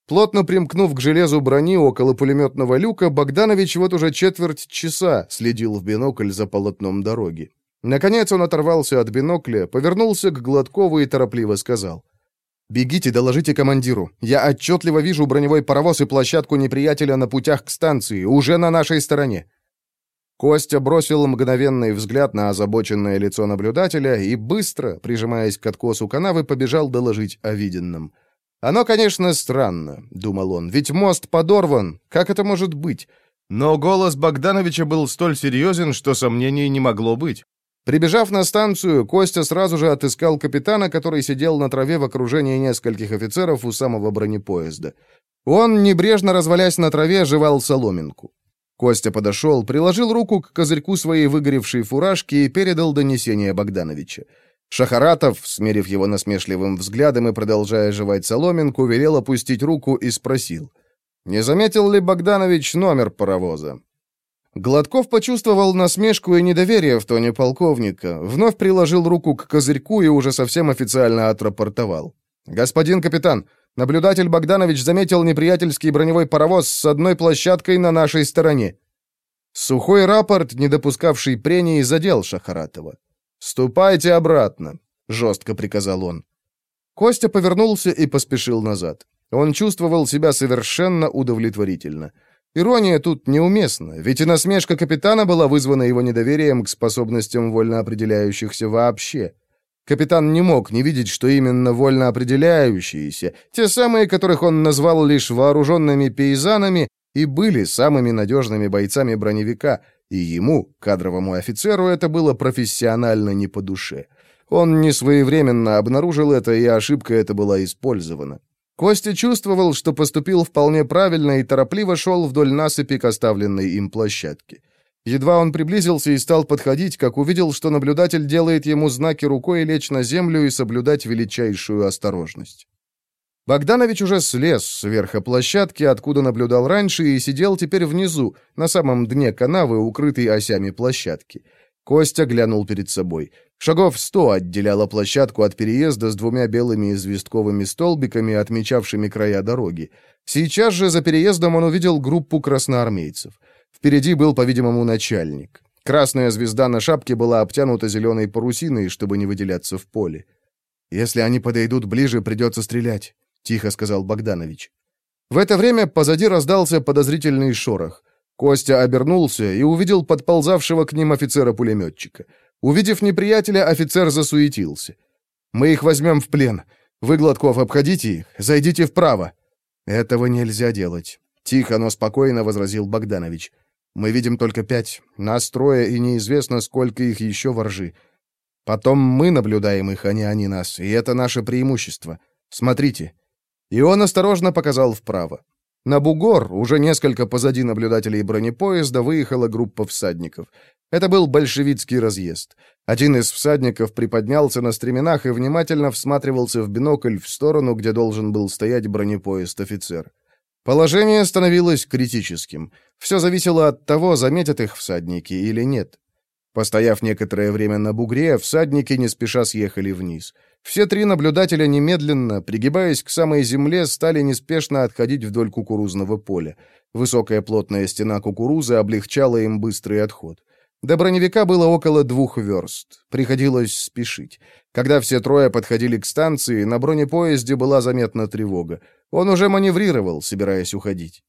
Speaker 2: Плотно примкнув к железу брони около пулеметного люка, Богданович вот уже четверть часа следил в бинокль за полотном дороги. Наконец он оторвался от бинокля, повернулся к Гладкову и торопливо сказал. «Бегите, доложите командиру. Я отчетливо вижу броневой паровоз и площадку неприятеля на путях к станции, уже на нашей стороне». Костя бросил мгновенный взгляд на озабоченное лицо наблюдателя и быстро, прижимаясь к откосу канавы, побежал доложить о виденном. «Оно, конечно, странно», — думал он, — «ведь мост подорван. Как это может быть?» Но голос Богдановича был столь серьезен, что сомнений не могло быть. Прибежав на станцию, Костя сразу же отыскал капитана, который сидел на траве в окружении нескольких офицеров у самого бронепоезда. Он, небрежно развалясь на траве, жевал соломинку. Костя подошел, приложил руку к козырьку своей выгоревшей фуражки и передал донесение Богдановича. Шахаратов, смерив его насмешливым взглядом и продолжая жевать соломинку, велел опустить руку и спросил. «Не заметил ли Богданович номер паровоза?» Гладков почувствовал насмешку и недоверие в тоне полковника, вновь приложил руку к козырьку и уже совсем официально отрапортовал. «Господин капитан, наблюдатель Богданович заметил неприятельский броневой паровоз с одной площадкой на нашей стороне». Сухой рапорт, не допускавший прений, задел Шахаратова. «Ступайте обратно», — жестко приказал он. Костя повернулся и поспешил назад. Он чувствовал себя совершенно удовлетворительно. Ирония тут неуместна, ведь и насмешка капитана была вызвана его недоверием к способностям вольно определяющихся вообще. Капитан не мог не видеть, что именно вольно определяющиеся, те самые, которых он назвал лишь вооруженными пейзанами, и были самыми надежными бойцами броневика, и ему, кадровому офицеру, это было профессионально не по душе. Он не своевременно обнаружил это, и ошибка эта была использована. Костя чувствовал, что поступил вполне правильно и торопливо шел вдоль насыпи к оставленной им площадке. Едва он приблизился и стал подходить, как увидел, что наблюдатель делает ему знаки рукой лечь на землю и соблюдать величайшую осторожность. Богданович уже слез с верха площадки, откуда наблюдал раньше, и сидел теперь внизу, на самом дне канавы, укрытой осями площадки. Костя глянул перед собой. Шагов сто отделяла площадку от переезда с двумя белыми известковыми столбиками, отмечавшими края дороги. Сейчас же за переездом он увидел группу красноармейцев. Впереди был, по-видимому, начальник. Красная звезда на шапке была обтянута зеленой парусиной, чтобы не выделяться в поле. «Если они подойдут ближе, придется стрелять», — тихо сказал Богданович. В это время позади раздался подозрительный шорох. Костя обернулся и увидел подползавшего к ним офицера-пулеметчика. Увидев неприятеля, офицер засуетился. «Мы их возьмем в плен. Вы, Гладков, обходите их, зайдите вправо». «Этого нельзя делать», — тихо, но спокойно возразил Богданович. «Мы видим только пять, нас трое, и неизвестно, сколько их еще воржи. Потом мы наблюдаем их, а не они нас, и это наше преимущество. Смотрите». И он осторожно показал вправо. На бугор, уже несколько позади наблюдателей бронепоезда, выехала группа всадников. Это был большевицкий разъезд. Один из всадников приподнялся на стременах и внимательно всматривался в бинокль в сторону, где должен был стоять бронепоезд-офицер. Положение становилось критическим. Все зависело от того, заметят их всадники или нет. Постояв некоторое время на бугре, всадники не спеша съехали вниз. Все три наблюдателя немедленно, пригибаясь к самой земле, стали неспешно отходить вдоль кукурузного поля. Высокая плотная стена кукурузы облегчала им быстрый отход. До броневика было около двух верст. Приходилось спешить. Когда все трое подходили к станции, на бронепоезде была заметна тревога. Он уже маневрировал, собираясь уходить.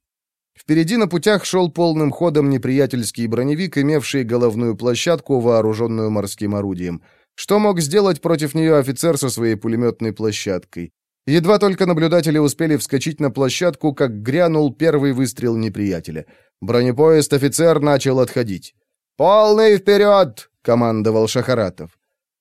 Speaker 2: Впереди на путях шел полным ходом неприятельский броневик, имевший головную площадку, вооруженную морским орудием. Что мог сделать против нее офицер со своей пулеметной площадкой? Едва только наблюдатели успели вскочить на площадку, как грянул первый выстрел неприятеля. Бронепоезд-офицер начал отходить. «Полный вперед!» — командовал Шахаратов.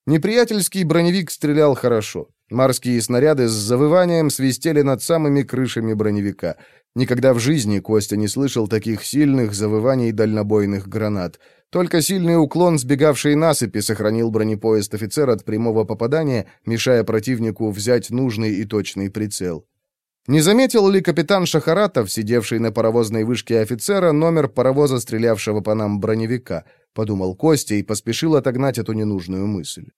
Speaker 2: Неприятельский броневик стрелял хорошо. Морские снаряды с завыванием свистели над самыми крышами броневика. Никогда в жизни Костя не слышал таких сильных завываний дальнобойных гранат. Только сильный уклон сбегавшей насыпи сохранил бронепоезд офицера от прямого попадания, мешая противнику взять нужный и точный прицел. Не заметил ли капитан Шахаратов, сидевший на паровозной вышке офицера, номер паровоза, стрелявшего по нам броневика? Подумал Костя и поспешил отогнать эту ненужную мысль.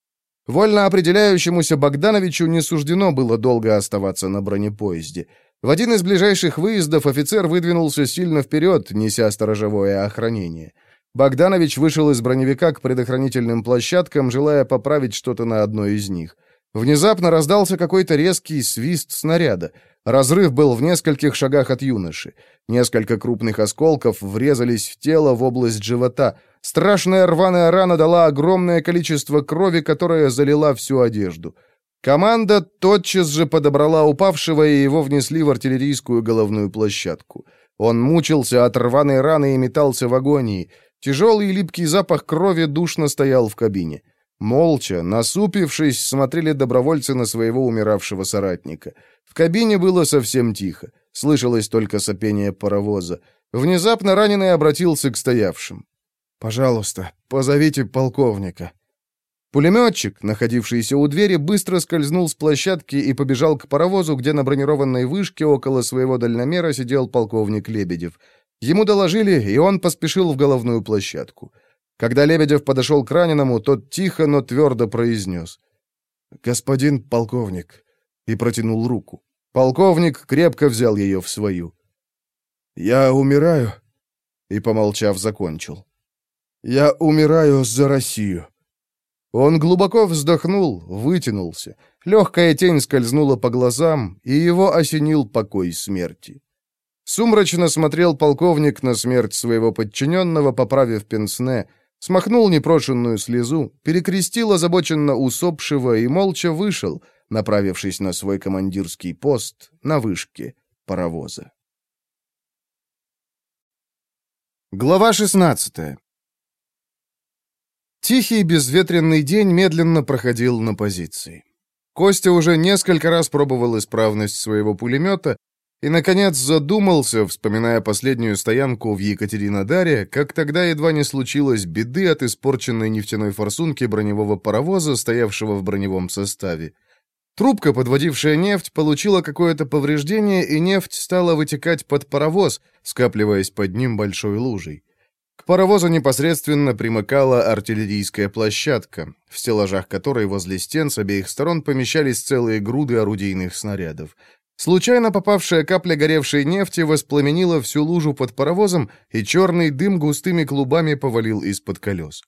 Speaker 2: Вольно определяющемуся Богдановичу не суждено было долго оставаться на бронепоезде. В один из ближайших выездов офицер выдвинулся сильно вперед, неся сторожевое охранение. Богданович вышел из броневика к предохранительным площадкам, желая поправить что-то на одной из них. Внезапно раздался какой-то резкий свист снаряда. Разрыв был в нескольких шагах от юноши. Несколько крупных осколков врезались в тело в область живота. Страшная рваная рана дала огромное количество крови, которая залила всю одежду. Команда тотчас же подобрала упавшего, и его внесли в артиллерийскую головную площадку. Он мучился от рваной раны и метался в агонии. Тяжелый липкий запах крови душно стоял в кабине. Молча, насупившись, смотрели добровольцы на своего умиравшего соратника. В кабине было совсем тихо. Слышалось только сопение паровоза. Внезапно раненый обратился к стоявшим. «Пожалуйста, позовите полковника». Пулеметчик, находившийся у двери, быстро скользнул с площадки и побежал к паровозу, где на бронированной вышке около своего дальномера сидел полковник Лебедев — Ему доложили, и он поспешил в головную площадку. Когда Лебедев подошел к раненому, тот тихо, но твердо произнес. «Господин полковник», и протянул руку. Полковник крепко взял ее в свою. «Я умираю», и, помолчав, закончил. «Я умираю за Россию». Он глубоко вздохнул, вытянулся. Легкая тень скользнула по глазам, и его осенил покой смерти. Сумрачно смотрел полковник на смерть своего подчиненного, поправив пенсне, смахнул непрошенную слезу, перекрестил озабоченно усопшего и молча вышел, направившись на свой командирский пост на вышке паровоза. Глава 16 Тихий безветренный день медленно проходил на позиции. Костя уже несколько раз пробовал исправность своего пулемета, и, наконец, задумался, вспоминая последнюю стоянку в Екатеринодаре, как тогда едва не случилось беды от испорченной нефтяной форсунки броневого паровоза, стоявшего в броневом составе. Трубка, подводившая нефть, получила какое-то повреждение, и нефть стала вытекать под паровоз, скапливаясь под ним большой лужей. К паровозу непосредственно примыкала артиллерийская площадка, в стеллажах которой возле стен с обеих сторон помещались целые груды орудийных снарядов. Случайно попавшая капля горевшей нефти воспламенила всю лужу под паровозом, и черный дым густыми клубами повалил из-под колес.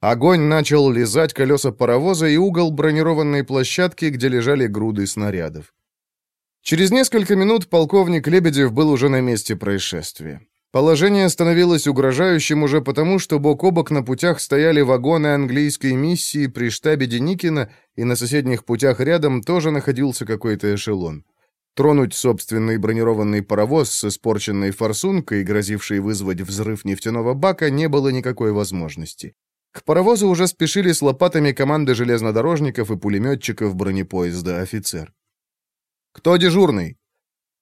Speaker 2: Огонь начал лизать колеса паровоза и угол бронированной площадки, где лежали груды снарядов. Через несколько минут полковник Лебедев был уже на месте происшествия. Положение становилось угрожающим уже потому, что бок о бок на путях стояли вагоны английской миссии при штабе Деникина, и на соседних путях рядом тоже находился какой-то эшелон. Тронуть собственный бронированный паровоз с испорченной форсункой, грозившей вызвать взрыв нефтяного бака, не было никакой возможности. К паровозу уже спешили с лопатами команды железнодорожников и пулеметчиков бронепоезда офицер. «Кто дежурный?»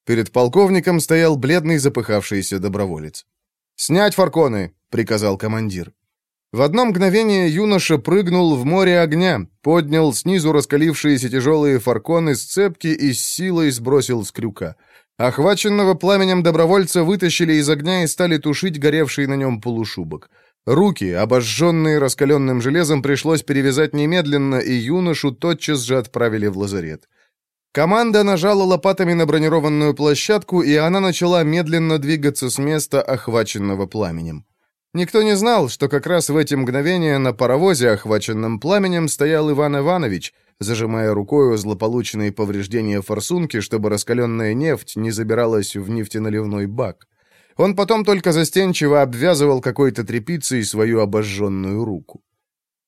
Speaker 2: Перед полковником стоял бледный запыхавшийся доброволец. «Снять фарконы!» — приказал командир. В одно мгновение юноша прыгнул в море огня, поднял снизу раскалившиеся тяжелые фарконы с цепки и с силой сбросил с крюка. Охваченного пламенем добровольца вытащили из огня и стали тушить горевший на нем полушубок. Руки, обожженные раскаленным железом, пришлось перевязать немедленно, и юношу тотчас же отправили в лазарет. Команда нажала лопатами на бронированную площадку, и она начала медленно двигаться с места, охваченного пламенем. Никто не знал, что как раз в эти мгновения на паровозе, охваченном пламенем, стоял Иван Иванович, зажимая рукой злополучные повреждения форсунки, чтобы раскаленная нефть не забиралась в нефтеналивной бак. Он потом только застенчиво обвязывал какой-то тряпицей свою обожженную руку.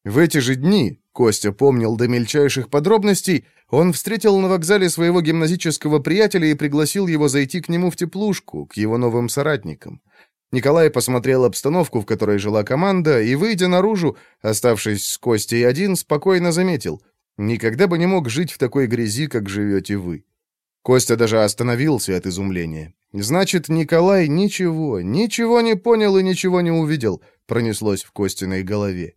Speaker 2: В эти же дни, Костя помнил до мельчайших подробностей, он встретил на вокзале своего гимназического приятеля и пригласил его зайти к нему в теплушку, к его новым соратникам. Николай посмотрел обстановку, в которой жила команда, и, выйдя наружу, оставшись с Костей один, спокойно заметил. «Никогда бы не мог жить в такой грязи, как живете вы». Костя даже остановился от изумления. «Значит, Николай ничего, ничего не понял и ничего не увидел», пронеслось в Костиной голове.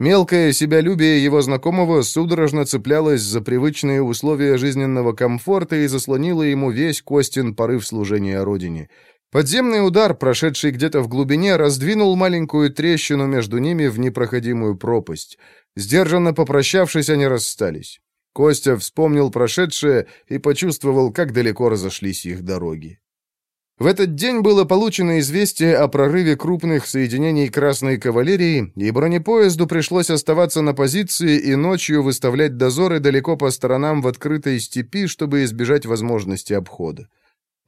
Speaker 2: Мелкое себялюбие его знакомого судорожно цеплялось за привычные условия жизненного комфорта и заслонило ему весь Костин порыв служения Родине. Подземный удар, прошедший где-то в глубине, раздвинул маленькую трещину между ними в непроходимую пропасть. Сдержанно попрощавшись, они расстались. Костя вспомнил прошедшее и почувствовал, как далеко разошлись их дороги. В этот день было получено известие о прорыве крупных соединений Красной кавалерии, и бронепоезду пришлось оставаться на позиции и ночью выставлять дозоры далеко по сторонам в открытой степи, чтобы избежать возможности обхода.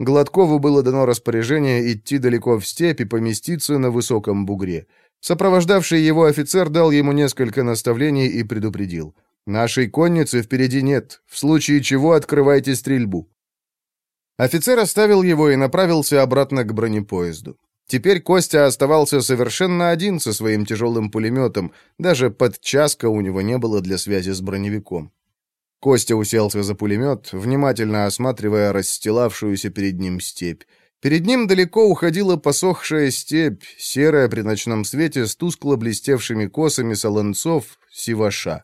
Speaker 2: Гладкову было дано распоряжение идти далеко в степь и поместиться на высоком бугре. Сопровождавший его офицер дал ему несколько наставлений и предупредил. «Нашей конницы впереди нет, в случае чего открывайте стрельбу». Офицер оставил его и направился обратно к бронепоезду. Теперь Костя оставался совершенно один со своим тяжелым пулеметом, даже подчаска у него не было для связи с броневиком. Костя уселся за пулемет, внимательно осматривая расстилавшуюся перед ним степь. Перед ним далеко уходила посохшая степь, серая при ночном свете с тускло блестевшими косами солонцов, сиваша.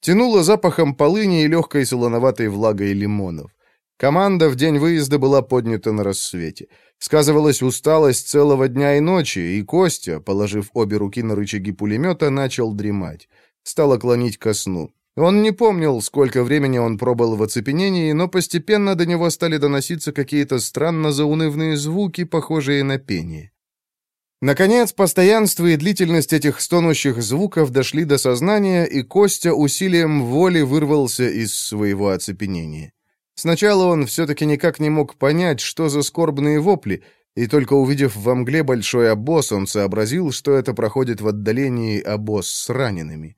Speaker 2: Тянуло запахом полыни и легкой солоноватой влагой лимонов. Команда в день выезда была поднята на рассвете. Сказывалась усталость целого дня и ночи, и Костя, положив обе руки на рычаги пулемета, начал дремать. Стало клонить ко сну. Он не помнил, сколько времени он пробыл в оцепенении, но постепенно до него стали доноситься какие-то странно заунывные звуки, похожие на пение. Наконец, постоянство и длительность этих стонущих звуков дошли до сознания, и Костя усилием воли вырвался из своего оцепенения. Сначала он все-таки никак не мог понять, что за скорбные вопли, и только увидев во мгле большой обоз, он сообразил, что это проходит в отдалении обоз с ранеными.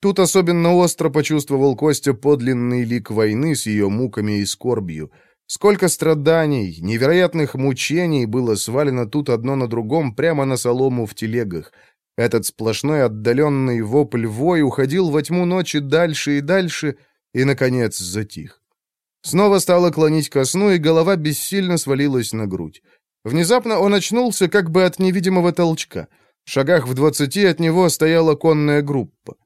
Speaker 2: Тут особенно остро почувствовал Костя подлинный лик войны с ее муками и скорбью. Сколько страданий, невероятных мучений было свалено тут одно на другом прямо на солому в телегах. Этот сплошной отдаленный вопль вой уходил во тьму ночи дальше и дальше, и, наконец, затих. Снова стало клонить ко сну, и голова бессильно свалилась на грудь. Внезапно он очнулся как бы от невидимого толчка. В шагах в двадцати от него стояла конная группа.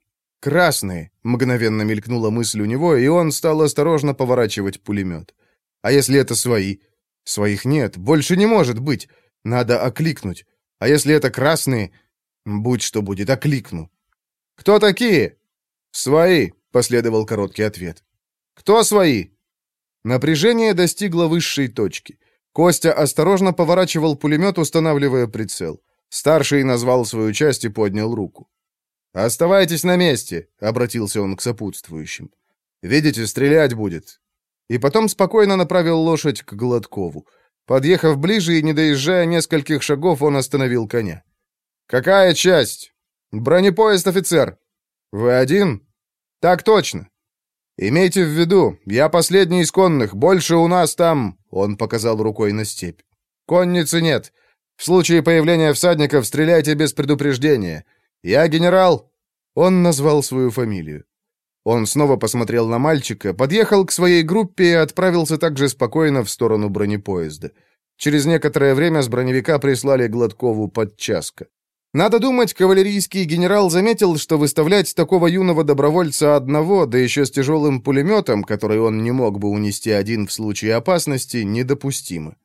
Speaker 2: «Красные!» — мгновенно мелькнула мысль у него, и он стал осторожно поворачивать пулемет. «А если это свои?» «Своих нет, больше не может быть. Надо окликнуть. А если это красные?» «Будь что будет, окликну». «Кто такие?» «Свои», — последовал короткий ответ. «Кто свои?» Напряжение достигло высшей точки. Костя осторожно поворачивал пулемет, устанавливая прицел. Старший назвал свою часть и поднял руку. «Оставайтесь на месте», — обратился он к сопутствующим. «Видите, стрелять будет». И потом спокойно направил лошадь к Гладкову. Подъехав ближе и не доезжая нескольких шагов, он остановил коня. «Какая часть?» «Бронепоезд, офицер». «Вы один?» «Так точно». «Имейте в виду, я последний из конных, больше у нас там...» Он показал рукой на степь. «Конницы нет. В случае появления всадников стреляйте без предупреждения. Я генерал...» Он назвал свою фамилию. Он снова посмотрел на мальчика, подъехал к своей группе и отправился также спокойно в сторону бронепоезда. Через некоторое время с броневика прислали Гладкову подчаска. Надо думать, кавалерийский генерал заметил, что выставлять такого юного добровольца одного, да еще с тяжелым пулеметом, который он не мог бы унести один в случае опасности, недопустимо.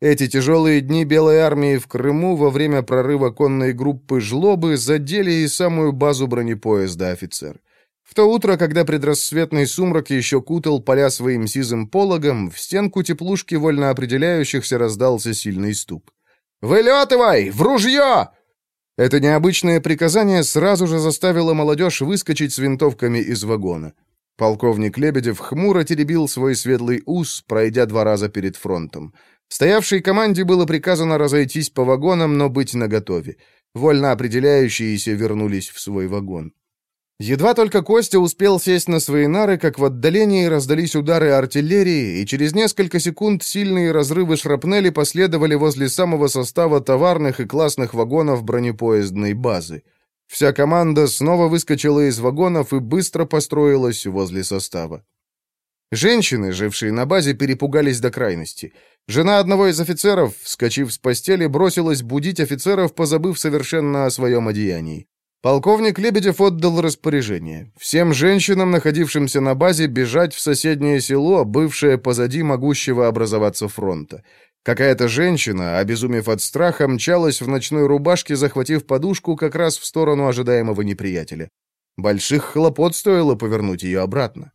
Speaker 2: Эти тяжелые дни Белой армии в Крыму во время прорыва конной группы «Жлобы» задели и самую базу бронепоезда «Офицер». В то утро, когда предрассветный сумрак еще кутал поля своим сизым пологом, в стенку теплушки вольно определяющихся раздался сильный стук. «Вылетывай! В ружье!» Это необычное приказание сразу же заставило молодежь выскочить с винтовками из вагона. Полковник Лебедев хмуро теребил свой светлый ус, пройдя два раза перед фронтом. Стоявшей команде было приказано разойтись по вагонам, но быть наготове. Вольно определяющиеся вернулись в свой вагон. Едва только Костя успел сесть на свои нары, как в отдалении раздались удары артиллерии, и через несколько секунд сильные разрывы шрапнели последовали возле самого состава товарных и классных вагонов бронепоездной базы. Вся команда снова выскочила из вагонов и быстро построилась возле состава. Женщины, жившие на базе, перепугались до крайности. Жена одного из офицеров, вскочив с постели, бросилась будить офицеров, позабыв совершенно о своем одеянии. Полковник Лебедев отдал распоряжение. Всем женщинам, находившимся на базе, бежать в соседнее село, бывшее позади могущего образоваться фронта. Какая-то женщина, обезумев от страха, мчалась в ночной рубашке, захватив подушку как раз в сторону ожидаемого неприятеля. Больших хлопот стоило повернуть ее обратно.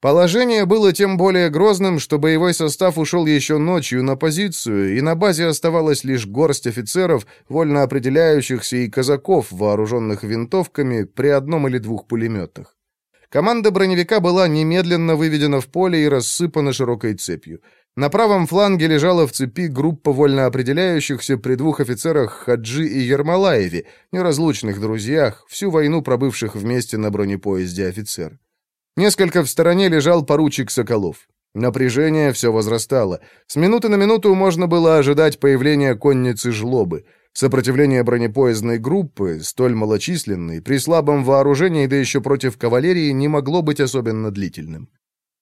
Speaker 2: Положение было тем более грозным, что боевой состав ушел еще ночью на позицию, и на базе оставалась лишь горсть офицеров, вольно определяющихся и казаков, вооруженных винтовками при одном или двух пулеметах. Команда броневика была немедленно выведена в поле и рассыпана широкой цепью. На правом фланге лежала в цепи группа вольно определяющихся при двух офицерах Хаджи и Ермолаеве, неразлучных друзьях, всю войну пробывших вместе на бронепоезде офицер. Несколько в стороне лежал поручик Соколов. Напряжение все возрастало. С минуты на минуту можно было ожидать появления конницы жлобы. Сопротивление бронепоездной группы, столь малочисленной, при слабом вооружении, да еще против кавалерии, не могло быть особенно длительным.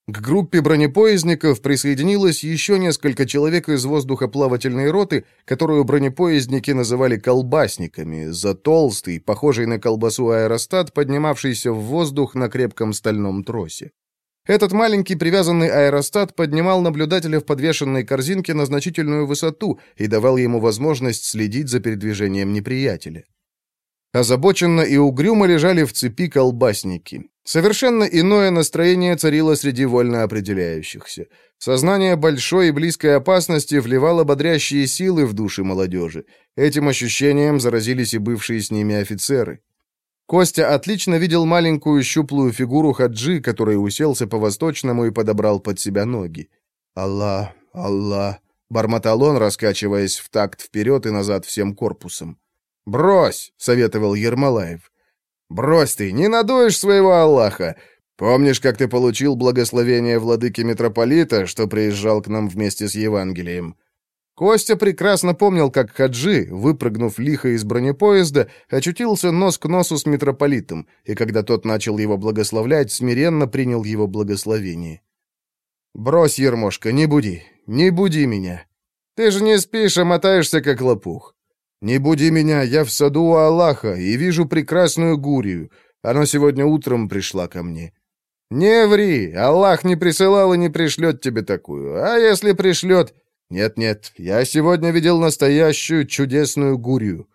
Speaker 2: К группе бронепоездников присоединилось еще несколько человек из воздухоплавательной роты, которую бронепоездники называли «колбасниками», за толстый, похожий на колбасу аэростат, поднимавшийся в воздух на крепком стальном тросе. Этот маленький привязанный аэростат поднимал наблюдателя в подвешенной корзинке на значительную высоту и давал ему возможность следить за передвижением неприятеля. Озабоченно и угрюмо лежали в цепи колбасники. Совершенно иное настроение царило среди вольно определяющихся. Сознание большой и близкой опасности вливало бодрящие силы в души молодежи. Этим ощущением заразились и бывшие с ними офицеры. Костя отлично видел маленькую щуплую фигуру Хаджи, который уселся по-восточному и подобрал под себя ноги. «Аллах, Аллах!» — бормотал он, раскачиваясь в такт вперед и назад всем корпусом. «Брось!» — советовал Ермолаев. «Брось ты, не надуешь своего Аллаха. Помнишь, как ты получил благословение владыки митрополита, что приезжал к нам вместе с Евангелием?» Костя прекрасно помнил, как Хаджи, выпрыгнув лихо из бронепоезда, очутился нос к носу с митрополитом, и когда тот начал его благословлять, смиренно принял его благословение. «Брось, Ермошка, не буди, не буди меня. Ты же не спишь, а мотаешься, как лопух. «Не буди меня, я в саду у Аллаха и вижу прекрасную гурию. Она сегодня утром пришла ко мне». «Не ври, Аллах не присылал и не пришлет тебе такую. А если пришлет...» «Нет-нет, я сегодня видел настоящую чудесную гурию».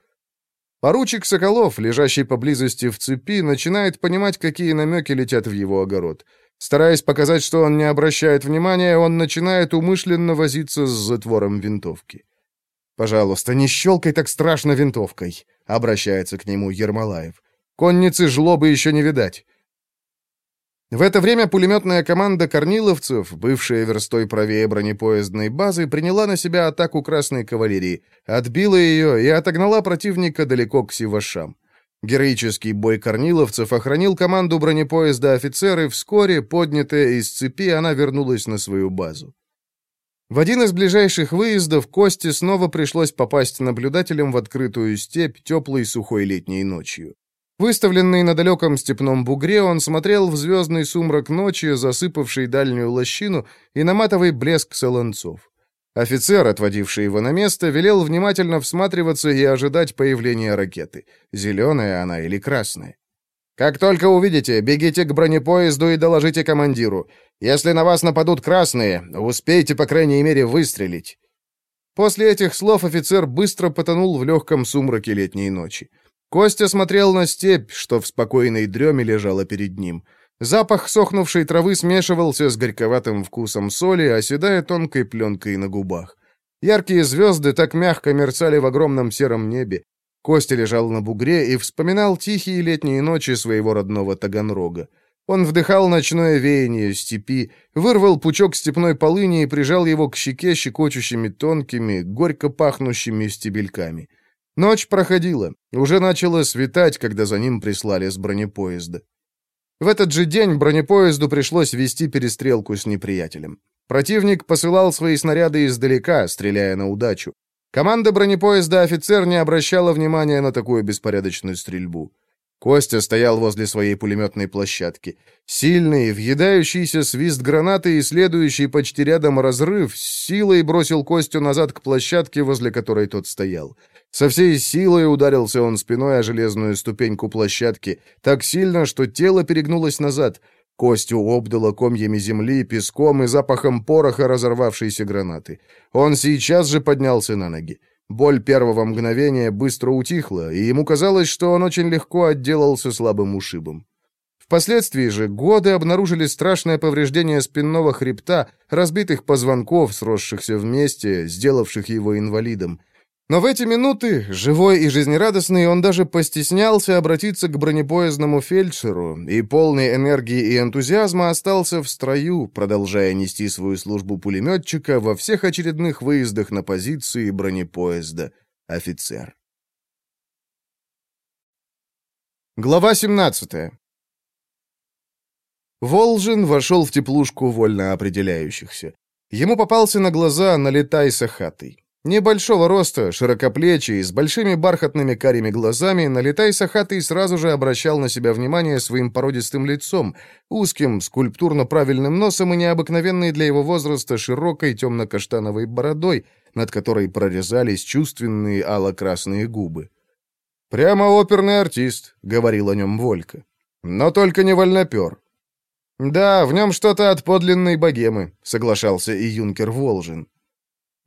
Speaker 2: Поручик Соколов, лежащий поблизости в цепи, начинает понимать, какие намеки летят в его огород. Стараясь показать, что он не обращает внимания, он начинает умышленно возиться с затвором винтовки. «Пожалуйста, не щелкай так страшно винтовкой», — обращается к нему Ермолаев. «Конницы жлобы еще не видать». В это время пулеметная команда корниловцев, бывшая верстой правее бронепоездной базы, приняла на себя атаку красной кавалерии, отбила ее и отогнала противника далеко к Сивашам. Героический бой корниловцев охранил команду бронепоезда офицеры, вскоре, поднятая из цепи, она вернулась на свою базу. В один из ближайших выездов Косте снова пришлось попасть наблюдателем в открытую степь теплой сухой летней ночью. Выставленный на далеком степном бугре, он смотрел в звездный сумрак ночи, засыпавший дальнюю лощину, и на матовый блеск солонцов. Офицер, отводивший его на место, велел внимательно всматриваться и ожидать появления ракеты. Зеленая она или красная. «Как только увидите, бегите к бронепоезду и доложите командиру. Если на вас нападут красные, успейте, по крайней мере, выстрелить». После этих слов офицер быстро потонул в легком сумраке летней ночи. Костя смотрел на степь, что в спокойной дреме лежала перед ним. Запах сохнувшей травы смешивался с горьковатым вкусом соли, оседая тонкой пленкой на губах. Яркие звезды так мягко мерцали в огромном сером небе. Костя лежал на бугре и вспоминал тихие летние ночи своего родного Таганрога. Он вдыхал ночное веяние степи, вырвал пучок степной полыни и прижал его к щеке щекочущими тонкими, горько пахнущими стебельками. Ночь проходила. Уже начало светать, когда за ним прислали с бронепоезда. В этот же день бронепоезду пришлось вести перестрелку с неприятелем. Противник посылал свои снаряды издалека, стреляя на удачу. Команда бронепоезда офицер не обращала внимания на такую беспорядочную стрельбу. Костя стоял возле своей пулеметной площадки. Сильный, въедающийся свист гранаты и следующий почти рядом разрыв силой бросил Костю назад к площадке, возле которой тот стоял. Со всей силой ударился он спиной о железную ступеньку площадки, так сильно, что тело перегнулось назад. Костю обдало комьями земли, песком и запахом пороха разорвавшейся гранаты. Он сейчас же поднялся на ноги. Боль первого мгновения быстро утихла, и ему казалось, что он очень легко отделался слабым ушибом. Впоследствии же годы обнаружили страшное повреждение спинного хребта, разбитых позвонков, сросшихся вместе, сделавших его инвалидом. Но в эти минуты, живой и жизнерадостный, он даже постеснялся обратиться к бронепоездному фельдшеру и полной энергии и энтузиазма остался в строю, продолжая нести свою службу пулеметчика во всех очередных выездах на позиции бронепоезда «Офицер». Глава 17 Волжин вошел в теплушку вольно определяющихся. Ему попался на глаза налетай сахатый. Небольшого роста, широкоплечий, с большими бархатными карими глазами, налетай сахатый сразу же обращал на себя внимание своим породистым лицом, узким, скульптурно-правильным носом и необыкновенной для его возраста широкой темно-каштановой бородой, над которой прорезались чувственные ало-красные губы. «Прямо оперный артист», — говорил о нем Волька. «Но только не вольнопер». «Да, в нем что-то от подлинной богемы», — соглашался и юнкер Волжин.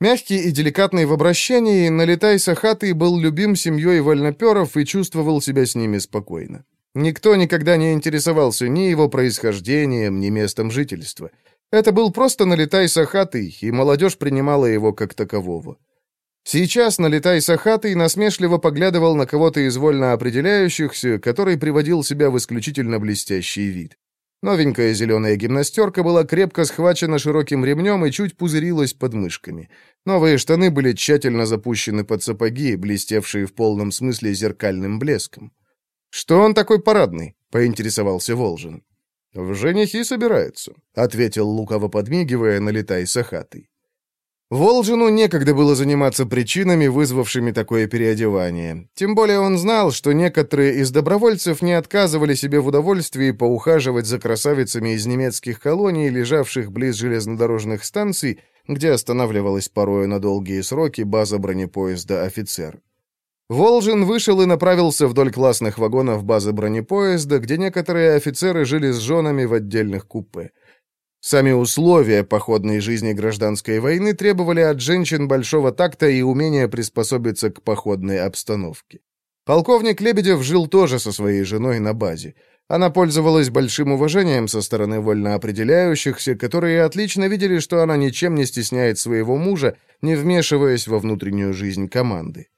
Speaker 2: Мягкий и деликатный в обращении, налетай сахатый был любим семьей вольноперов и чувствовал себя с ними спокойно. Никто никогда не интересовался ни его происхождением, ни местом жительства. Это был просто налетай сахатый, и молодежь принимала его как такового. Сейчас налетай сахатый насмешливо поглядывал на кого-то из вольно определяющихся, который приводил себя в исключительно блестящий вид. Новенькая зеленая гимнастерка была крепко схвачена широким ремнем и чуть пузырилась под мышками. Новые штаны были тщательно запущены под сапоги, блестевшие в полном смысле зеркальным блеском. «Что он такой парадный?» — поинтересовался Волжин. «В женихи собирается», — ответил лукаво подмигивая, налетай сахатый. Волжину некогда было заниматься причинами, вызвавшими такое переодевание. Тем более он знал, что некоторые из добровольцев не отказывали себе в удовольствии поухаживать за красавицами из немецких колоний, лежавших близ железнодорожных станций, где останавливалась порою на долгие сроки база бронепоезда «Офицер». Волжин вышел и направился вдоль классных вагонов базы бронепоезда, где некоторые офицеры жили с женами в отдельных купе. Сами условия походной жизни гражданской войны требовали от женщин большого такта и умения приспособиться к походной обстановке. Полковник Лебедев жил тоже со своей женой на базе. Она пользовалась большим уважением со стороны вольно определяющихся, которые отлично видели, что она ничем не стесняет своего мужа, не вмешиваясь во внутреннюю жизнь команды.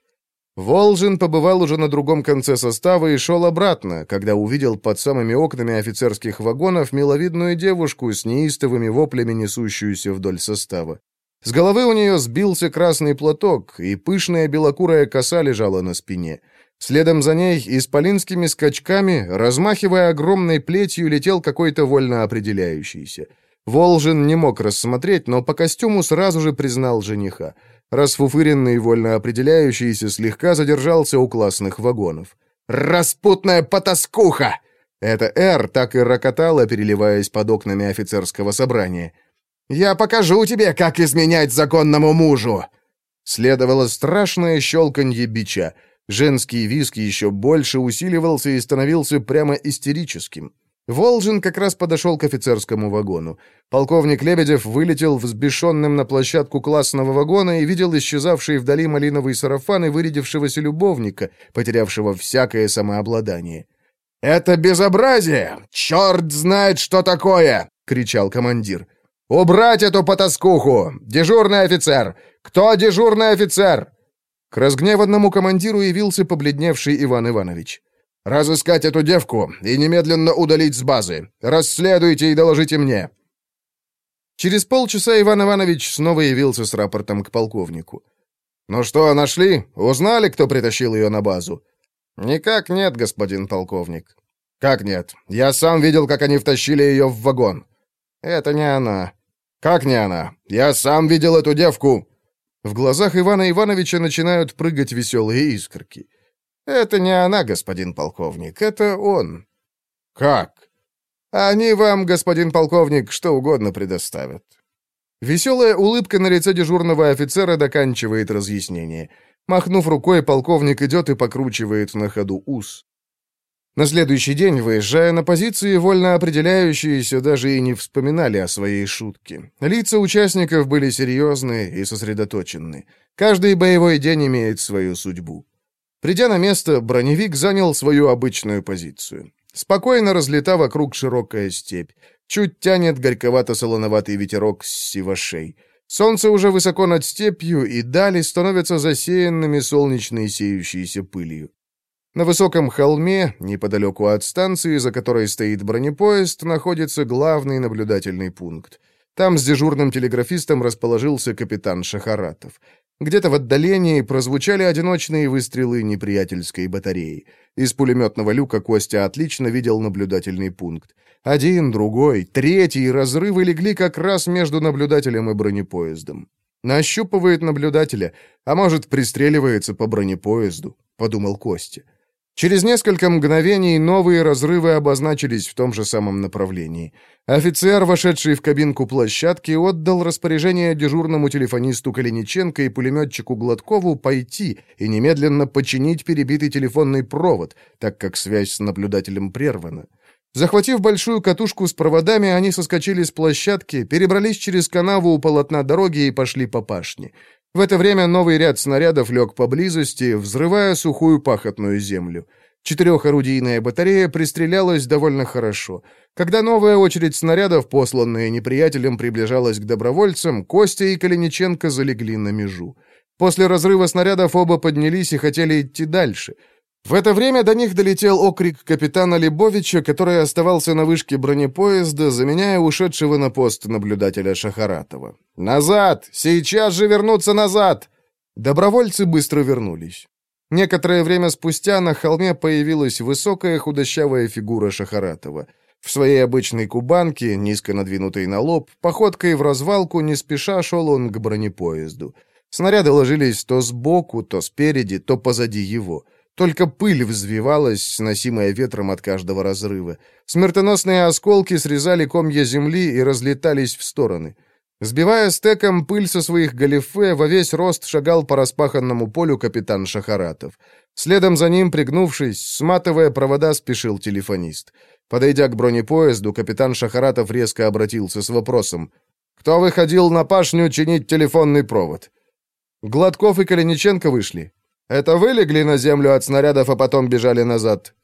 Speaker 2: Волжин побывал уже на другом конце состава и шел обратно, когда увидел под самыми окнами офицерских вагонов миловидную девушку с неистовыми воплями, несущуюся вдоль состава. С головы у нее сбился красный платок, и пышная белокурая коса лежала на спине. Следом за ней, исполинскими скачками, размахивая огромной плетью, летел какой-то вольно определяющийся. Волжин не мог рассмотреть, но по костюму сразу же признал жениха. Расфуфыренный, вольно определяющийся, слегка задержался у классных вагонов. «Распутная потаскуха!» Это «Р» так и рокотало, переливаясь под окнами офицерского собрания. «Я покажу тебе, как изменять законному мужу!» Следовало страшное щелканье бича. Женский виск еще больше усиливался и становился прямо истерическим. Волжин как раз подошел к офицерскому вагону. Полковник Лебедев вылетел взбешенным на площадку классного вагона и видел исчезавший вдали малиновый сарафан и вырядившегося любовника, потерявшего всякое самообладание. «Это безобразие! Черт знает, что такое!» — кричал командир. «Убрать эту потаскуху! Дежурный офицер! Кто дежурный офицер?» К разгневанному командиру явился побледневший Иван Иванович. «Разыскать эту девку и немедленно удалить с базы. Расследуйте и доложите мне». Через полчаса Иван Иванович снова явился с рапортом к полковнику. «Ну что, нашли? Узнали, кто притащил ее на базу?» «Никак нет, господин полковник». «Как нет? Я сам видел, как они втащили ее в вагон». «Это не она». «Как не она? Я сам видел эту девку». В глазах Ивана Ивановича начинают прыгать веселые искорки. «Это не она, господин полковник, это он». «Как?» «Они вам, господин полковник, что угодно предоставят». Веселая улыбка на лице дежурного офицера доканчивает разъяснение. Махнув рукой, полковник идет и покручивает на ходу ус. На следующий день, выезжая на позиции, вольно определяющиеся даже и не вспоминали о своей шутке. Лица участников были серьезные и сосредоточенные. Каждый боевой день имеет свою судьбу. Придя на место, броневик занял свою обычную позицию. Спокойно разлета вокруг широкая степь. Чуть тянет горьковато-солоноватый ветерок с сивошей. Солнце уже высоко над степью, и дали становятся засеянными солнечной сеющейся пылью. На высоком холме, неподалеку от станции, за которой стоит бронепоезд, находится главный наблюдательный пункт. Там с дежурным телеграфистом расположился капитан Шахаратов. Где-то в отдалении прозвучали одиночные выстрелы неприятельской батареи. Из пулеметного люка Костя отлично видел наблюдательный пункт. Один, другой, третий разрывы легли как раз между наблюдателем и бронепоездом. Нащупывает наблюдателя, а может, пристреливается по бронепоезду, подумал Костя. Через несколько мгновений новые разрывы обозначились в том же самом направлении. Офицер, вошедший в кабинку площадки, отдал распоряжение дежурному телефонисту Калиниченко и пулеметчику Гладкову пойти и немедленно починить перебитый телефонный провод, так как связь с наблюдателем прервана. Захватив большую катушку с проводами, они соскочили с площадки, перебрались через канаву у полотна дороги и пошли по пашне. В это время новый ряд снарядов лег поблизости, взрывая сухую пахотную землю. Четырехорудийная батарея пристрелялась довольно хорошо. Когда новая очередь снарядов, посланная неприятелем, приближалась к добровольцам, Костя и Калиниченко залегли на межу. После разрыва снарядов оба поднялись и хотели идти дальше — в это время до них долетел окрик капитана Лебовича, который оставался на вышке бронепоезда, заменяя ушедшего на пост наблюдателя Шахаратова. «Назад! Сейчас же вернуться назад!» Добровольцы быстро вернулись. Некоторое время спустя на холме появилась высокая худощавая фигура Шахаратова. В своей обычной кубанке, низко надвинутой на лоб, походкой в развалку не спеша шел он к бронепоезду. Снаряды ложились то сбоку, то спереди, то позади его — только пыль взвивалась, сносимая ветром от каждого разрыва. Смертоносные осколки срезали комья земли и разлетались в стороны. Сбивая стеком пыль со своих галифе, во весь рост шагал по распаханному полю капитан Шахаратов. Следом за ним, пригнувшись, сматывая провода, спешил телефонист. Подойдя к бронепоезду, капитан Шахаратов резко обратился с вопросом. «Кто выходил на пашню чинить телефонный провод?» Гладков и Калиниченко вышли. Это вы легли на землю от снарядов, а потом бежали назад?»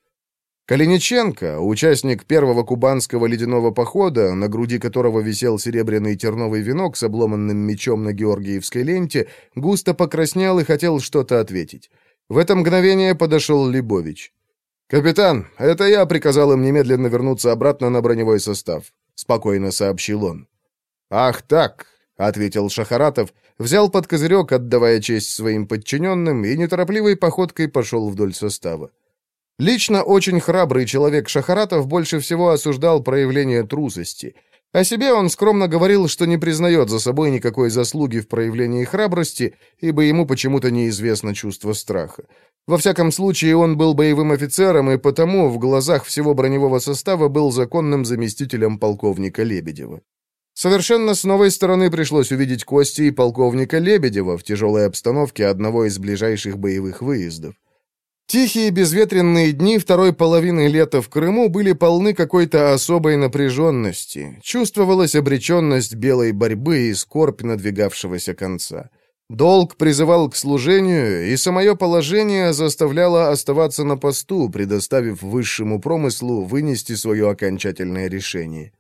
Speaker 2: Калиниченко, участник первого кубанского ледяного похода, на груди которого висел серебряный терновый венок с обломанным мечом на георгиевской ленте, густо покраснел и хотел что-то ответить. В это мгновение подошел Лебович. «Капитан, это я приказал им немедленно вернуться обратно на броневой состав», — спокойно сообщил он. «Ах так», — ответил Шахаратов, взял под козырек, отдавая честь своим подчиненным, и неторопливой походкой пошел вдоль состава. Лично очень храбрый человек Шахаратов больше всего осуждал проявление трусости. О себе он скромно говорил, что не признает за собой никакой заслуги в проявлении храбрости, ибо ему почему-то неизвестно чувство страха. Во всяком случае, он был боевым офицером, и потому в глазах всего броневого состава был законным заместителем полковника Лебедева. Совершенно с новой стороны пришлось увидеть кости и полковника Лебедева в тяжелой обстановке одного из ближайших боевых выездов. Тихие безветренные дни второй половины лета в Крыму были полны какой-то особой напряженности. Чувствовалась обреченность белой борьбы и скорбь надвигавшегося конца. Долг призывал к служению, и самое положение заставляло оставаться на посту, предоставив высшему промыслу вынести свое окончательное решение.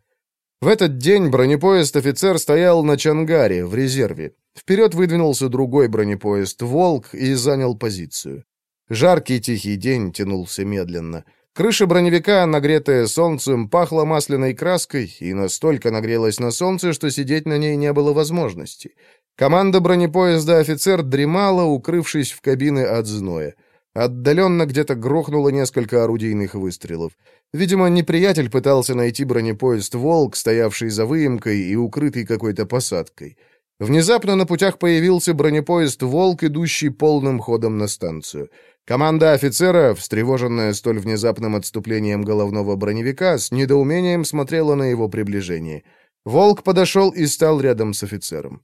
Speaker 2: В этот день бронепоезд-офицер стоял на Чангаре, в резерве. Вперед выдвинулся другой бронепоезд «Волк» и занял позицию. Жаркий тихий день тянулся медленно. Крыша броневика, нагретая солнцем, пахла масляной краской и настолько нагрелась на солнце, что сидеть на ней не было возможности. Команда бронепоезда «Офицер» дремала, укрывшись в кабины от зноя. Отдаленно где-то грохнуло несколько орудийных выстрелов. Видимо, неприятель пытался найти бронепоезд «Волк», стоявший за выемкой и укрытый какой-то посадкой. Внезапно на путях появился бронепоезд «Волк», идущий полным ходом на станцию. Команда офицера, встревоженная столь внезапным отступлением головного броневика, с недоумением смотрела на его приближение. Волк подошел и стал рядом с офицером.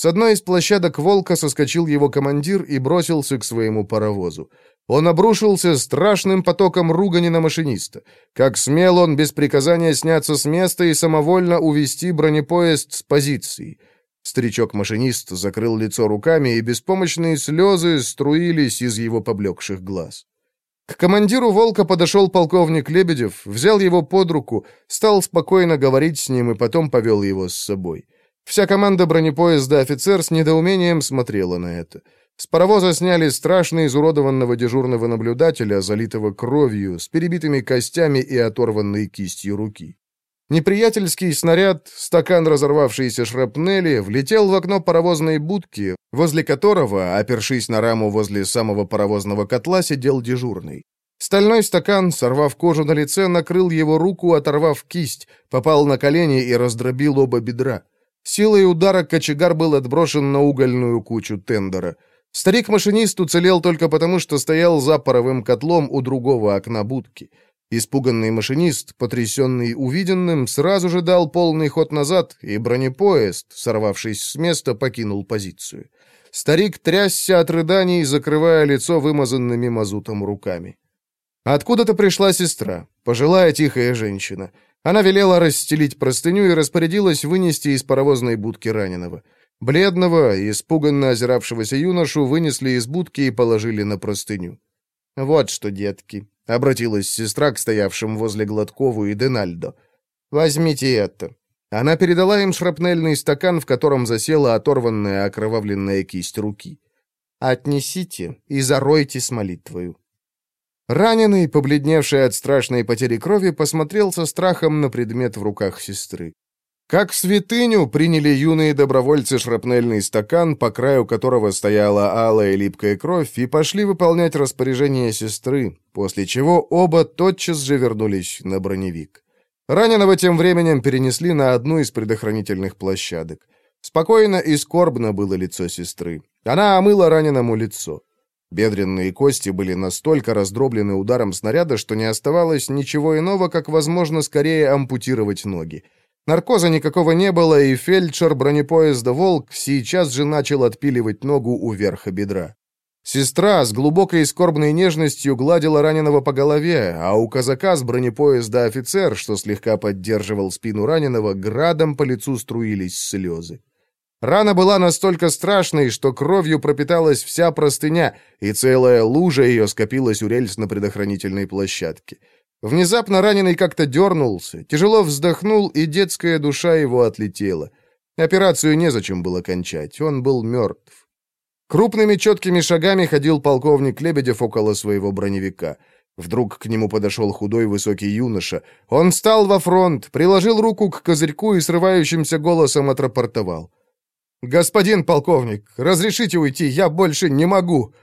Speaker 2: С одной из площадок «Волка» соскочил его командир и бросился к своему паровозу. Он обрушился страшным потоком ругани на машиниста. Как смел он без приказания сняться с места и самовольно увести бронепоезд с позиции. Старичок-машинист закрыл лицо руками, и беспомощные слезы струились из его поблекших глаз. К командиру «Волка» подошел полковник Лебедев, взял его под руку, стал спокойно говорить с ним и потом повел его с собой. Вся команда бронепоезда «Офицер» с недоумением смотрела на это. С паровоза сняли страшно изуродованного дежурного наблюдателя, залитого кровью, с перебитыми костями и оторванной кистью руки. Неприятельский снаряд, стакан разорвавшейся шрапнели, влетел в окно паровозной будки, возле которого, опершись на раму возле самого паровозного котла, сидел дежурный. Стальной стакан, сорвав кожу на лице, накрыл его руку, оторвав кисть, попал на колени и раздробил оба бедра. Силой удара кочегар был отброшен на угольную кучу тендера. Старик-машинист уцелел только потому, что стоял за паровым котлом у другого окна будки. Испуганный машинист, потрясенный увиденным, сразу же дал полный ход назад, и бронепоезд, сорвавшись с места, покинул позицию. Старик трясся от рыданий, закрывая лицо вымазанными мазутом руками. Откуда-то пришла сестра, пожилая тихая женщина. Она велела расстелить простыню и распорядилась вынести из паровозной будки раненого. Бледного, испуганно озиравшегося юношу вынесли из будки и положили на простыню. «Вот что, детки», — обратилась сестра к стоявшим возле Гладкову и Денальдо. «Возьмите это». Она передала им шрапнельный стакан, в котором засела оторванная окровавленная кисть руки. «Отнесите и заройте с молитвою». Раненый, побледневший от страшной потери крови, посмотрел со страхом на предмет в руках сестры. Как святыню приняли юные добровольцы шрапнельный стакан, по краю которого стояла алая липкая кровь, и пошли выполнять распоряжение сестры, после чего оба тотчас же вернулись на броневик. Раненого тем временем перенесли на одну из предохранительных площадок. Спокойно и скорбно было лицо сестры. Она омыла раненому лицо. Бедренные кости были настолько раздроблены ударом снаряда, что не оставалось ничего иного, как, возможно, скорее ампутировать ноги. Наркоза никакого не было, и фельдшер бронепоезда «Волк» сейчас же начал отпиливать ногу у верха бедра. Сестра с глубокой скорбной нежностью гладила раненого по голове, а у казака с бронепоезда офицер, что слегка поддерживал спину раненого, градом по лицу струились слезы. Рана была настолько страшной, что кровью пропиталась вся простыня, и целая лужа ее скопилась у рельс на предохранительной площадке. Внезапно раненый как-то дернулся, тяжело вздохнул, и детская душа его отлетела. Операцию незачем было кончать, он был мертв. Крупными четкими шагами ходил полковник Лебедев около своего броневика. Вдруг к нему подошел худой высокий юноша. Он встал во фронт, приложил руку к козырьку и срывающимся голосом отрапортовал. «Господин полковник, разрешите уйти, я больше не могу!»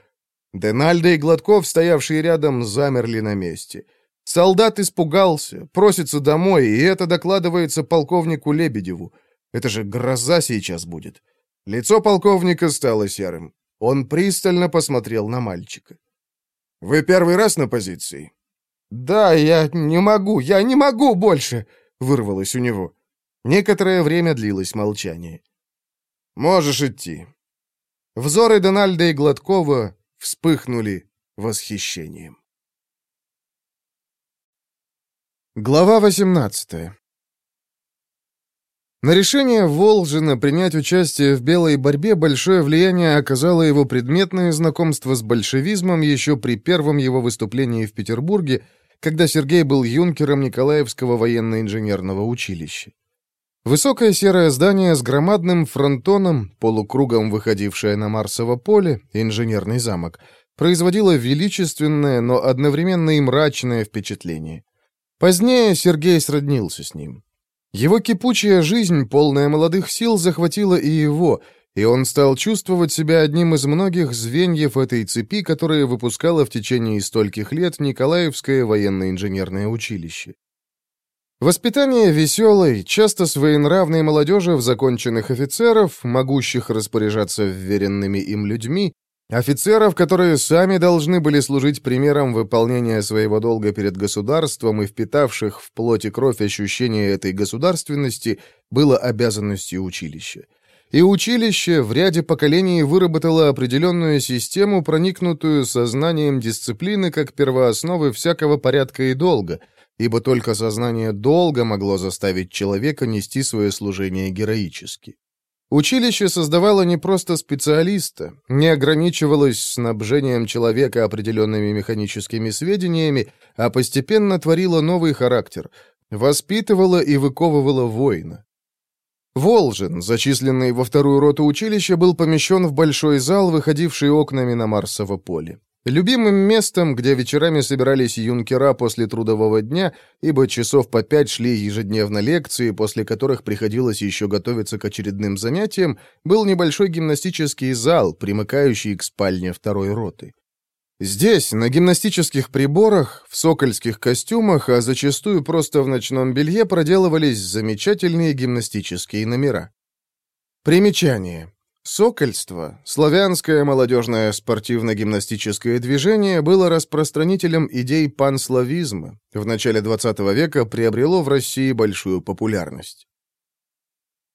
Speaker 2: Денальдо и Гладков, стоявшие рядом, замерли на месте. Солдат испугался, просится домой, и это докладывается полковнику Лебедеву. Это же гроза сейчас будет. Лицо полковника стало серым. Он пристально посмотрел на мальчика. «Вы первый раз на позиции?» «Да, я не могу, я не могу больше!» — вырвалось у него. Некоторое время длилось молчание. «Можешь идти». Взоры Дональда и Гладкова вспыхнули восхищением. Глава 18 На решение Волжина принять участие в белой борьбе большое влияние оказало его предметное знакомство с большевизмом еще при первом его выступлении в Петербурге, когда Сергей был юнкером Николаевского военно-инженерного училища. Высокое серое здание с громадным фронтоном, полукругом выходившее на Марсово поле, инженерный замок, производило величественное, но одновременно и мрачное впечатление. Позднее Сергей сроднился с ним. Его кипучая жизнь, полная молодых сил, захватила и его, и он стал чувствовать себя одним из многих звеньев этой цепи, которые выпускало в течение стольких лет Николаевское военно-инженерное училище. Воспитание веселой, часто своенравной молодежи в законченных офицеров, могущих распоряжаться вверенными им людьми, Офицеров, которые сами должны были служить примером выполнения своего долга перед государством и впитавших в плоть и кровь ощущение этой государственности, было обязанностью училища. И училище в ряде поколений выработало определенную систему, проникнутую сознанием дисциплины как первоосновы всякого порядка и долга, ибо только сознание долга могло заставить человека нести свое служение героически. Училище создавало не просто специалиста, не ограничивалось снабжением человека определенными механическими сведениями, а постепенно творило новый характер, воспитывало и выковывало воина. Волжин, зачисленный во вторую роту училища, был помещен в большой зал, выходивший окнами на Марсово поле. Любимым местом, где вечерами собирались юнкера после трудового дня, ибо часов по пять шли ежедневно лекции, после которых приходилось еще готовиться к очередным занятиям, был небольшой гимнастический зал, примыкающий к спальне второй роты. Здесь, на гимнастических приборах, в сокольских костюмах, а зачастую просто в ночном белье проделывались замечательные гимнастические номера. Примечание. Сокольство, славянское молодежное спортивно-гимнастическое движение, было распространителем идей панславизма, в начале XX века приобрело в России большую популярность.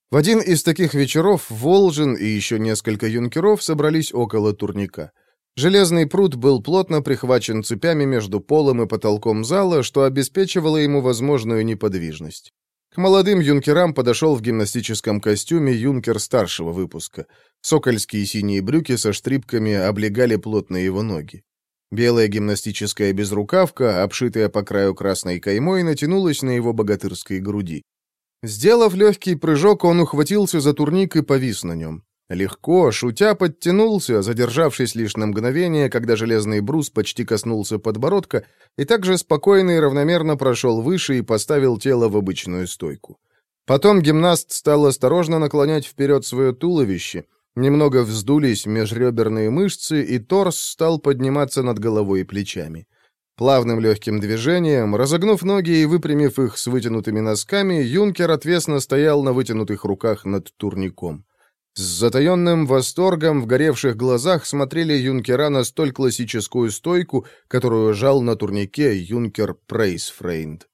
Speaker 2: В один из таких вечеров Волжин и еще несколько юнкеров собрались около турника. Железный пруд был плотно прихвачен цепями между полом и потолком зала, что обеспечивало ему возможную неподвижность. К молодым юнкерам подошел в гимнастическом костюме юнкер старшего выпуска. Сокольские синие брюки со штрипками облегали плотно его ноги. Белая гимнастическая безрукавка, обшитая по краю красной каймой, натянулась на его богатырской груди. Сделав легкий прыжок, он ухватился за турник и повис на нем. Легко, шутя, подтянулся, задержавшись лишь на мгновение, когда железный брус почти коснулся подбородка, и также спокойно и равномерно прошел выше и поставил тело в обычную стойку. Потом гимнаст стал осторожно наклонять вперед свое туловище, немного вздулись межреберные мышцы, и торс стал подниматься над головой и плечами. Плавным легким движением, разогнув ноги и выпрямив их с вытянутыми носками, юнкер отвесно стоял на вытянутых руках над турником. С затаенным восторгом в горевших глазах смотрели юнкера на столь классическую стойку, которую жал на турнике юнкер Прейсфрейнд.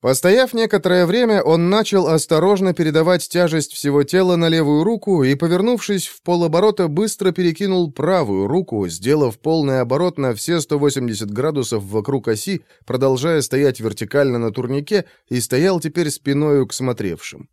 Speaker 2: Постояв некоторое время, он начал осторожно передавать тяжесть всего тела на левую руку и, повернувшись в полоборота, быстро перекинул правую руку, сделав полный оборот на все 180 градусов вокруг оси, продолжая стоять вертикально на турнике, и стоял теперь спиною к смотревшим.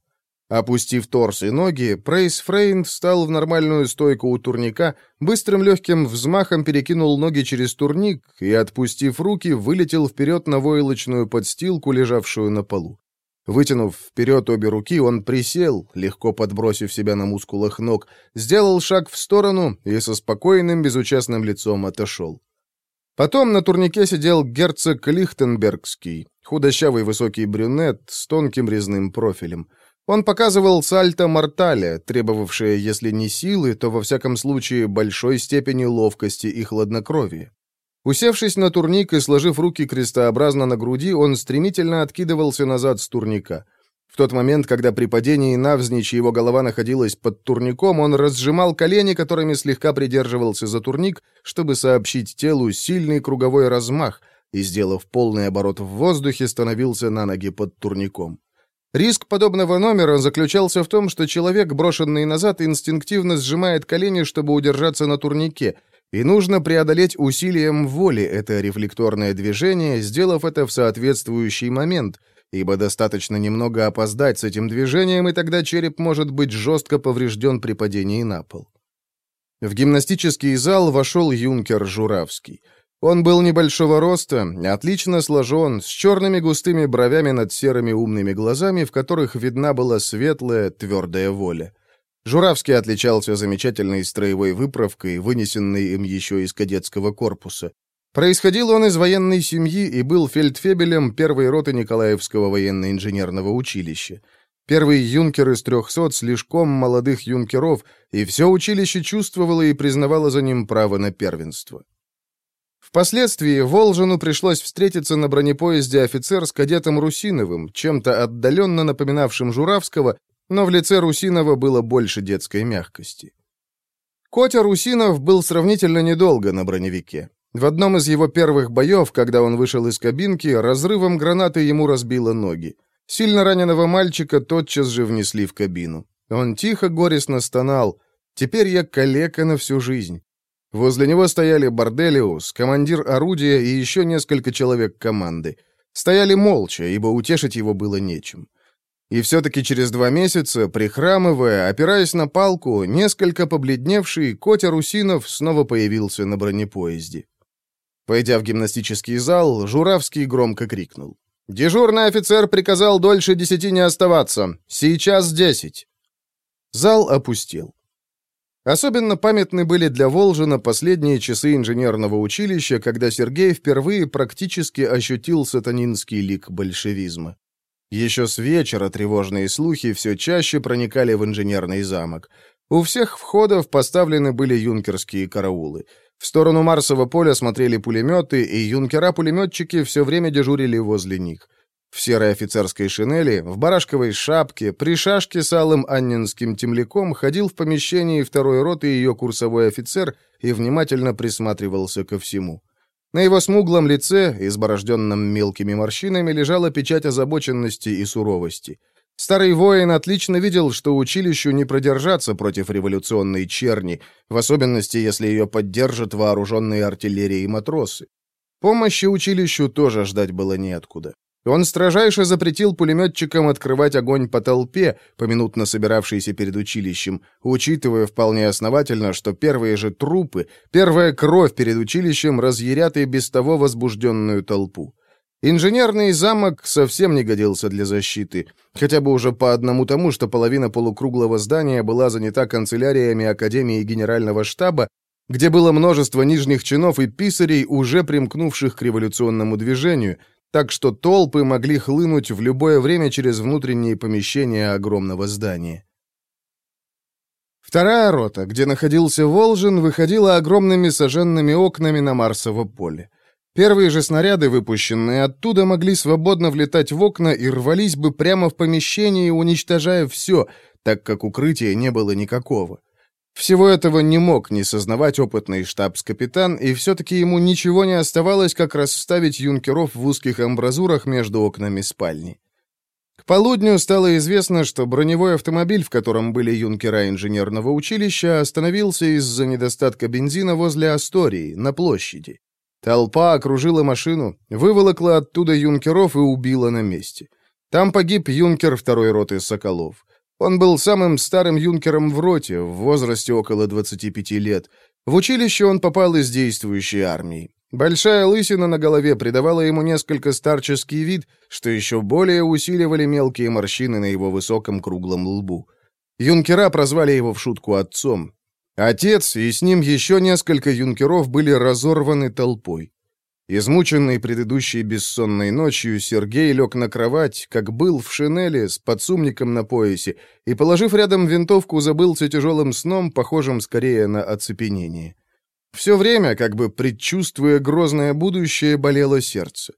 Speaker 2: Опустив торс и ноги, Прейс Фрейнд встал в нормальную стойку у турника, быстрым легким взмахом перекинул ноги через турник и, отпустив руки, вылетел вперед на войлочную подстилку, лежавшую на полу. Вытянув вперед обе руки, он присел, легко подбросив себя на мускулах ног, сделал шаг в сторону и со спокойным, безучастным лицом отошел. Потом на турнике сидел герцог Лихтенбергский, худощавый высокий брюнет с тонким резным профилем. Он показывал сальто мортале, требовавшее, если не силы, то во всяком случае большой степени ловкости и хладнокровия. Усевшись на турник и сложив руки крестообразно на груди, он стремительно откидывался назад с турника. В тот момент, когда при падении навзничь его голова находилась под турником, он разжимал колени, которыми слегка придерживался за турник, чтобы сообщить телу сильный круговой размах, и, сделав полный оборот в воздухе, становился на ноги под турником. Риск подобного номера заключался в том, что человек, брошенный назад, инстинктивно сжимает колени, чтобы удержаться на турнике, и нужно преодолеть усилием воли это рефлекторное движение, сделав это в соответствующий момент, ибо достаточно немного опоздать с этим движением, и тогда череп может быть жестко поврежден при падении на пол. В гимнастический зал вошел юнкер Журавский. Он был небольшого роста, отлично сложен, с черными густыми бровями над серыми умными глазами, в которых видна была светлая, твердая воля. Журавский отличался замечательной строевой выправкой, вынесенной им еще из кадетского корпуса. Происходил он из военной семьи и был фельдфебелем первой роты Николаевского военно-инженерного училища. Первый юнкер из трехсот слишком молодых юнкеров, и все училище чувствовало и признавало за ним право на первенство. Впоследствии Волжину пришлось встретиться на бронепоезде офицер с кадетом Русиновым, чем-то отдаленно напоминавшим Журавского, но в лице Русинова было больше детской мягкости. Котя Русинов был сравнительно недолго на броневике. В одном из его первых боев, когда он вышел из кабинки, разрывом гранаты ему разбило ноги. Сильно раненого мальчика тотчас же внесли в кабину. Он тихо, горестно стонал. «Теперь я калека на всю жизнь». Возле него стояли Борделиус, командир орудия и еще несколько человек команды. Стояли молча, ибо утешить его было нечем. И все-таки через два месяца, прихрамывая, опираясь на палку, несколько побледневший Котя Русинов снова появился на бронепоезде. Пойдя в гимнастический зал, Журавский громко крикнул. «Дежурный офицер приказал дольше десяти не оставаться. Сейчас десять». Зал опустел. Особенно памятны были для Волжина последние часы инженерного училища, когда Сергей впервые практически ощутил сатанинский лик большевизма. Еще с вечера тревожные слухи все чаще проникали в инженерный замок. У всех входов поставлены были юнкерские караулы. В сторону Марсового поля смотрели пулеметы, и юнкера-пулеметчики все время дежурили возле них. В серой офицерской шинели, в барашковой шапке, при шашке с алым аннинским темляком ходил в помещении второй роты ее курсовой офицер и внимательно присматривался ко всему. На его смуглом лице, изборожденном мелкими морщинами, лежала печать озабоченности и суровости. Старый воин отлично видел, что училищу не продержаться против революционной черни, в особенности, если ее поддержат вооруженные артиллерии и матросы. Помощи училищу тоже ждать было неоткуда. Он строжайше запретил пулеметчикам открывать огонь по толпе, поминутно собиравшейся перед училищем, учитывая вполне основательно, что первые же трупы, первая кровь перед училищем разъярят и без того возбужденную толпу. Инженерный замок совсем не годился для защиты, хотя бы уже по одному тому, что половина полукруглого здания была занята канцеляриями Академии Генерального штаба, где было множество нижних чинов и писарей, уже примкнувших к революционному движению, так что толпы могли хлынуть в любое время через внутренние помещения огромного здания. Вторая рота, где находился Волжин, выходила огромными сожженными окнами на Марсово поле. Первые же снаряды, выпущенные оттуда, могли свободно влетать в окна и рвались бы прямо в помещение, уничтожая все, так как укрытия не было никакого. Всего этого не мог не сознавать опытный штабс-капитан, и все-таки ему ничего не оставалось, как расставить юнкеров в узких амбразурах между окнами спальни. К полудню стало известно, что броневой автомобиль, в котором были юнкера инженерного училища, остановился из-за недостатка бензина возле Астории, на площади. Толпа окружила машину, выволокла оттуда юнкеров и убила на месте. Там погиб юнкер второй роты «Соколов». Он был самым старым юнкером в роте, в возрасте около 25 лет. В училище он попал из действующей армии. Большая лысина на голове придавала ему несколько старческий вид, что еще более усиливали мелкие морщины на его высоком круглом лбу. Юнкера прозвали его в шутку отцом. Отец и с ним еще несколько юнкеров были разорваны толпой. Измученный предыдущей бессонной ночью, Сергей лег на кровать, как был в шинели, с подсумником на поясе, и, положив рядом винтовку, забылся тяжелым сном, похожим скорее на оцепенение. Все время, как бы предчувствуя грозное будущее, болело сердце.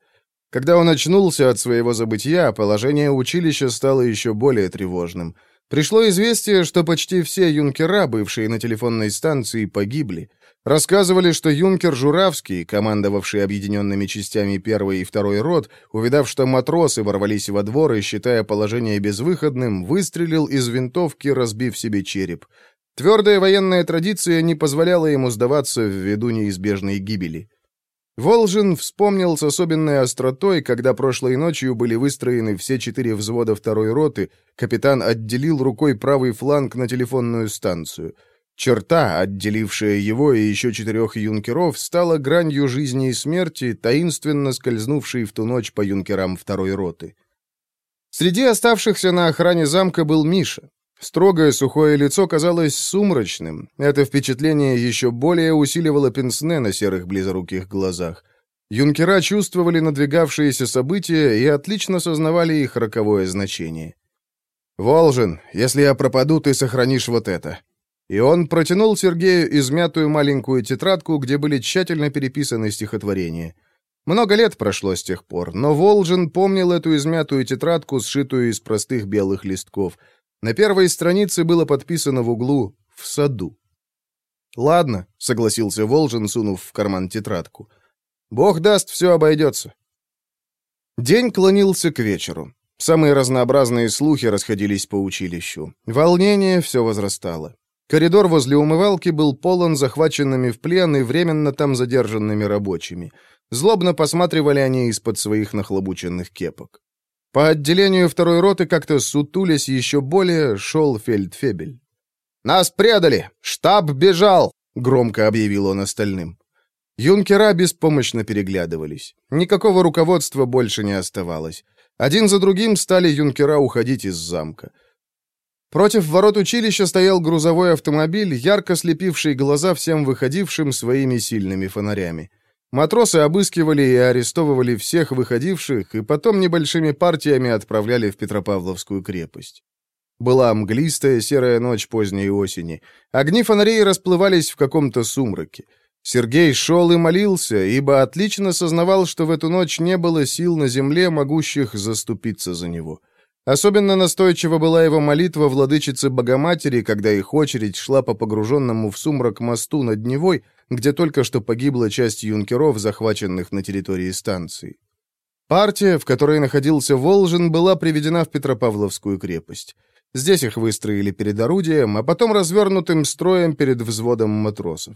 Speaker 2: Когда он очнулся от своего забытия, положение училища стало еще более тревожным. Пришло известие, что почти все юнкера, бывшие на телефонной станции, погибли. Рассказывали, что юнкер Журавский, командовавший объединенными частями первой и второй рот, увидав, что матросы ворвались во двор и, считая положение безвыходным, выстрелил из винтовки, разбив себе череп. Твердая военная традиция не позволяла ему сдаваться в виду неизбежной гибели. Волжин вспомнил с особенной остротой, когда прошлой ночью были выстроены все четыре взвода второй роты, капитан отделил рукой правый фланг на телефонную станцию. Черта, отделившая его и еще четырех юнкеров, стала гранью жизни и смерти, таинственно скользнувшей в ту ночь по юнкерам второй роты. Среди оставшихся на охране замка был Миша. Строгое сухое лицо казалось сумрачным. Это впечатление еще более усиливало пенсне на серых близоруких глазах. Юнкера чувствовали надвигавшиеся события и отлично сознавали их роковое значение. «Волжин, если я пропаду, ты сохранишь вот это». И он протянул Сергею измятую маленькую тетрадку, где были тщательно переписаны стихотворения. Много лет прошло с тех пор, но Волжин помнил эту измятую тетрадку, сшитую из простых белых листков — на первой странице было подписано в углу «В саду». «Ладно», — согласился Волжин, сунув в карман тетрадку. «Бог даст, все обойдется». День клонился к вечеру. Самые разнообразные слухи расходились по училищу. Волнение все возрастало. Коридор возле умывалки был полон захваченными в плен и временно там задержанными рабочими. Злобно посматривали они из-под своих нахлобученных кепок. По отделению второй роты как-то сутулясь еще более шел фельдфебель. «Нас предали! Штаб бежал!» — громко объявил он остальным. Юнкера беспомощно переглядывались. Никакого руководства больше не оставалось. Один за другим стали юнкера уходить из замка. Против ворот училища стоял грузовой автомобиль, ярко слепивший глаза всем выходившим своими сильными фонарями. Матросы обыскивали и арестовывали всех выходивших, и потом небольшими партиями отправляли в Петропавловскую крепость. Была мглистая серая ночь поздней осени. Огни фонарей расплывались в каком-то сумраке. Сергей шел и молился, ибо отлично сознавал, что в эту ночь не было сил на земле, могущих заступиться за него. Особенно настойчива была его молитва владычицы Богоматери, когда их очередь шла по погруженному в сумрак мосту над Невой, где только что погибла часть юнкеров, захваченных на территории станции. Партия, в которой находился Волжин, была приведена в Петропавловскую крепость. Здесь их выстроили перед орудием, а потом развернутым строем перед взводом матросов.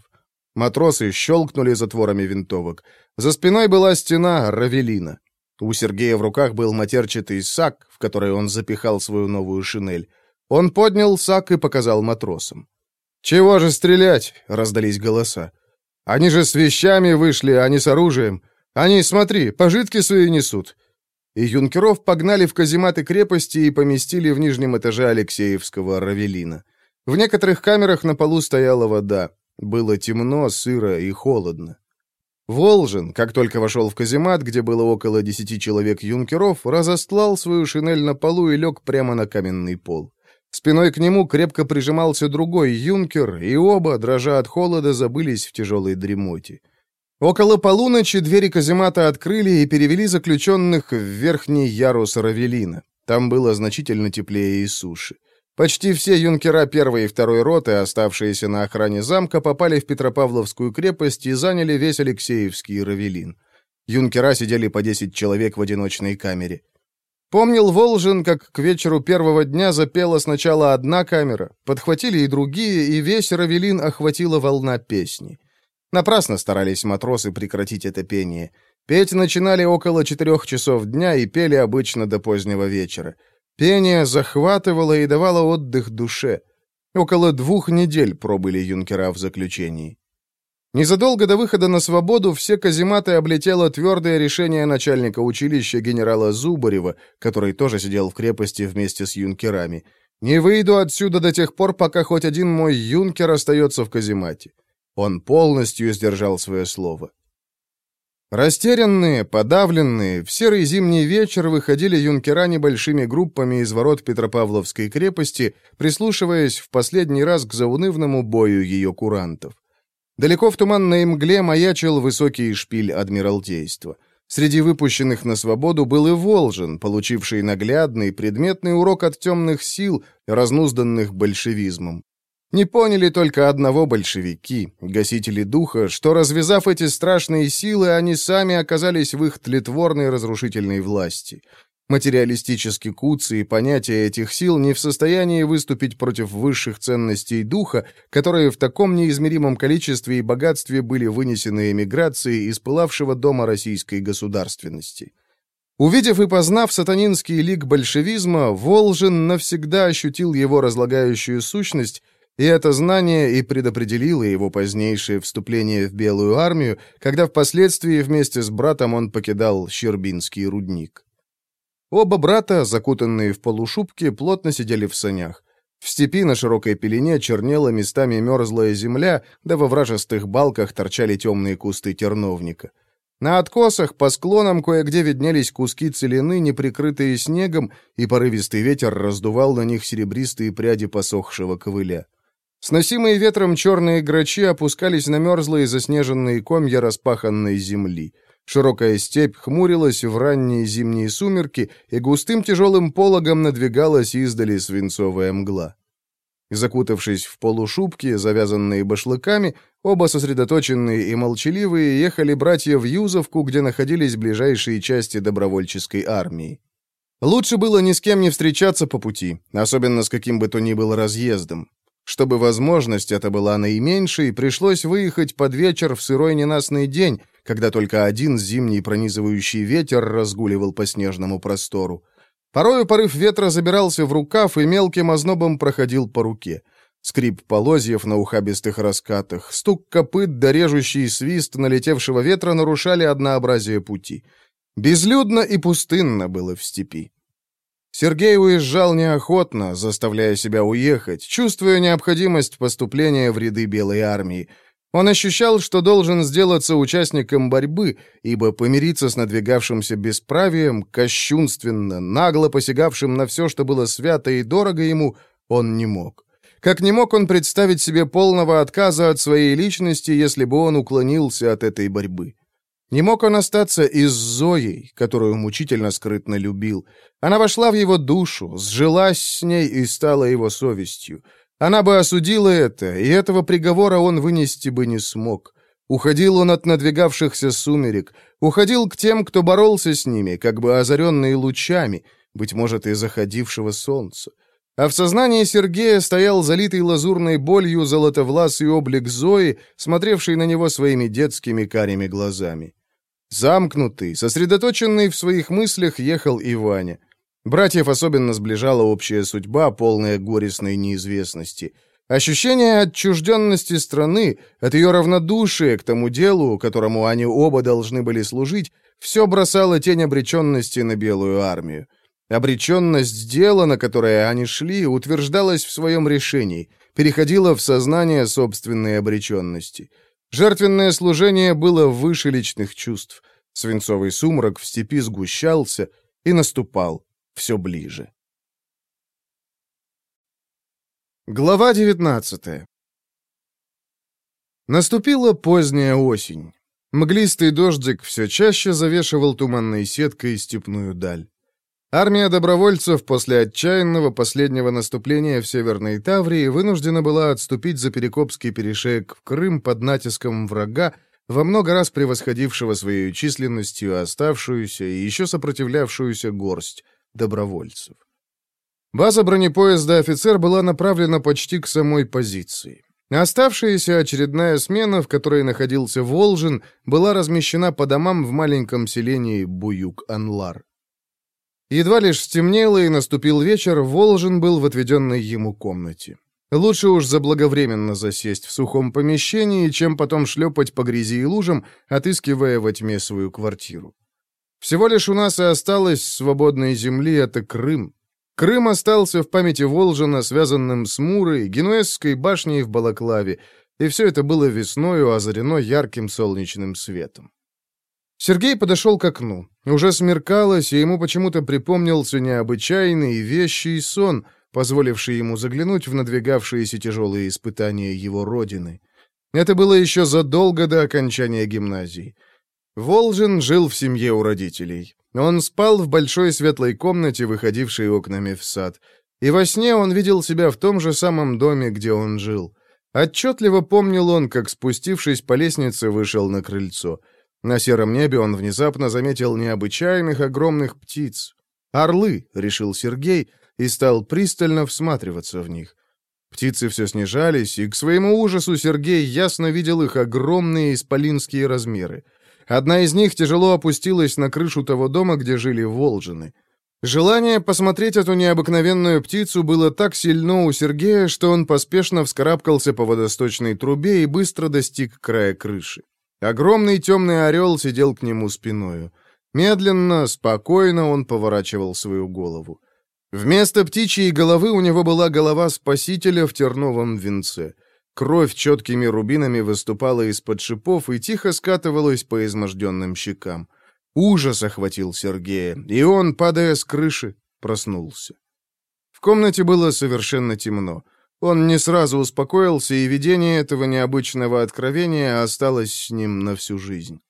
Speaker 2: Матросы щелкнули затворами винтовок. За спиной была стена Равелина. У Сергея в руках был матерчатый сак, в который он запихал свою новую шинель. Он поднял сак и показал матросам. «Чего же стрелять?» — раздались голоса. Они же с вещами вышли, а не с оружием. Они, смотри, пожитки свои несут». И юнкеров погнали в казематы крепости и поместили в нижнем этаже Алексеевского Равелина. В некоторых камерах на полу стояла вода. Было темно, сыро и холодно. Волжин, как только вошел в каземат, где было около десяти человек юнкеров, разостлал свою шинель на полу и лег прямо на каменный пол. Спиной к нему крепко прижимался другой юнкер, и оба, дрожа от холода, забылись в тяжелой дремоте. Около полуночи двери каземата открыли и перевели заключенных в верхний ярус Равелина. Там было значительно теплее и суше. Почти все юнкера первой и второй роты, оставшиеся на охране замка, попали в Петропавловскую крепость и заняли весь Алексеевский Равелин. Юнкера сидели по 10 человек в одиночной камере. Помнил Волжин, как к вечеру первого дня запела сначала одна камера, подхватили и другие, и весь Равелин охватила волна песни. Напрасно старались матросы прекратить это пение. Петь начинали около четырех часов дня и пели обычно до позднего вечера. Пение захватывало и давало отдых душе. Около двух недель пробыли юнкера в заключении. Незадолго до выхода на свободу все казематы облетело твердое решение начальника училища генерала Зубарева, который тоже сидел в крепости вместе с юнкерами. «Не выйду отсюда до тех пор, пока хоть один мой юнкер остается в каземате». Он полностью сдержал свое слово. Растерянные, подавленные, в серый зимний вечер выходили юнкера небольшими группами из ворот Петропавловской крепости, прислушиваясь в последний раз к заунывному бою ее курантов. Далеко в туманной мгле маячил высокий шпиль Адмиралтейства. Среди выпущенных на свободу был и Волжин, получивший наглядный предметный урок от темных сил, разнузданных большевизмом. Не поняли только одного большевики, гасители духа, что, развязав эти страшные силы, они сами оказались в их тлетворной разрушительной власти — Материалистически куцы и понятия этих сил не в состоянии выступить против высших ценностей духа, которые в таком неизмеримом количестве и богатстве были вынесены эмиграцией из пылавшего дома российской государственности. Увидев и познав сатанинский лик большевизма, Волжин навсегда ощутил его разлагающую сущность, и это знание и предопределило его позднейшее вступление в Белую армию, когда впоследствии вместе с братом он покидал Щербинский рудник. Оба брата, закутанные в полушубки, плотно сидели в санях. В степи на широкой пелене чернела местами мерзлая земля, да во вражестых балках торчали темные кусты терновника. На откосах по склонам кое-где виднелись куски целины, не прикрытые снегом, и порывистый ветер раздувал на них серебристые пряди посохшего ковыля. Сносимые ветром черные грачи опускались на мерзлые заснеженные комья распаханной земли. Широкая степь хмурилась в ранние зимние сумерки, и густым тяжелым пологом надвигалась издали свинцовая мгла. Закутавшись в полушубки, завязанные башлыками, оба сосредоточенные и молчаливые ехали братья в Юзовку, где находились ближайшие части добровольческой армии. Лучше было ни с кем не встречаться по пути, особенно с каким бы то ни было разъездом. Чтобы возможность эта была наименьшей, пришлось выехать под вечер в сырой ненастный день, когда только один зимний пронизывающий ветер разгуливал по снежному простору. Порою порыв ветра забирался в рукав и мелким ознобом проходил по руке. Скрип полозьев на ухабистых раскатах, стук копыт да режущий свист налетевшего ветра нарушали однообразие пути. Безлюдно и пустынно было в степи. Сергей уезжал неохотно, заставляя себя уехать, чувствуя необходимость поступления в ряды Белой армии — он ощущал, что должен сделаться участником борьбы, ибо помириться с надвигавшимся бесправием, кощунственно, нагло посягавшим на все, что было свято и дорого ему, он не мог. Как не мог он представить себе полного отказа от своей личности, если бы он уклонился от этой борьбы. Не мог он остаться и с Зоей, которую мучительно скрытно любил. Она вошла в его душу, сжилась с ней и стала его совестью. Она бы осудила это, и этого приговора он вынести бы не смог. Уходил он от надвигавшихся сумерек, уходил к тем, кто боролся с ними, как бы озаренные лучами, быть может, и заходившего солнца. А в сознании Сергея стоял залитый лазурной болью золотовласый облик Зои, смотревший на него своими детскими карими глазами. Замкнутый, сосредоточенный в своих мыслях, ехал и Ваня. Братьев особенно сближала общая судьба, полная горестной неизвестности. Ощущение отчужденности страны, от ее равнодушия к тому делу, которому они оба должны были служить, все бросало тень обреченности на Белую армию. Обреченность дела, на которое они шли, утверждалась в своем решении, переходила в сознание собственной обреченности. Жертвенное служение было выше личных чувств. Свинцовый сумрак в степи сгущался и наступал все ближе. Глава 19 Наступила поздняя осень. Мглистый дождик все чаще завешивал туманной сеткой степную даль. Армия добровольцев после отчаянного последнего наступления в Северной Таврии вынуждена была отступить за Перекопский перешеек в Крым под натиском врага, во много раз превосходившего своей численностью оставшуюся и еще сопротивлявшуюся горсть добровольцев. База бронепоезда «Офицер» была направлена почти к самой позиции. Оставшаяся очередная смена, в которой находился Волжин, была размещена по домам в маленьком селении Буюк-Анлар. Едва лишь стемнело и наступил вечер, Волжин был в отведенной ему комнате. Лучше уж заблаговременно засесть в сухом помещении, чем потом шлепать по грязи и лужам, отыскивая во тьме свою квартиру. Всего лишь у нас и осталось свободной земли — это Крым. Крым остался в памяти Волжина, связанным с Мурой, Генуэзской башней в Балаклаве, и все это было весною озарено ярким солнечным светом. Сергей подошел к окну. Уже смеркалось, и ему почему-то припомнился необычайный вещий сон, позволивший ему заглянуть в надвигавшиеся тяжелые испытания его родины. Это было еще задолго до окончания гимназии. Волжин жил в семье у родителей. Он спал в большой светлой комнате, выходившей окнами в сад. И во сне он видел себя в том же самом доме, где он жил. Отчетливо помнил он, как, спустившись по лестнице, вышел на крыльцо. На сером небе он внезапно заметил необычайных огромных птиц. «Орлы», — решил Сергей, и стал пристально всматриваться в них. Птицы все снижались, и к своему ужасу Сергей ясно видел их огромные исполинские размеры. Одна из них тяжело опустилась на крышу того дома, где жили Волжины. Желание посмотреть эту необыкновенную птицу было так сильно у Сергея, что он поспешно вскарабкался по водосточной трубе и быстро достиг края крыши. Огромный темный орел сидел к нему спиною. Медленно, спокойно он поворачивал свою голову. Вместо птичьей головы у него была голова спасителя в терновом венце. Кровь четкими рубинами выступала из-под шипов и тихо скатывалась по изможденным щекам. Ужас охватил Сергея, и он, падая с крыши, проснулся. В комнате было совершенно темно. Он не сразу успокоился, и видение этого необычного откровения осталось с ним на всю жизнь.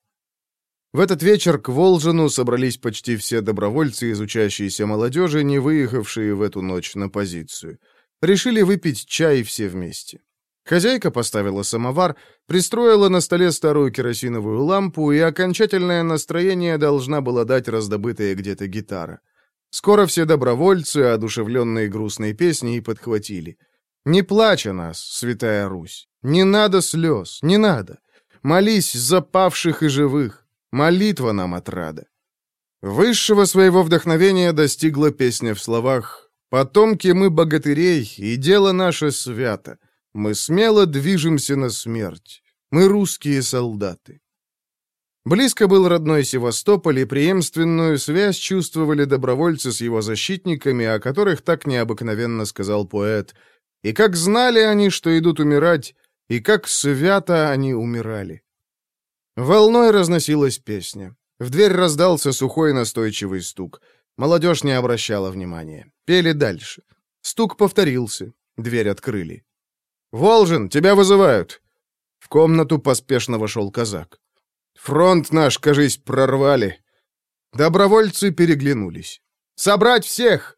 Speaker 2: В этот вечер к Волжину собрались почти все добровольцы из учащейся молодежи, не выехавшие в эту ночь на позицию. Решили выпить чай все вместе. Хозяйка поставила самовар, пристроила на столе старую керосиновую лампу, и окончательное настроение должна была дать раздобытая где-то гитара. Скоро все добровольцы, одушевленные грустной песней, подхватили. «Не плачь о нас, святая Русь! Не надо слез, не надо! Молись за павших и живых! Молитва нам отрада. Высшего своего вдохновения достигла песня в словах «Потомки мы богатырей, и дело наше свято. Мы смело движемся на смерть. Мы русские солдаты». Близко был родной Севастополь, и преемственную связь чувствовали добровольцы с его защитниками, о которых так необыкновенно сказал поэт. И как знали они, что идут умирать, и как свято они умирали. Волной разносилась песня. В дверь раздался сухой настойчивый стук. Молодежь не обращала внимания. Пели дальше. Стук повторился. Дверь открыли. «Волжин, тебя вызывают!» В комнату поспешно вошел казак. «Фронт наш, кажись, прорвали!» Добровольцы переглянулись. «Собрать всех!»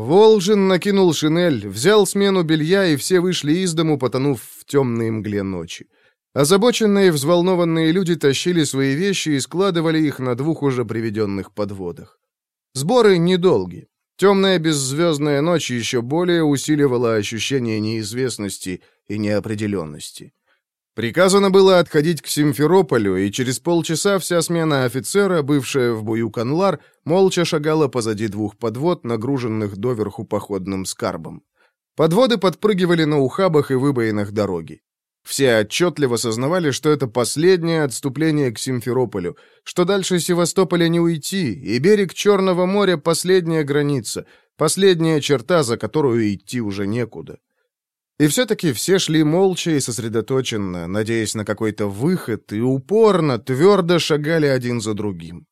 Speaker 2: Волжин накинул шинель, взял смену белья, и все вышли из дому, потонув в темной мгле ночи. Озабоченные и взволнованные люди тащили свои вещи и складывали их на двух уже приведенных подводах. Сборы недолги. Темная беззвездная ночь еще более усиливала ощущение неизвестности и неопределенности. Приказано было отходить к Симферополю, и через полчаса вся смена офицера, бывшая в бою Канлар, молча шагала позади двух подвод, нагруженных доверху походным скарбом. Подводы подпрыгивали на ухабах и выбоинах дороги. Все отчетливо сознавали, что это последнее отступление к Симферополю, что дальше Севастополя не уйти, и берег Черного моря — последняя граница, последняя черта, за которую идти уже некуда. И все-таки все шли молча и сосредоточенно, надеясь на какой-то выход, и упорно, твердо шагали один за другим.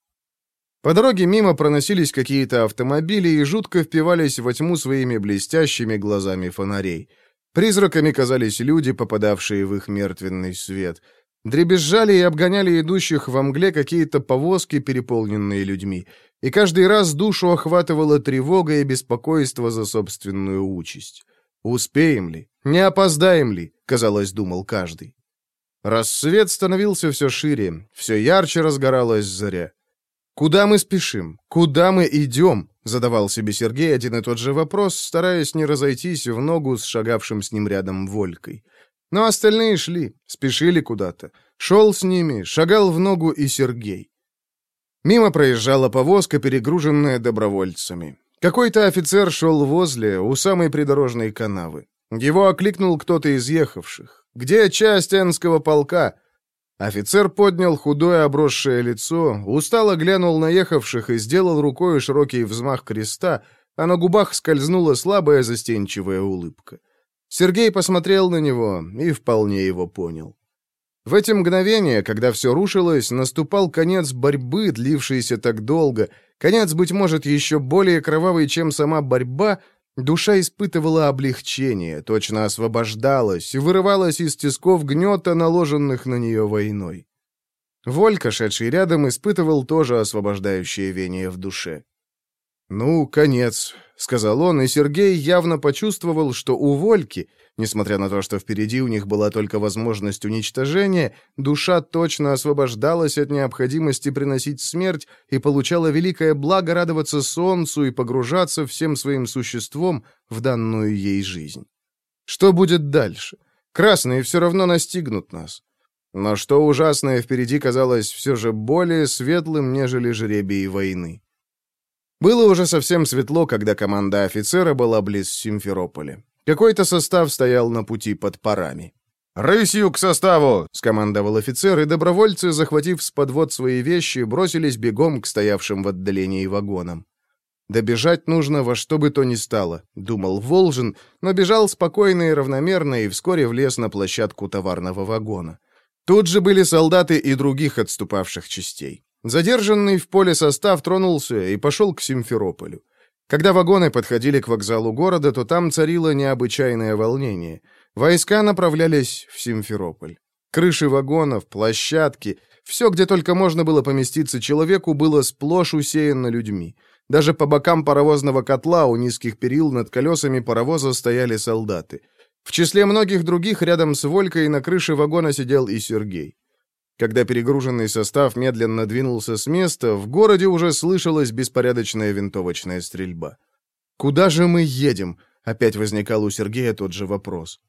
Speaker 2: По дороге мимо проносились какие-то автомобили и жутко впивались во тьму своими блестящими глазами фонарей — Призраками казались люди, попадавшие в их мертвенный свет. Дребезжали и обгоняли идущих во мгле какие-то повозки, переполненные людьми. И каждый раз душу охватывала тревога и беспокойство за собственную участь. «Успеем ли? Не опоздаем ли?» — казалось, думал каждый. Рассвет становился все шире, все ярче разгоралась заря. «Куда мы спешим? Куда мы идем?» Задавал себе Сергей один и тот же вопрос, стараясь не разойтись в ногу с шагавшим с ним рядом Волькой. Но остальные шли, спешили куда-то. Шел с ними, шагал в ногу и Сергей. Мимо проезжала повозка, перегруженная добровольцами. Какой-то офицер шел возле, у самой придорожной канавы. Его окликнул кто-то из ехавших. «Где часть Энского полка?» Офицер поднял худое обросшее лицо, устало глянул на ехавших и сделал рукой широкий взмах креста, а на губах скользнула слабая застенчивая улыбка. Сергей посмотрел на него и вполне его понял. В эти мгновения, когда все рушилось, наступал конец борьбы, длившейся так долго, конец, быть может, еще более кровавый, чем сама борьба, Душа испытывала облегчение, точно освобождалась, вырывалась из тисков гнета, наложенных на нее войной. Волька, шедший рядом, испытывал тоже освобождающее вение в душе. «Ну, конец», — сказал он, и Сергей явно почувствовал, что у Вольки, несмотря на то, что впереди у них была только возможность уничтожения, душа точно освобождалась от необходимости приносить смерть и получала великое благо радоваться солнцу и погружаться всем своим существом в данную ей жизнь. Что будет дальше? Красные все равно настигнут нас. Но что ужасное впереди казалось все же более светлым, нежели жребий войны. Было уже совсем светло, когда команда офицера была близ Симферополя. Какой-то состав стоял на пути под парами. «Рысью к составу!» — скомандовал офицер, и добровольцы, захватив с подвод свои вещи, бросились бегом к стоявшим в отдалении вагонам. «Добежать нужно во что бы то ни стало», — думал Волжин, но бежал спокойно и равномерно и вскоре влез на площадку товарного вагона. Тут же были солдаты и других отступавших частей. Задержанный в поле состав тронулся и пошел к Симферополю. Когда вагоны подходили к вокзалу города, то там царило необычайное волнение. Войска направлялись в Симферополь. Крыши вагонов, площадки, все, где только можно было поместиться человеку, было сплошь усеяно людьми. Даже по бокам паровозного котла у низких перил над колесами паровоза стояли солдаты. В числе многих других рядом с Волькой на крыше вагона сидел и Сергей. Когда перегруженный состав медленно двинулся с места, в городе уже слышалась беспорядочная винтовочная стрельба. «Куда же мы едем?» — опять возникал у Сергея тот же вопрос.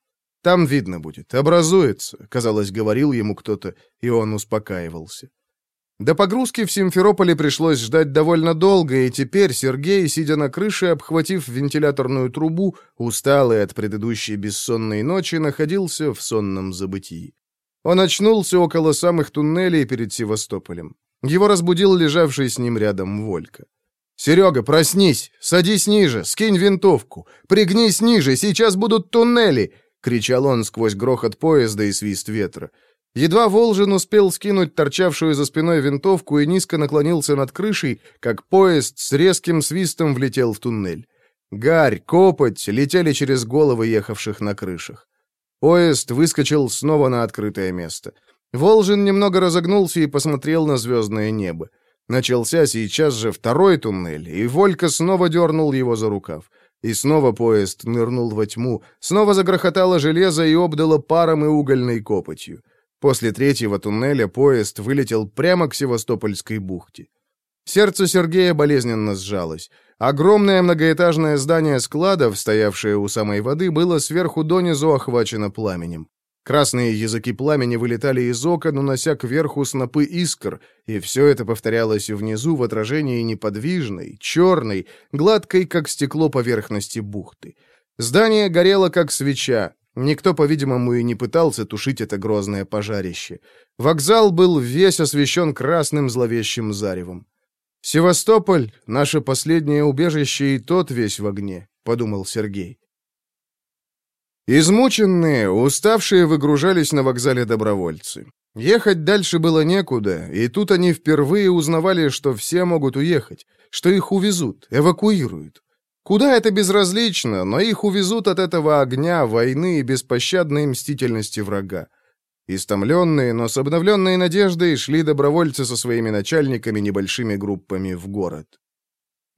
Speaker 2: «Там видно будет. Образуется», — казалось, говорил ему кто-то, и он успокаивался. До погрузки в Симферополе пришлось ждать довольно долго, и теперь Сергей, сидя на крыше, обхватив вентиляторную трубу, усталый от предыдущей бессонной ночи, находился в сонном забытии. Он очнулся около самых туннелей перед Севастополем. Его разбудил лежавший с ним рядом Волька. «Серега, проснись! Садись ниже! Скинь винтовку! Пригнись ниже! Сейчас будут туннели!» — кричал он сквозь грохот поезда и свист ветра. Едва Волжин успел скинуть торчавшую за спиной винтовку и низко наклонился над крышей, как поезд с резким свистом влетел в туннель. Гарь, копоть летели через головы ехавших на крышах. Поезд выскочил снова на открытое место. Волжин немного разогнулся и посмотрел на звездное небо. Начался сейчас же второй туннель, и Волька снова дернул его за рукав. И снова поезд нырнул во тьму, снова загрохотало железо и обдало паром и угольной копотью. После третьего туннеля поезд вылетел прямо к Севастопольской бухте. Сердце Сергея болезненно сжалось. Огромное многоэтажное здание складов, стоявшее у самой воды, было сверху донизу охвачено пламенем. Красные языки пламени вылетали из окон, унося кверху снопы искр, и все это повторялось внизу в отражении неподвижной, черной, гладкой, как стекло поверхности бухты. Здание горело, как свеча. Никто, по-видимому, и не пытался тушить это грозное пожарище. Вокзал был весь освещен красным зловещим заревом. «Севастополь — наше последнее убежище, и тот весь в огне», — подумал Сергей. Измученные, уставшие выгружались на вокзале добровольцы. Ехать дальше было некуда, и тут они впервые узнавали, что все могут уехать, что их увезут, эвакуируют. Куда это безразлично, но их увезут от этого огня, войны и беспощадной мстительности врага. Истомленные, но с обновленной надеждой шли добровольцы со своими начальниками небольшими группами в город.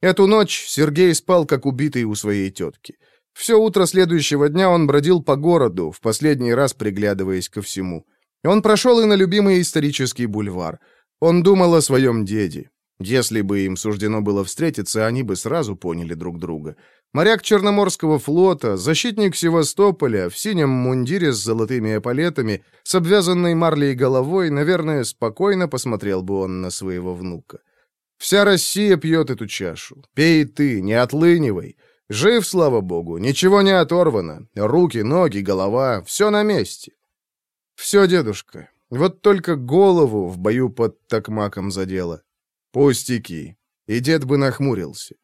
Speaker 2: Эту ночь Сергей спал, как убитый у своей тетки. Все утро следующего дня он бродил по городу, в последний раз приглядываясь ко всему. Он прошел и на любимый исторический бульвар. Он думал о своем деде. Если бы им суждено было встретиться, они бы сразу поняли друг друга. Моряк Черноморского флота, защитник Севастополя, в синем мундире с золотыми эполетами, с обвязанной марлей головой, наверное, спокойно посмотрел бы он на своего внука. Вся Россия пьет эту чашу. Пей ты, не отлынивай. Жив, слава богу, ничего не оторвано. Руки, ноги, голова, все на месте. Все, дедушка, вот только голову в бою под такмаком задело. Пустяки. И дед бы нахмурился.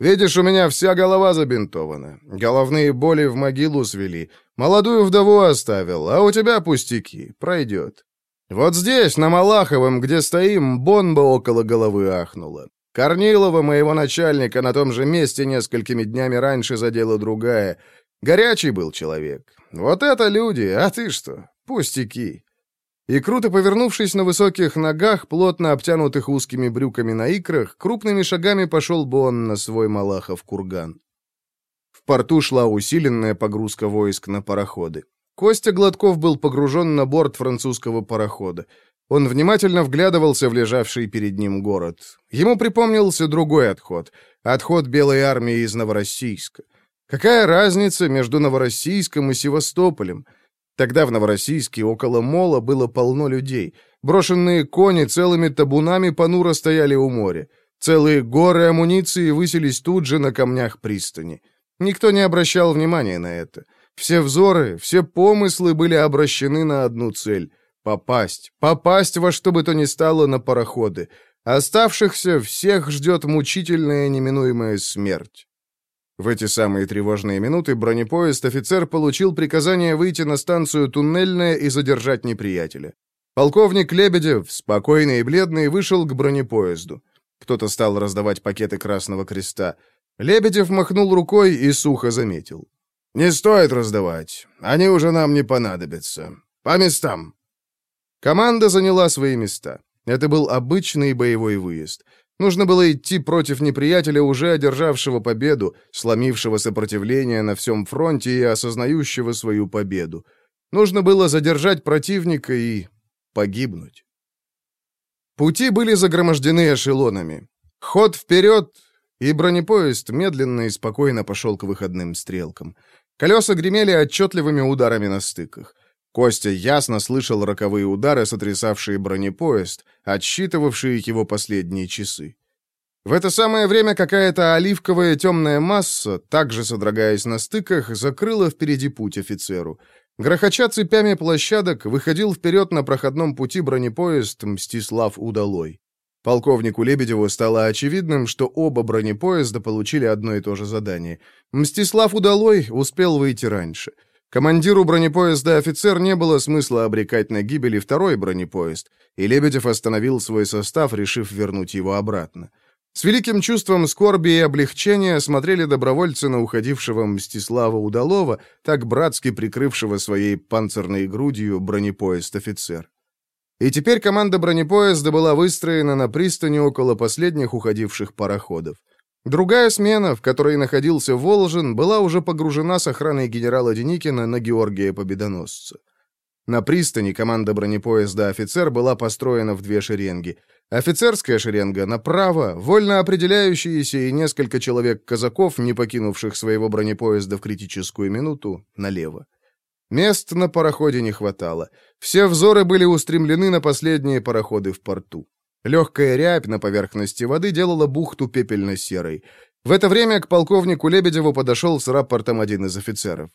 Speaker 2: Видишь, у меня вся голова забинтована. Головные боли в могилу свели. Молодую вдову оставил, а у тебя пустяки. Пройдет. Вот здесь, на Малаховом, где стоим, бомба около головы ахнула. Корнилова, моего начальника, на том же месте несколькими днями раньше задела другая. Горячий был человек. Вот это люди, а ты что? Пустяки. И круто повернувшись на высоких ногах, плотно обтянутых узкими брюками на икрах, крупными шагами пошел бы он на свой Малахов курган. В порту шла усиленная погрузка войск на пароходы. Костя Гладков был погружен на борт французского парохода. Он внимательно вглядывался в лежавший перед ним город. Ему припомнился другой отход. Отход Белой армии из Новороссийска. Какая разница между Новороссийском и Севастополем? Тогда в Новороссийске около мола было полно людей. Брошенные кони целыми табунами понуро стояли у моря. Целые горы амуниции высились тут же на камнях пристани. Никто не обращал внимания на это. Все взоры, все помыслы были обращены на одну цель — попасть. Попасть во что бы то ни стало на пароходы. Оставшихся всех ждет мучительная неминуемая смерть. В эти самые тревожные минуты бронепоезд офицер получил приказание выйти на станцию Туннельная и задержать неприятеля. Полковник Лебедев, спокойный и бледный, вышел к бронепоезду. Кто-то стал раздавать пакеты Красного Креста. Лебедев махнул рукой и сухо заметил. «Не стоит раздавать. Они уже нам не понадобятся. По местам». Команда заняла свои места. Это был обычный боевой выезд. Нужно было идти против неприятеля, уже одержавшего победу, сломившего сопротивление на всем фронте и осознающего свою победу. Нужно было задержать противника и погибнуть. Пути были загромождены эшелонами. Ход вперед, и бронепоезд медленно и спокойно пошел к выходным стрелкам. Колеса гремели отчетливыми ударами на стыках. Костя ясно слышал роковые удары, сотрясавшие бронепоезд, отсчитывавшие его последние часы. В это самое время какая-то оливковая темная масса, также содрогаясь на стыках, закрыла впереди путь офицеру. Грохоча цепями площадок, выходил вперед на проходном пути бронепоезд Мстислав Удалой. Полковнику Лебедеву стало очевидным, что оба бронепоезда получили одно и то же задание. Мстислав Удалой успел выйти раньше — Командиру бронепоезда офицер не было смысла обрекать на гибель и второй бронепоезд, и Лебедев остановил свой состав, решив вернуть его обратно. С великим чувством скорби и облегчения смотрели добровольцы на уходившего Мстислава Удалова, так братски прикрывшего своей панцирной грудью бронепоезд-офицер. И теперь команда бронепоезда была выстроена на пристани около последних уходивших пароходов. Другая смена, в которой находился Волжин, была уже погружена с охраной генерала Деникина на Георгия Победоносца. На пристани команда бронепоезда «Офицер» была построена в две шеренги. Офицерская шеренга направо, вольно определяющиеся и несколько человек-казаков, не покинувших своего бронепоезда в критическую минуту, налево. Мест на пароходе не хватало. Все взоры были устремлены на последние пароходы в порту. Легкая рябь на поверхности воды делала бухту пепельно-серой. В это время к полковнику Лебедеву подошел с рапортом один из офицеров.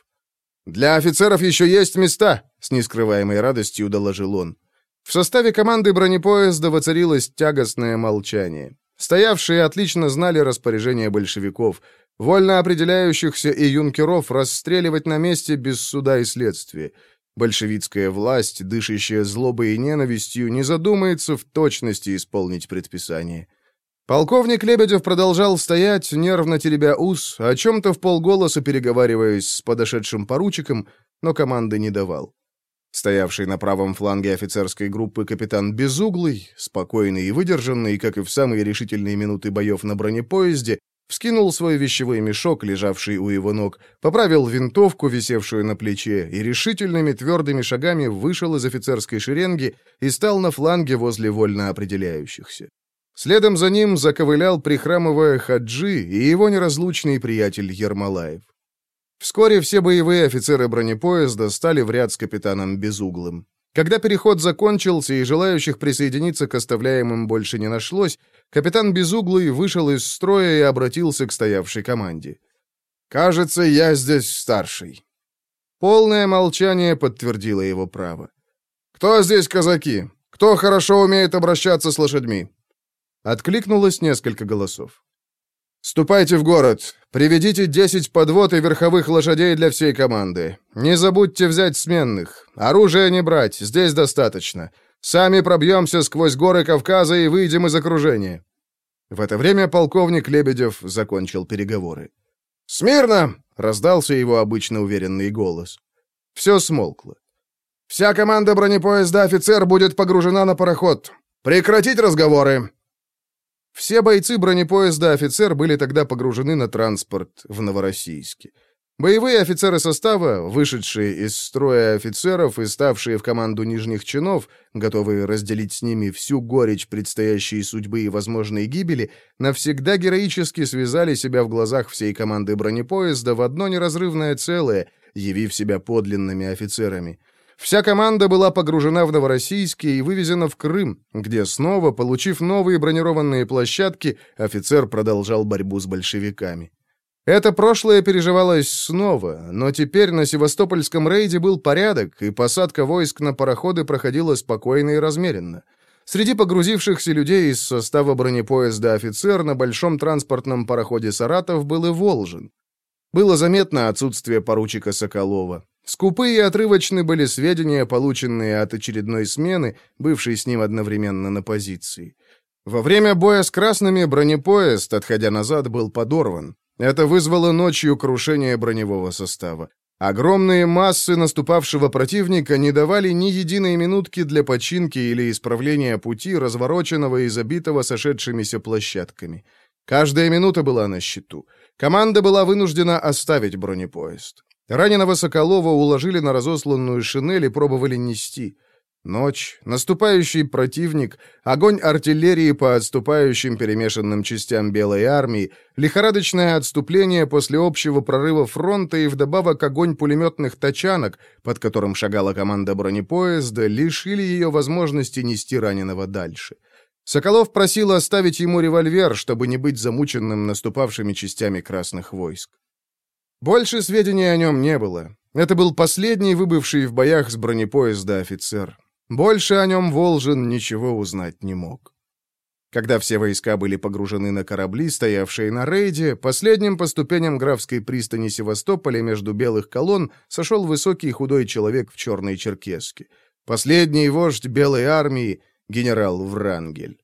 Speaker 2: «Для офицеров еще есть места!» — с нескрываемой радостью доложил он. В составе команды бронепоезда воцарилось тягостное молчание. Стоявшие отлично знали распоряжение большевиков, вольно определяющихся и юнкеров расстреливать на месте без суда и следствия. Большевистская власть, дышащая злобой и ненавистью, не задумается в точности исполнить предписание. Полковник Лебедев продолжал стоять, нервно теребя ус, о чем-то в полголоса переговариваясь с подошедшим поручиком, но команды не давал. Стоявший на правом фланге офицерской группы капитан Безуглый, спокойный и выдержанный, как и в самые решительные минуты боев на бронепоезде, Вскинул свой вещевой мешок, лежавший у его ног, поправил винтовку, висевшую на плече, и решительными твердыми шагами вышел из офицерской шеренги и стал на фланге возле вольно определяющихся. Следом за ним заковылял, прихрамывая Хаджи и его неразлучный приятель Ермолаев. Вскоре все боевые офицеры бронепоезда стали в ряд с капитаном Безуглым. Когда переход закончился и желающих присоединиться к оставляемым больше не нашлось, капитан Безуглый вышел из строя и обратился к стоявшей команде. «Кажется, я здесь старший». Полное молчание подтвердило его право. «Кто здесь казаки? Кто хорошо умеет обращаться с лошадьми?» Откликнулось несколько голосов. «Ступайте в город. Приведите десять подвод и верховых лошадей для всей команды. Не забудьте взять сменных. Оружие не брать, здесь достаточно. Сами пробьемся сквозь горы Кавказа и выйдем из окружения». В это время полковник Лебедев закончил переговоры. «Смирно!» — раздался его обычно уверенный голос. Все смолкло. «Вся команда бронепоезда «Офицер» будет погружена на пароход. Прекратить разговоры!» Все бойцы бронепоезда «Офицер» были тогда погружены на транспорт в Новороссийске. Боевые офицеры состава, вышедшие из строя офицеров и ставшие в команду нижних чинов, готовые разделить с ними всю горечь предстоящей судьбы и возможной гибели, навсегда героически связали себя в глазах всей команды бронепоезда в одно неразрывное целое, явив себя подлинными офицерами. Вся команда была погружена в Новороссийске и вывезена в Крым, где снова, получив новые бронированные площадки, офицер продолжал борьбу с большевиками. Это прошлое переживалось снова, но теперь на Севастопольском рейде был порядок, и посадка войск на пароходы проходила спокойно и размеренно. Среди погрузившихся людей из состава бронепоезда «Офицер» на большом транспортном пароходе «Саратов» был и Волжин. Было заметно отсутствие поручика Соколова. Скупые и отрывочны были сведения, полученные от очередной смены, бывшей с ним одновременно на позиции. Во время боя с красными бронепоезд, отходя назад, был подорван. Это вызвало ночью крушение броневого состава. Огромные массы наступавшего противника не давали ни единой минутки для починки или исправления пути, развороченного и забитого сошедшимися площадками. Каждая минута была на счету. Команда была вынуждена оставить бронепоезд. Раненого Соколова уложили на разосланную шинель и пробовали нести. Ночь, наступающий противник, огонь артиллерии по отступающим перемешанным частям Белой армии, лихорадочное отступление после общего прорыва фронта и вдобавок огонь пулеметных тачанок, под которым шагала команда бронепоезда, лишили ее возможности нести раненого дальше. Соколов просил оставить ему револьвер, чтобы не быть замученным наступавшими частями красных войск. Больше сведений о нем не было. Это был последний выбывший в боях с бронепоезда офицер. Больше о нем Волжин ничего узнать не мог. Когда все войска были погружены на корабли, стоявшие на рейде, последним по ступеням графской пристани Севастополя между белых колонн сошел высокий худой человек в черной черкеске. Последний вождь белой армии, генерал Врангель.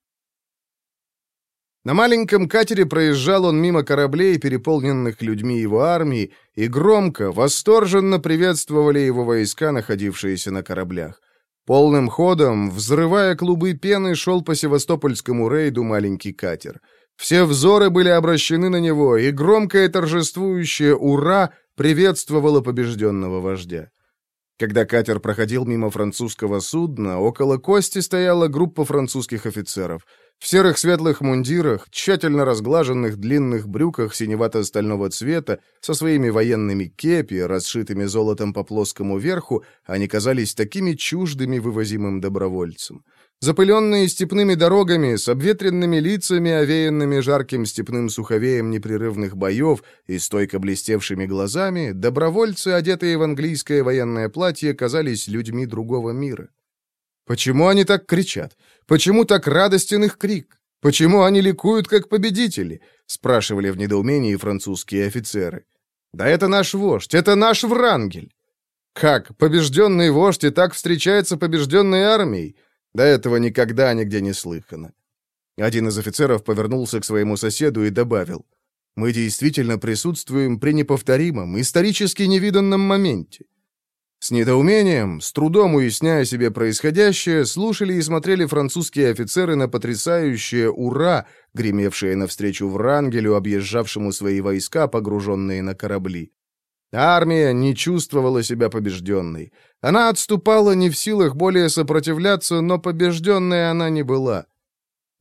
Speaker 2: На маленьком катере проезжал он мимо кораблей, переполненных людьми его армии, и громко, восторженно приветствовали его войска, находившиеся на кораблях. Полным ходом, взрывая клубы пены, шел по севастопольскому рейду маленький катер. Все взоры были обращены на него, и громкое торжествующее «Ура!» приветствовало побежденного вождя. Когда катер проходил мимо французского судна, около Кости стояла группа французских офицеров — в серых светлых мундирах, тщательно разглаженных длинных брюках синевато-стального цвета, со своими военными кепи, расшитыми золотом по плоскому верху, они казались такими чуждыми вывозимым добровольцам. Запыленные степными дорогами, с обветренными лицами, овеянными жарким степным суховеем непрерывных боев и стойко блестевшими глазами, добровольцы, одетые в английское военное платье, казались людьми другого мира. Почему они так кричат? Почему так радостен их крик? Почему они ликуют, как победители?» — спрашивали в недоумении французские офицеры. «Да это наш вождь, это наш Врангель!» «Как, побежденный вождь и так встречается побежденной армией?» До этого никогда нигде не слыхано. Один из офицеров повернулся к своему соседу и добавил, «Мы действительно присутствуем при неповторимом, исторически невиданном моменте. С недоумением, с трудом уясняя себе происходящее, слушали и смотрели французские офицеры на потрясающее «Ура!», гремевшее навстречу Врангелю, объезжавшему свои войска, погруженные на корабли. Армия не чувствовала себя побежденной. Она отступала не в силах более сопротивляться, но побежденной она не была.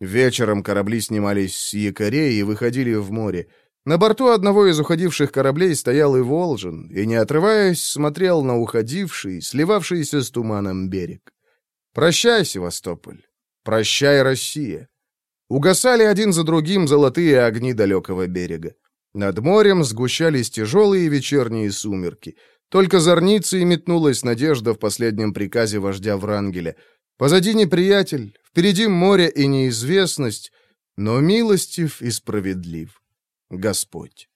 Speaker 2: Вечером корабли снимались с якорей и выходили в море. На борту одного из уходивших кораблей стоял и Волжин, и, не отрываясь, смотрел на уходивший, сливавшийся с туманом берег. «Прощай, Севастополь! Прощай, Россия!» Угасали один за другим золотые огни далекого берега. Над морем сгущались тяжелые вечерние сумерки. Только зорницей метнулась надежда в последнем приказе вождя Врангеля. Позади неприятель, впереди море и неизвестность, но милостив и справедлив. Господь.